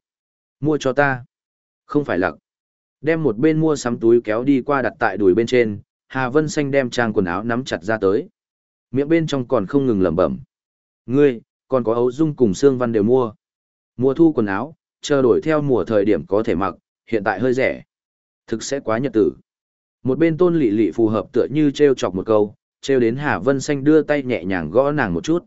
Mua cho ta. Không phải lặc. Đem một bên mua sắm túi kéo đi qua đặt tại đùi bên trên, Hà Vân Xanh đem trang quần áo nắm chặt ra tới. Miệng bên trong còn không ngừng lẩm bẩm. Ngươi, còn có ấu dung cùng xương văn đều mua. mua thu quần áo, chờ đổi theo mùa thời điểm có thể mặc, hiện tại hơi rẻ. Thực sẽ quá nhật tử. Một bên tôn lị lị phù hợp tựa như treo chọc một câu, treo đến Hà Vân Xanh đưa tay nhẹ nhàng gõ nàng một chút.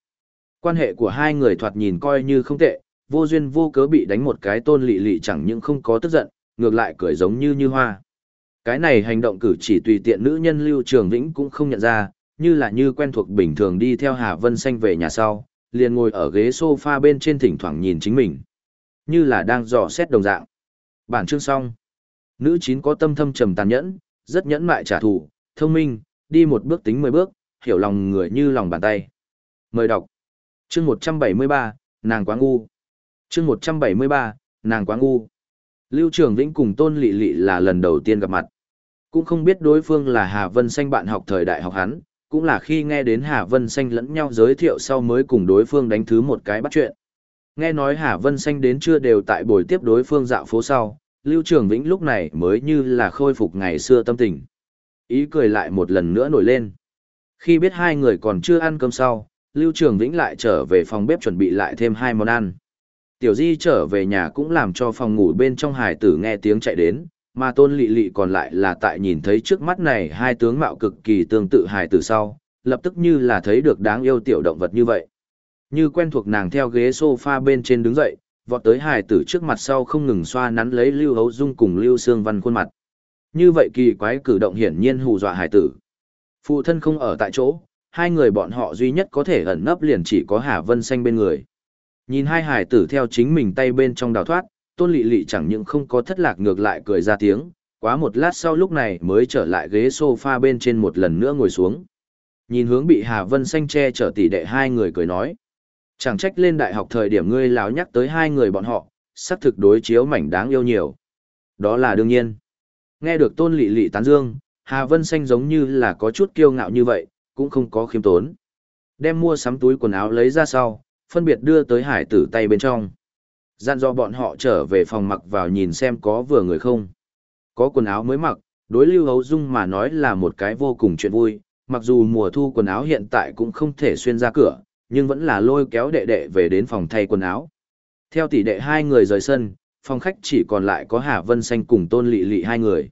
Quan hệ của hai người thoạt nhìn coi như không tệ, vô duyên vô cớ bị đánh một cái tôn lị lị chẳng những không có tức giận, ngược lại cười giống như như hoa. Cái này hành động cử chỉ tùy tiện nữ nhân Lưu Trường Vĩnh cũng không nhận ra, như là như quen thuộc bình thường đi theo Hà Vân Xanh về nhà sau, liền ngồi ở ghế sofa bên trên thỉnh thoảng nhìn chính mình. Như là đang dò xét đồng dạng. Bản chương xong. Nữ chín có tâm thâm trầm tàn nhẫn, rất nhẫn mại trả thù, thông minh, đi một bước tính mười bước, hiểu lòng người như lòng bàn tay. Mời đọc. Chương 173, nàng quá ngu. Chương 173, nàng quá ngu. Lưu Trường Vĩnh cùng Tôn Lệ Lệ là lần đầu tiên gặp mặt. Cũng không biết đối phương là Hà Vân Xanh bạn học thời đại học hắn, cũng là khi nghe đến Hà Vân Xanh lẫn nhau giới thiệu sau mới cùng đối phương đánh thứ một cái bắt chuyện. Nghe nói Hà Vân Xanh đến chưa đều tại buổi tiếp đối phương dạo phố sau, Lưu Trường Vĩnh lúc này mới như là khôi phục ngày xưa tâm tình. Ý cười lại một lần nữa nổi lên. Khi biết hai người còn chưa ăn cơm sau, Lưu Trường Vĩnh lại trở về phòng bếp chuẩn bị lại thêm hai món ăn. Tiểu Di trở về nhà cũng làm cho phòng ngủ bên trong hải tử nghe tiếng chạy đến, mà tôn lị lị còn lại là tại nhìn thấy trước mắt này hai tướng mạo cực kỳ tương tự hài Tử sau, lập tức như là thấy được đáng yêu tiểu động vật như vậy. Như quen thuộc nàng theo ghế sofa bên trên đứng dậy, vọt tới hài tử trước mặt sau không ngừng xoa nắn lấy Lưu Hấu Dung cùng Lưu Sương Văn khuôn mặt. Như vậy kỳ quái cử động hiển nhiên hù dọa Hải tử. Phụ thân không ở tại chỗ, hai người bọn họ duy nhất có thể ẩn nấp liền chỉ có Hà Vân Xanh bên người. Nhìn hai Hải tử theo chính mình tay bên trong đào thoát, tôn Lệ Lệ chẳng những không có thất lạc ngược lại cười ra tiếng, quá một lát sau lúc này mới trở lại ghế sofa bên trên một lần nữa ngồi xuống. Nhìn hướng bị Hà Vân Xanh che chở tỷ đệ hai người cười nói. Chẳng trách lên đại học thời điểm ngươi láo nhắc tới hai người bọn họ, sắc thực đối chiếu mảnh đáng yêu nhiều. Đó là đương nhiên. Nghe được tôn lị lị tán dương, Hà Vân Xanh giống như là có chút kiêu ngạo như vậy, cũng không có khiêm tốn. Đem mua sắm túi quần áo lấy ra sau, phân biệt đưa tới hải tử tay bên trong. Dặn do bọn họ trở về phòng mặc vào nhìn xem có vừa người không. Có quần áo mới mặc, đối Lưu Hấu Dung mà nói là một cái vô cùng chuyện vui, mặc dù mùa thu quần áo hiện tại cũng không thể xuyên ra cửa, nhưng vẫn là lôi kéo đệ đệ về đến phòng thay quần áo. Theo tỷ đệ hai người rời sân, phòng khách chỉ còn lại có Hà Vân Xanh cùng Tôn Lệ Lệ hai người.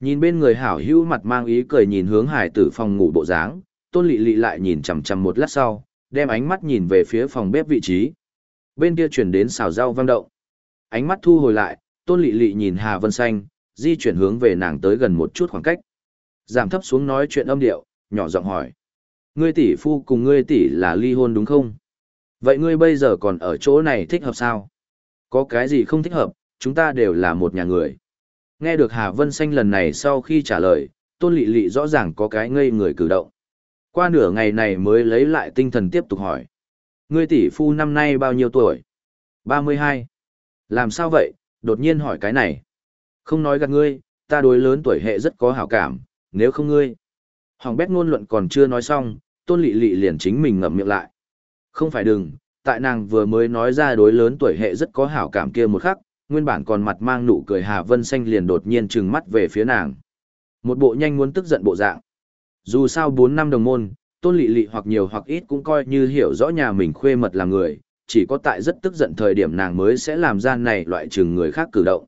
Nhìn bên người hảo hữu mặt mang ý cười nhìn hướng hải tử phòng ngủ bộ dáng, Tôn Lệ Lệ lại nhìn chằm chằm một lát sau, đem ánh mắt nhìn về phía phòng bếp vị trí. Bên kia chuyển đến xào rau vang động. Ánh mắt thu hồi lại, Tôn Lệ Lệ nhìn Hà Vân Xanh, di chuyển hướng về nàng tới gần một chút khoảng cách. Giảm thấp xuống nói chuyện âm điệu, nhỏ giọng hỏi. Ngươi tỷ phu cùng ngươi tỷ là ly hôn đúng không? Vậy ngươi bây giờ còn ở chỗ này thích hợp sao? Có cái gì không thích hợp, chúng ta đều là một nhà người. Nghe được Hà Vân Xanh lần này sau khi trả lời, Tôn Lị Lị rõ ràng có cái ngây người cử động. Qua nửa ngày này mới lấy lại tinh thần tiếp tục hỏi. Ngươi tỷ phu năm nay bao nhiêu tuổi? 32. Làm sao vậy, đột nhiên hỏi cái này. Không nói gạt ngươi, ta đối lớn tuổi hệ rất có hảo cảm, nếu không ngươi. Hoàng bét ngôn luận còn chưa nói xong, tôn lị lị liền chính mình ngậm miệng lại. Không phải đừng, tại nàng vừa mới nói ra đối lớn tuổi hệ rất có hảo cảm kia một khắc, nguyên bản còn mặt mang nụ cười Hà Vân Xanh liền đột nhiên trừng mắt về phía nàng. Một bộ nhanh muốn tức giận bộ dạng. Dù sao 4 năm đồng môn, tôn lị lị hoặc nhiều hoặc ít cũng coi như hiểu rõ nhà mình khuê mật là người, chỉ có tại rất tức giận thời điểm nàng mới sẽ làm ra này loại trừng người khác cử động.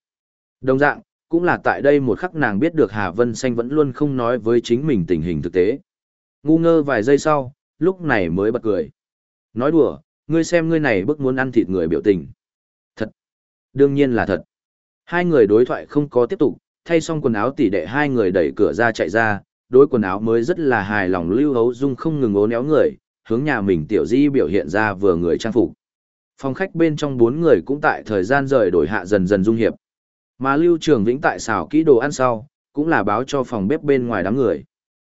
Đồng dạng, cũng là tại đây một khắc nàng biết được Hà Vân Xanh vẫn luôn không nói với chính mình tình hình thực tế. Ngu ngơ vài giây sau, lúc này mới bật cười. Nói đùa, ngươi xem ngươi này bức muốn ăn thịt người biểu tình. Thật. Đương nhiên là thật. Hai người đối thoại không có tiếp tục, thay xong quần áo tỉ đệ hai người đẩy cửa ra chạy ra, đối quần áo mới rất là hài lòng lưu hấu dung không ngừng ố néo người, hướng nhà mình tiểu di biểu hiện ra vừa người trang phục. Phòng khách bên trong bốn người cũng tại thời gian rời đổi hạ dần dần dung hiệp. Mà Lưu Trường Vĩnh tại xào kỹ đồ ăn sau, cũng là báo cho phòng bếp bên ngoài đám người.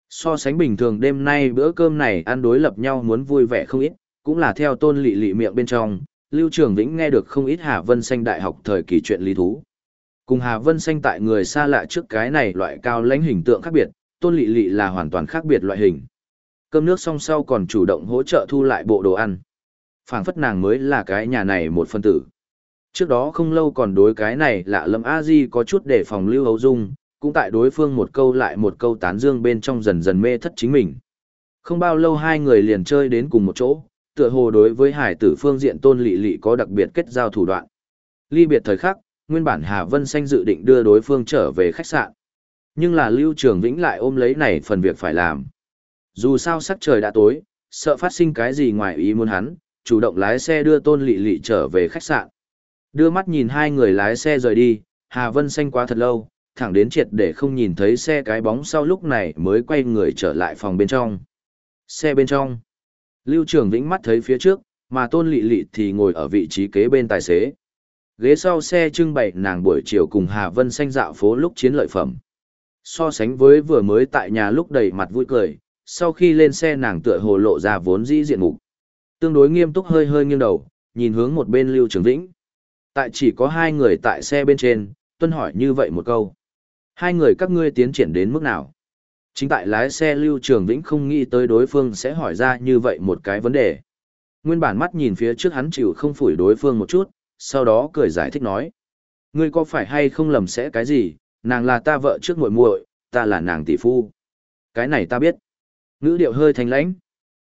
So sánh bình thường đêm nay bữa cơm này ăn đối lập nhau muốn vui vẻ không ít, cũng là theo tôn lị lị miệng bên trong, Lưu Trường Vĩnh nghe được không ít Hà Vân Xanh đại học thời kỳ chuyện lý thú. Cùng Hà Vân Xanh tại người xa lạ trước cái này loại cao lãnh hình tượng khác biệt, tôn lị lị là hoàn toàn khác biệt loại hình. Cơm nước xong sau còn chủ động hỗ trợ thu lại bộ đồ ăn. phảng phất nàng mới là cái nhà này một phân tử. Trước đó không lâu còn đối cái này lạ lâm a di có chút để phòng lưu hấu dung, cũng tại đối phương một câu lại một câu tán dương bên trong dần dần mê thất chính mình. Không bao lâu hai người liền chơi đến cùng một chỗ, tựa hồ đối với hải tử phương diện tôn lỵ lỵ có đặc biệt kết giao thủ đoạn. Ly biệt thời khắc, nguyên bản Hà Vân Xanh dự định đưa đối phương trở về khách sạn. Nhưng là Lưu Trường Vĩnh lại ôm lấy này phần việc phải làm. Dù sao sắc trời đã tối, sợ phát sinh cái gì ngoài ý muốn hắn, chủ động lái xe đưa tôn lỵ lỵ trở về khách sạn. Đưa mắt nhìn hai người lái xe rời đi, Hà Vân xanh quá thật lâu, thẳng đến triệt để không nhìn thấy xe cái bóng sau lúc này mới quay người trở lại phòng bên trong. Xe bên trong. Lưu Trường Vĩnh mắt thấy phía trước, mà Tôn Lệ Lệ thì ngồi ở vị trí kế bên tài xế. Ghế sau xe trưng bày nàng buổi chiều cùng Hà Vân xanh dạo phố lúc chiến lợi phẩm. So sánh với vừa mới tại nhà lúc đầy mặt vui cười, sau khi lên xe nàng tựa hồ lộ ra vốn dĩ diện mục. Tương đối nghiêm túc hơi hơi nghiêng đầu, nhìn hướng một bên Lưu Trường Vĩnh. Tại chỉ có hai người tại xe bên trên, tuân hỏi như vậy một câu. Hai người các ngươi tiến triển đến mức nào? Chính tại lái xe Lưu Trường Vĩnh không nghĩ tới đối phương sẽ hỏi ra như vậy một cái vấn đề. Nguyên bản mắt nhìn phía trước hắn chịu không phủi đối phương một chút, sau đó cười giải thích nói. Ngươi có phải hay không lầm sẽ cái gì, nàng là ta vợ trước muội muội, ta là nàng tỷ phu. Cái này ta biết. Ngữ điệu hơi thanh lãnh.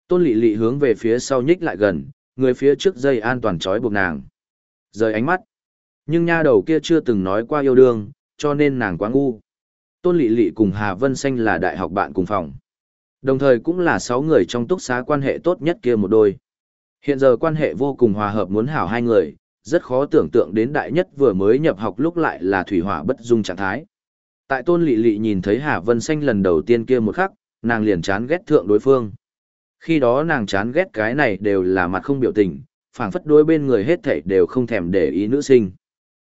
Tôn lị lị hướng về phía sau nhích lại gần, người phía trước dây an toàn trói buộc nàng. Rời ánh mắt. Nhưng nha đầu kia chưa từng nói qua yêu đương, cho nên nàng quá ngu. Tôn Lệ Lệ cùng Hà Vân Xanh là đại học bạn cùng phòng. Đồng thời cũng là sáu người trong túc xá quan hệ tốt nhất kia một đôi. Hiện giờ quan hệ vô cùng hòa hợp muốn hảo hai người, rất khó tưởng tượng đến đại nhất vừa mới nhập học lúc lại là thủy hỏa bất dung trạng thái. Tại Tôn Lệ Lệ nhìn thấy Hà Vân Xanh lần đầu tiên kia một khắc, nàng liền chán ghét thượng đối phương. Khi đó nàng chán ghét cái này đều là mặt không biểu tình, phảng phất đối bên người hết thảy đều không thèm để ý nữ sinh.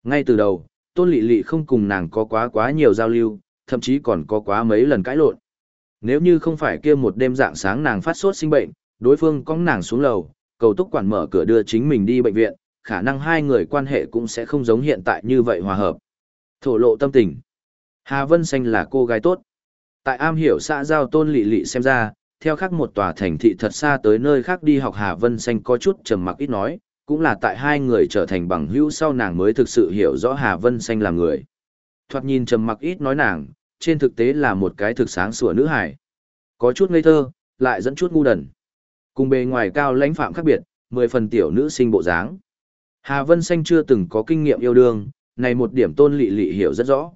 Ngay từ đầu, Tôn Lệ Lệ không cùng nàng có quá quá nhiều giao lưu, thậm chí còn có quá mấy lần cãi lộn. Nếu như không phải kia một đêm dạng sáng nàng phát sốt sinh bệnh, đối phương cong nàng xuống lầu, cầu túc quản mở cửa đưa chính mình đi bệnh viện, khả năng hai người quan hệ cũng sẽ không giống hiện tại như vậy hòa hợp. Thổ lộ tâm tình. Hà Vân Xanh là cô gái tốt. Tại am hiểu xã giao tôn lị lị xem ra, theo khác một tòa thành thị thật xa tới nơi khác đi học Hà Vân Xanh có chút trầm mặc ít nói, cũng là tại hai người trở thành bằng hữu sau nàng mới thực sự hiểu rõ Hà Vân Xanh là người. Thoạt nhìn trầm mặc ít nói nàng, trên thực tế là một cái thực sáng sủa nữ hải. Có chút ngây thơ, lại dẫn chút ngu đần. Cùng bề ngoài cao lãnh phạm khác biệt, mười phần tiểu nữ sinh bộ dáng. Hà Vân Xanh chưa từng có kinh nghiệm yêu đương, này một điểm tôn lị lị hiểu rất rõ.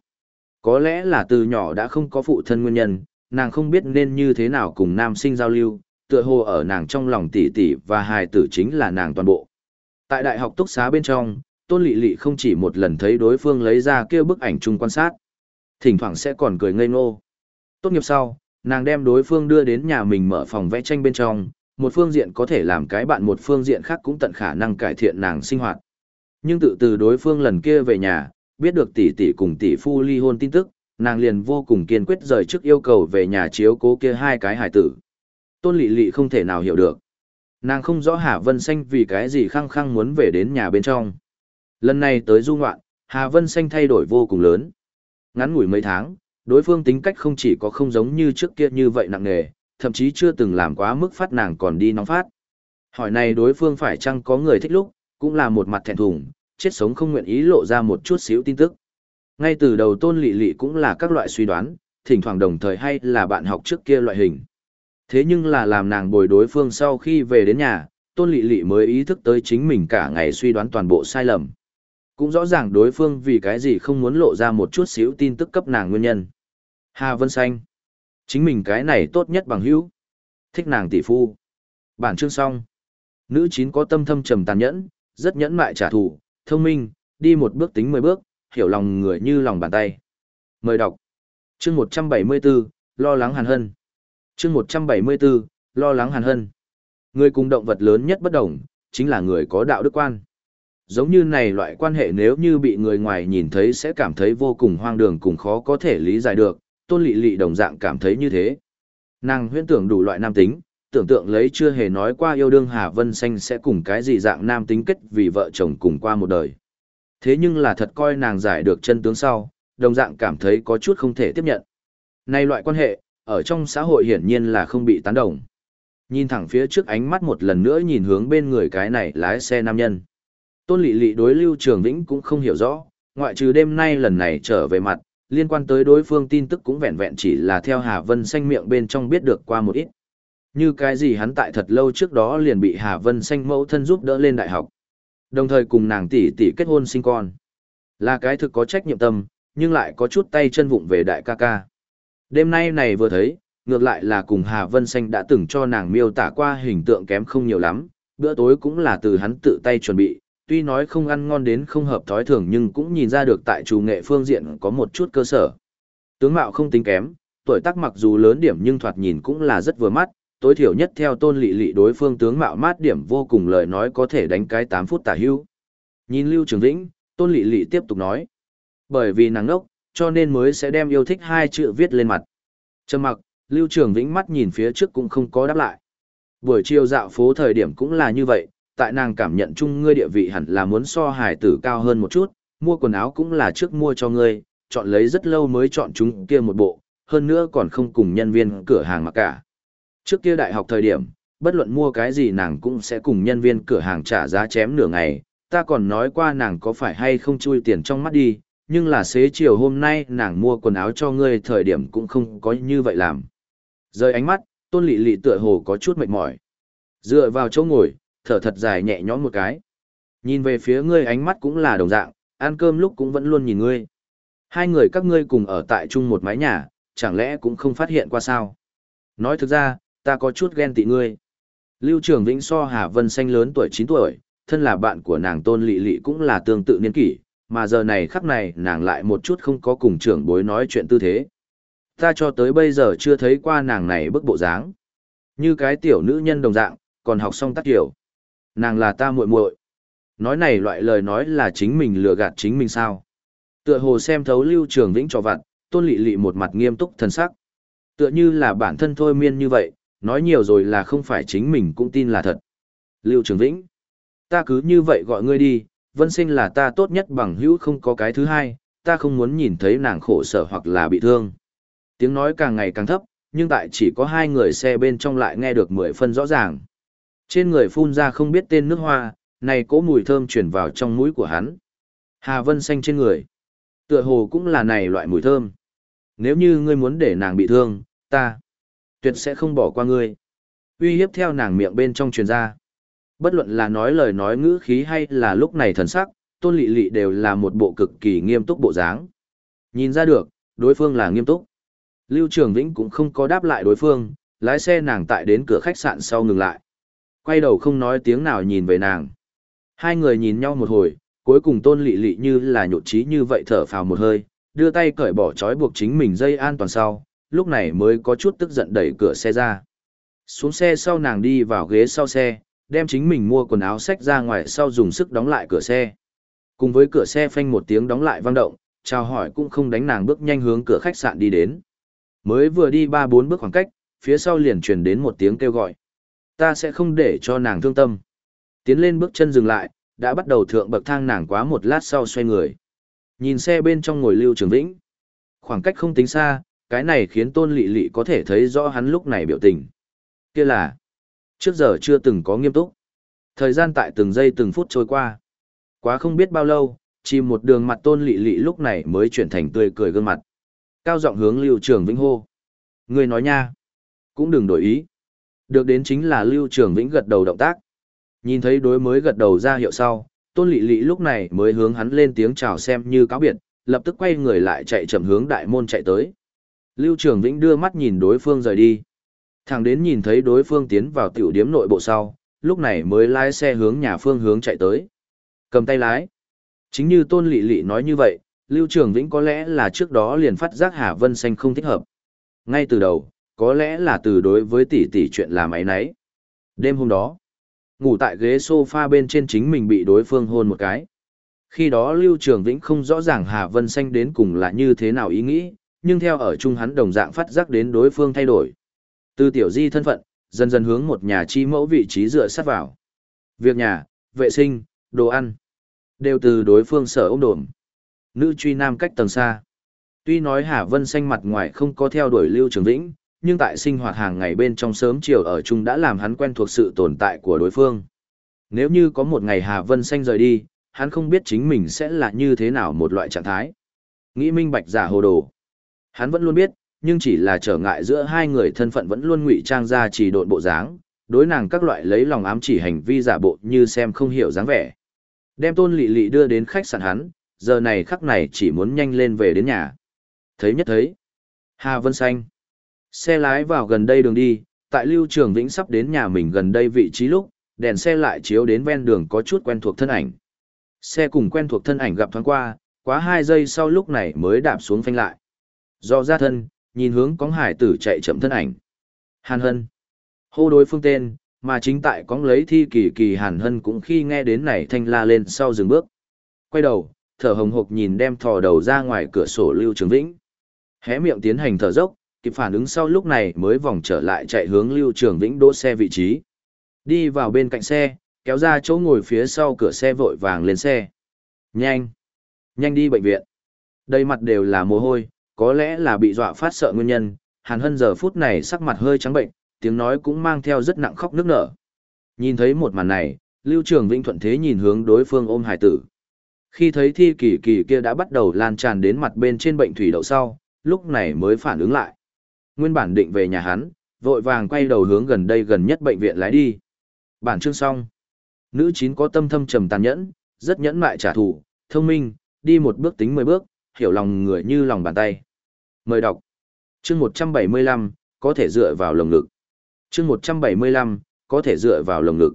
Có lẽ là từ nhỏ đã không có phụ thân nguyên nhân, nàng không biết nên như thế nào cùng nam sinh giao lưu, tựa hồ ở nàng trong lòng tỷ tỷ và hài tử chính là nàng toàn bộ. Tại đại học túc xá bên trong, tôn lỵ lỵ không chỉ một lần thấy đối phương lấy ra kia bức ảnh chung quan sát. Thỉnh thoảng sẽ còn cười ngây ngô. Tốt nghiệp sau, nàng đem đối phương đưa đến nhà mình mở phòng vẽ tranh bên trong, một phương diện có thể làm cái bạn một phương diện khác cũng tận khả năng cải thiện nàng sinh hoạt. Nhưng tự từ đối phương lần kia về nhà, biết được tỷ tỷ cùng tỷ phu ly hôn tin tức, nàng liền vô cùng kiên quyết rời trước yêu cầu về nhà chiếu cố kia hai cái hải tử. Tôn lỵ lỵ không thể nào hiểu được. Nàng không rõ Hà Vân Xanh vì cái gì khăng khăng muốn về đến nhà bên trong. Lần này tới du ngoạn, Hà Vân Xanh thay đổi vô cùng lớn. Ngắn ngủi mấy tháng, đối phương tính cách không chỉ có không giống như trước kia như vậy nặng nề, thậm chí chưa từng làm quá mức phát nàng còn đi nóng phát. Hỏi này đối phương phải chăng có người thích lúc, cũng là một mặt thẹn thùng, chết sống không nguyện ý lộ ra một chút xíu tin tức. Ngay từ đầu tôn lị lị cũng là các loại suy đoán, thỉnh thoảng đồng thời hay là bạn học trước kia loại hình. Thế nhưng là làm nàng bồi đối phương sau khi về đến nhà, tôn lị lị mới ý thức tới chính mình cả ngày suy đoán toàn bộ sai lầm. Cũng rõ ràng đối phương vì cái gì không muốn lộ ra một chút xíu tin tức cấp nàng nguyên nhân. Hà Vân Xanh. Chính mình cái này tốt nhất bằng hữu. Thích nàng tỷ phu. Bản chương xong. Nữ chín có tâm thâm trầm tàn nhẫn, rất nhẫn mại trả thù, thông minh, đi một bước tính mười bước, hiểu lòng người như lòng bàn tay. Mời đọc. Chương 174, lo lắng hàn hân. Chương 174, lo lắng hàn hân. Người cùng động vật lớn nhất bất đồng, chính là người có đạo đức quan. Giống như này loại quan hệ nếu như bị người ngoài nhìn thấy sẽ cảm thấy vô cùng hoang đường cùng khó có thể lý giải được, tôn lị lị đồng dạng cảm thấy như thế. Nàng huyễn tưởng đủ loại nam tính, tưởng tượng lấy chưa hề nói qua yêu đương Hà Vân Xanh sẽ cùng cái gì dạng nam tính kết vì vợ chồng cùng qua một đời. Thế nhưng là thật coi nàng giải được chân tướng sau, đồng dạng cảm thấy có chút không thể tiếp nhận. Này loại quan hệ, ở trong xã hội hiển nhiên là không bị tán đồng. Nhìn thẳng phía trước ánh mắt một lần nữa nhìn hướng bên người cái này lái xe nam nhân. Tôn Lệ Lệ đối Lưu Trường Vĩnh cũng không hiểu rõ, ngoại trừ đêm nay lần này trở về mặt, liên quan tới đối phương tin tức cũng vẹn vẹn chỉ là theo Hà Vân xanh miệng bên trong biết được qua một ít. Như cái gì hắn tại thật lâu trước đó liền bị Hà Vân xanh mẫu thân giúp đỡ lên đại học. Đồng thời cùng nàng tỷ tỷ kết hôn sinh con. Là cái thực có trách nhiệm tâm, nhưng lại có chút tay chân vụng về đại ca ca. Đêm nay này vừa thấy, ngược lại là cùng Hà Vân Xanh đã từng cho nàng miêu tả qua hình tượng kém không nhiều lắm, bữa tối cũng là từ hắn tự tay chuẩn bị, tuy nói không ăn ngon đến không hợp thói thường nhưng cũng nhìn ra được tại chủ nghệ phương diện có một chút cơ sở. Tướng mạo không tính kém, tuổi tác mặc dù lớn điểm nhưng thoạt nhìn cũng là rất vừa mắt, tối thiểu nhất theo tôn lị lị đối phương tướng mạo mát điểm vô cùng lời nói có thể đánh cái 8 phút tả hưu. Nhìn Lưu Trường Vĩnh, tôn lị lị tiếp tục nói. Bởi vì nàng ngốc, cho nên mới sẽ đem yêu thích hai chữ viết lên mặt. Trầm mặc, Lưu Trường Vĩnh mắt nhìn phía trước cũng không có đáp lại. Buổi chiều dạo phố thời điểm cũng là như vậy, tại nàng cảm nhận chung ngươi địa vị hẳn là muốn so hài tử cao hơn một chút, mua quần áo cũng là trước mua cho ngươi, chọn lấy rất lâu mới chọn chúng kia một bộ, hơn nữa còn không cùng nhân viên cửa hàng mặc cả. Trước kia đại học thời điểm, bất luận mua cái gì nàng cũng sẽ cùng nhân viên cửa hàng trả giá chém nửa ngày, ta còn nói qua nàng có phải hay không chui tiền trong mắt đi, nhưng là xế chiều hôm nay nàng mua quần áo cho ngươi thời điểm cũng không có như vậy làm. Rơi ánh mắt, tôn lị lị tựa hồ có chút mệt mỏi. Dựa vào chỗ ngồi, thở thật dài nhẹ nhõm một cái. Nhìn về phía ngươi ánh mắt cũng là đồng dạng, ăn cơm lúc cũng vẫn luôn nhìn ngươi. Hai người các ngươi cùng ở tại chung một mái nhà, chẳng lẽ cũng không phát hiện qua sao? Nói thực ra, ta có chút ghen tị ngươi. Lưu Trường Vĩnh so Hà Vân Xanh lớn tuổi 9 tuổi, thân là bạn của nàng Tôn Lệ Lệ cũng là tương tự niên kỷ, mà giờ này khắc này nàng lại một chút không có cùng trưởng bối nói chuyện tư thế. Ta cho tới bây giờ chưa thấy qua nàng này bức bộ dáng. Như cái tiểu nữ nhân đồng dạng, còn học xong tác kiểu. Nàng là ta muội muội. Nói này loại lời nói là chính mình lừa gạt chính mình sao. Tựa hồ xem thấu lưu trường vĩnh trò vặn, tôn lị lị một mặt nghiêm túc thần sắc. Tựa như là bản thân thôi miên như vậy, nói nhiều rồi là không phải chính mình cũng tin là thật. Lưu Trường Vĩnh, ta cứ như vậy gọi ngươi đi, Vân Sinh là ta tốt nhất bằng hữu không có cái thứ hai, ta không muốn nhìn thấy nàng khổ sở hoặc là bị thương. Tiếng nói càng ngày càng thấp, nhưng tại chỉ có hai người xe bên trong lại nghe được mười phân rõ ràng. Trên người phun ra không biết tên nước hoa, này cỗ mùi thơm chuyển vào trong mũi của hắn. Hà Vân xanh trên người. Tựa hồ cũng là này loại mùi thơm. Nếu như ngươi muốn để nàng bị thương, ta tuyệt sẽ không bỏ qua ngươi. Uy hiếp theo nàng miệng bên trong truyền ra. Bất luận là nói lời nói ngữ khí hay là lúc này thần sắc, tôn lị lị đều là một bộ cực kỳ nghiêm túc bộ dáng. Nhìn ra được, đối phương là nghiêm túc. Lưu Trường Vĩnh cũng không có đáp lại đối phương, lái xe nàng tại đến cửa khách sạn sau ngừng lại. Quay đầu không nói tiếng nào nhìn về nàng. Hai người nhìn nhau một hồi, cuối cùng tôn lị lị như là nhột trí như vậy thở phào một hơi, đưa tay cởi bỏ trói buộc chính mình dây an toàn sau, lúc này mới có chút tức giận đẩy cửa xe ra. Xuống xe sau nàng đi vào ghế sau xe, đem chính mình mua quần áo xách ra ngoài sau dùng sức đóng lại cửa xe. Cùng với cửa xe phanh một tiếng đóng lại vang động, chào hỏi cũng không đánh nàng bước nhanh hướng cửa khách sạn đi đến. Mới vừa đi ba bốn bước khoảng cách, phía sau liền truyền đến một tiếng kêu gọi. Ta sẽ không để cho nàng thương tâm. Tiến lên bước chân dừng lại, đã bắt đầu thượng bậc thang nàng quá một lát sau xoay người. Nhìn xe bên trong ngồi Lưu Trường Vĩnh. Khoảng cách không tính xa, cái này khiến Tôn Lệ Lệ có thể thấy rõ hắn lúc này biểu tình. Kia là, trước giờ chưa từng có nghiêm túc. Thời gian tại từng giây từng phút trôi qua. Quá không biết bao lâu, chỉ một đường mặt Tôn Lệ Lệ lúc này mới chuyển thành tươi cười gương mặt. Cao giọng hướng Lưu Trường Vĩnh hô. Người nói nha, cũng đừng đổi ý. Được đến chính là Lưu Trường Vĩnh gật đầu động tác. Nhìn thấy đối mới gật đầu ra hiệu sau, tôn Lệ Lệ lúc này mới hướng hắn lên tiếng chào xem như cáo biệt, lập tức quay người lại chạy chậm hướng đại môn chạy tới. Lưu Trường Vĩnh đưa mắt nhìn đối phương rời đi. Thằng đến nhìn thấy đối phương tiến vào tiểu điếm nội bộ sau, lúc này mới lái xe hướng nhà phương hướng chạy tới. Cầm tay lái. Chính như tôn Lệ Lệ nói như vậy, Lưu Trường Vĩnh có lẽ là trước đó liền phát giác Hà Vân Xanh không thích hợp. Ngay từ đầu, có lẽ là từ đối với tỷ tỷ chuyện làm ấy nấy. Đêm hôm đó, ngủ tại ghế sofa bên trên chính mình bị đối phương hôn một cái. Khi đó Lưu Trường Vĩnh không rõ ràng Hà Vân Xanh đến cùng là như thế nào ý nghĩ, nhưng theo ở chung hắn đồng dạng phát giác đến đối phương thay đổi. Từ tiểu di thân phận, dần dần hướng một nhà chi mẫu vị trí dựa sát vào. Việc nhà, vệ sinh, đồ ăn, đều từ đối phương sở ôm đồm. Nữ truy nam cách tầng xa. Tuy nói Hà Vân Xanh mặt ngoài không có theo đuổi Lưu Trường Vĩnh, nhưng tại sinh hoạt hàng ngày bên trong sớm chiều ở chung đã làm hắn quen thuộc sự tồn tại của đối phương. Nếu như có một ngày Hà Vân Xanh rời đi, hắn không biết chính mình sẽ là như thế nào một loại trạng thái. Nghĩ minh bạch giả hồ đồ. Hắn vẫn luôn biết, nhưng chỉ là trở ngại giữa hai người thân phận vẫn luôn ngụy trang ra chỉ độn bộ dáng, đối nàng các loại lấy lòng ám chỉ hành vi giả bộ như xem không hiểu dáng vẻ. Đem tôn lị lị đưa đến khách sạn hắn, giờ này khắc này chỉ muốn nhanh lên về đến nhà. Thấy nhất thấy. Hà Vân Xanh. Xe lái vào gần đây đường đi, tại Lưu Trường Vĩnh sắp đến nhà mình gần đây vị trí lúc, đèn xe lại chiếu đến ven đường có chút quen thuộc thân ảnh. Xe cùng quen thuộc thân ảnh gặp thoáng qua, quá hai giây sau lúc này mới đạp xuống phanh lại. Do ra thân, nhìn hướng cóng hải tử chạy chậm thân ảnh. Hàn Hân. Hô đối phương tên, mà chính tại cóng lấy thi kỳ kỳ Hàn Hân cũng khi nghe đến này thanh la lên sau dừng bước. Quay đầu, thở hồng hộc nhìn đem thò đầu ra ngoài cửa sổ Lưu Trường Vĩnh. Hé miệng tiến hành thở dốc, kịp phản ứng sau lúc này mới vòng trở lại chạy hướng Lưu Trường Vĩnh đỗ xe vị trí. Đi vào bên cạnh xe, kéo ra chỗ ngồi phía sau cửa xe vội vàng lên xe. Nhanh! Nhanh đi bệnh viện. Đây mặt đều là mồ hôi, có lẽ là bị dọa phát sợ nguyên nhân, Hàn Hân giờ phút này sắc mặt hơi trắng bệnh, tiếng nói cũng mang theo rất nặng khóc nước nở. Nhìn thấy một màn này, Lưu Trường Vĩnh thuận thế nhìn hướng đối phương ôm hải tử. Khi thấy thi kỳ kỳ kia đã bắt đầu lan tràn đến mặt bên trên bệnh thủy đậu sau, lúc này mới phản ứng lại nguyên bản định về nhà hắn, vội vàng quay đầu hướng gần đây gần nhất bệnh viện lái đi. Bản chương xong. Nữ chín có tâm thâm trầm tàn nhẫn, rất nhẫn mại trả thù, thông minh, đi một bước tính mười bước, hiểu lòng người như lòng bàn tay. Mời đọc. Chương 175, có thể dựa vào lồng ngực. Chương 175, có thể dựa vào lồng ngực.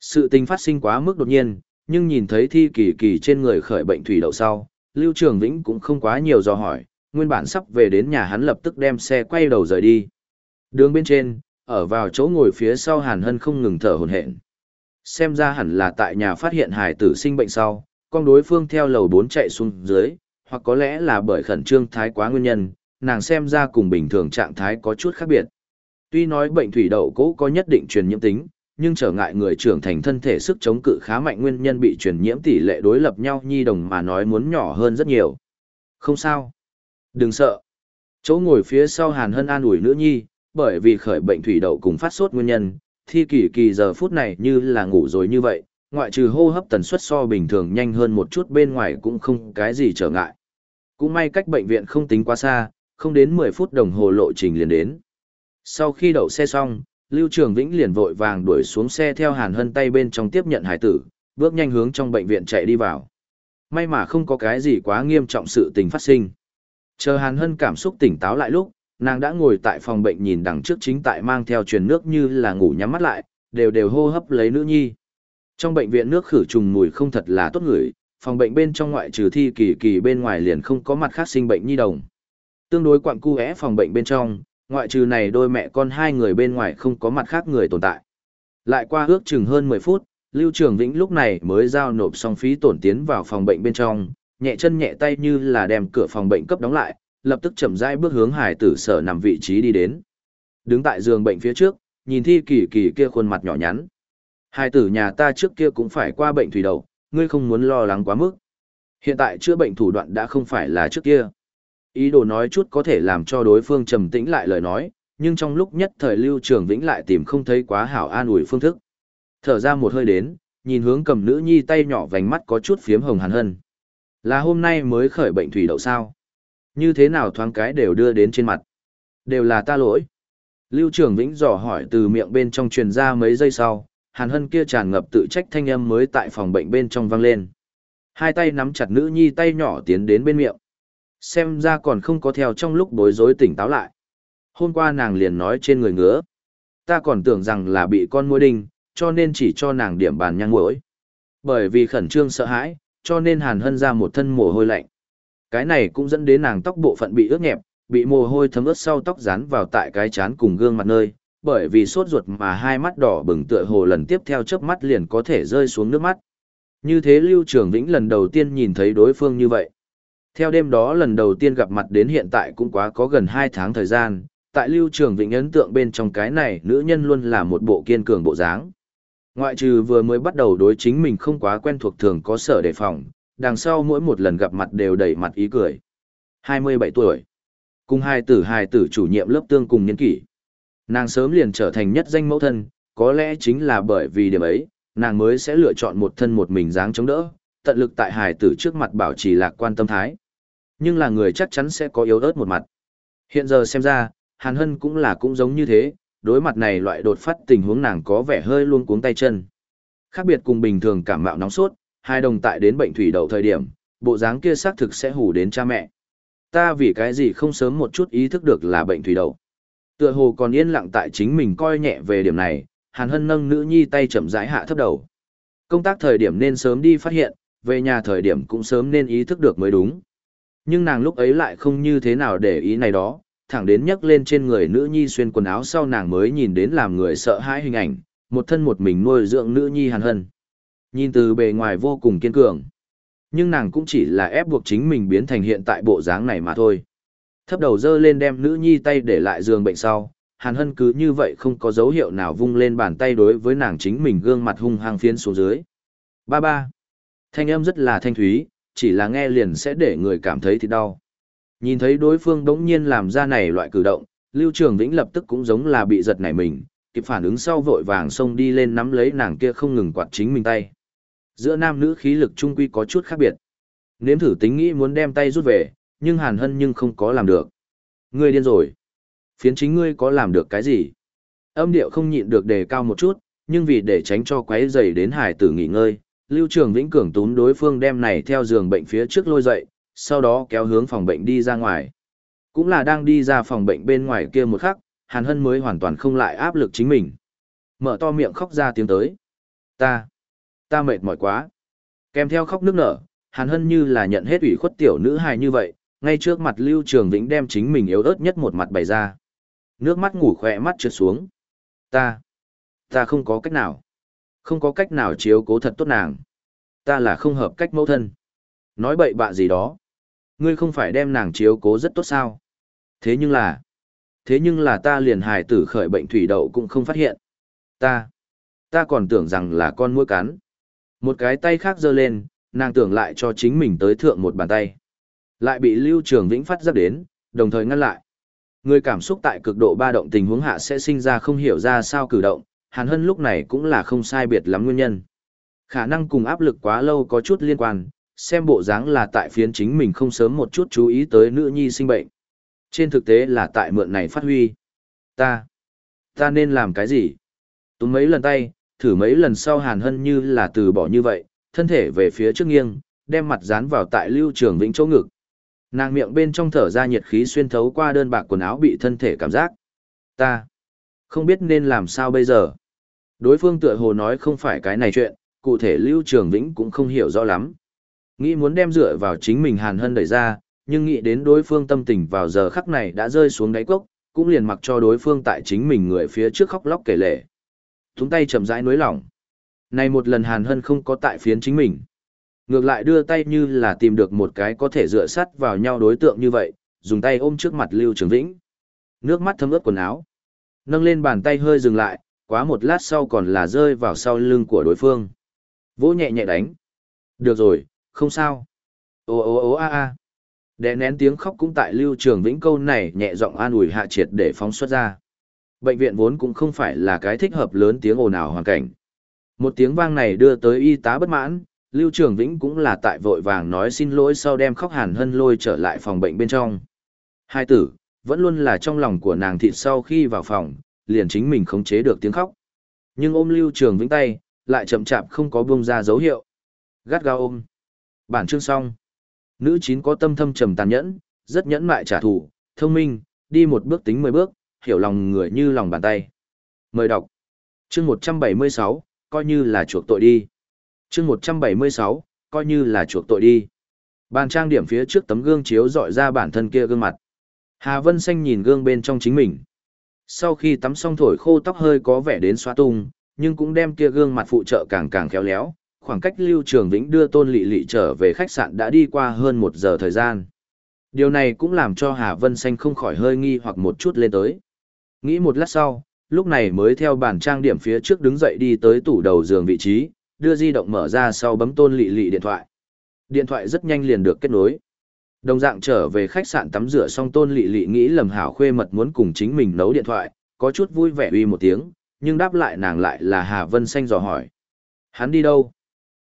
Sự tình phát sinh quá mức đột nhiên, nhưng nhìn thấy thi kỳ kỳ trên người khởi bệnh thủy đậu sau, Lưu Trường Vĩnh cũng không quá nhiều do hỏi, nguyên bản sắp về đến nhà hắn lập tức đem xe quay đầu rời đi. Đường bên trên, ở vào chỗ ngồi phía sau Hàn Hân không ngừng thở hổn hển. Xem ra hẳn là tại nhà phát hiện hài tử sinh bệnh sau, con đối phương theo lầu 4 chạy xuống dưới, hoặc có lẽ là bởi khẩn trương thái quá nguyên nhân, nàng xem ra cùng bình thường trạng thái có chút khác biệt. Tuy nói bệnh thủy đậu cố có nhất định truyền nhiễm tính, nhưng trở ngại người trưởng thành thân thể sức chống cự khá mạnh nguyên nhân bị truyền nhiễm tỷ lệ đối lập nhau nhi đồng mà nói muốn nhỏ hơn rất nhiều. Không sao. Đừng sợ. Chỗ ngồi phía sau Hàn Hân an ủi nữ nhi, bởi vì khởi bệnh thủy đậu cùng phát sốt nguyên nhân, thi kỳ kỳ giờ phút này như là ngủ rồi như vậy, ngoại trừ hô hấp tần suất so bình thường nhanh hơn một chút bên ngoài cũng không cái gì trở ngại. Cũng may cách bệnh viện không tính quá xa, không đến 10 phút đồng hồ lộ trình liền đến. Sau khi đậu xe xong, Lưu Trường Vĩnh liền vội vàng đuổi xuống xe theo Hàn Hân tay bên trong tiếp nhận hải tử, bước nhanh hướng trong bệnh viện chạy đi vào. May mà không có cái gì quá nghiêm trọng sự tình phát sinh. Chờ Hàn Hân cảm xúc tỉnh táo lại lúc, nàng đã ngồi tại phòng bệnh nhìn đằng trước chính tại mang theo truyền nước như là ngủ nhắm mắt lại, đều đều hô hấp lấy nữ nhi. Trong bệnh viện nước khử trùng mùi không thật là tốt ngửi, phòng bệnh bên trong ngoại trừ thi kỳ kỳ bên ngoài liền không có mặt khác sinh bệnh nhi đồng. Tương đối quặng cu é phòng bệnh bên trong, ngoại trừ này đôi mẹ con hai người bên ngoài không có mặt khác người tồn tại. Lại qua ước chừng hơn 10 phút, Lưu Trường Vĩnh lúc này mới giao nộp xong phí tổn tiến vào phòng bệnh bên trong, nhẹ chân nhẹ tay như là đem cửa phòng bệnh cấp đóng lại, lập tức chậm rãi bước hướng hải tử sở nằm vị trí đi đến. Đứng tại giường bệnh phía trước, nhìn thi kỳ kỳ kia khuôn mặt nhỏ nhắn. Hải tử nhà ta trước kia cũng phải qua bệnh thủy đầu, ngươi không muốn lo lắng quá mức. Hiện tại chữa bệnh thủ đoạn đã không phải là trước kia. Ý đồ nói chút có thể làm cho đối phương trầm tĩnh lại lời nói, nhưng trong lúc nhất thời Lưu Trường Vĩnh lại tìm không thấy quá hảo an ủi phương thức. Thở ra một hơi đến, nhìn hướng cầm nữ nhi tay nhỏ vành mắt có chút phiếm hồng hàn hân. Là hôm nay mới khởi bệnh thủy đậu sao? Như thế nào thoáng cái đều đưa đến trên mặt? Đều là ta lỗi. Lưu Trường Vĩnh dò hỏi từ miệng bên trong truyền ra mấy giây sau, hàn hân kia tràn ngập tự trách thanh âm mới tại phòng bệnh bên trong vang lên. Hai tay nắm chặt nữ nhi tay nhỏ tiến đến bên miệng. Xem ra còn không có theo trong lúc bối rối tỉnh táo lại. Hôm qua nàng liền nói trên người ngứa. Ta còn tưởng rằng là bị con môi đinh, cho nên chỉ cho nàng điểm bàn nhang mũi. Bởi vì khẩn trương sợ hãi, cho nên hàn hân ra một thân mồ hôi lạnh. Cái này cũng dẫn đến nàng tóc bộ phận bị ướt nhẹp, bị mồ hôi thấm ướt sau tóc dán vào tại cái chán cùng gương mặt nơi, bởi vì sốt ruột mà hai mắt đỏ bừng tựa hồ lần tiếp theo chớp mắt liền có thể rơi xuống nước mắt. Như thế Lưu Trường Vĩnh lần đầu tiên nhìn thấy đối phương như vậy. Theo đêm đó lần đầu tiên gặp mặt đến hiện tại cũng quá có gần hai tháng thời gian, tại Lưu Trường Vĩnh ấn tượng bên trong cái này nữ nhân luôn là một bộ kiên cường bộ dáng. Ngoại trừ vừa mới bắt đầu đối chính mình không quá quen thuộc thường có sở đề phòng, đằng sau mỗi một lần gặp mặt đều đầy mặt ý cười. 27 tuổi. Cùng hai tử hai tử chủ nhiệm lớp tương cùng nhân kỷ. Nàng sớm liền trở thành nhất danh mẫu thân, có lẽ chính là bởi vì điểm ấy, nàng mới sẽ lựa chọn một thân một mình dáng chống đỡ, tận lực tại hài tử trước mặt bảo trì lạc quan tâm thái. Nhưng là người chắc chắn sẽ có yếu ớt một mặt. Hiện giờ xem ra, Hàn Hân cũng là cũng giống như thế, đối mặt này loại đột phát tình huống nàng có vẻ hơi luôn cuống tay chân. Khác biệt cùng bình thường cảm mạo nóng sốt, hai đồng tại đến bệnh thủy đậu thời điểm, bộ dáng kia xác thực sẽ hù đến cha mẹ. Ta vì cái gì không sớm một chút ý thức được là bệnh thủy đậu. Tựa hồ còn yên lặng tại chính mình coi nhẹ về điểm này, Hàn Hân nâng nữ nhi tay chậm rãi hạ thấp đầu. Công tác thời điểm nên sớm đi phát hiện, về nhà thời điểm cũng sớm nên ý thức được mới đúng. Nhưng nàng lúc ấy lại không như thế nào để ý này đó, thẳng đến nhấc lên trên người nữ nhi xuyên quần áo sau nàng mới nhìn đến làm người sợ hãi hình ảnh, một thân một mình nuôi dưỡng nữ nhi hàn hân. Nhìn từ bề ngoài vô cùng kiên cường. Nhưng nàng cũng chỉ là ép buộc chính mình biến thành hiện tại bộ dáng này mà thôi. Thấp đầu dơ lên đem nữ nhi tay để lại giường bệnh sau, hàn hân cứ như vậy không có dấu hiệu nào vung lên bàn tay đối với nàng chính mình gương mặt hung hăng phiến xuống dưới. Ba ba. Thanh âm rất là thanh thúy, chỉ là nghe liền sẽ để người cảm thấy thì đau. Nhìn thấy đối phương đống nhiên làm ra này loại cử động, Lưu Trường Vĩnh lập tức cũng giống là bị giật nảy mình, kịp phản ứng sau vội vàng xông đi lên nắm lấy nàng kia không ngừng quạt chính mình tay. Giữa nam nữ khí lực trung quy có chút khác biệt. Nếm thử tính nghĩ muốn đem tay rút về, nhưng Hàn Hân nhưng không có làm được. Ngươi điên rồi. Phiến chính ngươi có làm được cái gì? Âm điệu không nhịn được đề cao một chút, nhưng vì để tránh cho quấy rầy đến hải tử nghỉ ngơi, Lưu Trường Vĩnh cường tún đối phương đem này theo giường bệnh phía trước lôi dậy, sau đó kéo hướng phòng bệnh đi ra ngoài. Cũng là đang đi ra phòng bệnh bên ngoài kia một khắc, Hàn Hân mới hoàn toàn không lại áp lực chính mình. Mở to miệng khóc ra tiếng tới. Ta, ta mệt mỏi quá. Kèm theo khóc nước nở, Hàn Hân như là nhận hết ủy khuất tiểu nữ hài như vậy, ngay trước mặt Lưu Trường Vĩnh đem chính mình yếu ớt nhất một mặt bày ra. Nước mắt ngủ khỏe mắt trượt xuống. Ta, ta không có cách nào. Không có cách nào chiếu cố thật tốt nàng. Ta là không hợp cách mẫu thân. Nói bậy bạ gì đó. Ngươi không phải đem nàng chiếu cố rất tốt sao. Thế nhưng là... Thế nhưng là ta liền hài tử khởi bệnh thủy đậu cũng không phát hiện. Ta... Ta còn tưởng rằng là con mũi cắn. Một cái tay khác giơ lên, nàng tưởng lại cho chính mình tới thượng một bàn tay. Lại bị Lưu Trường Vĩnh phát giác đến, đồng thời ngăn lại. Người cảm xúc tại cực độ ba động tình huống hạ sẽ sinh ra không hiểu ra sao cử động, Hàn Hân lúc này cũng là không sai biệt lắm nguyên nhân. Khả năng cùng áp lực quá lâu có chút liên quan, xem bộ dáng là tại phiến chính mình không sớm một chút chú ý tới nữ nhi sinh bệnh. Trên thực tế là tại mượn này phát huy. Ta, ta nên làm cái gì? Túm mấy lần tay, thử mấy lần sau hàn hân như là từ bỏ như vậy, thân thể về phía trước nghiêng, đem mặt dán vào tại lưu trường vĩnh chỗ ngực. Nàng miệng bên trong thở ra nhiệt khí xuyên thấu qua đơn bạc quần áo bị thân thể cảm giác. Ta, không biết nên làm sao bây giờ. Đối phương tựa hồ nói không phải cái này chuyện, cụ thể lưu trường vĩnh cũng không hiểu rõ lắm. Nghĩ muốn đem dựa vào chính mình hàn hân đẩy ra, nhưng nghĩ đến đối phương tâm tình vào giờ khắc này đã rơi xuống đáy cốc, cũng liền mặc cho đối phương tại chính mình người phía trước khóc lóc kể lể. Thúng tay chậm rãi nối lỏng. Này một lần hàn hân không có tại phiến chính mình. Ngược lại đưa tay như là tìm được một cái có thể dựa sắt vào nhau đối tượng như vậy, dùng tay ôm trước mặt Lưu Trường Vĩnh. Nước mắt thấm ướt quần áo. Nâng lên bàn tay hơi dừng lại, quá một lát sau còn là rơi vào sau lưng của đối phương. Vỗ nhẹ nhẹ đánh. Được rồi, không sao. Ô ô ô a a. Đè nén tiếng khóc cũng tại Lưu Trường Vĩnh câu này nhẹ giọng an ủi hạ triệt để phóng xuất ra. Bệnh viện vốn cũng không phải là cái thích hợp lớn tiếng ồn ào hoàn cảnh. Một tiếng vang này đưa tới y tá bất mãn, Lưu Trường Vĩnh cũng là tại vội vàng nói xin lỗi sau đem khóc hàn hân lôi trở lại phòng bệnh bên trong. Hai tử, vẫn luôn là trong lòng của nàng thịt sau khi vào phòng, liền chính mình khống chế được tiếng khóc. Nhưng ôm Lưu Trường Vĩnh tay, lại chậm chạp không có buông ra dấu hiệu. Gắt gao ôm. Bản chương xong. Nữ chín có tâm thâm trầm tàn nhẫn, rất nhẫn mại trả thù, thông minh, đi một bước tính mười bước, hiểu lòng người như lòng bàn tay. Mời đọc. Chương 176, coi như là chuộc tội đi. Chương 176, coi như là chuộc tội đi. Bàn trang điểm phía trước tấm gương chiếu dọi ra bản thân kia gương mặt. Hà Vân Xanh nhìn gương bên trong chính mình. Sau khi tắm xong thổi khô tóc hơi có vẻ đến xóa tung, nhưng cũng đem kia gương mặt phụ trợ càng càng khéo léo. Khoảng cách Lưu Trường Vĩnh đưa Tôn Lệ Lệ trở về khách sạn đã đi qua hơn một giờ thời gian. Điều này cũng làm cho Hà Vân Xanh không khỏi hơi nghi hoặc một chút lên tới. Nghĩ một lát sau, lúc này mới theo bàn trang điểm phía trước đứng dậy đi tới tủ đầu giường vị trí, đưa di động mở ra sau bấm tôn lị lị điện thoại. Điện thoại rất nhanh liền được kết nối. Đồng dạng trở về khách sạn tắm rửa xong tôn lị lị nghĩ lầm hảo khuê mật muốn cùng chính mình nấu điện thoại, có chút vui vẻ uy một tiếng, nhưng đáp lại nàng lại là Hà Vân Xanh dò hỏi. Hắn đi đâu?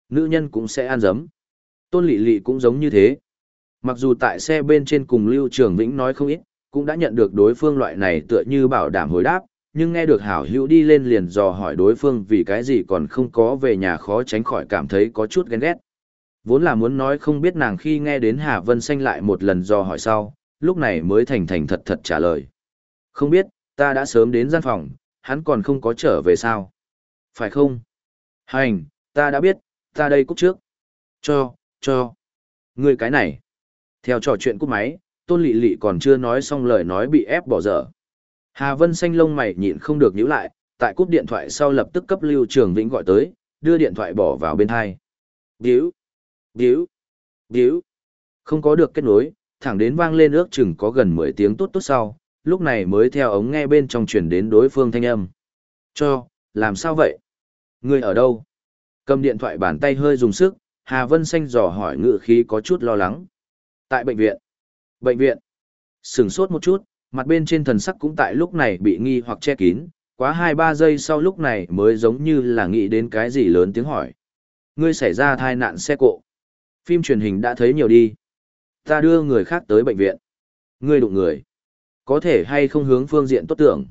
Nữ nhân cũng sẽ ăn dấm. Tôn Lệ Lệ cũng giống như thế. Mặc dù tại xe bên trên cùng Lưu Trường Vĩnh nói không ít, cũng đã nhận được đối phương loại này tựa như bảo đảm hồi đáp, nhưng nghe được hảo hữu đi lên liền dò hỏi đối phương vì cái gì còn không có về nhà khó tránh khỏi cảm thấy có chút ghen ghét. Vốn là muốn nói không biết nàng khi nghe đến Hà Vân Xanh lại một lần dò hỏi sau, lúc này mới thành thành thật thật trả lời. Không biết, ta đã sớm đến gian phòng, hắn còn không có trở về sao? Phải không? Hành, ta đã biết, ta đây cúc trước. Cho, cho. Người cái này. Theo trò chuyện cúp máy, tôn lị lị còn chưa nói xong lời nói bị ép bỏ dở. Hà Vân xanh lông mày nhịn không được nhíu lại, tại cúp điện thoại sau lập tức cấp Lưu Trường Vĩnh gọi tới, đưa điện thoại bỏ vào bên hai. Điếu, điếu, điếu. Không có được kết nối, thẳng đến vang lên ước chừng có gần 10 tiếng tốt tốt sau, lúc này mới theo ống nghe bên trong truyền đến đối phương thanh âm. Cho, làm sao vậy? Người ở đâu? Cầm điện thoại bàn tay hơi dùng sức, Hà Vân xanh dò hỏi ngự khí có chút lo lắng. Tại bệnh viện. Bệnh viện. Sửng sốt một chút, mặt bên trên thần sắc cũng tại lúc này bị nghi hoặc che kín, quá 2-3 giây sau lúc này mới giống như là nghĩ đến cái gì lớn tiếng hỏi. Ngươi xảy ra tai nạn xe cộ. Phim truyền hình đã thấy nhiều đi. Ta đưa người khác tới bệnh viện. Ngươi đụng người. Có thể hay không hướng phương diện tốt tưởng.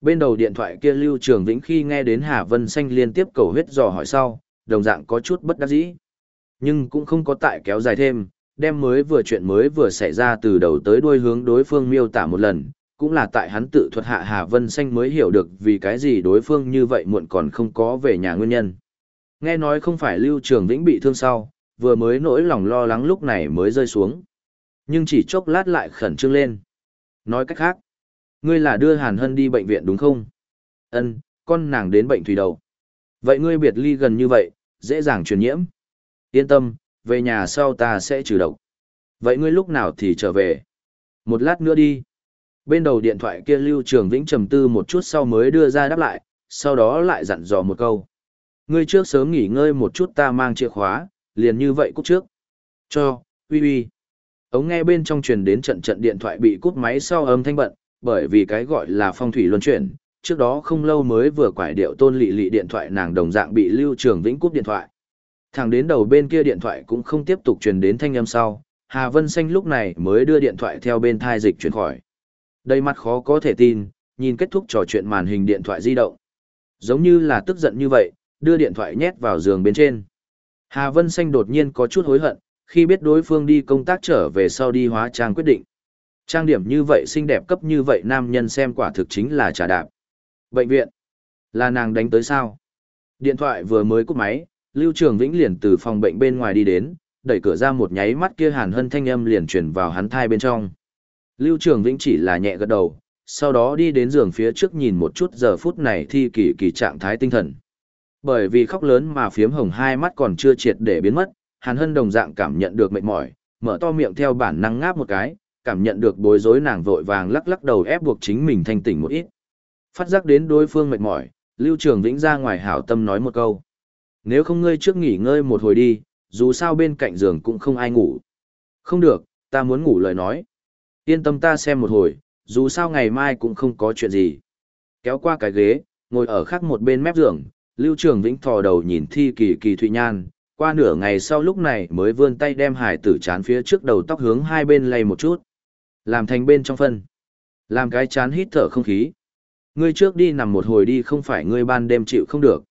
Bên đầu điện thoại kia Lưu Trường Vĩnh khi nghe đến Hà Vân Xanh liên tiếp cầu huyết dò hỏi sau, đồng dạng có chút bất đắc dĩ. Nhưng cũng không có tại kéo dài thêm, đem mới vừa chuyện mới vừa xảy ra từ đầu tới đuôi hướng đối phương miêu tả một lần, cũng là tại hắn tự thuật hạ Hà Vân Xanh mới hiểu được vì cái gì đối phương như vậy muộn còn không có về nhà nguyên nhân. Nghe nói không phải Lưu Trường Vĩnh bị thương sau, vừa mới nỗi lòng lo lắng lúc này mới rơi xuống. Nhưng chỉ chốc lát lại khẩn trương lên. Nói cách khác, ngươi là đưa Hàn Hân đi bệnh viện đúng không? Ân, con nàng đến bệnh thủy đầu. Vậy ngươi biệt ly gần như vậy, dễ dàng truyền nhiễm. Yên tâm, về nhà sau ta sẽ trừ độc. Vậy ngươi lúc nào thì trở về? Một lát nữa đi. Bên đầu điện thoại kia Lưu Trường Vĩnh trầm tư một chút sau mới đưa ra đáp lại, sau đó lại dặn dò một câu. Ngươi trước sớm nghỉ ngơi một chút ta mang chìa khóa, liền như vậy cút trước. Cho, uy uy. Ống nghe bên trong truyền đến trận trận điện thoại bị cút máy sau âm thanh bận, bởi vì cái gọi là phong thủy luân chuyển. Trước đó không lâu mới vừa quải điệu tôn lị lị điện thoại nàng đồng dạng bị Lưu Trường Vĩnh cút điện thoại. Thẳng đến đầu bên kia điện thoại cũng không tiếp tục truyền đến thanh âm sau, Hà Vân Xanh lúc này mới đưa điện thoại theo bên thai dịch chuyển khỏi. Đầy mặt khó có thể tin, nhìn kết thúc trò chuyện màn hình điện thoại di động. Giống như là tức giận như vậy, đưa điện thoại nhét vào giường bên trên. Hà Vân Xanh đột nhiên có chút hối hận, khi biết đối phương đi công tác trở về sau đi hóa trang quyết định. Trang điểm như vậy xinh đẹp cấp như vậy nam nhân xem quả thực chính là trà đạp. Bệnh viện. Là nàng đánh tới sao? Điện thoại vừa mới cúp máy, Lưu Trường Vĩnh liền từ phòng bệnh bên ngoài đi đến, đẩy cửa ra một nháy mắt kia Hàn Hân thanh âm liền truyền vào hắn thai bên trong. Lưu Trường Vĩnh chỉ là nhẹ gật đầu, sau đó đi đến giường phía trước nhìn một chút giờ phút này thi kỳ kỳ trạng thái tinh thần. Bởi vì khóc lớn mà phiếm hồng hai mắt còn chưa triệt để biến mất, Hàn Hân đồng dạng cảm nhận được mệt mỏi, mở to miệng theo bản năng ngáp một cái, cảm nhận được bối rối nàng vội vàng lắc lắc đầu ép buộc chính mình thanh tỉnh một ít. Phát giác đến đối phương mệt mỏi, Lưu Trường Vĩnh ra ngoài hảo tâm nói một câu. Nếu không ngươi trước nghỉ ngơi một hồi đi, dù sao bên cạnh giường cũng không ai ngủ. Không được, ta muốn ngủ lời nói. Yên tâm ta xem một hồi, dù sao ngày mai cũng không có chuyện gì. Kéo qua cái ghế, ngồi ở khác một bên mép giường, Lưu Trường Vĩnh thò đầu nhìn thi kỳ kỳ Thụy Nhan, qua nửa ngày sau lúc này mới vươn tay đem hải tử chán phía trước đầu tóc hướng hai bên lay một chút. Làm thành bên trong phân. Làm cái chán hít thở không khí. Ngươi trước đi nằm một hồi đi không phải ngươi ban đêm chịu không được.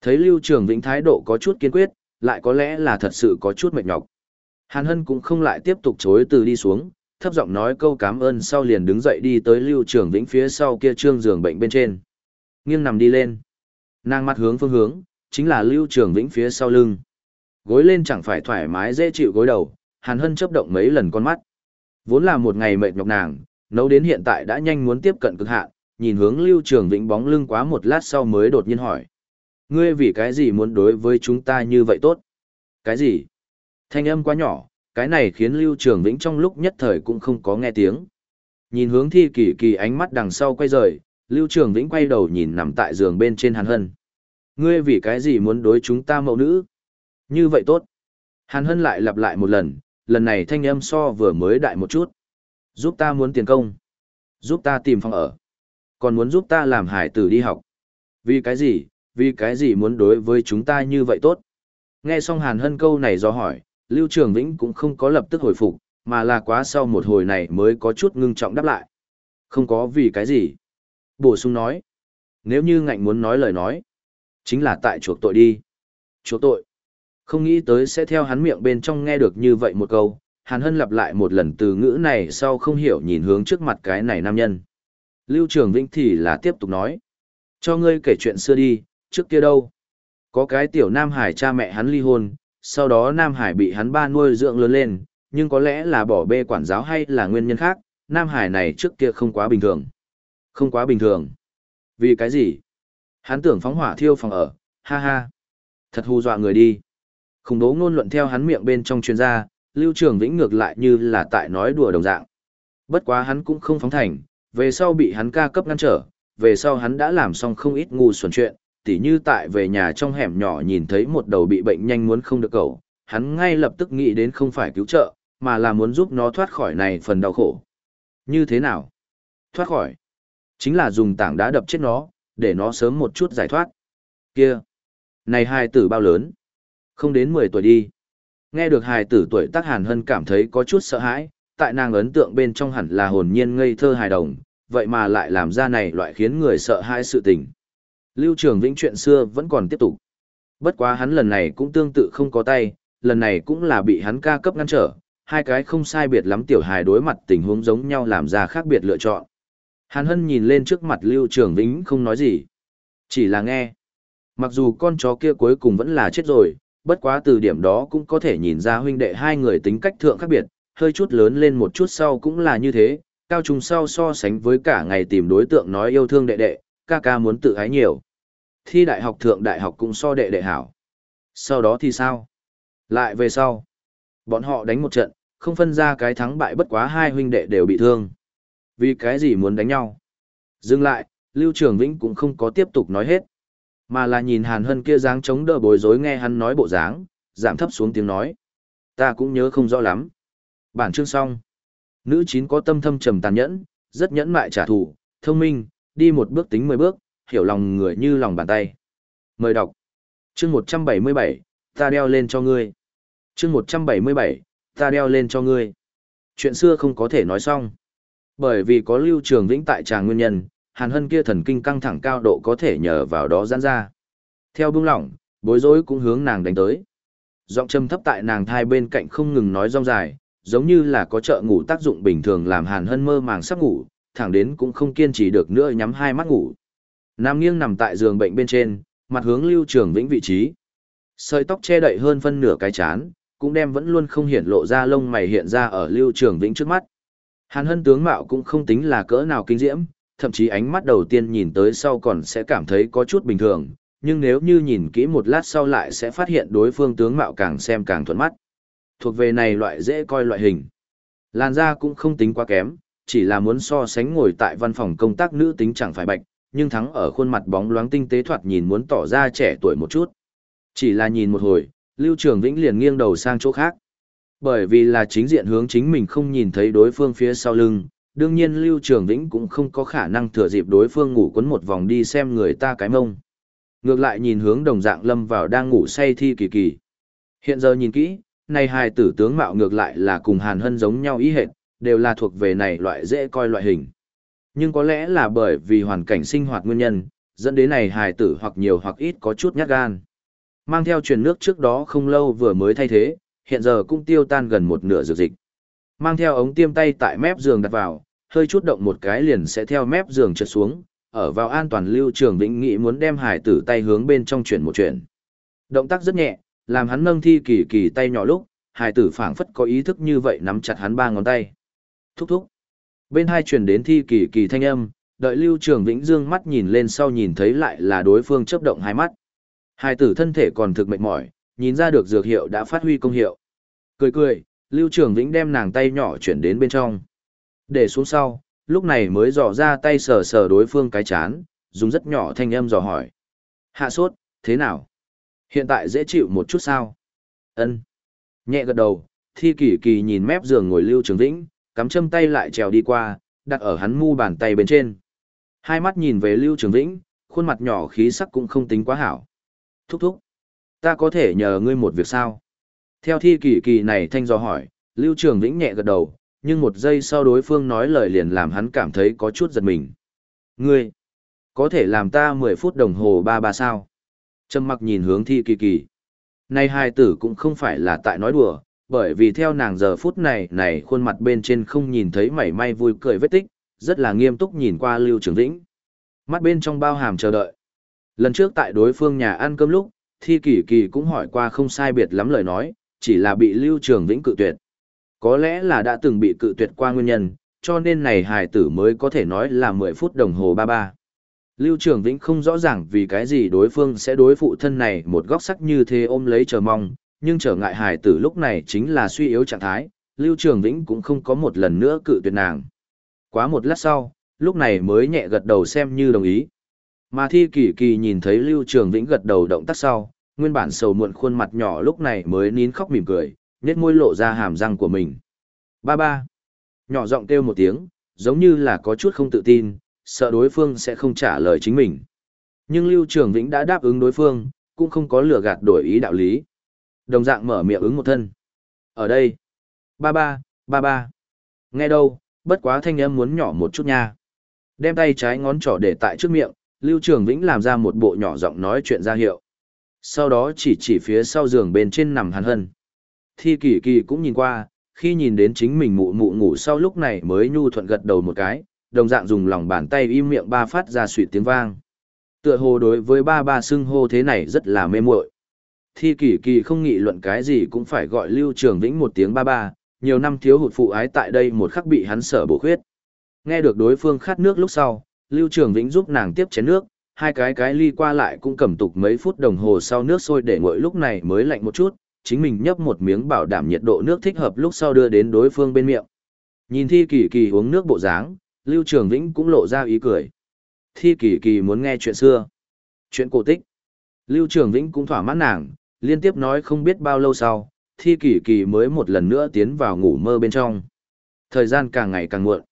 Thấy Lưu Trường Vĩnh thái độ có chút kiên quyết, lại có lẽ là thật sự có chút mệt nhọc. Hàn Hân cũng không lại tiếp tục chối từ đi xuống, thấp giọng nói câu cảm ơn sau liền đứng dậy đi tới Lưu Trường Vĩnh phía sau kia trương giường bệnh bên trên. Nghiêng nằm đi lên. Nàng mặt hướng phương hướng, chính là Lưu Trường Vĩnh phía sau lưng. Gối lên chẳng phải thoải mái dễ chịu gối đầu, Hàn Hân chấp động mấy lần con mắt. Vốn là một ngày mệt nhọc nàng, nấu đến hiện tại đã nhanh muốn tiếp cận cực hạn, nhìn hướng Lưu Trường Vĩnh bóng lưng quá một lát sau mới đột nhiên hỏi. Ngươi vì cái gì muốn đối với chúng ta như vậy tốt? Cái gì? Thanh âm quá nhỏ, cái này khiến Lưu Trường Vĩnh trong lúc nhất thời cũng không có nghe tiếng. Nhìn hướng thi kỳ kỳ ánh mắt đằng sau quay rời, Lưu Trường Vĩnh quay đầu nhìn nằm tại giường bên trên Hàn Hân. Ngươi vì cái gì muốn đối chúng ta mẫu nữ? Như vậy tốt. Hàn Hân lại lặp lại một lần, lần này thanh âm so vừa mới đại một chút. Giúp ta muốn tiền công. Giúp ta tìm phòng ở. Còn muốn giúp ta làm hải tử đi học. Vì cái gì, vì cái gì muốn đối với chúng ta như vậy tốt? Nghe xong Hàn Hân câu này do hỏi, Lưu Trường Vĩnh cũng không có lập tức hồi phục, mà là quá sau một hồi này mới có chút ngưng trọng đáp lại. Không có vì cái gì. Bổ sung nói. Nếu như ngạnh muốn nói lời nói, chính là tại chuộc tội đi. Chuộc tội. Không nghĩ tới sẽ theo hắn miệng bên trong nghe được như vậy một câu, Hàn Hân lặp lại một lần từ ngữ này sau không hiểu nhìn hướng trước mặt cái này nam nhân. Lưu Trường Vĩnh thì là tiếp tục nói. Cho ngươi kể chuyện xưa đi, trước kia đâu. Có cái tiểu Nam Hải cha mẹ hắn ly hôn, sau đó Nam Hải bị hắn ba nuôi dưỡng lớn lên, nhưng có lẽ là bỏ bê quản giáo hay là nguyên nhân khác, Nam Hải này trước kia không quá bình thường. Không quá bình thường. Vì cái gì? Hắn tưởng phóng hỏa thiêu phòng ở, ha ha. Thật hù dọa người đi. Khủng đố ngôn luận theo hắn miệng bên trong chuyên gia, Lưu Trường Vĩnh ngược lại như là tại nói đùa đồng dạng. Bất quá hắn cũng không phóng thành, về sau bị hắn ca cấp ngăn trở, về sau hắn đã làm xong không ít ngu xuẩn chuyện, tỉ như tại về nhà trong hẻm nhỏ nhìn thấy một đầu bị bệnh nhanh muốn không được cầu, hắn ngay lập tức nghĩ đến không phải cứu trợ, mà là muốn giúp nó thoát khỏi này phần đau khổ. Như thế nào? Thoát khỏi. Chính là dùng tảng đá đập chết nó, để nó sớm một chút giải thoát. Kia! Này hai tử bao lớn? Không đến 10 tuổi đi. Nghe được hài tử tuổi tác hàn hân cảm thấy có chút sợ hãi, tại nàng ấn tượng bên trong hẳn là hồn nhiên ngây thơ hài đồng, vậy mà lại làm ra này loại khiến người sợ hãi sự tình. Lưu Trường Vĩnh chuyện xưa vẫn còn tiếp tục. Bất quá hắn lần này cũng tương tự không có tay, lần này cũng là bị hắn ca cấp ngăn trở, hai cái không sai biệt lắm tiểu hài đối mặt tình huống giống nhau làm ra khác biệt lựa chọn. Hàn Hân nhìn lên trước mặt Lưu Trường Vĩnh không nói gì. Chỉ là nghe. Mặc dù con chó kia cuối cùng vẫn là chết rồi, bất quá từ điểm đó cũng có thể nhìn ra huynh đệ hai người tính cách thượng khác biệt, hơi chút lớn lên một chút sau cũng là như thế, cao trùng sau so sánh với cả ngày tìm đối tượng nói yêu thương đệ đệ, ca ca muốn tự ái nhiều. Thi đại học thượng đại học cũng so đệ đệ hảo. Sau đó thì sao? Lại về sau. Bọn họ đánh một trận, không phân ra cái thắng bại bất quá hai huynh đệ đều bị thương. Vì cái gì muốn đánh nhau? Dừng lại, Lưu Trường Vĩnh cũng không có tiếp tục nói hết. Mà là nhìn Hàn Hân kia dáng chống đỡ bối rối nghe hắn nói bộ dáng, giảm thấp xuống tiếng nói. Ta cũng nhớ không rõ lắm. Bản chương xong. Nữ chín có tâm thâm trầm tàn nhẫn, rất nhẫn mại trả thù, thông minh, đi một bước tính mười bước, hiểu lòng người như lòng bàn tay. Mời đọc. Chương một trăm bảy mươi bảy ta đeo lên cho ngươi. chương 177, ta đeo lên cho ngươi. Chuyện xưa không có thể nói xong. Bởi vì có lưu trường vĩnh tại tràng nguyên nhân, hàn hân kia thần kinh căng thẳng cao độ có thể nhờ vào đó giãn ra. Theo bưng lỏng, bối rối cũng hướng nàng đánh tới. Giọng châm thấp tại nàng thai bên cạnh không ngừng nói rong dài, giống như là có trợ ngủ tác dụng bình thường làm hàn hân mơ màng sắp ngủ, thẳng đến cũng không kiên trì được nữa nhắm hai mắt ngủ. Nam nghiêng nằm tại giường bệnh bên trên, mặt hướng lưu trường vĩnh vị trí. Sợi tóc che đậy hơn phân nửa cái chán, cũng đem vẫn luôn không hiện lộ ra lông mày hiện ra ở lưu trường vĩnh trước mắt. Hàn hân tướng mạo cũng không tính là cỡ nào kinh diễm, thậm chí ánh mắt đầu tiên nhìn tới sau còn sẽ cảm thấy có chút bình thường, nhưng nếu như nhìn kỹ một lát sau lại sẽ phát hiện đối phương tướng mạo càng xem càng thuận mắt. Thuộc về này loại dễ coi loại hình. Làn da cũng không tính quá kém, chỉ là muốn so sánh ngồi tại văn phòng công tác nữ tính chẳng phải bạch, nhưng thắng ở khuôn mặt bóng loáng tinh tế thoạt nhìn muốn tỏ ra trẻ tuổi một chút. Chỉ là nhìn một hồi, Lưu Trường Vĩnh liền nghiêng đầu sang chỗ khác. Bởi vì là chính diện hướng chính mình không nhìn thấy đối phương phía sau lưng, đương nhiên Lưu Trường Vĩnh cũng không có khả năng thừa dịp đối phương ngủ quấn một vòng đi xem người ta cái mông. Ngược lại nhìn hướng đồng dạng lâm vào đang ngủ say thi kỳ kỳ. Hiện giờ nhìn kỹ, này hai tử tướng mạo ngược lại là cùng Hàn Hân giống nhau ý hệt, đều là thuộc về này loại dễ coi loại hình. Nhưng có lẽ là bởi vì hoàn cảnh sinh hoạt nguyên nhân, dẫn đến này hài tử hoặc nhiều hoặc ít có chút nhát gan. Mang theo truyền nước trước đó không lâu vừa mới thay thế, hiện giờ cũng tiêu tan gần một nửa dược dịch. Mang theo ống tiêm tay tại mép giường đặt vào, hơi chút động một cái liền sẽ theo mép giường trượt xuống, ở vào an toàn lưu trường vĩnh nghị muốn đem hải tử tay hướng bên trong chuyển một chuyển. Động tác rất nhẹ, làm hắn nâng thi kỳ kỳ tay nhỏ lúc, hải tử phảng phất có ý thức như vậy nắm chặt hắn ba ngón tay. Thúc thúc. Bên hai truyền đến thi kỳ kỳ thanh âm, đợi lưu trường vĩnh dương mắt nhìn lên sau nhìn thấy lại là đối phương chấp động hai mắt. Hải tử thân thể còn thực mệt mỏi, nhìn ra được dược hiệu đã phát huy công hiệu. Cười cười, lưu trường vĩnh đem nàng tay nhỏ chuyển đến bên trong. Để xuống sau, lúc này mới dò ra tay sờ sờ đối phương cái chán, dùng rất nhỏ thanh âm dò hỏi. Hạ sốt, thế nào? Hiện tại dễ chịu một chút sao? Ân. Nhẹ gật đầu, thi kỳ kỳ nhìn mép giường ngồi lưu trường vĩnh, cắm châm tay lại trèo đi qua, đặt ở hắn mu bàn tay bên trên. Hai mắt nhìn về lưu trường vĩnh, khuôn mặt nhỏ khí sắc cũng không tính quá hảo. Thúc thúc. Ta có thể nhờ ngươi một việc sao? Theo thi kỳ kỳ này thanh do hỏi, lưu trường vĩnh nhẹ gật đầu, nhưng một giây sau đối phương nói lời liền làm hắn cảm thấy có chút giật mình. Ngươi, có thể làm ta 10 phút đồng hồ ba ba sao? Trầm mặc nhìn hướng thi kỳ kỳ. nay hai tử cũng không phải là tại nói đùa, bởi vì theo nàng giờ phút này này khuôn mặt bên trên không nhìn thấy mảy may vui cười vết tích, rất là nghiêm túc nhìn qua Lưu Trường Vĩnh. Mắt bên trong bao hàm chờ đợi. Lần trước tại đối phương nhà ăn cơm lúc, Thi Kỳ Kỳ cũng hỏi qua không sai biệt lắm lời nói, chỉ là bị Lưu Trường Vĩnh cự tuyệt. Có lẽ là đã từng bị cự tuyệt qua nguyên nhân, cho nên này hài tử mới có thể nói là 10 phút đồng hồ ba ba. Lưu Trường Vĩnh không rõ ràng vì cái gì đối phương sẽ đối phụ thân này một góc sắc như thế ôm lấy chờ mong, nhưng trở ngại hài tử lúc này chính là suy yếu trạng thái, Lưu Trường Vĩnh cũng không có một lần nữa cự tuyệt nàng. Quá một lát sau, lúc này mới nhẹ gật đầu xem như đồng ý. Mà Thi Kỳ Kỳ nhìn thấy Lưu Trường Vĩnh gật đầu động tác sau, nguyên bản sầu muộn khuôn mặt nhỏ lúc này mới nín khóc mỉm cười, nét môi lộ ra hàm răng của mình. Ba ba. Nhỏ giọng kêu một tiếng, giống như là có chút không tự tin, sợ đối phương sẽ không trả lời chính mình. Nhưng Lưu Trường Vĩnh đã đáp ứng đối phương, cũng không có lừa gạt đổi ý đạo lý. Đồng dạng mở miệng ứng một thân. Ở đây. Ba ba, ba ba. Nghe đâu, bất quá thanh âm muốn nhỏ một chút nha. Đem tay trái ngón trỏ để tại trước miệng, Lưu Trường Vĩnh làm ra một bộ nhỏ giọng nói chuyện ra hiệu. Sau đó chỉ chỉ phía sau giường bên trên nằm hàn hân. Thi kỳ kỳ cũng nhìn qua, khi nhìn đến chính mình mụ mụ ngủ sau lúc này mới nhu thuận gật đầu một cái, đồng dạng dùng lòng bàn tay im miệng ba phát ra suy tiếng vang. Tựa hồ đối với ba ba xưng hô thế này rất là mê muội. Thi kỷ kỳ không nghị luận cái gì cũng phải gọi Lưu Trường Vĩnh một tiếng ba ba, nhiều năm thiếu hụt phụ ái tại đây một khắc bị hắn sở bổ khuyết. Nghe được đối phương khát nước lúc sau, Lưu Trường Vĩnh giúp nàng tiếp chén nước, hai cái cái ly qua lại cũng cầm tục mấy phút đồng hồ sau nước sôi để nguội lúc này mới lạnh một chút, chính mình nhấp một miếng bảo đảm nhiệt độ nước thích hợp lúc sau đưa đến đối phương bên miệng. Nhìn Thi Kỳ Kỳ uống nước bộ dáng, Lưu Trường Vĩnh cũng lộ ra ý cười. Thi Kỳ Kỳ muốn nghe chuyện xưa, chuyện cổ tích. Lưu Trường Vĩnh cũng thỏa mãn nàng, liên tiếp nói không biết bao lâu sau, Thi Kỳ Kỳ mới một lần nữa tiến vào ngủ mơ bên trong. Thời gian càng ngày càng muộn.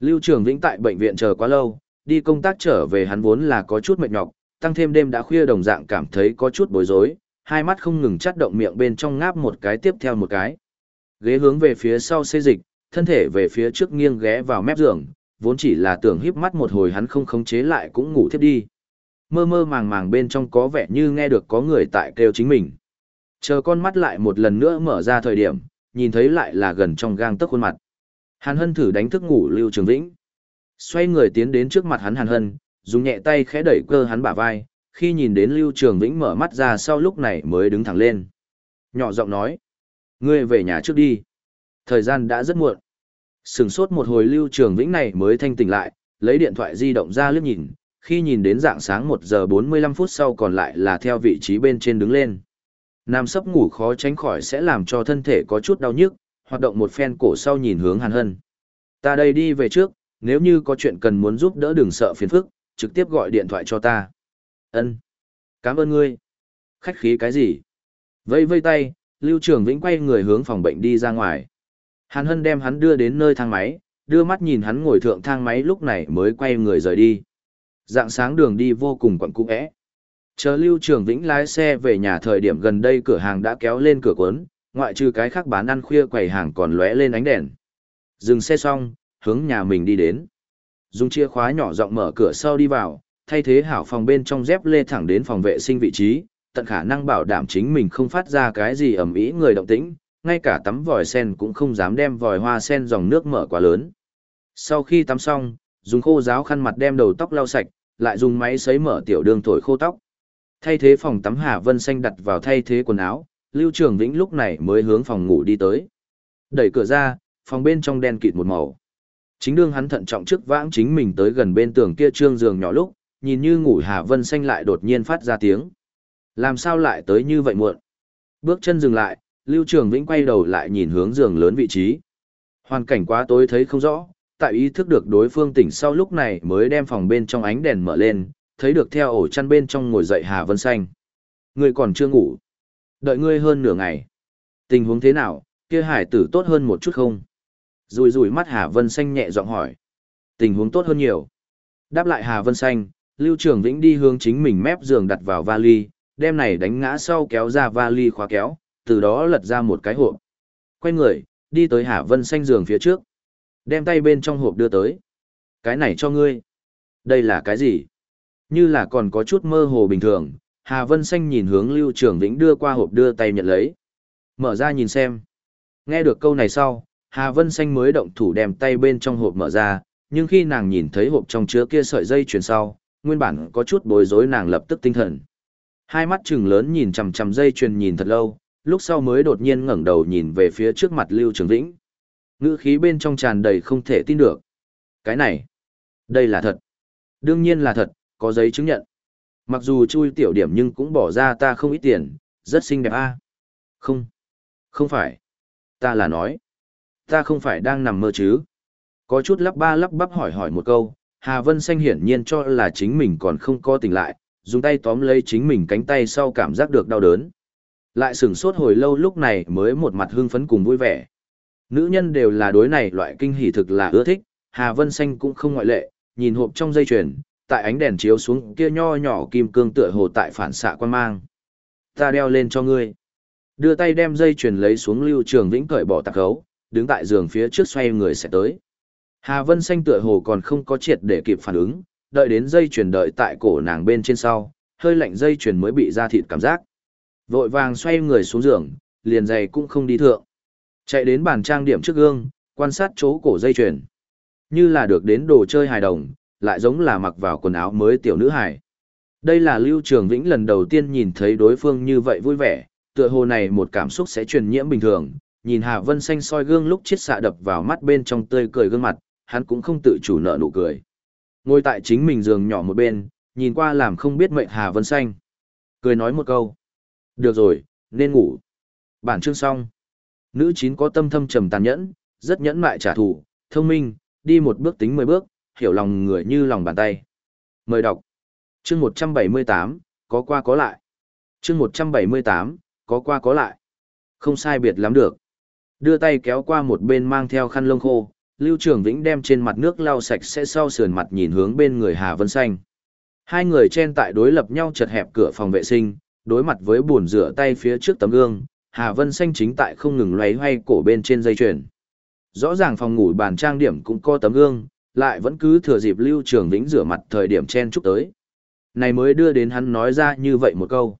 Lưu Trường Vĩnh tại bệnh viện chờ quá lâu, đi công tác trở về hắn vốn là có chút mệt nhọc, tăng thêm đêm đã khuya đồng dạng cảm thấy có chút bối rối, hai mắt không ngừng chắt động miệng bên trong ngáp một cái tiếp theo một cái. Ghế hướng về phía sau xê dịch, thân thể về phía trước nghiêng ghé vào mép giường, vốn chỉ là tưởng híp mắt một hồi hắn không khống chế lại cũng ngủ thiếp đi. Mơ mơ màng màng bên trong có vẻ như nghe được có người tại kêu chính mình. Chờ con mắt lại một lần nữa mở ra thời điểm, nhìn thấy lại là gần trong gang tấc khuôn mặt. Hàn Hân thử đánh thức ngủ Lưu Trường Vĩnh. Xoay người tiến đến trước mặt hắn Hàn Hân, dùng nhẹ tay khẽ đẩy cơ hắn bả vai, khi nhìn đến Lưu Trường Vĩnh mở mắt ra sau lúc này mới đứng thẳng lên. Nhỏ giọng nói, ngươi về nhà trước đi. Thời gian đã rất muộn. Sừng sốt một hồi Lưu Trường Vĩnh này mới thanh tỉnh lại, lấy điện thoại di động ra liếc nhìn, khi nhìn đến dạng sáng một giờ 45 phút sau còn lại là theo vị trí bên trên đứng lên. Nam sấp ngủ khó tránh khỏi sẽ làm cho thân thể có chút đau nhức, hoạt động một phen cổ sau nhìn hướng Hàn Hân. Ta đây đi về trước, nếu như có chuyện cần muốn giúp đỡ đừng sợ phiền phức, trực tiếp gọi điện thoại cho ta. Ân, Cảm ơn ngươi. Khách khí cái gì? Vây vây tay, Lưu Trường Vĩnh quay người hướng phòng bệnh đi ra ngoài. Hàn Hân đem hắn đưa đến nơi thang máy, đưa mắt nhìn hắn ngồi thượng thang máy lúc này mới quay người rời đi. Dạng sáng đường đi vô cùng quẩn cung ẽ. Chờ Lưu Trường Vĩnh lái xe về nhà thời điểm gần đây cửa hàng đã kéo lên cửa cuốn, ngoại trừ cái khác bán ăn khuya quầy hàng còn lóe lên ánh đèn. Dừng xe xong, hướng nhà mình đi đến. Dùng chìa khóa nhỏ rộng mở cửa sau đi vào, thay thế hảo phòng bên trong dép lê thẳng đến phòng vệ sinh vị trí, tận khả năng bảo đảm chính mình không phát ra cái gì ầm ĩ người động tĩnh, ngay cả tắm vòi sen cũng không dám đem vòi hoa sen dòng nước mở quá lớn. Sau khi tắm xong, dùng khô giáo khăn mặt đem đầu tóc lau sạch, lại dùng máy sấy mở tiểu đường thổi khô tóc. Thay thế phòng tắm Hà Vân Xanh đặt vào thay thế quần áo, Lưu Trường Vĩnh lúc này mới hướng phòng ngủ đi tới. Đẩy cửa ra, phòng bên trong đen kịt một màu. Chính đương hắn thận trọng trước vãng chính mình tới gần bên tường kia trương giường nhỏ lúc, nhìn như ngủ Hà Vân Xanh lại đột nhiên phát ra tiếng. Làm sao lại tới như vậy muộn? Bước chân dừng lại, Lưu Trường Vĩnh quay đầu lại nhìn hướng giường lớn vị trí. Hoàn cảnh quá tối thấy không rõ, tại ý thức được đối phương tỉnh sau lúc này mới đem phòng bên trong ánh đèn mở lên, thấy được theo ổ chăn bên trong ngồi dậy Hà Vân Xanh. Ngươi còn chưa ngủ. Đợi ngươi hơn nửa ngày. Tình huống thế nào, kia hải tử tốt hơn một chút không? Rùi rùi mắt Hà Vân Xanh nhẹ giọng hỏi. Tình huống tốt hơn nhiều. Đáp lại Hà Vân Xanh, Lưu Trường Vĩnh đi hướng chính mình mép giường đặt vào vali, đem này đánh ngã sau kéo ra vali khóa kéo, từ đó lật ra một cái hộp. Quay người, đi tới Hà Vân Xanh giường phía trước. Đem tay bên trong hộp đưa tới. Cái này cho ngươi. Đây là cái gì? Như là còn có chút mơ hồ bình thường, Hà Vân Xanh nhìn hướng Lưu Trường Vĩnh đưa qua hộp đưa tay nhận lấy. Mở ra nhìn xem. Nghe được câu này sau, Hà Vân Xanh mới động thủ đem tay bên trong hộp mở ra, nhưng khi nàng nhìn thấy hộp trong chứa kia sợi dây chuyền sau, nguyên bản có chút bối rối nàng lập tức tinh thần. Hai mắt trừng lớn nhìn chằm chằm dây chuyền nhìn thật lâu, lúc sau mới đột nhiên ngẩng đầu nhìn về phía trước mặt Lưu Trường Vĩnh. Ngữ khí bên trong tràn đầy không thể tin được. Cái này, đây là thật. Đương nhiên là thật, có giấy chứng nhận. Mặc dù chui tiểu điểm nhưng cũng bỏ ra ta không ít tiền, rất xinh đẹp a. Không, không phải. Ta là nói, ta không phải đang nằm mơ chứ. Có chút lắp ba lắp bắp hỏi hỏi một câu, Hà Vân Xanh hiển nhiên cho là chính mình còn không có tỉnh lại, dùng tay tóm lấy chính mình cánh tay sau cảm giác được đau đớn. Lại sửng sốt hồi lâu lúc này mới một mặt hưng phấn cùng vui vẻ. Nữ nhân đều là đối này loại kinh hỉ thực là ưa thích, Hà Vân Xanh cũng không ngoại lệ, nhìn hộp trong dây chuyền, tại ánh đèn chiếu xuống kia nho nhỏ kim cương tựa hồ tại phản xạ quan mang. Ta đeo lên cho ngươi. Đưa tay đem dây chuyền lấy xuống Lưu Trường Vĩnh cởi bỏ tạc gấu đứng tại giường phía trước xoay người sẽ tới. Hà Vân Xanh tựa hồ còn không có triệt để kịp phản ứng, đợi đến dây chuyền đợi tại cổ nàng bên trên sau, hơi lạnh dây chuyền mới bị ra thịt cảm giác. Vội vàng xoay người xuống giường, liền giày cũng không đi thượng. Chạy đến bàn trang điểm trước gương, quan sát chỗ cổ dây chuyền. Như là được đến đồ chơi hài đồng, lại giống là mặc vào quần áo mới tiểu nữ hài. Đây là Lưu Trường Vĩnh lần đầu tiên nhìn thấy đối phương như vậy vui vẻ, tựa hồ này một cảm xúc sẽ truyền nhiễm bình thường, nhìn Hà Vân xanh soi gương lúc chiết xạ đập vào mắt bên trong tươi cười gương mặt, hắn cũng không tự chủ nợ nụ cười. Ngồi tại chính mình giường nhỏ một bên, nhìn qua làm không biết mệnh Hà Vân xanh. Cười nói một câu. Được rồi, nên ngủ. Bản chương xong. Nữ chín có tâm thâm trầm tàn nhẫn, rất nhẫn mại trả thù, thông minh, đi một bước tính mười bước, hiểu lòng người như lòng bàn tay. Mời đọc. Chương 178, có qua có lại. Chương 178, có qua có lại. Không sai biệt lắm được. Đưa tay kéo qua một bên mang theo khăn lông khô, Lưu Trường Vĩnh đem trên mặt nước lau sạch sẽ sau sườn mặt nhìn hướng bên người Hà Vân Xanh. Hai người chen tại đối lập nhau chật hẹp cửa phòng vệ sinh, đối mặt với bồn rửa tay phía trước tấm gương, Hà Vân Xanh chính tại không ngừng loay hoay cổ bên trên dây chuyền. Rõ ràng phòng ngủ bàn trang điểm cũng có tấm gương, lại vẫn cứ thừa dịp Lưu Trường Vĩnh rửa mặt thời điểm chen chúc tới. Này mới đưa đến hắn nói ra như vậy một câu.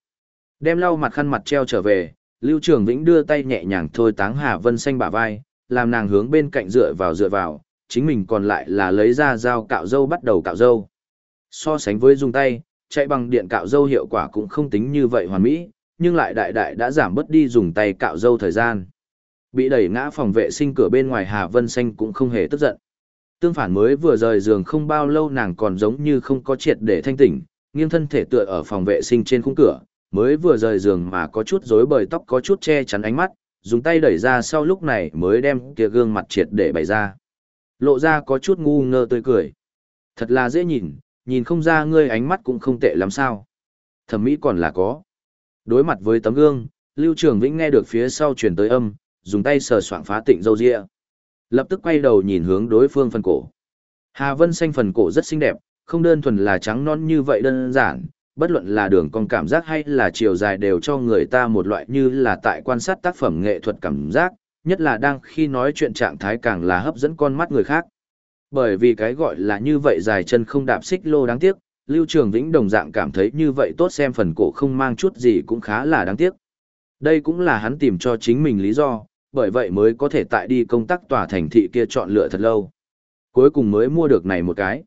Đem lau mặt khăn mặt treo trở về, Lưu Trường Vĩnh đưa tay nhẹ nhàng thôi táng Hà Vân Xanh bả vai, làm nàng hướng bên cạnh dựa vào dựa vào, chính mình còn lại là lấy ra dao cạo dâu bắt đầu cạo dâu. So sánh với dùng tay, chạy bằng điện cạo dâu hiệu quả cũng không tính như vậy hoàn mỹ, nhưng lại đại đại đã giảm bớt đi dùng tay cạo dâu thời gian. Bị đẩy ngã phòng vệ sinh cửa bên ngoài Hà Vân Xanh cũng không hề tức giận. Tương phản mới vừa rời giường không bao lâu nàng còn giống như không có triệt để thanh tỉnh, nghiêng thân thể tựa ở phòng vệ sinh trên khung cửa, mới vừa rời giường mà có chút rối bời tóc có chút che chắn ánh mắt, dùng tay đẩy ra sau lúc này mới đem kia gương mặt triệt để bày ra. Lộ ra có chút ngu ngơ tươi cười. Thật là dễ nhìn, nhìn không ra ngươi ánh mắt cũng không tệ lắm sao. Thẩm mỹ còn là có. Đối mặt với tấm gương, Lưu Trường Vĩnh nghe được phía sau truyền tới âm, dùng tay sờ soạng phá tịnh dâu ria. Lập tức quay đầu nhìn hướng đối phương phần cổ. Hà Vân xanh phần cổ rất xinh đẹp, không đơn thuần là trắng non như vậy đơn giản, bất luận là đường cong cảm giác hay là chiều dài đều cho người ta một loại như là tại quan sát tác phẩm nghệ thuật cảm giác, nhất là đang khi nói chuyện trạng thái càng là hấp dẫn con mắt người khác. Bởi vì cái gọi là như vậy dài chân không đạp xích lô đáng tiếc, Lưu Trường Vĩnh đồng dạng cảm thấy như vậy tốt xem phần cổ không mang chút gì cũng khá là đáng tiếc. Đây cũng là hắn tìm cho chính mình lý do, bởi vậy mới có thể tại đi công tác tòa thành thị kia chọn lựa thật lâu. Cuối cùng mới mua được này một cái.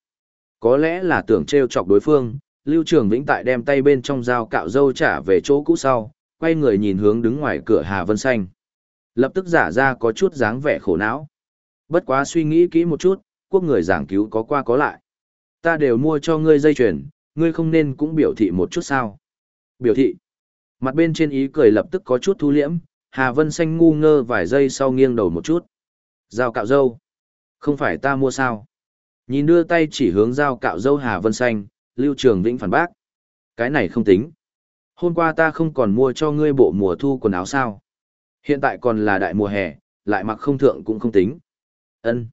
Có lẽ là tưởng trêu chọc đối phương, Lưu Trường Vĩnh tại đem tay bên trong dao cạo dâu trả về chỗ cũ sau, quay người nhìn hướng đứng ngoài cửa Hà Vân Xanh. Lập tức giả ra có chút dáng vẻ khổ não. Bất quá suy nghĩ kỹ một chút, quốc người giảng cứu có qua có lại. Ta đều mua cho ngươi dây chuyền, ngươi không nên cũng biểu thị một chút sao. Biểu thị. Mặt bên trên ý cười lập tức có chút thu liễm, Hà Vân Xanh ngu ngơ vài giây sau nghiêng đầu một chút. Dao cạo dâu. Không phải ta mua sao. Nhìn đưa tay chỉ hướng dao cạo dâu Hà Vân Xanh, Lưu Trường Vĩnh phản bác. Cái này không tính. Hôm qua ta không còn mua cho ngươi bộ mùa thu quần áo sao. Hiện tại còn là đại mùa hè, lại mặc không thượng cũng không tính. Ân.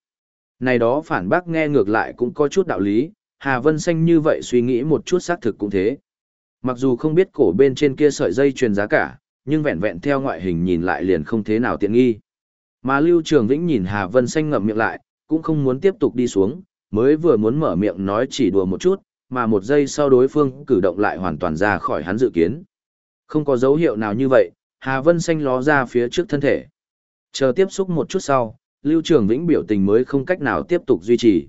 Này đó phản bác nghe ngược lại cũng có chút đạo lý, Hà Vân Xanh như vậy suy nghĩ một chút xác thực cũng thế. Mặc dù không biết cổ bên trên kia sợi dây truyền giá cả, nhưng vẹn vẹn theo ngoại hình nhìn lại liền không thế nào tiện nghi. Mà Lưu Trường Vĩnh nhìn Hà Vân Xanh ngậm miệng lại, cũng không muốn tiếp tục đi xuống, mới vừa muốn mở miệng nói chỉ đùa một chút, mà một giây sau đối phương cử động lại hoàn toàn ra khỏi hắn dự kiến. Không có dấu hiệu nào như vậy, Hà Vân Xanh ló ra phía trước thân thể. Chờ tiếp xúc một chút sau, Lưu Trường Vĩnh biểu tình mới không cách nào tiếp tục duy trì.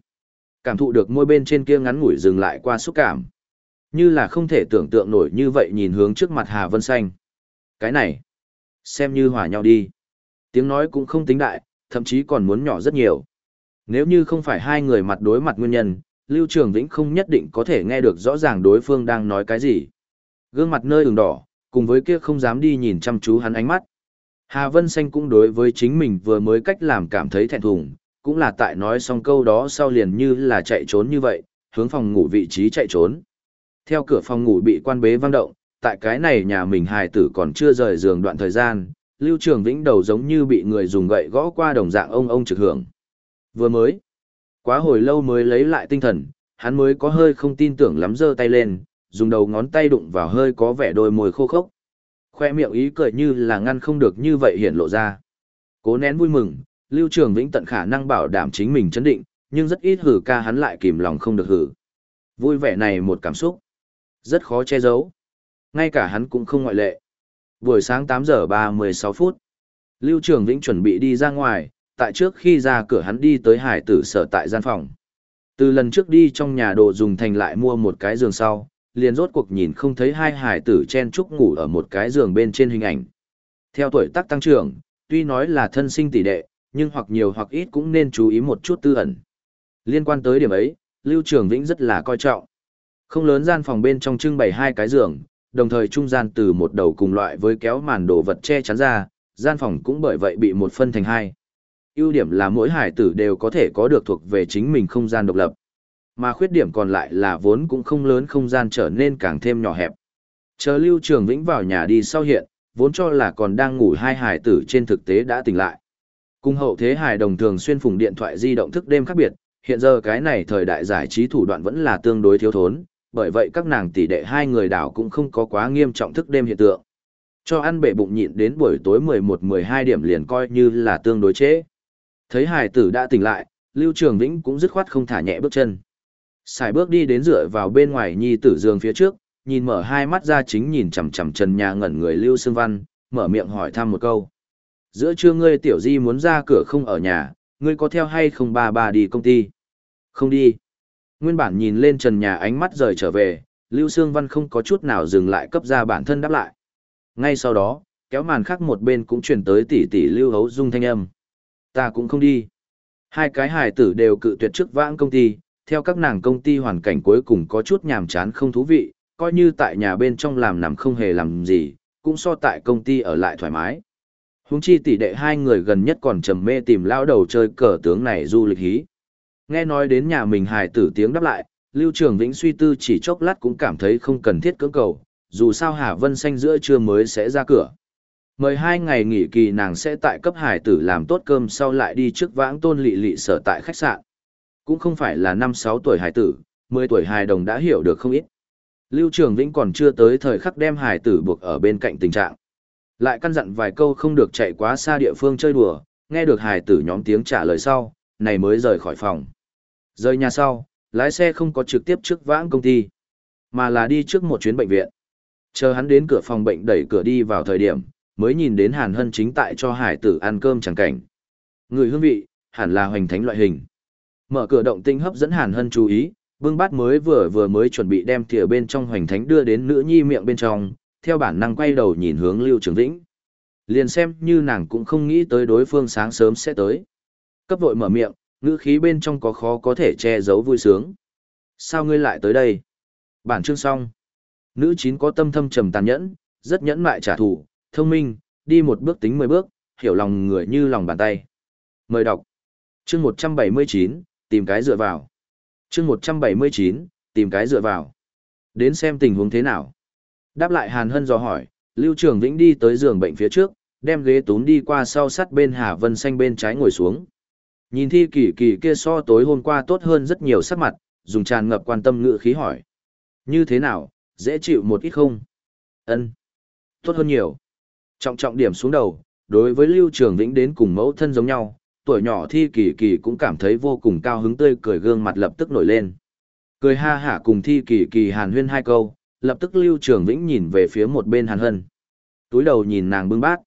Cảm thụ được môi bên trên kia ngắn ngủi dừng lại qua xúc cảm. Như là không thể tưởng tượng nổi như vậy nhìn hướng trước mặt Hà Vân Xanh. Cái này, xem như hòa nhau đi. Tiếng nói cũng không tính đại, thậm chí còn muốn nhỏ rất nhiều. Nếu như không phải hai người mặt đối mặt nguyên nhân, Lưu Trường Vĩnh không nhất định có thể nghe được rõ ràng đối phương đang nói cái gì. Gương mặt nơi ửng đỏ, cùng với kia không dám đi nhìn chăm chú hắn ánh mắt. Hà Vân Xanh cũng đối với chính mình vừa mới cách làm cảm thấy thẹn thùng, cũng là tại nói xong câu đó sau liền như là chạy trốn như vậy, hướng phòng ngủ vị trí chạy trốn. Theo cửa phòng ngủ bị quan bế vang động, tại cái này nhà mình hài tử còn chưa rời giường đoạn thời gian, Lưu Trường Vĩnh đầu giống như bị người dùng gậy gõ qua đồng dạng ông ông trực hưởng. Vừa mới, quá hồi lâu mới lấy lại tinh thần, hắn mới có hơi không tin tưởng lắm giơ tay lên, dùng đầu ngón tay đụng vào hơi có vẻ đôi môi khô khốc. Khoe miệng ý cười như là ngăn không được như vậy hiện lộ ra. Cố nén vui mừng, Lưu Trường Vĩnh tận khả năng bảo đảm chính mình chấn định, nhưng rất ít hử ca hắn lại kìm lòng không được hử. Vui vẻ này một cảm xúc, rất khó che giấu. Ngay cả hắn cũng không ngoại lệ. Buổi sáng 8 giờ 36 phút, Lưu Trường Vĩnh chuẩn bị đi ra ngoài, tại trước khi ra cửa hắn đi tới hải tử sở tại gian phòng. Từ lần trước đi trong nhà đồ dùng thành lại mua một cái giường sau, liền rốt cuộc nhìn không thấy hai hải tử chen chúc ngủ ở một cái giường bên trên hình ảnh. Theo tuổi tác tăng trưởng, tuy nói là thân sinh tỷ đệ, nhưng hoặc nhiều hoặc ít cũng nên chú ý một chút tư ẩn. Liên quan tới điểm ấy, Lưu Trường Vĩnh rất là coi trọng. Không lớn gian phòng bên trong trưng bày hai cái giường, đồng thời trung gian từ một đầu cùng loại với kéo màn đồ vật che chắn ra, gian phòng cũng bởi vậy bị một phân thành hai. ưu điểm là mỗi hải tử đều có thể có được thuộc về chính mình không gian độc lập. Mà khuyết điểm còn lại là vốn cũng không lớn không gian trở nên càng thêm nhỏ hẹp. Chờ Lưu Trường Vĩnh vào nhà đi sau hiện, vốn cho là còn đang ngủ hai hải tử trên thực tế đã tỉnh lại. Cùng hậu thế hải đồng thường xuyên phùng điện thoại di động thức đêm khác biệt, hiện giờ cái này thời đại giải trí thủ đoạn vẫn là tương đối thiếu thốn, bởi vậy các nàng tỷ đệ hai người đảo cũng không có quá nghiêm trọng thức đêm hiện tượng. Cho ăn bể bụng nhịn đến buổi tối 11-12 điểm liền coi như là tương đối chế. Thấy hải tử đã tỉnh lại, Lưu Trường Vĩnh cũng dứt khoát không thả nhẹ bước chân. Xài bước đi đến dựa vào bên ngoài nhi tử giường phía trước, nhìn mở hai mắt ra chính nhìn chằm chằm trần nhà ngẩn người Lưu Sương Văn, mở miệng hỏi thăm một câu. Giữa trưa ngươi tiểu di muốn ra cửa không ở nhà, ngươi có theo hay không ba ba đi công ty? Không đi. Nguyên bản nhìn lên trần nhà ánh mắt rời trở về, Lưu Sương Văn không có chút nào dừng lại cấp ra bản thân đáp lại. Ngay sau đó, kéo màn khác một bên cũng truyền tới tỷ tỷ Lưu Hấu Dung thanh âm. Ta cũng không đi. Hai cái hài tử đều cự tuyệt trước vãng công ty, theo các nàng công ty hoàn cảnh cuối cùng có chút nhàm chán không thú vị, coi như tại nhà bên trong làm nằm không hề làm gì, cũng so tại công ty ở lại thoải mái. Húng chi tỷ đệ hai người gần nhất còn trầm mê tìm lao đầu chơi cờ tướng này du lịch hí. Nghe nói đến nhà mình hài tử tiếng đáp lại, Lưu Trường Vĩnh suy tư chỉ chốc lát cũng cảm thấy không cần thiết cưỡng cầu, dù sao Hà Vân Xanh giữa trưa mới sẽ ra cửa. Mời hai ngày nghỉ kỳ nàng sẽ tại cấp hải tử làm tốt cơm sau lại đi trước vãng tôn lị lị sở tại khách sạn. Cũng không phải là năm sáu tuổi hải tử, mười tuổi hài đồng đã hiểu được không ít. Lưu Trường Vĩnh còn chưa tới thời khắc đem hải tử buộc ở bên cạnh tình trạng. Lại căn dặn vài câu không được chạy quá xa địa phương chơi đùa, nghe được hải tử nhóm tiếng trả lời sau, này mới rời khỏi phòng. Rời nhà sau, lái xe không có trực tiếp trước vãng công ty, mà là đi trước một chuyến bệnh viện. Chờ hắn đến cửa phòng bệnh đẩy cửa đi vào thời điểm, mới nhìn đến Hàn Hân chính tại cho hải tử ăn cơm chẳng cảnh. Người hương vị, hẳn là hoành thánh loại hình. Mở cửa động tinh hấp dẫn Hàn Hân chú ý, bưng bát mới vừa vừa mới chuẩn bị đem thìa bên trong hoành thánh đưa đến nữ nhi miệng bên trong, theo bản năng quay đầu nhìn hướng Lưu Trường Vĩnh. Liền xem như nàng cũng không nghĩ tới đối phương sáng sớm sẽ tới. Cấp vội mở miệng, ngữ khí bên trong có khó có thể che giấu vui sướng. Sao ngươi lại tới đây? Bản chương xong. Nữ chín có tâm thâm trầm tàn nhẫn, rất nhẫn mại trả thù, thông minh, đi một bước tính mười bước, hiểu lòng người như lòng bàn tay. Mời đọc. Chương 179, tìm cái dựa vào. Chương 179, tìm cái dựa vào. Đến xem tình huống thế nào. Đáp lại Hàn Hân dò hỏi, Lưu Trường Vĩnh đi tới giường bệnh phía trước, đem ghế tún đi qua sau sắt bên Hà Vân Xanh bên trái ngồi xuống. Nhìn thi kỳ kỳ kia so tối hôm qua tốt hơn rất nhiều sắc mặt, dùng tràn ngập quan tâm ngữ khí hỏi. Như thế nào, dễ chịu một ít không? ân Tốt hơn nhiều. Trọng trọng điểm xuống đầu, đối với Lưu Trường Vĩnh đến cùng mẫu thân giống nhau, tuổi nhỏ thi kỳ kỳ cũng cảm thấy vô cùng cao hứng tươi cười gương mặt lập tức nổi lên. Cười ha hả cùng thi kỳ kỳ hàn huyên hai câu, lập tức Lưu Trường Vĩnh nhìn về phía một bên hàn hân. Túi đầu nhìn nàng bưng bát.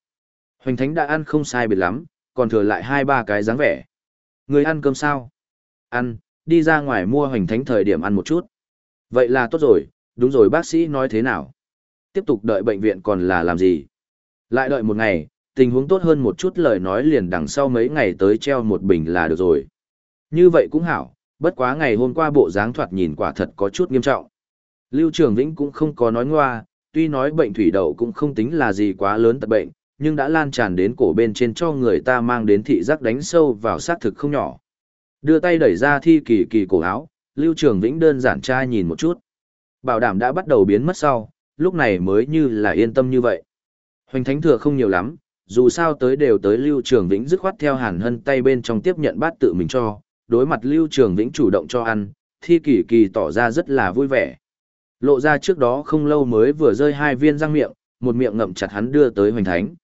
Hoành thánh đã ăn không sai biệt lắm, còn thừa lại hai ba cái dáng vẻ. Người ăn cơm sao? Ăn, đi ra ngoài mua hoành thánh thời điểm ăn một chút. Vậy là tốt rồi, đúng rồi bác sĩ nói thế nào? Tiếp tục đợi bệnh viện còn là làm gì? Lại đợi một ngày, tình huống tốt hơn một chút lời nói liền đằng sau mấy ngày tới treo một bình là được rồi. Như vậy cũng hảo, bất quá ngày hôm qua bộ dáng thoạt nhìn quả thật có chút nghiêm trọng. Lưu Trường Vĩnh cũng không có nói ngoa, tuy nói bệnh thủy đậu cũng không tính là gì quá lớn tật bệnh, nhưng đã lan tràn đến cổ bên trên cho người ta mang đến thị giác đánh sâu vào xác thực không nhỏ. Đưa tay đẩy ra thi kỳ kỳ cổ áo, Lưu Trường Vĩnh đơn giản trai nhìn một chút. Bảo đảm đã bắt đầu biến mất sau, lúc này mới như là yên tâm như vậy. Hoành thánh thừa không nhiều lắm, dù sao tới đều tới Lưu Trường Vĩnh dứt khoát theo Hàn Hân tay bên trong tiếp nhận bát tự mình cho, đối mặt Lưu Trường Vĩnh chủ động cho ăn, thi kỳ kỳ tỏ ra rất là vui vẻ. Lộ ra trước đó không lâu mới vừa rơi hai viên răng miệng, một miệng ngậm chặt hắn đưa tới Hoành Thánh.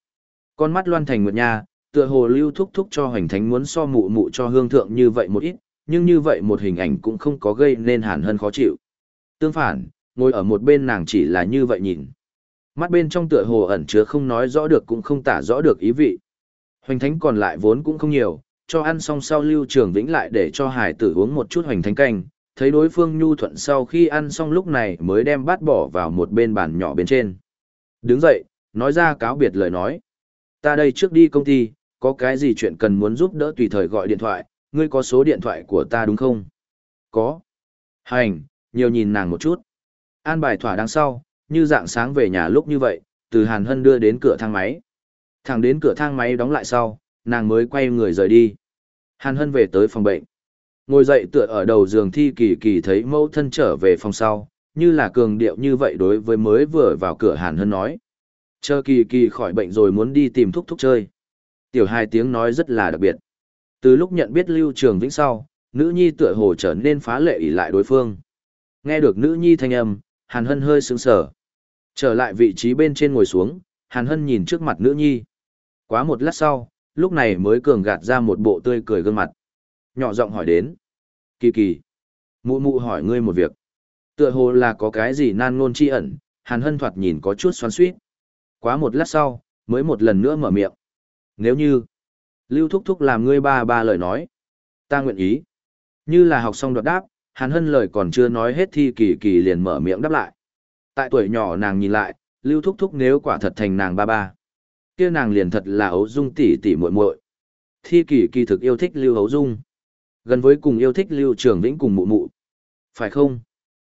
Con mắt loan thành nguyệt nha, tựa hồ Lưu thúc thúc cho Hoành Thánh muốn so mụ mụ cho hương thượng như vậy một ít, nhưng như vậy một hình ảnh cũng không có gây nên Hàn Hân khó chịu. Tương phản, ngồi ở một bên nàng chỉ là như vậy nhìn. Mắt bên trong tựa hồ ẩn chứa không nói rõ được cũng không tả rõ được ý vị. Hoành thánh còn lại vốn cũng không nhiều, cho ăn xong sau lưu trường vĩnh lại để cho hải tử uống một chút hoành thánh canh, thấy đối phương nhu thuận sau khi ăn xong lúc này mới đem bát bỏ vào một bên bàn nhỏ bên trên. Đứng dậy, nói ra cáo biệt lời nói. Ta đây trước đi công ty, có cái gì chuyện cần muốn giúp đỡ tùy thời gọi điện thoại, ngươi có số điện thoại của ta đúng không? Có. Hành, nhiều nhìn nàng một chút. An bài thỏa đằng sau, như dạng sáng về nhà lúc như vậy, từ Hàn Hân đưa đến cửa thang máy. Thẳng đến cửa thang máy đóng lại sau, nàng mới quay người rời đi. Hàn Hân về tới phòng bệnh. Ngồi dậy tựa ở đầu giường thi kỳ kỳ thấy mẫu thân trở về phòng sau, như là cường điệu như vậy đối với mới vừa vào cửa Hàn Hân nói. Chờ kỳ kỳ khỏi bệnh rồi muốn đi tìm thúc thúc chơi. Tiểu hai tiếng nói rất là đặc biệt. Từ lúc nhận biết Lưu Trường Vĩnh sau, nữ nhi tựa hồ trở nên phá lệ ỷ lại đối phương. Nghe được nữ nhi thanh âm, Hàn Hân hơi sững sờ. Trở lại vị trí bên trên ngồi xuống, Hàn Hân nhìn trước mặt nữ nhi. Quá một lát sau, lúc này mới cường gạt ra một bộ tươi cười gương mặt. Nhỏ giọng hỏi đến. Kỳ kỳ. Mụ mụ hỏi ngươi một việc. Tựa hồ là có cái gì nan ngôn chi ẩn, Hàn Hân thoạt nhìn có chút xoắn suýt. Quá một lát sau, mới một lần nữa mở miệng. Nếu như, Lưu Thúc Thúc làm ngươi ba ba lời nói, ta nguyện ý. Như là học xong đoạt đáp, Hàn Hân lời còn chưa nói hết thi kỳ kỳ liền mở miệng đáp lại. Tại tuổi nhỏ nàng nhìn lại, Lưu Thúc Thúc nếu quả thật thành nàng ba ba, kia nàng liền thật là ấu dung tỷ tỷ muội muội. Thi kỳ kỳ thực yêu thích Lưu ấu dung, gần với cùng yêu thích Lưu Trường Vĩnh cùng mụ mụ. Phải không?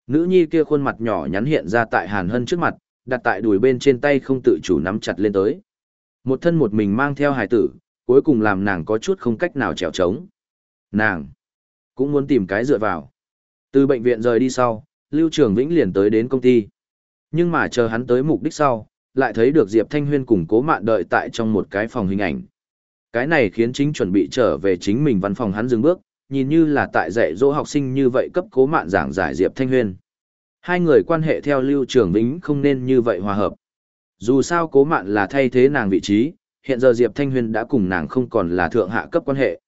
Nữ nhi kia khuôn mặt nhỏ nhắn hiện ra tại Hàn Hân trước mặt, đặt tại đùi bên trên tay không tự chủ nắm chặt lên tới. Một thân một mình mang theo hài tử, cuối cùng làm nàng có chút không cách nào trèo trống. Nàng cũng muốn tìm cái dựa vào. Từ bệnh viện rời đi sau, Lưu Trường Vĩnh liền tới đến công ty. Nhưng mà chờ hắn tới mục đích sau, lại thấy được Diệp Thanh Huyên cùng cố mạn đợi tại trong một cái phòng hình ảnh. Cái này khiến chính chuẩn bị trở về chính mình văn phòng hắn dừng bước, nhìn như là tại dạy dỗ học sinh như vậy cấp cố mạn giảng giải Diệp Thanh Huyên. Hai người quan hệ theo Lưu Trường Vĩnh không nên như vậy hòa hợp. Dù sao cố mạn là thay thế nàng vị trí, hiện giờ Diệp Thanh Huyên đã cùng nàng không còn là thượng hạ cấp quan hệ.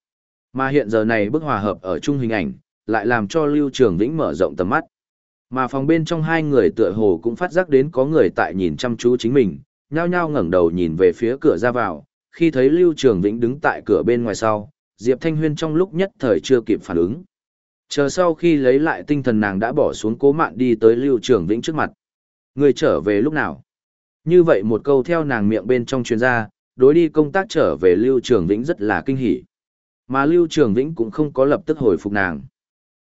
Mà hiện giờ này bức hòa hợp ở chung hình ảnh, lại làm cho Lưu Trường Vĩnh mở rộng tầm mắt. Mà phòng bên trong hai người tựa hồ cũng phát giác đến có người tại nhìn chăm chú chính mình, nhao nhao ngẩng đầu nhìn về phía cửa ra vào, khi thấy Lưu Trường Vĩnh đứng tại cửa bên ngoài sau, Diệp Thanh Huyên trong lúc nhất thời chưa kịp phản ứng. Chờ sau khi lấy lại tinh thần nàng đã bỏ xuống cố mạn đi tới Lưu Trường Vĩnh trước mặt. Người trở về lúc nào? Như vậy một câu theo nàng miệng bên trong chuyên gia, đối đi công tác trở về Lưu Trường Vĩnh rất là kinh hỉ. Mà Lưu Trường Vĩnh cũng không có lập tức hồi phục nàng.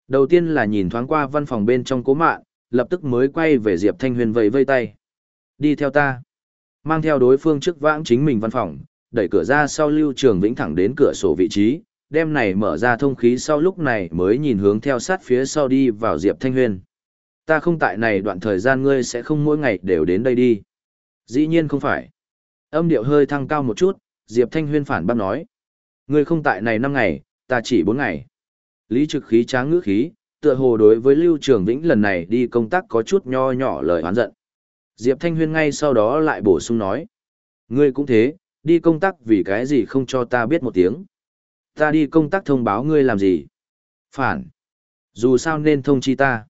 Đầu tiên là nhìn thoáng qua văn phòng bên trong cố mạn, lập tức mới quay về Diệp Thanh Huyền vẫy vây tay. Đi theo ta. Mang theo đối phương trước vãng chính mình văn phòng, đẩy cửa ra sau Lưu Trường Vĩnh thẳng đến cửa sổ vị trí, đem này mở ra thông khí sau lúc này mới nhìn hướng theo sát phía sau đi vào Diệp Thanh Huyền. Ta không tại này đoạn thời gian ngươi sẽ không mỗi ngày đều đến đây đi. Dĩ nhiên không phải. Âm điệu hơi thăng cao một chút, Diệp Thanh Huyên phản bác nói. Ngươi không tại này 5 ngày, ta chỉ 4 ngày. Lý trực khí tráng ngữ khí, tựa hồ đối với Lưu Trường Vĩnh lần này đi công tác có chút nho nhỏ lời oán giận. Diệp Thanh Huyên ngay sau đó lại bổ sung nói. Ngươi cũng thế, đi công tác vì cái gì không cho ta biết một tiếng. Ta đi công tác thông báo ngươi làm gì? Phản. Dù sao nên thông chi ta.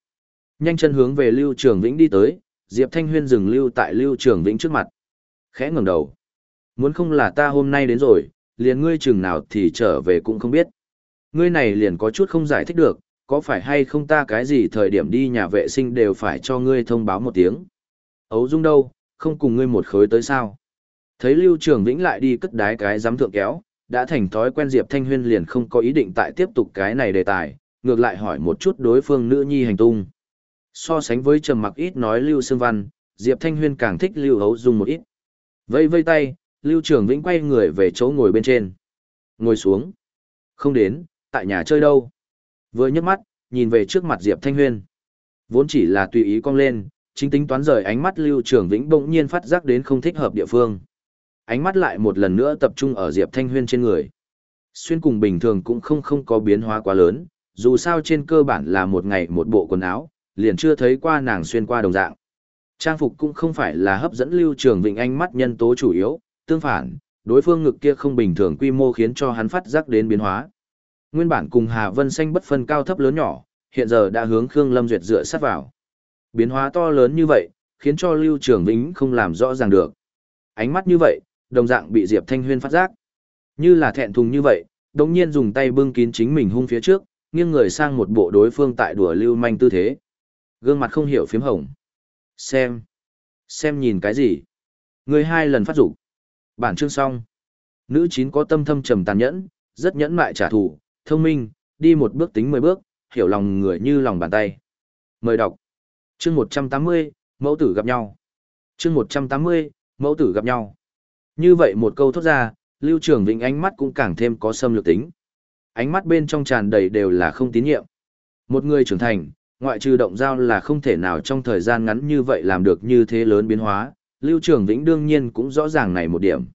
Nhanh chân hướng về Lưu Trường Vĩnh đi tới, Diệp Thanh Huyên dừng lưu tại Lưu Trường Vĩnh trước mặt. Khẽ ngẩng đầu. Muốn không là ta hôm nay đến rồi, liền ngươi chừng nào thì trở về cũng không biết. Ngươi này liền có chút không giải thích được, có phải hay không ta cái gì thời điểm đi nhà vệ sinh đều phải cho ngươi thông báo một tiếng. Ấu Dung đâu, không cùng ngươi một khối tới sao. Thấy Lưu Trường Vĩnh lại đi cất đái cái giám thượng kéo, đã thành thói quen Diệp Thanh Huyên liền không có ý định tại tiếp tục cái này đề tài, ngược lại hỏi một chút đối phương nữ nhi hành tung. So sánh với trầm mặc ít nói Lưu Sương Văn, Diệp Thanh Huyên càng thích Lưu Hấu Dung một ít. Vây vây tay, Lưu Trường Vĩnh quay người về chỗ ngồi bên trên. Ngồi xuống. Không đến, tại nhà chơi đâu. Vừa nhấc mắt, nhìn về trước mặt Diệp Thanh Huyên. Vốn chỉ là tùy ý cong lên, chính tính toán rời ánh mắt Lưu Trường Vĩnh bỗng nhiên phát giác đến không thích hợp địa phương. Ánh mắt lại một lần nữa tập trung ở Diệp Thanh Huyên trên người. Xuyên cùng bình thường cũng không không có biến hóa quá lớn, dù sao trên cơ bản là một ngày một bộ quần áo, liền chưa thấy qua nàng xuyên qua đồng dạng. Trang phục cũng không phải là hấp dẫn Lưu Trường Vĩnh ánh mắt nhân tố chủ yếu, tương phản, đối phương ngực kia không bình thường quy mô khiến cho hắn phát giác đến biến hóa. Nguyên bản cùng Hà Vân Xanh bất phân cao thấp lớn nhỏ, hiện giờ đã hướng Khương Lâm Duyệt dựa sát vào. Biến hóa to lớn như vậy, khiến cho Lưu Trường Vĩnh không làm rõ ràng được. Ánh mắt như vậy, đồng dạng bị Diệp Thanh Huyên phát giác. Như là thẹn thùng như vậy, đồng nhiên dùng tay bưng kín chính mình hung phía trước, nghiêng người sang một bộ đối phương tại đùa lưu manh tư thế. Gương mặt không hiểu phím hồng. Xem. Xem nhìn cái gì? Người hai lần phát dục Bản chương xong. Nữ chín có tâm thâm trầm tàn nhẫn, rất nhẫn mại trả thù, thông minh, đi một bước tính mười bước, hiểu lòng người như lòng bàn tay. Mời đọc. Chương một trăm tám mươi mẫu tử gặp nhau. Chương một trăm tám mươi mẫu tử gặp nhau. Như vậy một câu thốt ra, Lưu Trường Vĩnh ánh mắt cũng càng thêm có xâm lược tính. Ánh mắt bên trong tràn đầy đều là không tín nhiệm. Một người trưởng thành, ngoại trừ động giao là không thể nào trong thời gian ngắn như vậy làm được như thế lớn biến hóa, Lưu Trường Vĩnh đương nhiên cũng rõ ràng này một điểm.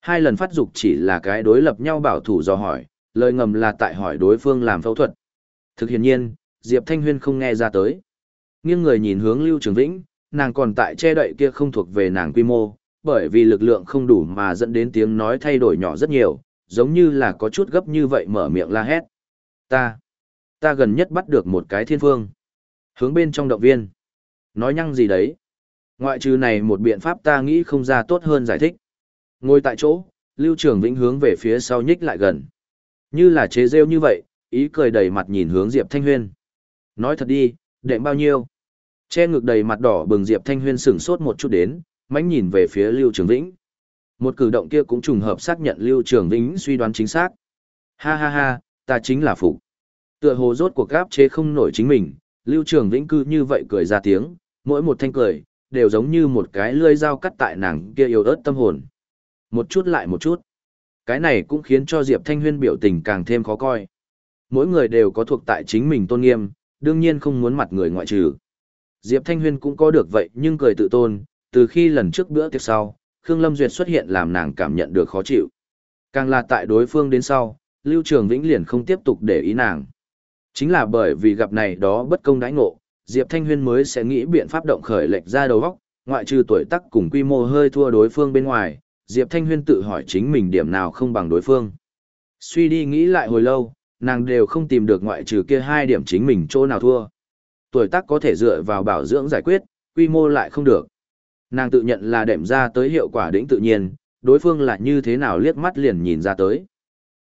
Hai lần phát dục chỉ là cái đối lập nhau bảo thủ do hỏi, lời ngầm là tại hỏi đối phương làm phẫu thuật. Thực hiện nhiên, Diệp Thanh Huyên không nghe ra tới. Nghiêng người nhìn hướng Lưu Trường Vĩnh, nàng còn tại che đậy kia không thuộc về nàng quy mô, bởi vì lực lượng không đủ mà dẫn đến tiếng nói thay đổi nhỏ rất nhiều, giống như là có chút gấp như vậy mở miệng la hét. Ta, ta gần nhất bắt được một cái thiên phương. Hướng bên trong động viên. Nói nhăng gì đấy. Ngoại trừ này một biện pháp ta nghĩ không ra tốt hơn giải thích. Ngồi tại chỗ, Lưu Trường Vĩnh hướng về phía sau nhích lại gần. Như là chế rêu như vậy, ý cười đầy mặt nhìn hướng Diệp Thanh Huyên. Nói thật đi, đệm bao nhiêu? Che ngực đầy mặt đỏ bừng Diệp Thanh Huyên sửng sốt một chút đến, mánh nhìn về phía Lưu Trường Vĩnh. Một cử động kia cũng trùng hợp xác nhận Lưu Trường Vĩnh suy đoán chính xác. Ha ha ha, ta chính là phụ. Tựa hồ rốt cuộc gáp chế không nổi chính mình, Lưu Trường Vĩnh cư như vậy cười ra tiếng, mỗi một thanh cười, đều giống như một cái lưỡi dao cắt tại nàng kia yếu ớt tâm hồn. Một chút lại một chút. Cái này cũng khiến cho Diệp Thanh Huyên biểu tình càng thêm khó coi. Mỗi người đều có thuộc tại chính mình tôn nghiêm, đương nhiên không muốn mặt người ngoại trừ. Diệp Thanh Huyên cũng có được vậy nhưng cười tự tôn, từ khi lần trước bữa tiệc sau, Khương Lâm Duyệt xuất hiện làm nàng cảm nhận được khó chịu. Càng là tại đối phương đến sau, Lưu Trường Vĩnh liền không tiếp tục để ý nàng. Chính là bởi vì gặp này đó bất công đãi ngộ, Diệp Thanh Huyên mới sẽ nghĩ biện pháp động khởi lệch ra đầu góc, ngoại trừ tuổi tác cùng quy mô hơi thua đối phương bên ngoài, Diệp Thanh Huyên tự hỏi chính mình điểm nào không bằng đối phương. Suy đi nghĩ lại hồi lâu, nàng đều không tìm được ngoại trừ kia hai điểm chính mình chỗ nào thua. Tuổi tác có thể dựa vào bảo dưỡng giải quyết, quy mô lại không được. Nàng tự nhận là đệm ra tới hiệu quả đỉnh tự nhiên, đối phương là như thế nào liếc mắt liền nhìn ra tới.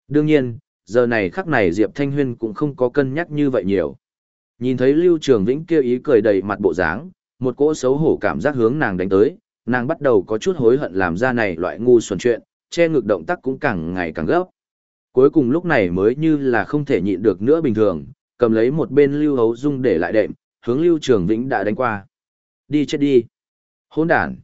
Đương nhiên, giờ này khắc này Diệp Thanh Huyên cũng không có cân nhắc như vậy nhiều. Nhìn thấy Lưu Trường Vĩnh kia ý cười đầy mặt bộ dáng, một cỗ xấu hổ cảm giác hướng nàng đánh tới, nàng bắt đầu có chút hối hận làm ra này loại ngu xuẩn chuyện, che ngực động tác cũng càng ngày càng gấp. Cuối cùng lúc này mới như là không thể nhịn được nữa bình thường, cầm lấy một bên Lưu Hấu Dung để lại đệm, hướng Lưu Trường Vĩnh đã đánh qua. Đi chết đi. Hỗn đản.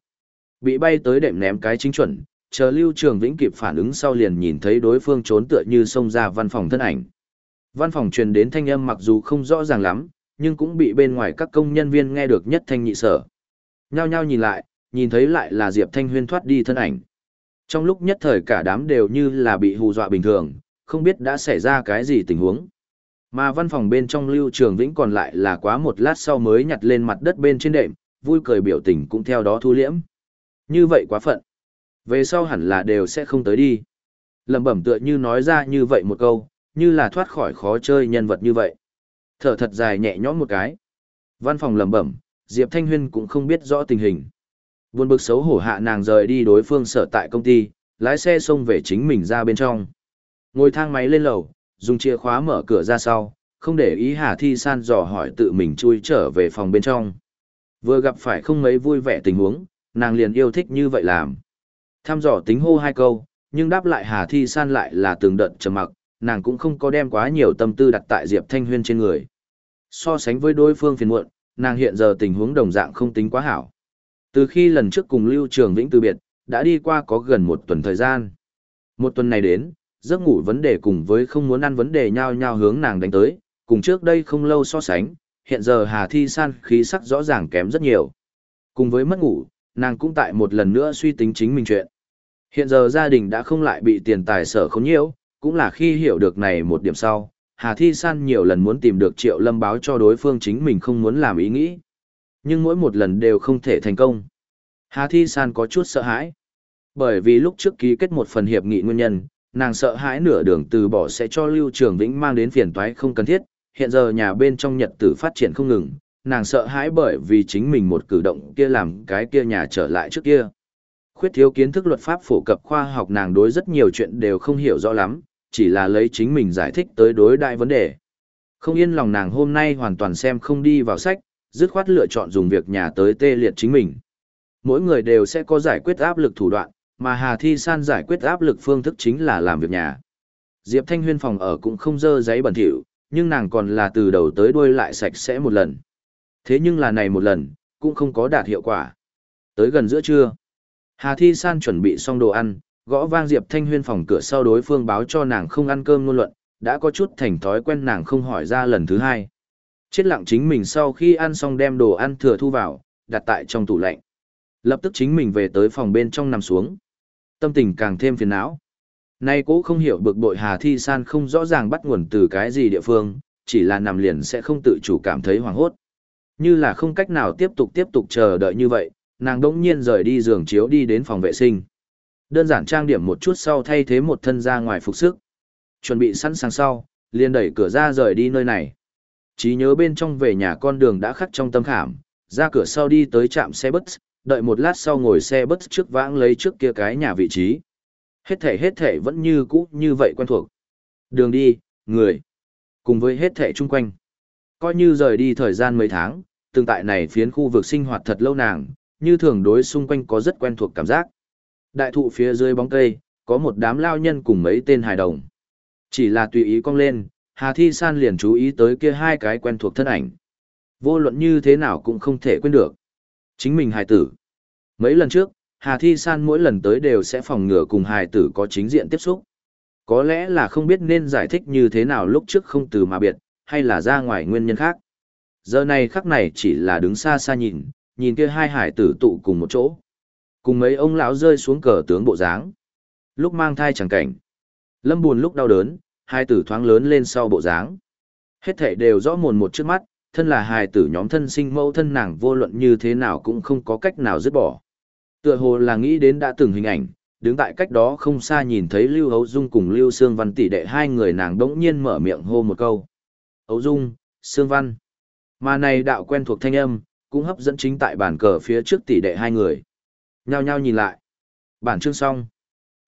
Bị bay tới đệm ném cái chính chuẩn, chờ Lưu Trường Vĩnh kịp phản ứng sau liền nhìn thấy đối phương trốn tựa như xông ra văn phòng thân ảnh. Văn phòng truyền đến thanh âm mặc dù không rõ ràng lắm, nhưng cũng bị bên ngoài các công nhân viên nghe được nhất thanh nhị sở. Nhao nhao nhìn lại, nhìn thấy lại là Diệp Thanh Huyên thoát đi thân ảnh. Trong lúc nhất thời cả đám đều như là bị hù dọa bình thường, không biết đã xảy ra cái gì tình huống. Mà văn phòng bên trong Lưu Trường Vĩnh còn lại là quá một lát sau mới nhặt lên mặt đất bên trên đệm, vui cười biểu tình cũng theo đó thu liễm. Như vậy quá phận. Về sau hẳn là đều sẽ không tới đi. Lẩm bẩm tựa như nói ra như vậy một câu, như là thoát khỏi khó chơi nhân vật như vậy. Thở thật dài nhẹ nhõm một cái. Văn phòng lẩm bẩm, Diệp Thanh Huyên cũng không biết rõ tình hình. Buồn bực xấu hổ hạ nàng rời đi đối phương sở tại công ty, lái xe xông về chính mình ra bên trong. Ngồi thang máy lên lầu, dùng chìa khóa mở cửa ra sau, không để ý Hà Thi San dò hỏi tự mình chui trở về phòng bên trong. Vừa gặp phải không mấy vui vẻ tình huống, nàng liền yêu thích như vậy làm. Tham dò tính hô hai câu, nhưng đáp lại Hà Thi San lại là từng đợt trầm mặc, nàng cũng không có đem quá nhiều tâm tư đặt tại Diệp Thanh Huyên trên người. So sánh với đối phương phiền muộn, nàng hiện giờ tình huống đồng dạng không tính quá hảo. Từ khi lần trước cùng Lưu Trường Vĩnh từ biệt, đã đi qua có gần một tuần thời gian. Một tuần này đến, giấc ngủ vấn đề cùng với không muốn ăn vấn đề nhau nhau hướng nàng đánh tới, cùng trước đây không lâu so sánh, hiện giờ Hà Thi San khí sắc rõ ràng kém rất nhiều. Cùng với mất ngủ, nàng cũng tại một lần nữa suy tính chính mình chuyện. Hiện giờ gia đình đã không lại bị tiền tài sở khốn nhiễu, cũng là khi hiểu được này một điểm sau, Hà Thi San nhiều lần muốn tìm được Triệu Lâm báo cho đối phương chính mình không muốn làm ý nghĩ. Nhưng mỗi một lần đều không thể thành công. Hà Thi San có chút sợ hãi. Bởi vì lúc trước ký kết một phần hiệp nghị nguyên nhân, nàng sợ hãi nửa đường từ bỏ sẽ cho Lưu Trường Vĩnh mang đến phiền toái không cần thiết, hiện giờ nhà bên trong nhật tử phát triển không ngừng, nàng sợ hãi bởi vì chính mình một cử động kia làm cái kia nhà trở lại trước kia. Khuyết thiếu kiến thức luật pháp phổ cập khoa học nàng đối rất nhiều chuyện đều không hiểu rõ lắm, chỉ là lấy chính mình giải thích tới đối đại vấn đề. Không yên lòng nàng hôm nay hoàn toàn xem không đi vào sách, dứt khoát lựa chọn dùng việc nhà tới tê liệt chính mình. Mỗi người đều sẽ có giải quyết áp lực thủ đoạn, mà Hà Thi San giải quyết áp lực phương thức chính là làm việc nhà. Diệp Thanh Huyên phòng ở cũng không dơ giấy bẩn thỉu, nhưng nàng còn là từ đầu tới đuôi lại sạch sẽ một lần. Thế nhưng là này một lần, cũng không có đạt hiệu quả. Tới gần giữa trưa, Hà Thi San chuẩn bị xong đồ ăn, gõ vang Diệp Thanh Huyên phòng cửa sau đối phương báo cho nàng không ăn cơm ngôn luận, đã có chút thành thói quen nàng không hỏi ra lần thứ hai. Chết lặng chính mình sau khi ăn xong đem đồ ăn thừa thu vào, đặt tại trong tủ lạnh. Lập tức chính mình về tới phòng bên trong nằm xuống. Tâm tình càng thêm phiền não. Nay cố không hiểu bực bội Hà Thi San không rõ ràng bắt nguồn từ cái gì địa phương, chỉ là nằm liền sẽ không tự chủ cảm thấy hoảng hốt. Như là không cách nào tiếp tục tiếp tục chờ đợi như vậy, nàng đỗng nhiên rời đi giường chiếu đi đến phòng vệ sinh. Đơn giản trang điểm một chút sau thay thế một thân ra ngoài phục sức. Chuẩn bị sẵn sàng sau, liền đẩy cửa ra rời đi nơi này. Chí nhớ bên trong về nhà con đường đã khắc trong tâm khảm, ra cửa sau đi tới trạm xe bus, đợi một lát sau ngồi xe bus trước vãng lấy trước kia cái nhà vị trí. Hết thể hết thể vẫn như cũ như vậy quen thuộc. Đường đi, người, cùng với hết thể chung quanh. Coi như rời đi thời gian mấy tháng, từng tại này phiến khu vực sinh hoạt thật lâu nàng, như thường đối xung quanh có rất quen thuộc cảm giác. Đại thụ phía dưới bóng cây, có một đám lao nhân cùng mấy tên hài đồng. Chỉ là tùy ý cong lên, Hà Thi San liền chú ý tới kia hai cái quen thuộc thân ảnh. Vô luận như thế nào cũng không thể quên được. Chính mình hài tử. Mấy lần trước, Hà Thi San mỗi lần tới đều sẽ phòng ngừa cùng hài tử có chính diện tiếp xúc. Có lẽ là không biết nên giải thích như thế nào lúc trước không từ mà biệt, hay là ra ngoài nguyên nhân khác. Giờ này khắc này chỉ là đứng xa xa nhìn, nhìn kia hai hải tử tụ cùng một chỗ. Cùng mấy ông lão rơi xuống cờ tướng bộ dáng. Lúc mang thai chẳng cảnh. Lâm buồn lúc đau đớn, hai tử thoáng lớn lên sau bộ dáng. Hết thể đều rõ mồn một trước mắt, thân là hài tử nhóm thân sinh mẫu thân nàng vô luận như thế nào cũng không có cách nào dứt bỏ. Tựa hồ là nghĩ đến đã từng hình ảnh, đứng tại cách đó không xa nhìn thấy Lưu Hấu Dung cùng Lưu Sương Văn tỷ đệ hai người nàng đỗng nhiên mở miệng hô một câu. Hấu Dung, Sương Văn. Mà này đạo quen thuộc thanh âm, cũng hấp dẫn chính tại bàn cờ phía trước tỷ đệ hai người. Nhao nhao nhìn lại. Bản chương xong.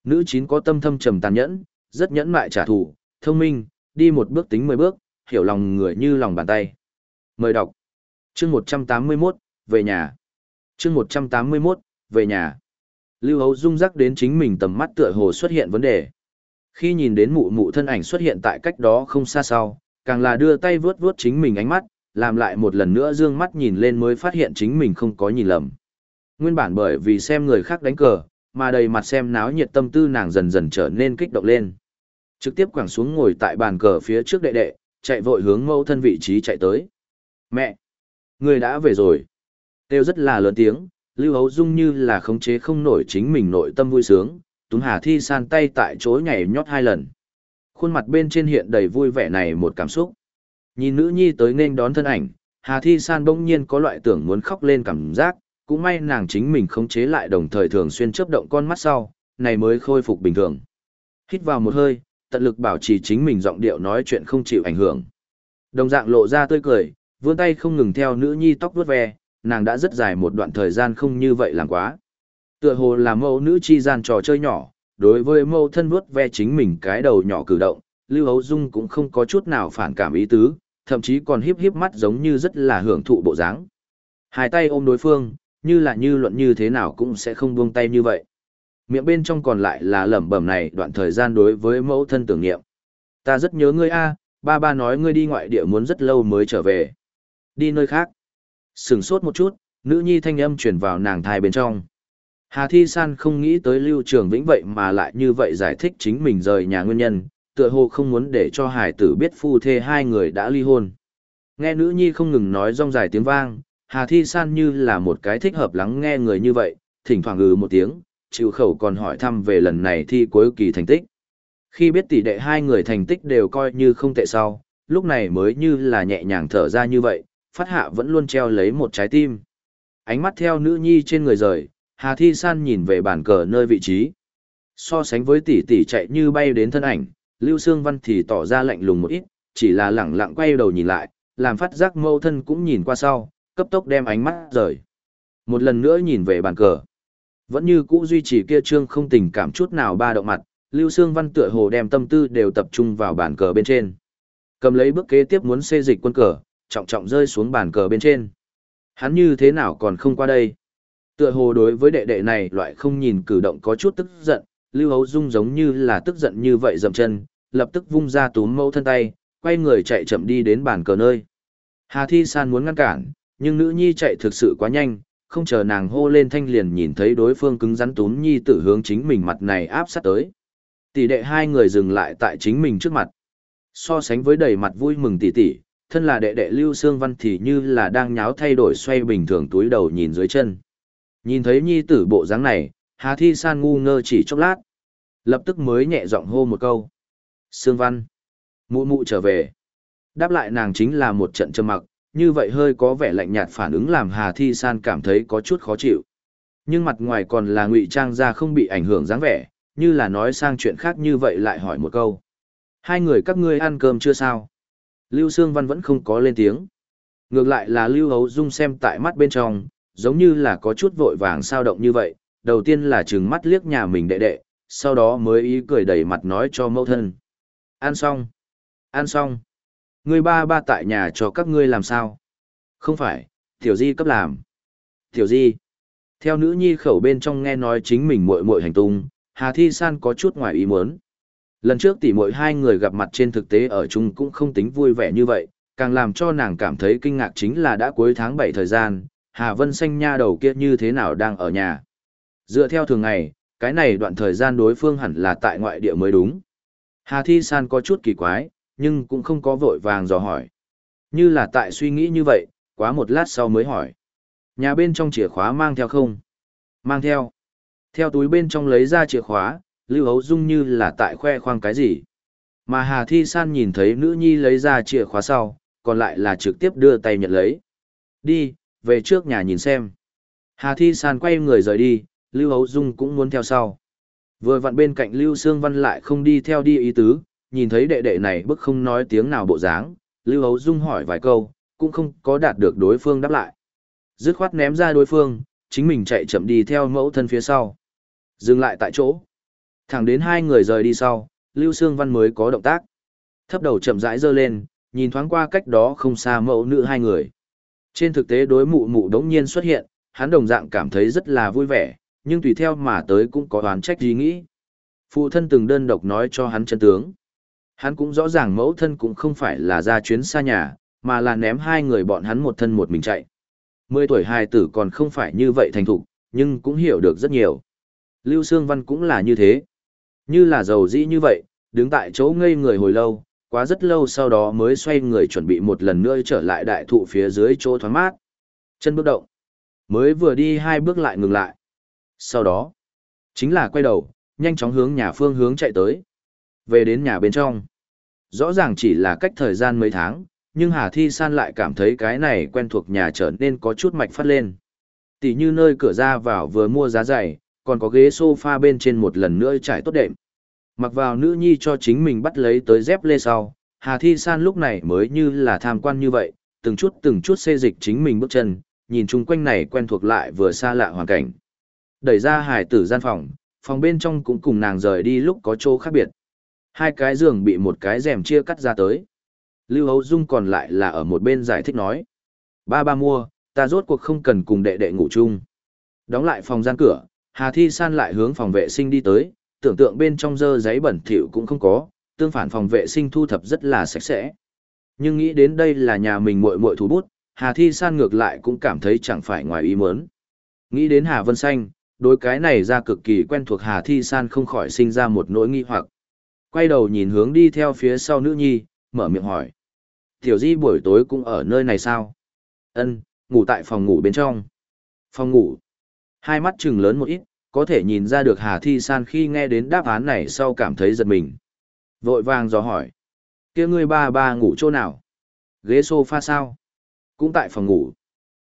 Nữ chín có tâm thâm trầm tàn nhẫn, rất nhẫn mại trả thù, thông minh, đi một bước tính mười bước, hiểu lòng người như lòng bàn tay. Mời đọc. Chương 181, về nhà. Chương 181, về nhà. Lưu Hấu Dung rắc đến chính mình tầm mắt tựa hồ xuất hiện vấn đề. Khi nhìn đến mụ mụ thân ảnh xuất hiện tại cách đó không xa sau, càng là đưa tay vướt vướt chính mình ánh mắt, làm lại một lần nữa dương mắt nhìn lên mới phát hiện chính mình không có nhìn lầm. Nguyên bản bởi vì xem người khác đánh cờ, mà đầy mặt xem náo nhiệt tâm tư nàng dần dần trở nên kích động lên. Trực tiếp quẳng xuống ngồi tại bàn cờ phía trước đệ đệ, chạy vội hướng mẫu thân vị trí chạy tới. Mẹ! Người đã về rồi. Têu rất là lớn tiếng, Lưu Hấu Dung như là khống chế không nổi chính mình nội tâm vui sướng, tuấn Hà Thi san tay tại chỗ nhảy nhót hai lần. Khuôn mặt bên trên hiện đầy vui vẻ này một cảm xúc. Nhìn nữ nhi tới nên đón thân ảnh, Hà Thi san bỗng nhiên có loại tưởng muốn khóc lên cảm giác, cũng may nàng chính mình khống chế lại đồng thời thường xuyên chớp động con mắt sau, này mới khôi phục bình thường. Hít vào một hơi, tận lực bảo trì chính mình giọng điệu nói chuyện không chịu ảnh hưởng. Đồng dạng lộ ra tươi cười, vươn tay không ngừng theo nữ nhi tóc vuốt ve, nàng đã rất dài một đoạn thời gian không như vậy làm quá. Tựa hồ là mẫu nữ chi gian trò chơi nhỏ, đối với mẫu thân vuốt ve chính mình cái đầu nhỏ cử động, Lưu Hấu Dung cũng không có chút nào phản cảm ý tứ, thậm chí còn híp híp mắt giống như rất là hưởng thụ bộ dáng. Hai tay ôm đối phương, như là như luận như thế nào cũng sẽ không buông tay như vậy. Miệng bên trong còn lại là lẩm bẩm này đoạn thời gian đối với mẫu thân tưởng niệm. Ta rất nhớ ngươi a, ba ba nói ngươi đi ngoại địa muốn rất lâu mới trở về. Đi nơi khác. Sừng sốt một chút, nữ nhi thanh âm truyền vào nàng thai bên trong. Hà Thi San không nghĩ tới Lưu Trường Vĩnh vậy mà lại như vậy giải thích chính mình rời nhà nguyên nhân, tựa hồ không muốn để cho hải tử biết phu thê hai người đã ly hôn. Nghe nữ nhi không ngừng nói rong dài tiếng vang, Hà Thi San như là một cái thích hợp lắng nghe người như vậy, thỉnh thoảng ngừ một tiếng, chịu khẩu còn hỏi thăm về lần này thi cuối kỳ thành tích. Khi biết tỷ đệ hai người thành tích đều coi như không tệ sau, lúc này mới như là nhẹ nhàng thở ra như vậy, phát hạ vẫn luôn treo lấy một trái tim. Ánh mắt theo nữ nhi trên người rời, Hà Thi San nhìn về bàn cờ nơi vị trí. So sánh với tỷ tỷ chạy như bay đến thân ảnh, Lưu Sương Văn thì tỏ ra lạnh lùng một ít, chỉ là lẳng lặng quay đầu nhìn lại, làm phát giác mâu thân cũng nhìn qua sau, cấp tốc đem ánh mắt rời. Một lần nữa nhìn về bàn cờ. Vẫn như cũ duy trì kia trương không tình cảm chút nào ba động mặt, Lưu Sương Văn tựa hồ đem tâm tư đều tập trung vào bàn cờ bên trên. Cầm lấy bước kế tiếp muốn xê dịch quân cờ, trọng trọng rơi xuống bàn cờ bên trên. Hắn như thế nào còn không qua đây? Tựa hồ đối với đệ đệ này loại không nhìn cử động có chút tức giận, Lưu Hấu Dung giống như là tức giận như vậy dậm chân, lập tức vung ra túm mẫu thân tay, quay người chạy chậm đi đến bàn cờ nơi. Hà Thi San muốn ngăn cản, nhưng nữ nhi chạy thực sự quá nhanh, không chờ nàng hô lên thanh liền nhìn thấy đối phương cứng rắn túm nhi tử hướng chính mình mặt này áp sát tới. Tỷ đệ hai người dừng lại tại chính mình trước mặt. So sánh với đầy mặt vui mừng tỷ tỷ, thân là đệ đệ Lưu Sương Văn thì như là đang nháo thay đổi xoay bình thường túi đầu nhìn dưới chân. Nhìn thấy nhi tử bộ dáng này, Hà Thi San ngu ngơ chỉ chốc lát. Lập tức mới nhẹ giọng hô một câu. Sương Văn. Mụ mụ trở về. Đáp lại nàng chính là một trận trầm mặc, như vậy hơi có vẻ lạnh nhạt phản ứng làm Hà Thi San cảm thấy có chút khó chịu. Nhưng mặt ngoài còn là ngụy trang ra không bị ảnh hưởng dáng vẻ, như là nói sang chuyện khác như vậy lại hỏi một câu. Hai người các ngươi ăn cơm chưa sao? Lưu Sương Văn vẫn không có lên tiếng. Ngược lại là Lưu Hấu Dung xem tại mắt bên trong, giống như là có chút vội vàng sao động như vậy, đầu tiên là trừng mắt liếc nhà mình đệ đệ, sau đó mới ý cười đầy mặt nói cho mẫu thân. Ăn xong. Ăn xong. Người ba ba tại nhà cho các ngươi làm sao? Không phải, tiểu di cấp làm. Tiểu di. Theo nữ nhi khẩu bên trong nghe nói chính mình muội muội hành tung, Hà Thi San có chút ngoài ý muốn. Lần trước tỷ muội hai người gặp mặt trên thực tế ở chung cũng không tính vui vẻ như vậy, càng làm cho nàng cảm thấy kinh ngạc chính là đã cuối tháng 7 thời gian, Hà Vân Xanh nha đầu kia như thế nào đang ở nhà. Dựa theo thường ngày, cái này đoạn thời gian đối phương hẳn là tại ngoại địa mới đúng. Hà Thi San có chút kỳ quái, nhưng cũng không có vội vàng dò hỏi. Như là tại suy nghĩ như vậy, quá một lát sau mới hỏi. Nhà bên trong chìa khóa mang theo không? Mang theo. Theo túi bên trong lấy ra chìa khóa, Lưu Hấu Dung như là tại khoe khoang cái gì. Mà Hà Thi San nhìn thấy nữ nhi lấy ra chìa khóa sau, còn lại là trực tiếp đưa tay nhận lấy. Đi, về trước nhà nhìn xem. Hà Thi San quay người rời đi, Lưu Hấu Dung cũng muốn theo sau. Vừa vặn bên cạnh Lưu Sương Văn lại không đi theo đi ý tứ, nhìn thấy đệ đệ này bức không nói tiếng nào bộ dáng, Lưu Hấu Dung hỏi vài câu, cũng không có đạt được đối phương đáp lại. Dứt khoát ném ra đối phương, chính mình chạy chậm đi theo mẫu thân phía sau. Dừng lại tại chỗ. Thẳng đến hai người rời đi sau, Lưu Sương Văn mới có động tác. Thấp đầu chậm rãi dơ lên, nhìn thoáng qua cách đó không xa mẫu nữ hai người. Trên thực tế đối mụ mụ đống nhiên xuất hiện, hắn đồng dạng cảm thấy rất là vui vẻ, nhưng tùy theo mà tới cũng có oán trách gì nghĩ. Phụ thân từng đơn độc nói cho hắn chân tướng. Hắn cũng rõ ràng mẫu thân cũng không phải là ra chuyến xa nhà, mà là ném hai người bọn hắn một thân một mình chạy. Mười tuổi hài tử còn không phải như vậy thành thục, nhưng cũng hiểu được rất nhiều. Lưu Sương Văn cũng là như thế. Như là giàu dĩ như vậy, đứng tại chỗ ngây người hồi lâu, quá rất lâu sau đó mới xoay người chuẩn bị một lần nữa trở lại đại thụ phía dưới chỗ thoáng mát. Chân bước động. Mới vừa đi hai bước lại ngừng lại. Sau đó, chính là quay đầu, nhanh chóng hướng nhà phương hướng chạy tới. Về đến nhà bên trong. Rõ ràng chỉ là cách thời gian mấy tháng, nhưng Hà Thi San lại cảm thấy cái này quen thuộc nhà trở nên có chút mạch phát lên. Tỷ như nơi cửa ra vào vừa mua giá dày, còn có ghế sofa bên trên một lần nữa trải tốt đệm. Mặc vào nữ nhi cho chính mình bắt lấy tới dép lê sau, Hà Thi San lúc này mới như là tham quan như vậy, từng chút từng chút xê dịch chính mình bước chân, nhìn chung quanh này quen thuộc lại vừa xa lạ hoàn cảnh. Đẩy ra hải tử gian phòng, phòng bên trong cũng cùng nàng rời đi lúc có chỗ khác biệt. Hai cái giường bị một cái rèm chia cắt ra tới. Lưu Hấu Dung còn lại là ở một bên giải thích nói. Ba ba mua, ta rốt cuộc không cần cùng đệ đệ ngủ chung. Đóng lại phòng gian cửa, Hà Thi San lại hướng phòng vệ sinh đi tới, tưởng tượng bên trong dơ giấy bẩn thỉu cũng không có, tương phản phòng vệ sinh thu thập rất là sạch sẽ. Nhưng nghĩ đến đây là nhà mình muội muội thủ bút, Hà Thi San ngược lại cũng cảm thấy chẳng phải ngoài ý muốn. Nghĩ đến Hà Vân Xanh, đối cái này ra cực kỳ quen thuộc Hà Thi San không khỏi sinh ra một nỗi nghi hoặc. Quay đầu nhìn hướng đi theo phía sau nữ nhi, mở miệng hỏi. Tiểu Di buổi tối cũng ở nơi này sao? Ân, ngủ tại phòng ngủ bên trong. Phòng ngủ. Hai mắt trừng lớn một ít, có thể nhìn ra được Hà Thi San khi nghe đến đáp án này sau cảm thấy giật mình. Vội vàng dò hỏi. kia ngươi ba ba ngủ chỗ nào? Ghế sofa sao? Cũng tại phòng ngủ.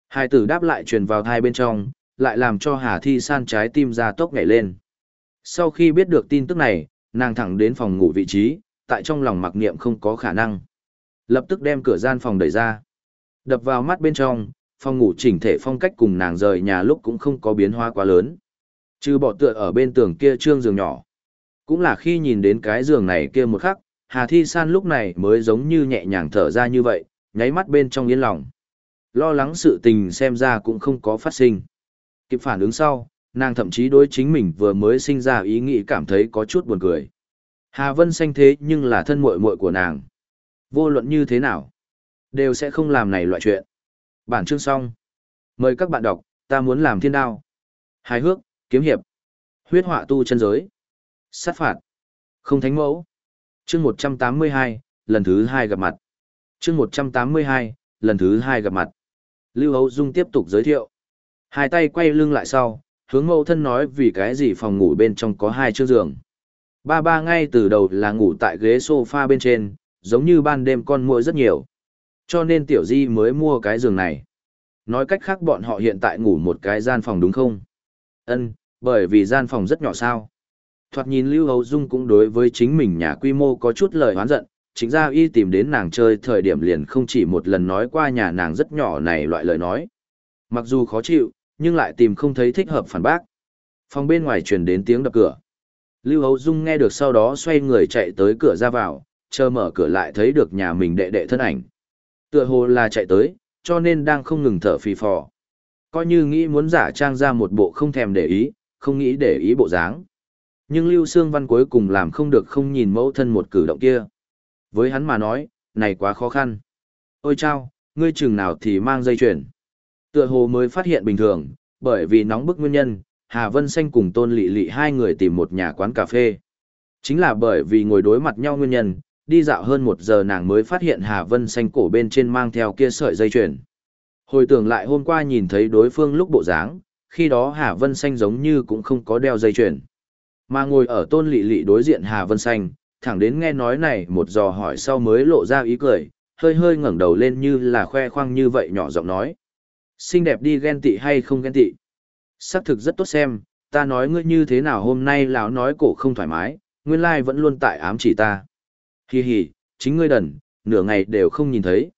Hai tử đáp lại truyền vào thai bên trong, lại làm cho Hà Thi San trái tim ra tốc nhảy lên. Sau khi biết được tin tức này, nàng thẳng đến phòng ngủ vị trí, tại trong lòng mặc niệm không có khả năng. Lập tức đem cửa gian phòng đẩy ra. Đập vào mắt bên trong, phòng ngủ chỉnh thể phong cách cùng nàng rời nhà lúc cũng không có biến hóa quá lớn. Trừ bỏ tựa ở bên tường kia trương giường nhỏ. Cũng là khi nhìn đến cái giường này kia một khắc, Hà Thi San lúc này mới giống như nhẹ nhàng thở ra như vậy, nháy mắt bên trong yên lòng. Lo lắng sự tình xem ra cũng không có phát sinh. Kịp phản ứng sau, nàng thậm chí đối chính mình vừa mới sinh ra ý nghĩ cảm thấy có chút buồn cười. Hà Vân xanh thế nhưng là thân muội muội của nàng. Vô luận như thế nào, đều sẽ không làm này loại chuyện. Bản chương xong. Mời các bạn đọc, ta muốn làm thiên đao. Hài hước, kiếm hiệp. Huyết họa tu chân giới. Sát phạt. Không thánh mẫu. Chương 182, lần thứ hai gặp mặt. Chương 182, lần thứ hai gặp mặt. Lưu Hấu Dung tiếp tục giới thiệu. Hai tay quay lưng lại sau, hướng mẫu thân nói vì cái gì phòng ngủ bên trong có hai chiếc giường. Ba ba ngay từ đầu là ngủ tại ghế sofa bên trên, giống như ban đêm con muỗi rất nhiều. Cho nên tiểu di mới mua cái giường này. Nói cách khác bọn họ hiện tại ngủ một cái gian phòng đúng không? Ân, bởi vì gian phòng rất nhỏ sao. Thoạt nhìn Lưu Hấu Dung cũng đối với chính mình nhà quy mô có chút lời oán giận, chính ra y tìm đến nàng chơi thời điểm liền không chỉ một lần nói qua nhà nàng rất nhỏ này loại lời nói. Mặc dù khó chịu, nhưng lại tìm không thấy thích hợp phản bác. Phòng bên ngoài truyền đến tiếng đập cửa. Lưu Hấu Dung nghe được sau đó xoay người chạy tới cửa ra vào, chờ mở cửa lại thấy được nhà mình đệ đệ thân ảnh. Tựa hồ là chạy tới, cho nên đang không ngừng thở phì phò. Coi như nghĩ muốn giả trang ra một bộ không thèm để ý, không nghĩ để ý bộ dáng. Nhưng Lưu Sương Văn cuối cùng làm không được không nhìn mẫu thân một cử động kia. Với hắn mà nói, này quá khó khăn. Ôi chao, ngươi chừng nào thì mang dây chuyền. Tựa hồ mới phát hiện bình thường, bởi vì nóng bức nguyên nhân, Hà Vân Xanh cùng Tôn Lị Lị hai người tìm một nhà quán cà phê. Chính là bởi vì ngồi đối mặt nhau nguyên nhân, đi dạo hơn một giờ nàng mới phát hiện Hà Vân Xanh cổ bên trên mang theo kia sợi dây chuyền. Hồi tưởng lại hôm qua nhìn thấy đối phương lúc bộ dáng, khi đó Hà Vân Xanh giống như cũng không có đeo dây chuyền. Mà ngồi ở tôn lị lị đối diện Hà Vân Xanh, thẳng đến nghe nói này một dò hỏi sau mới lộ ra ý cười, hơi hơi ngẩng đầu lên như là khoe khoang như vậy nhỏ giọng nói. Xinh đẹp đi ghen tị hay không ghen tị? Sắc thực rất tốt xem, ta nói ngươi như thế nào hôm nay lão nói cổ không thoải mái, nguyên lai vẫn luôn tại ám chỉ ta. Hi hi, chính ngươi đần, nửa ngày đều không nhìn thấy,